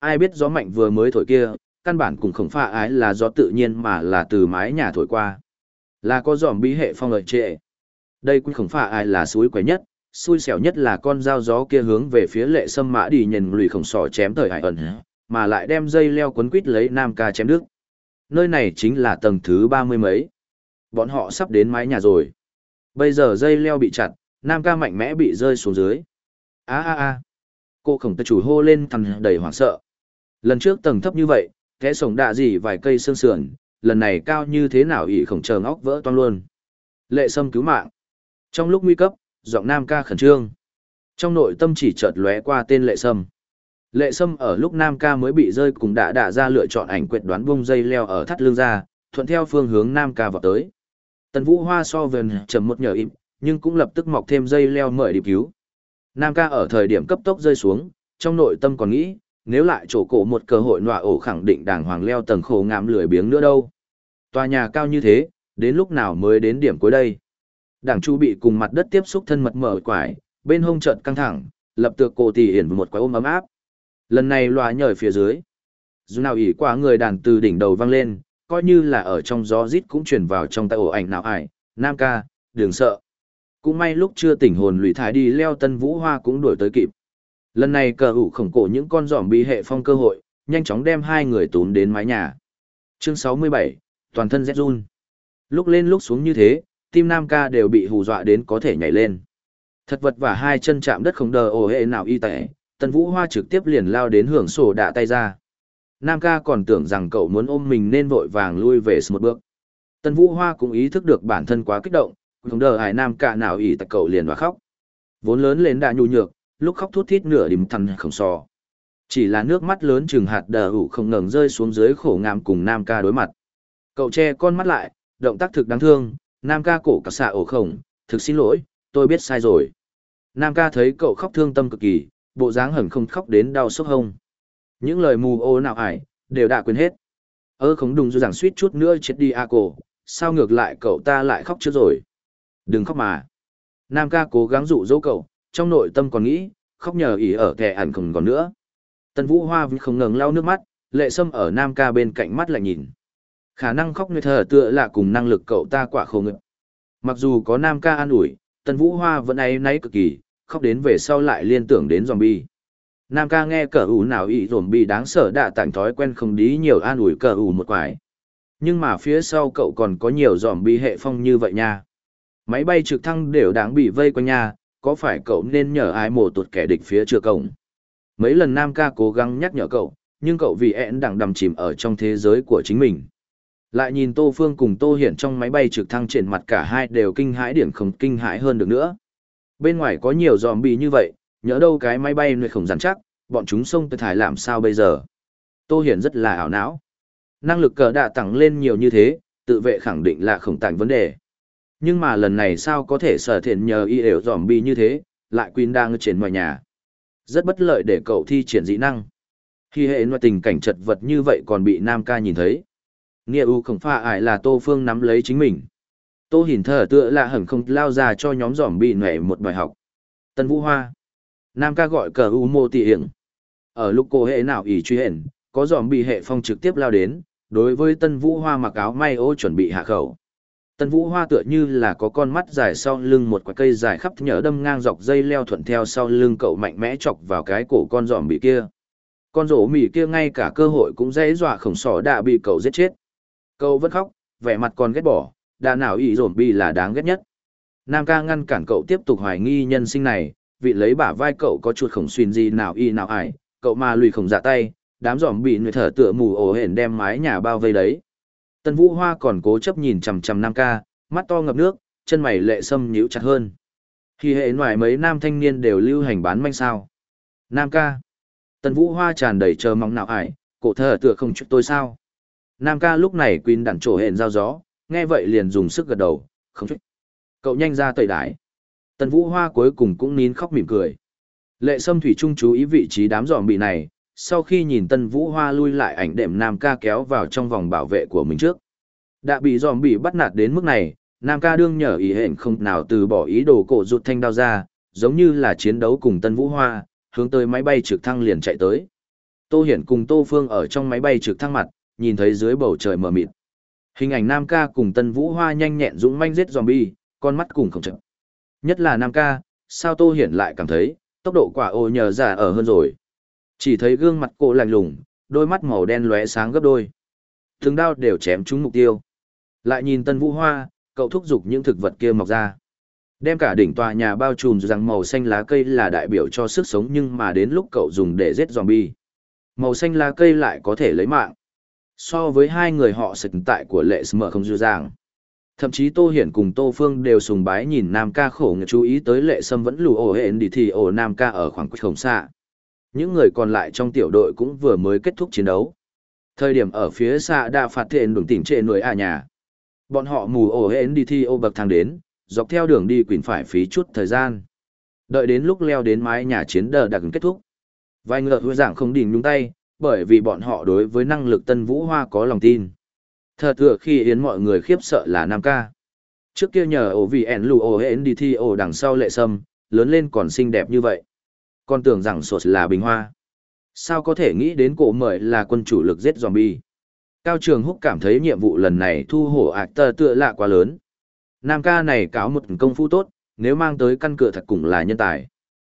Ai biết gió mạnh vừa mới thổi kia, căn bản cũng không pha ái là gió tự nhiên mà là từ mái nhà thổi qua. Là có giòm bí hệ phong lợi trệ. Đây cũng không phải ai là suối quẻ nhất, xui xẻo nhất là con dao gió kia hướng về phía lệ sâm mã đi nhìn lùi khổng sò chém thời hải ẩn, mà lại đem dây leo quấn quít lấy nam ca chém đứt. Nơi này chính là tầng thứ ba mươi mấy. Bọn họ sắp đến mái nhà rồi. Bây giờ dây leo bị chặt, nam ca mạnh mẽ bị rơi xuống dưới. a a a cô khổng tử chủ hô lên thằng đầy hoảng sợ. Lần trước tầng thấp như vậy, kẽ sổng đạ gì vài cây xương sườn, lần này cao như thế nào ỷ khổng chờ ngóc vỡ toan luôn. Lệ sâm cứu mạng. Trong lúc nguy cấp, giọng nam ca khẩn trương. Trong nội tâm chỉ chợt lóe qua tên lệ sâm. Lệ sâm ở lúc nam ca mới bị rơi cùng đã đạ ra lựa chọn ảnh quyệt đoán bông dây leo ở thắt lưng ra, thuận theo phương hướng nam ca vào tới. Tần vũ hoa so vần chầm một nhờ im, nhưng cũng lập tức mọc thêm dây leo mời đi cứu. Nam ca ở thời điểm cấp tốc rơi xuống, trong nội tâm còn nghĩ, nếu lại chỗ cổ một cơ hội nọa ổ khẳng định đàng hoàng leo tầng khổ ngạm lười biếng nữa đâu. Tòa nhà cao như thế, đến lúc nào mới đến điểm cuối đây. Đảng chu bị cùng mặt đất tiếp xúc thân mật mở quải, bên hông chợt căng thẳng, lập tược cổ tỷ hiển một quái ôm ấm áp. Lần này loa nhời phía dưới. Dù nào ỉ qua người đàn từ đỉnh đầu văng lên, coi như là ở trong gió rít cũng truyền vào trong tay ổ ảnh nào ải, nam ca, đừng sợ. Cũng may lúc chưa tỉnh hồn lùi thái đi leo tân vũ hoa cũng đuổi tới kịp. Lần này cờ ủ khổng cổ những con giỏm bị hệ phong cơ hội, nhanh chóng đem hai người tốn đến mái nhà. Chương 67, toàn thân rét run. Lúc lên lúc xuống như thế, tim nam ca đều bị hù dọa đến có thể nhảy lên. Thật vật và hai chân chạm đất không đờ ồ hệ nào y tệ, tần vũ hoa trực tiếp liền lao đến hưởng sổ đạ tay ra. Nam ca còn tưởng rằng cậu muốn ôm mình nên vội vàng lui về một bước. Tần vũ hoa cũng ý thức được bản thân quá kích động, không đờ hải nam ca nào y tệ cậu liền và khóc. Vốn lớn lên đã nhu nhược, lúc khóc thút thít nửa đìm thằn không sò. Chỉ là nước mắt lớn chừng hạt đờ ủ không ngừng rơi xuống dưới khổ ngàm cùng Nam ca đối mặt. Cậu che con mắt lại, động tác thực đáng thương, Nam ca cổ cả xạ ổ khổng, thực xin lỗi, tôi biết sai rồi. Nam ca thấy cậu khóc thương tâm cực kỳ, bộ dáng hẳn không khóc đến đau sốc hông. Những lời mù ô nào ải, đều đã quên hết. ơ không đúng rằng suýt chút nữa chết đi a cô, sao ngược lại cậu ta lại khóc trước rồi. Đừng khóc mà. Nam ca cố gắng dụ dỗ cậu, trong nội tâm còn nghĩ, khóc nhờ ý ở kẻ ẩn không còn nữa. Tần Vũ Hoa vẫn không ngừng lau nước mắt, lệ sâm ở Nam ca bên cạnh mắt lại nhìn. Khả năng khóc người thờ tựa là cùng năng lực cậu ta quả khổ ngực. Mặc dù có Nam ca an ủi, Tần Vũ Hoa vẫn ấy náy cực kỳ, khóc đến về sau lại liên tưởng đến zombie. Nam ca nghe cờ ủ nào ý bi đáng sợ đã tảnh thói quen không đi nhiều an ủi cờ ủ một quải. Nhưng mà phía sau cậu còn có nhiều zombie hệ phong như vậy nha. Máy bay trực thăng đều đáng bị vây quanh nhà, có phải cậu nên nhờ ai mổ tuột kẻ địch phía trước cổng? Mấy lần Nam ca cố gắng nhắc nhở cậu, nhưng cậu vì ẹn đang đầm chìm ở trong thế giới của chính mình. Lại nhìn Tô Phương cùng Tô Hiển trong máy bay trực thăng trên mặt cả hai đều kinh hãi điểm không kinh hãi hơn được nữa. Bên ngoài có nhiều giòm bị như vậy, nhớ đâu cái máy bay nơi không rắn chắc, bọn chúng xông tới thải làm sao bây giờ. Tô Hiển rất là ảo não. Năng lực cờ đã tăng lên nhiều như thế, tự vệ khẳng định là không tàn vấn đề. Nhưng mà lần này sao có thể sở thiện nhờ y đều dòm bi như thế, lại Queen đang trên ngoài nhà. Rất bất lợi để cậu thi triển dị năng. Khi hệ nội tình cảnh chật vật như vậy còn bị Nam ca nhìn thấy. Nghĩa u không pha ải là Tô Phương nắm lấy chính mình. Tô hiển thở tựa là hẳn không lao ra cho nhóm giỏm bị nệ một bài học. Tân Vũ Hoa. Nam ca gọi cờ u mô tỉ hiểm. Ở lúc cô hệ nào ỉ truy hển, có giỏm bị hệ phong trực tiếp lao đến, đối với Tân Vũ Hoa mặc áo may ô chuẩn bị hạ khẩu. Tân Vũ Hoa tựa như là có con mắt dài sau lưng một quả cây dài khắp nhở đâm ngang dọc dây leo thuận theo sau lưng cậu mạnh mẽ chọc vào cái cổ con giòm bị kia. Con rổ mỉ kia ngay cả cơ hội cũng dễ dọa khổng sỏ đã bị cậu giết chết. Cậu vẫn khóc, vẻ mặt còn ghét bỏ, đã nào ý dồn bị là đáng ghét nhất. Nam ca ngăn cản cậu tiếp tục hoài nghi nhân sinh này, vị lấy bả vai cậu có chuột khổng xuyên gì nào y nào ải, cậu mà lùi khổng dạ tay, đám giòm bị người thở tựa mù ổ hển đem mái nhà bao vây đấy. Tân Vũ Hoa còn cố chấp nhìn chằm chằm Nam ca, mắt to ngập nước, chân mày lệ sâm nhíu chặt hơn. Khi hệ ngoài mấy nam thanh niên đều lưu hành bán manh sao. Nam ca. Tân Vũ Hoa tràn đầy chờ mong nào ải, cổ thở tựa không chút tôi sao. Nam ca lúc này quên đặn trổ hẹn giao gió, nghe vậy liền dùng sức gật đầu, không chút. Cậu nhanh ra tẩy đái. Tần Vũ Hoa cuối cùng cũng nín khóc mỉm cười. Lệ Sâm Thủy Trung chú ý vị trí đám giòm bị này, sau khi nhìn Tân Vũ Hoa lui lại ảnh đệm Nam ca kéo vào trong vòng bảo vệ của mình trước. Đã bị dòm bị bắt nạt đến mức này, Nam ca đương nhờ ý hẹn không nào từ bỏ ý đồ cổ rụt thanh đao ra, giống như là chiến đấu cùng Tân Vũ Hoa, hướng tới máy bay trực thăng liền chạy tới. Tô Hiển cùng Tô Phương ở trong máy bay trực thăng mặt, nhìn thấy dưới bầu trời mờ mịt. Hình ảnh Nam ca cùng Tân Vũ Hoa nhanh nhẹn dũng manh giết zombie, con mắt cùng không chậm. Nhất là Nam ca, sao Tô Hiển lại cảm thấy, tốc độ quả ô nhờ giả ở hơn rồi. Chỉ thấy gương mặt cô lạnh lùng, đôi mắt màu đen lóe sáng gấp đôi. Từng đao đều chém trúng mục tiêu. Lại nhìn Tân Vũ Hoa, cậu thúc giục những thực vật kia mọc ra. Đem cả đỉnh tòa nhà bao trùm rằng màu xanh lá cây là đại biểu cho sức sống nhưng mà đến lúc cậu dùng để giết zombie. Màu xanh lá cây lại có thể lấy mạng. So với hai người họ sực tại của lệ mở không dư dàng. Thậm chí Tô Hiển cùng Tô Phương đều sùng bái nhìn Nam ca khổ người chú ý tới lệ sâm vẫn lù ổ hẹn đi thì ổ Nam ca ở khoảng cách khổng xa. Những người còn lại trong tiểu đội cũng vừa mới kết thúc chiến đấu. Thời điểm ở phía xa đã phạt thiện đường tỉnh trệ nổi à nhà. Bọn họ mù ổ hên đi thi ô bậc thang đến, dọc theo đường đi quỳnh phải phí chút thời gian. Đợi đến lúc leo đến mái nhà chiến đờ đặc kết thúc. Vài ngựa hứa giảng không đình nhúng tay, bởi vì bọn họ đối với năng lực Tân Vũ Hoa có lòng tin. Thật thừa khi yến mọi người khiếp sợ là Nam ca. Trước kia nhờ ổ vì ẻn lù ổ hến đi thi ổ đằng sau lệ sâm, lớn lên còn xinh đẹp như vậy. Còn tưởng rằng sột là bình hoa. Sao có thể nghĩ đến cổ mời là quân chủ lực giết zombie. Cao Trường Húc cảm thấy nhiệm vụ lần này thu hổ ạc tờ tựa lạ quá lớn. Nam ca này cáo một công phu tốt, nếu mang tới căn cửa thật cũng là nhân tài.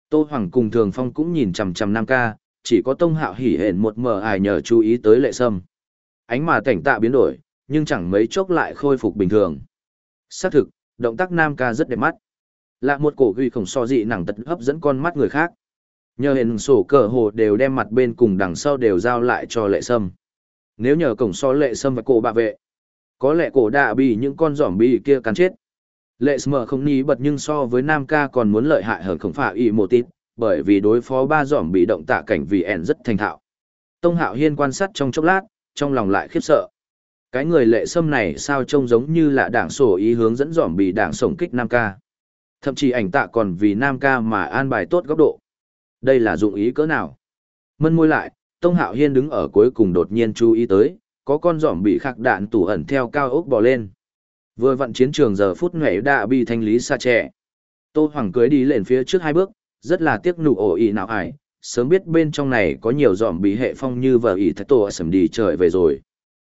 Tô Hoàng cùng Thường Phong cũng nhìn chằm chằm Nam ca, chỉ có tông hạo hỉ hển một mờ ải nhờ chú ý tới lệ sâm. Ánh mà cảnh tạ biến đổi, nhưng chẳng mấy chốc lại khôi phục bình thường. Xác thực, động tác nam ca rất đẹp mắt. Là một cổ ghi khổng so dị nặng tật hấp dẫn con mắt người khác. Nhờ hình sổ cờ hồ đều đem mặt bên cùng đằng sau đều giao lại cho lệ sâm. Nếu nhờ cổng so lệ sâm và cổ bạ vệ, có lẽ cổ đã bị những con giỏm bị kia cắn chết. Lệ sâm không ní bật nhưng so với nam ca còn muốn lợi hại hơn khổng phả y một tít, bởi vì đối phó ba giỏm bị động tạ cảnh vì ẻn rất thành thạo. Tông Hạo Hiên quan sát trong chốc lát, trong lòng lại khiếp sợ. Cái người lệ sâm này sao trông giống như là đảng sổ ý hướng dẫn giỏm bị đảng sổng kích Nam ca. Thậm chí ảnh tạ còn vì Nam ca mà an bài tốt góc độ. Đây là dụng ý cỡ nào? Mân môi lại, Tông Hạo Hiên đứng ở cuối cùng đột nhiên chú ý tới, có con giỏm bị khạc đạn tủ ẩn theo cao ốc bò lên. Vừa vặn chiến trường giờ phút nghệ đã bị thanh lý xa trẻ. Tô Hoàng cưới đi lên phía trước hai bước, rất là tiếc nụ ổ ý nào ải, sớm biết bên trong này có nhiều giỏm bị hệ phong như vợ ý thái tổ sầm đi trời về rồi.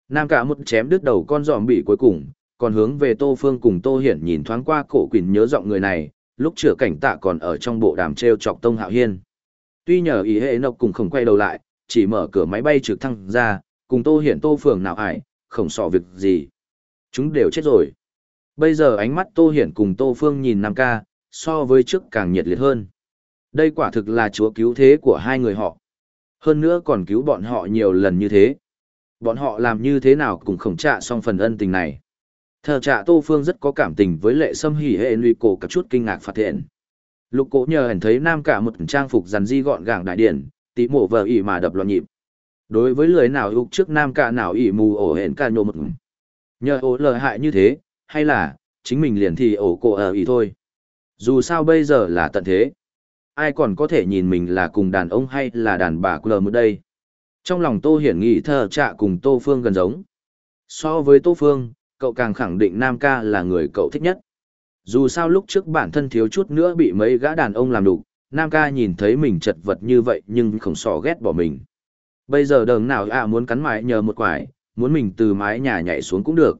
Nam cả một chém đứt đầu con giỏm bị cuối cùng, còn hướng về Tô Phương cùng Tô Hiển nhìn thoáng qua cổ quỳnh nhớ giọng người này, lúc chữa cảnh tạ còn ở trong bộ đàm treo chọc Tông Hạo Hiên. Tuy nhờ ý hệ nộc cùng không quay đầu lại, chỉ mở cửa máy bay trực thăng ra, cùng Tô Hiển Tô Phường nào ải, không sợ việc gì. Chúng đều chết rồi. Bây giờ ánh mắt Tô Hiển cùng Tô Phương nhìn Nam ca, so với trước càng nhiệt liệt hơn. Đây quả thực là chúa cứu thế của hai người họ. Hơn nữa còn cứu bọn họ nhiều lần như thế. Bọn họ làm như thế nào cũng không trả xong phần ân tình này. Thờ trạ Tô Phương rất có cảm tình với lệ sâm hỉ hệ lụy cổ cả chút kinh ngạc phát hiện. Lục Cố nhờ hẳn thấy nam cả một trang phục rắn di gọn gàng đại điển, tí mổ vờ ỉ mà đập loạn nhịp. Đối với lười nào ục trước nam cả nào ỉ mù ổ hẹn ca nhô một Nhờ ổ lợi hại như thế, hay là, chính mình liền thì ổ cổ ở ỉ thôi. Dù sao bây giờ là tận thế. Ai còn có thể nhìn mình là cùng đàn ông hay là đàn bà của một đây. Trong lòng Tô Hiển nghĩ thờ trạ cùng Tô Phương gần giống. So với Tô Phương, cậu càng khẳng định Nam ca là người cậu thích nhất. Dù sao lúc trước bản thân thiếu chút nữa bị mấy gã đàn ông làm đủ. Nam ca nhìn thấy mình chật vật như vậy nhưng không sò ghét bỏ mình. Bây giờ đờn nào à muốn cắn mái nhờ một quải, muốn mình từ mái nhà nhảy xuống cũng được.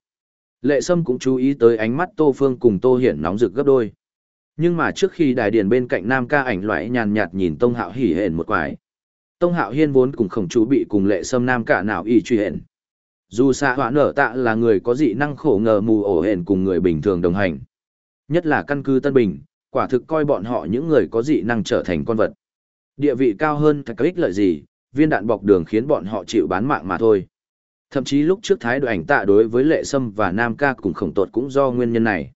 Lệ Sâm cũng chú ý tới ánh mắt Tô Phương cùng Tô Hiển nóng rực gấp đôi. Nhưng mà trước khi đài điền bên cạnh Nam ca ảnh loại nhàn nhạt nhìn Tông Hạo hỉ hển một quải. Tông Hạo hiên vốn cùng khổng chú bị cùng Lệ Sâm Nam cả nào y truy hển. Dù xa hoãn nở tạ là người có dị năng khổ ngờ mù ổ hển cùng người bình thường đồng hành. Nhất là căn cứ Tân Bình, quả thực coi bọn họ những người có dị năng trở thành con vật. Địa vị cao hơn thật có ích lợi gì, viên đạn bọc đường khiến bọn họ chịu bán mạng mà thôi. Thậm chí lúc trước thái độ ảnh tạ đối với lệ sâm và nam ca cùng khổng tột cũng do nguyên nhân này.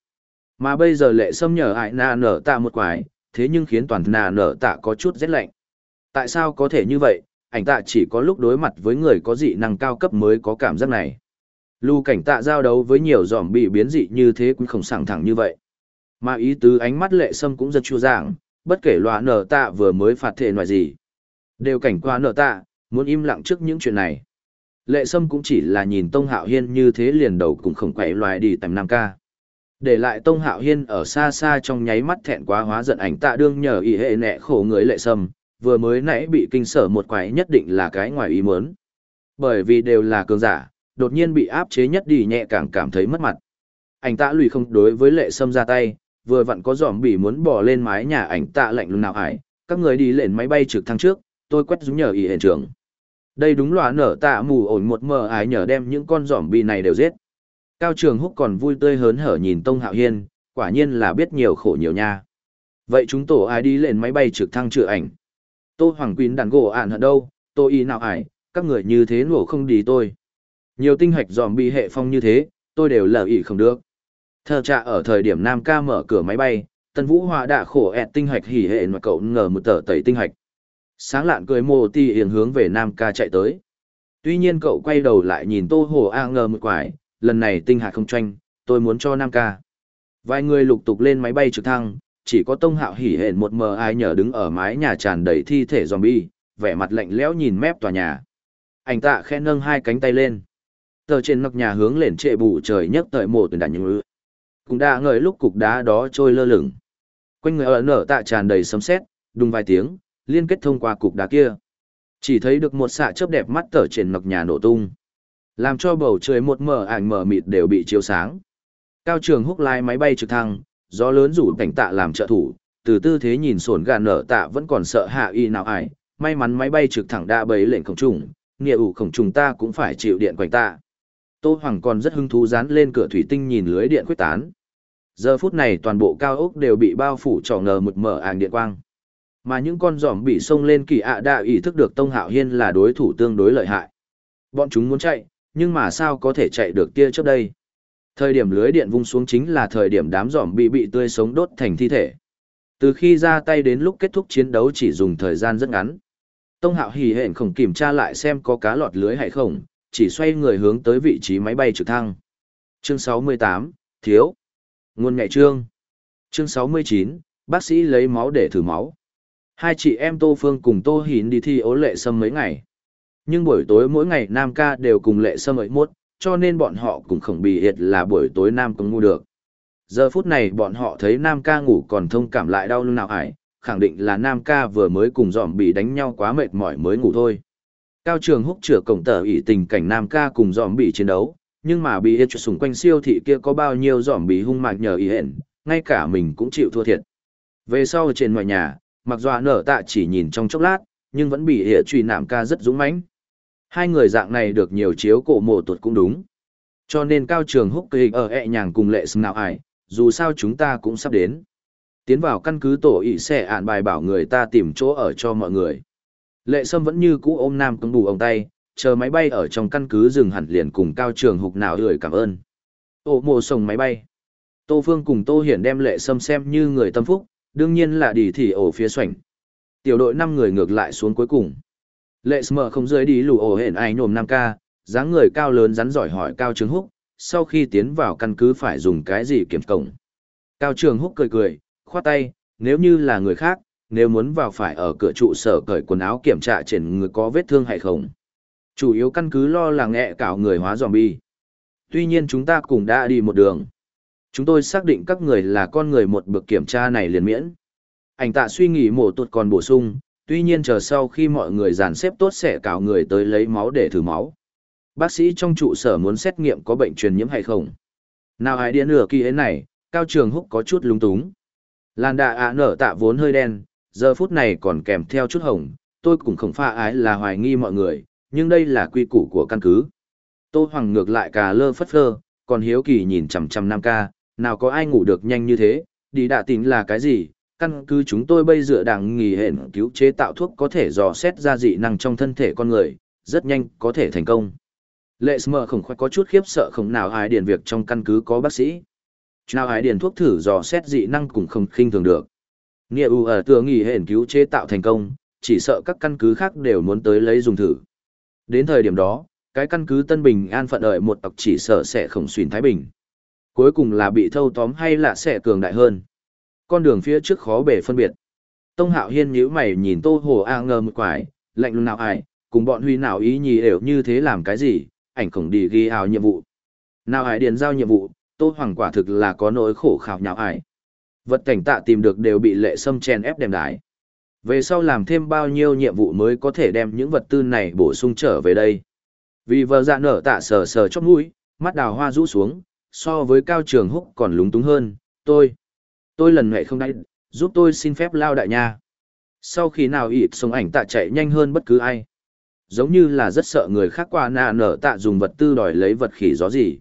Mà bây giờ lệ sâm nhờ ải na nở tạ một quái, thế nhưng khiến toàn nà nở tạ có chút rét lạnh. Tại sao có thể như vậy, ảnh tạ chỉ có lúc đối mặt với người có dị năng cao cấp mới có cảm giác này. Lưu cảnh tạ giao đấu với nhiều giòm bị biến dị như thế cũng không sẵn thẳng như vậy. Mà ý tứ ánh mắt lệ sâm cũng rất chua dạng, bất kể loa nở tạ vừa mới phạt thể loại gì. Đều cảnh qua nở tạ, muốn im lặng trước những chuyện này. Lệ sâm cũng chỉ là nhìn Tông Hạo Hiên như thế liền đầu cũng không quậy loài đi tầm nam ca. Để lại Tông Hạo Hiên ở xa xa trong nháy mắt thẹn quá hóa giận ảnh tạ đương nhờ ý hệ nẹ khổ người lệ sâm, vừa mới nãy bị kinh sở một quái nhất định là cái ngoài ý muốn. Bởi vì đều là cường giả, đột nhiên bị áp chế nhất đi nhẹ càng cảm thấy mất mặt. Ảnh tạ lùi không đối với lệ sâm ra tay, vừa vặn có giòm bị muốn bỏ lên mái nhà ảnh tạ lạnh lùng nào ải, các người đi lên máy bay trực thăng trước, tôi quét dũng nhờ ý hiện trường. Đây đúng là nở tạ mù ổn một mờ ái nhờ đem những con giòm bị này đều giết. Cao Trường Húc còn vui tươi hớn hở nhìn Tông Hạo Hiên, quả nhiên là biết nhiều khổ nhiều nha. Vậy chúng tổ ai đi lên máy bay trực thăng chữa ảnh? Tô Hoàng quýn đàn gỗ ạn hận đâu, tôi y nào ải, các người như thế nổ không đi tôi. Nhiều tinh hạch dòm bị hệ phong như thế, tôi đều lờ ý không được. Thờ trạ ở thời điểm Nam ca mở cửa máy bay, Tân Vũ Hòa đã khổ ẹt tinh hạch hỉ hệ mà cậu ngờ một tờ tẩy tinh hạch. Sáng lạn cười mồ ti hiền hướng về Nam ca chạy tới. Tuy nhiên cậu quay đầu lại nhìn Tô Hồ A ngờ một quải, lần này tinh hạch không tranh, tôi muốn cho Nam ca. Vài người lục tục lên máy bay trực thăng, chỉ có Tông Hạo hỉ hển một mờ ai nhờ đứng ở mái nhà tràn đầy thi thể zombie, vẻ mặt lạnh lẽo nhìn mép tòa nhà. Anh tạ khẽ nâng hai cánh tay lên. Tờ trên nóc nhà hướng lên trệ bù trời nhấc tới một tuyển đàn những. Cũng đã ngợi lúc cục đá đó trôi lơ lửng. Quanh người ở nở tạ tràn đầy sấm sét, đùng vài tiếng, liên kết thông qua cục đá kia. Chỉ thấy được một xạ chớp đẹp mắt tở trên nọc nhà nổ tung. Làm cho bầu trời một mờ ảnh mờ mịt đều bị chiếu sáng. Cao trường húc lái máy bay trực thăng, gió lớn rủ cảnh tạ làm trợ thủ, từ tư thế nhìn sổn gà nở tạ vẫn còn sợ hạ y nào ai, may mắn máy bay trực thẳng đã bấy lệnh khổng trùng, nghĩa ủ khổng trùng ta cũng phải chịu điện quanh tạ. Tô Hoàng còn rất hứng thú dán lên cửa thủy tinh nhìn lưới điện quyết tán. Giờ phút này toàn bộ cao ốc đều bị bao phủ trò ngờ mực mở àng điện quang. Mà những con giỏm bị xông lên kỳ ạ đã ý thức được Tông Hạo Hiên là đối thủ tương đối lợi hại. Bọn chúng muốn chạy, nhưng mà sao có thể chạy được tia trước đây. Thời điểm lưới điện vung xuống chính là thời điểm đám giỏm bị bị tươi sống đốt thành thi thể. Từ khi ra tay đến lúc kết thúc chiến đấu chỉ dùng thời gian rất ngắn. Tông hạo hỉ hẹn không kiểm tra lại xem có cá lọt lưới hay không, chỉ xoay người hướng tới vị trí máy bay trực thăng. Chương 68, Thiếu. Nguồn ngại trương. Chương 69, bác sĩ lấy máu để thử máu. Hai chị em Tô Phương cùng Tô Hín đi thi ố lệ sâm mấy ngày. Nhưng buổi tối mỗi ngày Nam ca đều cùng lệ sâm ấy mốt, cho nên bọn họ cũng không bị hiệt là buổi tối Nam cũng ngu được. Giờ phút này bọn họ thấy Nam ca ngủ còn thông cảm lại đau lưng nào ải, khẳng định là Nam ca vừa mới cùng dòm bị đánh nhau quá mệt mỏi mới ngủ thôi. Cao trường húc chữa cổng tờ ỷ tình cảnh Nam ca cùng dòm bị chiến đấu, nhưng mà bị hết xung quanh siêu thị kia có bao nhiêu dòm bị hung mạc nhờ ý hẹn, ngay cả mình cũng chịu thua thiệt. Về sau trên ngoài nhà, mặc dọa nở tạ chỉ nhìn trong chốc lát, nhưng vẫn bị hệ truy nạm ca rất dũng mãnh. Hai người dạng này được nhiều chiếu cổ mộ tuột cũng đúng. Cho nên cao trường húc kỳ ở ẹ nhàng cùng lệ sừng nào ải, dù sao chúng ta cũng sắp đến. Tiến vào căn cứ tổ ị xe ạn bài bảo người ta tìm chỗ ở cho mọi người. Lệ sâm vẫn như cũ ôm nam cứng bù ông tay, chờ máy bay ở trong căn cứ dừng hẳn liền cùng cao trường hục nào gửi cảm ơn. Ô mồ sồng máy bay. Tô Phương cùng Tô Hiển đem lệ sâm xem như người tâm phúc, đương nhiên là đi thì ổ phía xoảnh. Tiểu đội 5 người ngược lại xuống cuối cùng. Lệ sâm không rơi đi lù ổ hển ai nhồm 5 ca, dáng người cao lớn rắn giỏi hỏi cao trường húc, sau khi tiến vào căn cứ phải dùng cái gì kiểm cổng. Cao trường húc cười cười, khoát tay, nếu như là người khác, nếu muốn vào phải ở cửa trụ sở cởi quần áo kiểm tra trên người có vết thương hay không. Chủ yếu căn cứ lo là nghẹ cảo người hóa zombie. Tuy nhiên chúng ta cùng đã đi một đường. Chúng tôi xác định các người là con người một bậc kiểm tra này liền miễn. Anh tạ suy nghĩ mổ tuột còn bổ sung, tuy nhiên chờ sau khi mọi người dàn xếp tốt sẽ cảo người tới lấy máu để thử máu. Bác sĩ trong trụ sở muốn xét nghiệm có bệnh truyền nhiễm hay không. Nào hãy điên nửa kỳ ấy này, Cao Trường Húc có chút lung túng. Làn đạ ạ nở tạ vốn hơi đen, giờ phút này còn kèm theo chút hồng, tôi cũng không pha ái là hoài nghi mọi người, nhưng đây là quy củ của căn cứ. Tô Hoàng ngược lại cà lơ phất phơ, còn hiếu kỳ nhìn chằm chằm Nam ca, nào có ai ngủ được nhanh như thế, đi đạ tín là cái gì, căn cứ chúng tôi bây dựa đảng nghỉ hẹn cứu chế tạo thuốc có thể dò xét ra dị năng trong thân thể con người, rất nhanh có thể thành công. Lệ Smờ không khoái có chút khiếp sợ không nào ai điền việc trong căn cứ có bác sĩ. Nào ai điền thuốc thử dò xét dị năng cũng không khinh thường được. Nghĩa ưu ở tựa nghỉ hển cứu chế tạo thành công, chỉ sợ các căn cứ khác đều muốn tới lấy dùng thử. Đến thời điểm đó, cái căn cứ Tân Bình an phận đợi một tộc chỉ sợ sẽ khổng xuyên Thái Bình. Cuối cùng là bị thâu tóm hay là sẽ cường đại hơn. Con đường phía trước khó bể phân biệt. Tông Hạo Hiên nhíu mày nhìn Tô Hồ A ngờ một quái, lạnh lùng nào ai, cùng bọn huy nào ý nhì đều như thế làm cái gì, ảnh khổng đi ghi ảo nhiệm vụ. Nào ai điền giao nhiệm vụ, Tô Hoàng quả thực là có nỗi khổ khảo nhạo ai. Vật cảnh tạ tìm được đều bị lệ sâm chen ép đem đái. Về sau làm thêm bao nhiêu nhiệm vụ mới có thể đem những vật tư này bổ sung trở về đây. Vì vợ dạ nở tạ sờ sờ chót mũi, mắt đào hoa rũ xuống, so với cao trường húc còn lúng túng hơn, tôi. Tôi lần này không đáy, giúp tôi xin phép lao đại nha. Sau khi nào ịt sống ảnh tạ chạy nhanh hơn bất cứ ai. Giống như là rất sợ người khác qua nạ nở tạ dùng vật tư đòi lấy vật khỉ gió gì.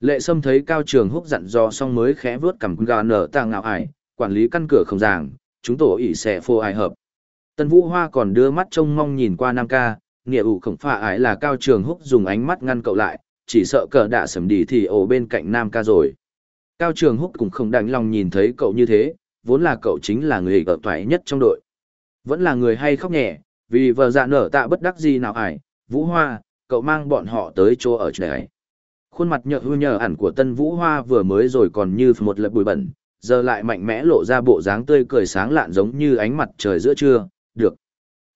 Lệ Sâm thấy Cao Trường Húc dặn dò xong mới khẽ vớt cầm gà nở tàng ngạo ải, quản lý căn cửa không ràng, chúng tổ ỉ sẽ phô ai hợp. Tân Vũ Hoa còn đưa mắt trông mong nhìn qua Nam Ca, nghĩa ủ khổng phạ ải là Cao Trường Húc dùng ánh mắt ngăn cậu lại, chỉ sợ cờ đạ sầm đi thì ổ bên cạnh Nam Ca rồi. Cao Trường Húc cũng không đành lòng nhìn thấy cậu như thế, vốn là cậu chính là người ở thoải nhất trong đội. Vẫn là người hay khóc nhẹ, vì vợ dạ nở tạ bất đắc gì nào ải, Vũ Hoa, cậu mang bọn họ tới chỗ ở chỗ này. Khuôn mặt nhợ hư nhờ ẩn của Tân Vũ Hoa vừa mới rồi còn như một lớp bụi bẩn, giờ lại mạnh mẽ lộ ra bộ dáng tươi cười sáng lạn giống như ánh mặt trời giữa trưa, được.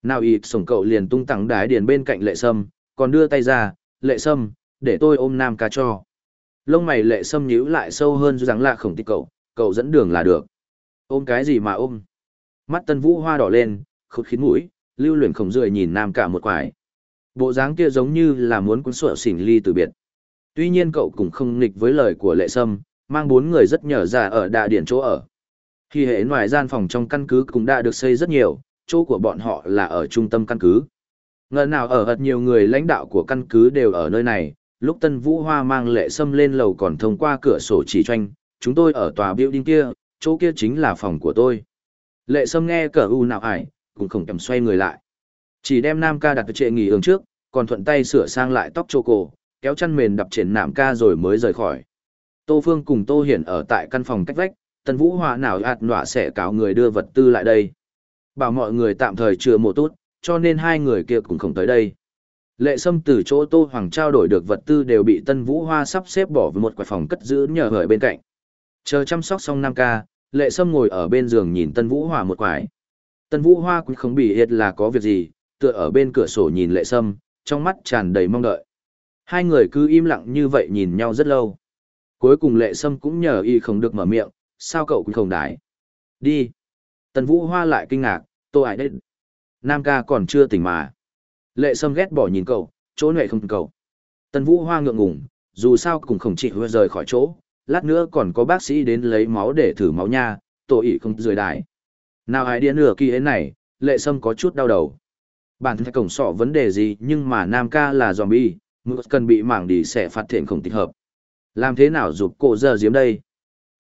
Nào ịt sổng cậu liền tung tặng đái điền bên cạnh lệ sâm, còn đưa tay ra, lệ sâm, để tôi ôm nam ca cho. Lông mày lệ sâm nhíu lại sâu hơn dáng lạ khổng tích cậu, cậu dẫn đường là được. Ôm cái gì mà ôm? Mắt tân vũ hoa đỏ lên, khụt khiến mũi, lưu luyện khổng rười nhìn nam cả một quải. Bộ dáng kia giống như là muốn cuốn sủa xỉn ly từ biệt. Tuy nhiên cậu cũng không nghịch với lời của lệ sâm, mang bốn người rất nhở ra ở đại điển chỗ ở. Khi hệ ngoài gian phòng trong căn cứ cũng đã được xây rất nhiều, chỗ của bọn họ là ở trung tâm căn cứ. Ngờ nào ở hật nhiều người lãnh đạo của căn cứ đều ở nơi này, lúc Tân Vũ Hoa mang lệ sâm lên lầu còn thông qua cửa sổ chỉ doanh, chúng tôi ở tòa building kia, chỗ kia chính là phòng của tôi. Lệ sâm nghe cờ u nào ải, cũng không kèm xoay người lại. Chỉ đem nam ca đặt trệ nghỉ ứng trước, còn thuận tay sửa sang lại tóc chô cổ, kéo chăn mền đập trên nạm ca rồi mới rời khỏi. Tô Phương cùng Tô Hiển ở tại căn phòng cách vách, Tân Vũ hòa nào ạt nọa sẽ cáo người đưa vật tư lại đây. Bảo mọi người tạm thời chưa một tốt, cho nên hai người kia cũng không tới đây. Lệ Sâm từ chỗ Tô Hoàng trao đổi được vật tư đều bị Tân Vũ Hoa sắp xếp bỏ vào một quầy phòng cất giữ nhờ hởi bên cạnh. Chờ chăm sóc xong năm ca, Lệ Sâm ngồi ở bên giường nhìn Tân Vũ Hoa một quải. Tân Vũ Hoa cũng không bị hiệt là có việc gì, tựa ở bên cửa sổ nhìn Lệ Sâm, trong mắt tràn đầy mong đợi. Hai người cứ im lặng như vậy nhìn nhau rất lâu. Cuối cùng lệ sâm cũng nhờ y không được mở miệng, sao cậu cũng không đái. Đi. Tần Vũ Hoa lại kinh ngạc, tôi ai đấy. Nam ca còn chưa tỉnh mà. Lệ sâm ghét bỏ nhìn cậu, chỗ nệ không cậu. Tần Vũ Hoa ngượng ngùng, dù sao cũng không chịu rời khỏi chỗ, lát nữa còn có bác sĩ đến lấy máu để thử máu nha, tôi ỉ không rời đài. Nào ai điên nửa kỳ ấy này, lệ sâm có chút đau đầu. Bản thân cổng sọ vấn đề gì nhưng mà Nam ca là zombie, mức cần bị mảng đi sẽ phát thiện khổng tích hợp. Làm thế nào giúp cổ giờ diếm đây?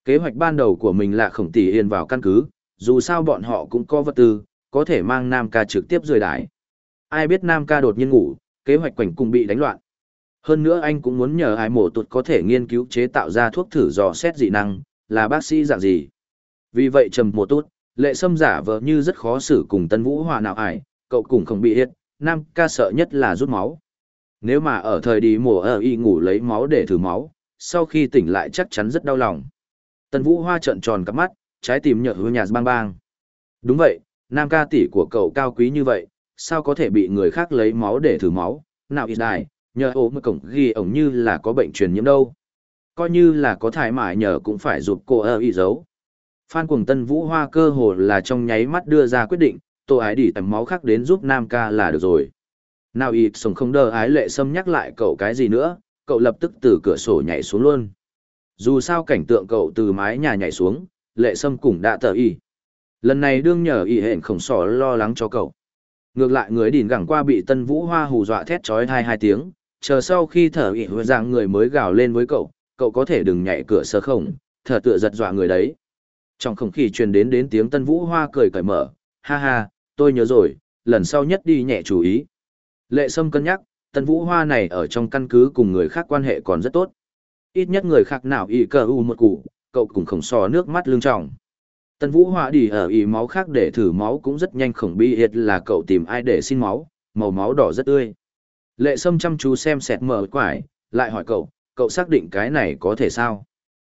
Kế hoạch ban đầu của mình là khổng tỷ yên vào căn cứ, dù sao bọn họ cũng có vật tư, có thể mang Nam ca trực tiếp rời đái. Ai biết Nam ca đột nhiên ngủ, kế hoạch quảnh cùng bị đánh loạn. Hơn nữa anh cũng muốn nhờ ai mổ tụt có thể nghiên cứu chế tạo ra thuốc thử dò xét dị năng, là bác sĩ dạng gì. Vì vậy trầm mùa tốt, lệ sâm giả vờ như rất khó xử cùng tân vũ hòa nào ải, cậu cũng không bị hiết, nam ca sợ nhất là rút máu. Nếu mà ở thời đi mùa ở y ngủ lấy máu để thử máu, sau khi tỉnh lại chắc chắn rất đau lòng. Tân vũ hoa trợn tròn cặp mắt, trái tim nhợt hứa nhạt bang bang. Đúng vậy, nam ca tỷ của cậu cao quý như vậy, sao có thể bị người khác lấy máu để thử máu, nào ít đài, nhờ ố mà cổng ghi ổng như là có bệnh truyền nhiễm đâu. Coi như là có thải mải nhờ cũng phải giúp cô ơ y giấu. Phan Cuồng Tân Vũ Hoa cơ hồ là trong nháy mắt đưa ra quyết định, tổ ái đi tầm máu khác đến giúp Nam ca là được rồi. Nào ịt sống không đờ ái lệ xâm nhắc lại cậu cái gì nữa, cậu lập tức từ cửa sổ nhảy xuống luôn. Dù sao cảnh tượng cậu từ mái nhà nhảy xuống, lệ sâm cũng đã tờ y. Lần này đương nhờ y hẹn khổng sỏ lo lắng cho cậu. Ngược lại người đỉn gẳng qua bị tân vũ hoa hù dọa thét trói hai hai tiếng, chờ sau khi thở y hồi dạng người mới gào lên với cậu, cậu có thể đừng nhảy cửa sơ khổng, thở tựa giật dọa người đấy. Trong không khí truyền đến đến tiếng Tân Vũ Hoa cười cởi mở, ha ha, tôi nhớ rồi, lần sau nhất đi nhẹ chú ý. Lệ Sâm cân nhắc, Tần Vũ Hoa này ở trong căn cứ cùng người khác quan hệ còn rất tốt. Ít nhất người khác nào y cờ u một củ, cậu cũng không so nước mắt lương trọng. Tần Vũ Hoa đi ở y máu khác để thử máu cũng rất nhanh khổng bi hiệt là cậu tìm ai để xin máu, màu máu đỏ rất tươi. Lệ Sâm chăm chú xem sẹt mở quải, lại hỏi cậu, cậu xác định cái này có thể sao?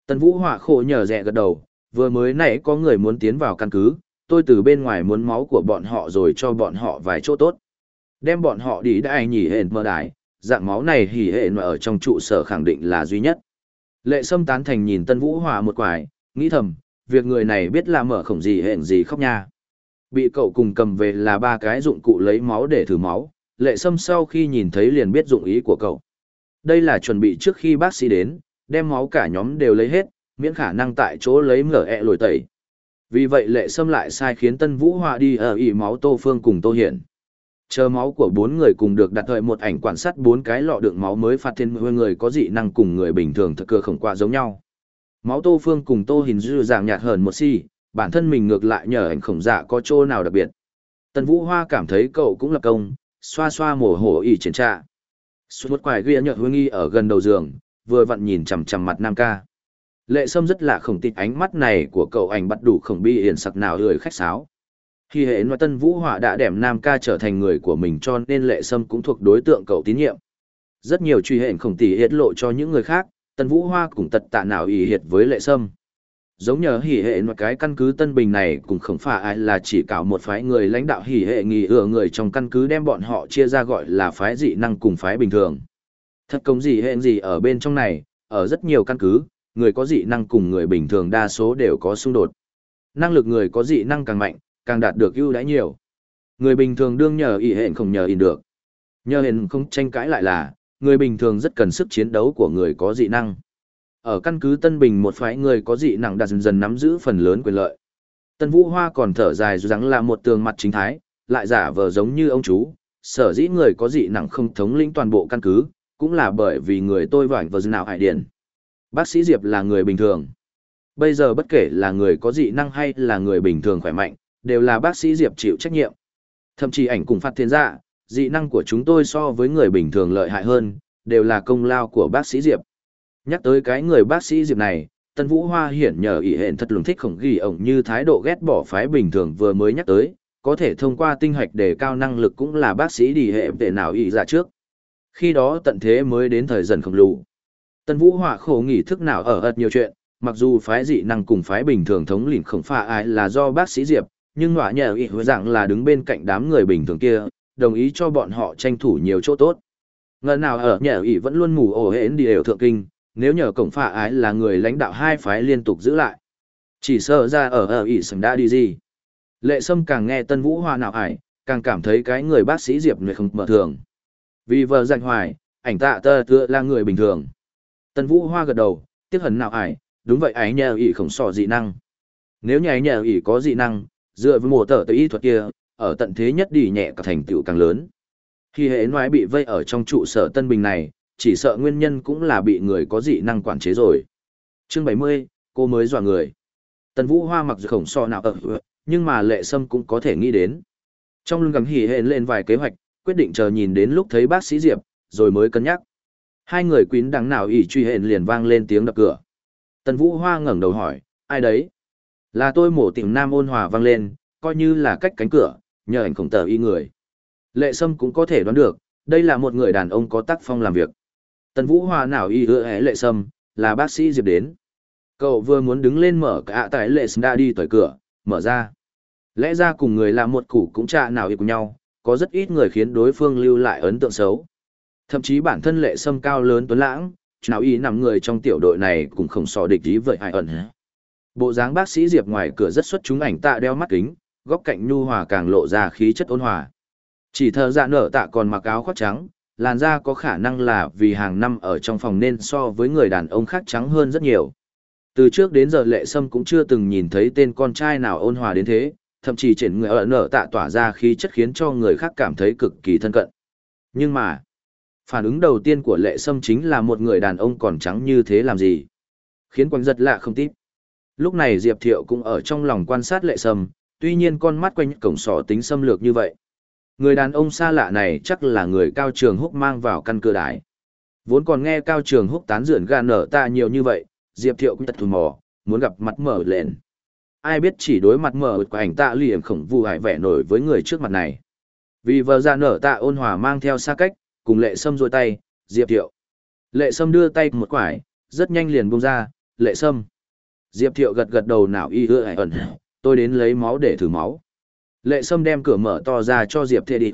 Tần Vũ Hoa khổ nhờ rẹ gật đầu, vừa mới nãy có người muốn tiến vào căn cứ, tôi từ bên ngoài muốn máu của bọn họ rồi cho bọn họ vài chỗ tốt. Đem bọn họ đi đại nhỉ hển mơ đài, dạng máu này hỉ hển mà ở trong trụ sở khẳng định là duy nhất. Lệ Sâm tán thành nhìn Tân Vũ Hòa một quải, nghĩ thầm, việc người này biết là mở khổng gì hển gì khóc nha. Bị cậu cùng cầm về là ba cái dụng cụ lấy máu để thử máu, Lệ Sâm sau khi nhìn thấy liền biết dụng ý của cậu. Đây là chuẩn bị trước khi bác sĩ đến, đem máu cả nhóm đều lấy hết, miễn khả năng tại chỗ lấy mở ẹ lồi tẩy. Vì vậy lệ sâm lại sai khiến Tân Vũ Hòa đi ở ỉ máu Tô Phương cùng Tô Hiển. Chờ máu của bốn người cùng được đặt thời một ảnh quan sát bốn cái lọ đựng máu mới phát thiên mười người có dị năng cùng người bình thường thực cửa khổng qua giống nhau. Máu Tô Phương cùng Tô hình dư dạng nhạt hơn một si, bản thân mình ngược lại nhờ ảnh khổng dạ có chỗ nào đặc biệt. Tần Vũ Hoa cảm thấy cậu cũng lập công, xoa xoa mồ hổ ỉ triển trạ. Suốt quài ghi nhợt hương nghi ở gần đầu giường, vừa vặn nhìn chằm chằm mặt Nam ca lệ sâm rất là khổng tịt ánh mắt này của cậu ảnh bắt đủ khổng bi hiền sặc nào lười khách sáo khi hệ nói tân vũ họa đã đẻm nam ca trở thành người của mình cho nên lệ sâm cũng thuộc đối tượng cậu tín nhiệm. Rất nhiều truy hệ khổng tỷ hiệt lộ cho những người khác tân vũ hoa cũng tật tạ nào ý hiệt với lệ sâm. Giống nhờ hỉ hệ một cái căn cứ tân bình này cũng không phải ai là chỉ cảo một phái người lãnh đạo hỉ hệ nghỉ ửa người trong căn cứ đem bọn họ chia ra gọi là phái dị năng cùng phái bình thường. Thật công gì hệ gì ở bên trong này ở rất nhiều căn cứ người có dị năng cùng người bình thường đa số đều có xung đột. Năng lực người có dị năng càng mạnh, càng đạt được ưu đãi nhiều. Người bình thường đương nhờ ỷ hẹn không nhờ in được. Nhờ hẹn không tranh cãi lại là, người bình thường rất cần sức chiến đấu của người có dị năng. Ở căn cứ Tân Bình một phái người có dị năng đã dần dần nắm giữ phần lớn quyền lợi. Tân Vũ Hoa còn thở dài rằng là một tường mặt chính thái, lại giả vờ giống như ông chú, sở dĩ người có dị năng không thống lĩnh toàn bộ căn cứ, cũng là bởi vì người tôi vảnh vào nào hải điển. Bác sĩ Diệp là người bình thường. Bây giờ bất kể là người có dị năng hay là người bình thường khỏe mạnh, đều là bác sĩ Diệp chịu trách nhiệm. Thậm chí ảnh cùng phát thiên dạ, dị năng của chúng tôi so với người bình thường lợi hại hơn, đều là công lao của bác sĩ Diệp. Nhắc tới cái người bác sĩ Diệp này, Tân Vũ Hoa hiển nhờ ý hẹn thật lùng thích khổng ghi ổng như thái độ ghét bỏ phái bình thường vừa mới nhắc tới, có thể thông qua tinh hoạch để cao năng lực cũng là bác sĩ đi hệ về nào ý ra dạ trước. Khi đó tận thế mới đến thời dần không lù. Tân Vũ Hoa khổ nghỉ thức nào ở ật nhiều chuyện, mặc dù phái dị năng cùng phái bình thường thống lĩnh không pha ai là do bác sĩ Diệp, nhưng họa nhờ ý hứa rằng là đứng bên cạnh đám người bình thường kia, đồng ý cho bọn họ tranh thủ nhiều chỗ tốt. ngần nào ở nhờ ý vẫn luôn mù ổ hến đi đều thượng kinh, nếu nhờ cổng phạ ái là người lãnh đạo hai phái liên tục giữ lại. Chỉ sợ ra ở ở ý sừng đã đi gì. Lệ Sâm càng nghe Tân Vũ Hoa nào ải, càng cảm thấy cái người bác sĩ Diệp người không mở thường. Vì vợ dành hoài, ảnh tạ tơ tựa là người bình thường. Tân Vũ Hoa gật đầu, tiếc hẳn nào ải, đúng vậy ái nhờ ý không sò dị năng. Nếu nhà nhờ ý có dị năng, dựa với mùa tờ tới y thuật kia, ở tận thế nhất đi nhẹ cả thành tựu càng lớn. Khi hệ nói bị vây ở trong trụ sở Tân Bình này, chỉ sợ nguyên nhân cũng là bị người có dị năng quản chế rồi. Chương 70, cô mới dọa người. Tần Vũ Hoa mặc dù khổng so nào ở, nhưng mà lệ sâm cũng có thể nghĩ đến. Trong lưng gắng hỉ hệ lên vài kế hoạch, quyết định chờ nhìn đến lúc thấy bác sĩ Diệp, rồi mới cân nhắc. Hai người quýn đằng nào ỉ truy hện liền vang lên tiếng đập cửa. Tần Vũ Hoa ngẩng đầu hỏi, ai đấy? Là tôi mổ tìm nam ôn hòa vang lên, coi như là cách cánh cửa, nhờ ảnh khổng tờ y người. Lệ Sâm cũng có thể đoán được, đây là một người đàn ông có tác phong làm việc. Tần Vũ hòa nào y hứa hẽ Lệ Sâm, là bác sĩ Diệp đến. Cậu vừa muốn đứng lên mở cả tại Lệ Sâm đã đi tới cửa, mở ra. Lẽ ra cùng người làm một củ cũng chạ nào y cùng nhau, có rất ít người khiến đối phương lưu lại ấn tượng xấu. Thậm chí bản thân Lệ Sâm cao lớn tuấn lãng, nào y nằm người trong tiểu đội này cũng không so địch ý với ai ẩn. Bộ dáng bác sĩ Diệp ngoài cửa rất xuất chúng ảnh tạ đeo mắt kính, góc cạnh nhu hòa càng lộ ra khí chất ôn hòa. Chỉ thờ dạ nở tạ còn mặc áo khoác trắng, làn da có khả năng là vì hàng năm ở trong phòng nên so với người đàn ông khác trắng hơn rất nhiều. Từ trước đến giờ lệ sâm cũng chưa từng nhìn thấy tên con trai nào ôn hòa đến thế, thậm chí trên người ở nở tạ tỏa ra khí chất khiến cho người khác cảm thấy cực kỳ thân cận. Nhưng mà, phản ứng đầu tiên của lệ sâm chính là một người đàn ông còn trắng như thế làm gì. Khiến quanh giật lạ không tiếp. Lúc này Diệp Thiệu cũng ở trong lòng quan sát lệ sâm, tuy nhiên con mắt quanh cổng sỏ tính xâm lược như vậy. Người đàn ông xa lạ này chắc là người Cao Trường Húc mang vào căn cửa đái. Vốn còn nghe Cao Trường Húc tán dưỡng gà nở ta nhiều như vậy, Diệp Thiệu cũng tật thù mò, muốn gặp mặt mở lên. Ai biết chỉ đối mặt mở của ảnh tạ liềm khổng vụ hại vẻ nổi với người trước mặt này. Vì vợ ra nở tạ ôn hòa mang theo xa cách, cùng lệ sâm rôi tay, Diệp Thiệu. Lệ sâm đưa tay một quải, rất nhanh liền buông ra, lệ sâm. Diệp Thiệu gật gật đầu nào y ưa ẩn, tôi đến lấy máu để thử máu. Lệ Sâm đem cửa mở to ra cho Diệp Thiệu đi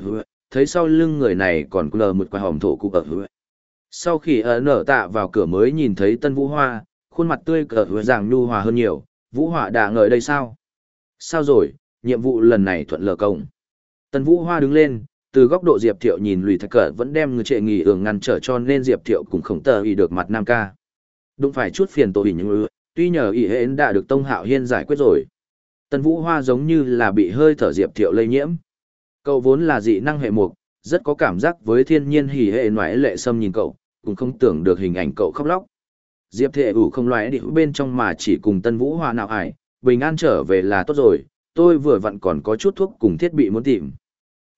thấy sau lưng người này còn lờ một quả hòm thổ cụ ở hứa. Sau khi ở nở tạ vào cửa mới nhìn thấy Tân Vũ Hoa, khuôn mặt tươi cờ hứa ràng nhu hòa hơn nhiều, Vũ Hoa đã ngợi đây sao? Sao rồi, nhiệm vụ lần này thuận lợi công. Tân Vũ Hoa đứng lên, từ góc độ Diệp Thiệu nhìn lùi thạch cờ vẫn đem người trệ nghỉ ưởng ngăn trở cho nên Diệp Thiệu cũng không tờ ý được mặt Nam ca. Đúng phải chút phiền tội nhưng tuy nhờ ý hến đã được Tông Hạo Hiên giải quyết rồi. Tần Vũ Hoa giống như là bị hơi thở Diệp Thiệu lây nhiễm. Cậu vốn là dị năng hệ mục, rất có cảm giác với thiên nhiên hỉ hệ ngoại lệ sâm nhìn cậu, cũng không tưởng được hình ảnh cậu khóc lóc. Diệp Thệ ủ không loại đi bên trong mà chỉ cùng Tân Vũ Hoa nào ải, bình an trở về là tốt rồi, tôi vừa vặn còn có chút thuốc cùng thiết bị muốn tìm.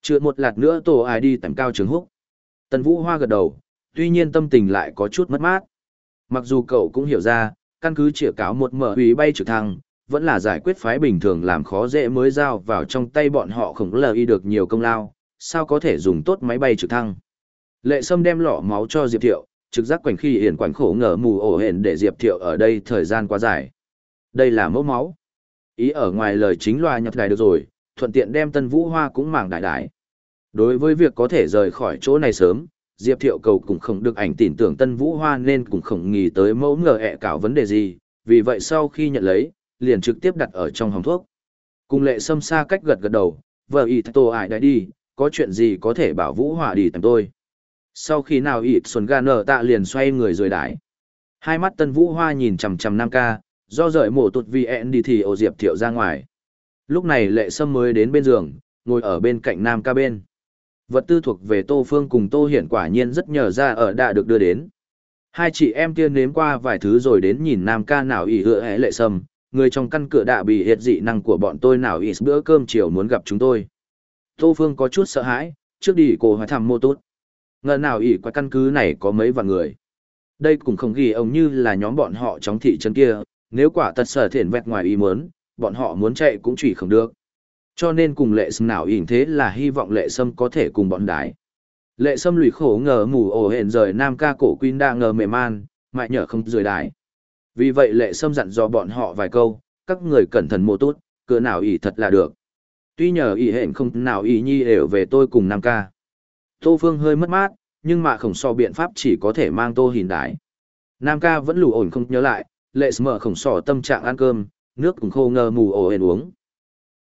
Chưa một lạt nữa tổ ai đi tầm cao trường húc. Tân Vũ Hoa gật đầu, tuy nhiên tâm tình lại có chút mất mát. Mặc dù cậu cũng hiểu ra, căn cứ chĩa cáo một mở hủy bay trực thăng, vẫn là giải quyết phái bình thường làm khó dễ mới giao vào trong tay bọn họ khổng lờ y được nhiều công lao, sao có thể dùng tốt máy bay trực thăng. Lệ Sâm đem lọ máu cho Diệp Thiệu, trực giác quảnh khi hiển quảnh khổ ngờ mù ổ hển để Diệp Thiệu ở đây thời gian quá dài. Đây là mẫu máu. Ý ở ngoài lời chính loa nhập đài được rồi, thuận tiện đem Tân Vũ Hoa cũng mảng đại đại. Đối với việc có thể rời khỏi chỗ này sớm, Diệp Thiệu cầu cũng không được ảnh tin tưởng Tân Vũ Hoa nên cũng không nghĩ tới mẫu ngờ ẹ cảo vấn đề gì, vì vậy sau khi nhận lấy, liền trực tiếp đặt ở trong hòm thuốc. Cùng lệ xâm xa cách gật gật đầu, vợ ý tô ải đã đi, có chuyện gì có thể bảo vũ Hoa đi tìm tôi. Sau khi nào ịt xuân ga nở tạ liền xoay người rồi đái. Hai mắt tân vũ hoa nhìn chằm chằm nam ca, do rời mổ tụt vì ẹn đi thì ổ diệp thiệu ra ngoài. Lúc này lệ sâm mới đến bên giường, ngồi ở bên cạnh nam ca bên. Vật tư thuộc về Tô Phương cùng Tô Hiển quả nhiên rất nhờ ra ở đã được đưa đến. Hai chị em tiên nếm qua vài thứ rồi đến nhìn nam ca nào ỉ hựa hẽ lệ sầm. người trong căn cửa đạ bị hiệt dị năng của bọn tôi nào ỉ bữa cơm chiều muốn gặp chúng tôi. Tô Phương có chút sợ hãi, trước đi cô hỏi thăm mô tốt. Ngờ nào ỉ qua căn cứ này có mấy vạn người. Đây cũng không ghi ông như là nhóm bọn họ trong thị trấn kia, nếu quả tật sở thiện vẹt ngoài ý muốn, bọn họ muốn chạy cũng chỉ không được. Cho nên cùng lệ sâm nào ỉn thế là hy vọng lệ sâm có thể cùng bọn đái. Lệ sâm lùi khổ ngờ mù ổ hẹn rời nam ca cổ quyên đa ngờ mềm man, mại nhở không rời đái. Vì vậy lệ sâm dặn dò bọn họ vài câu, các người cẩn thận mô tốt, cửa nào ỉ thật là được. Tuy nhờ ỉ hẹn không nào ỉ nhi đều về tôi cùng Nam ca. Tô Phương hơi mất mát, nhưng mà khổng so biện pháp chỉ có thể mang tô hình đái. Nam ca vẫn lù ổn không nhớ lại, lệ mở khổng so tâm trạng ăn cơm, nước cũng khô ngờ mù ổ hẹn uống.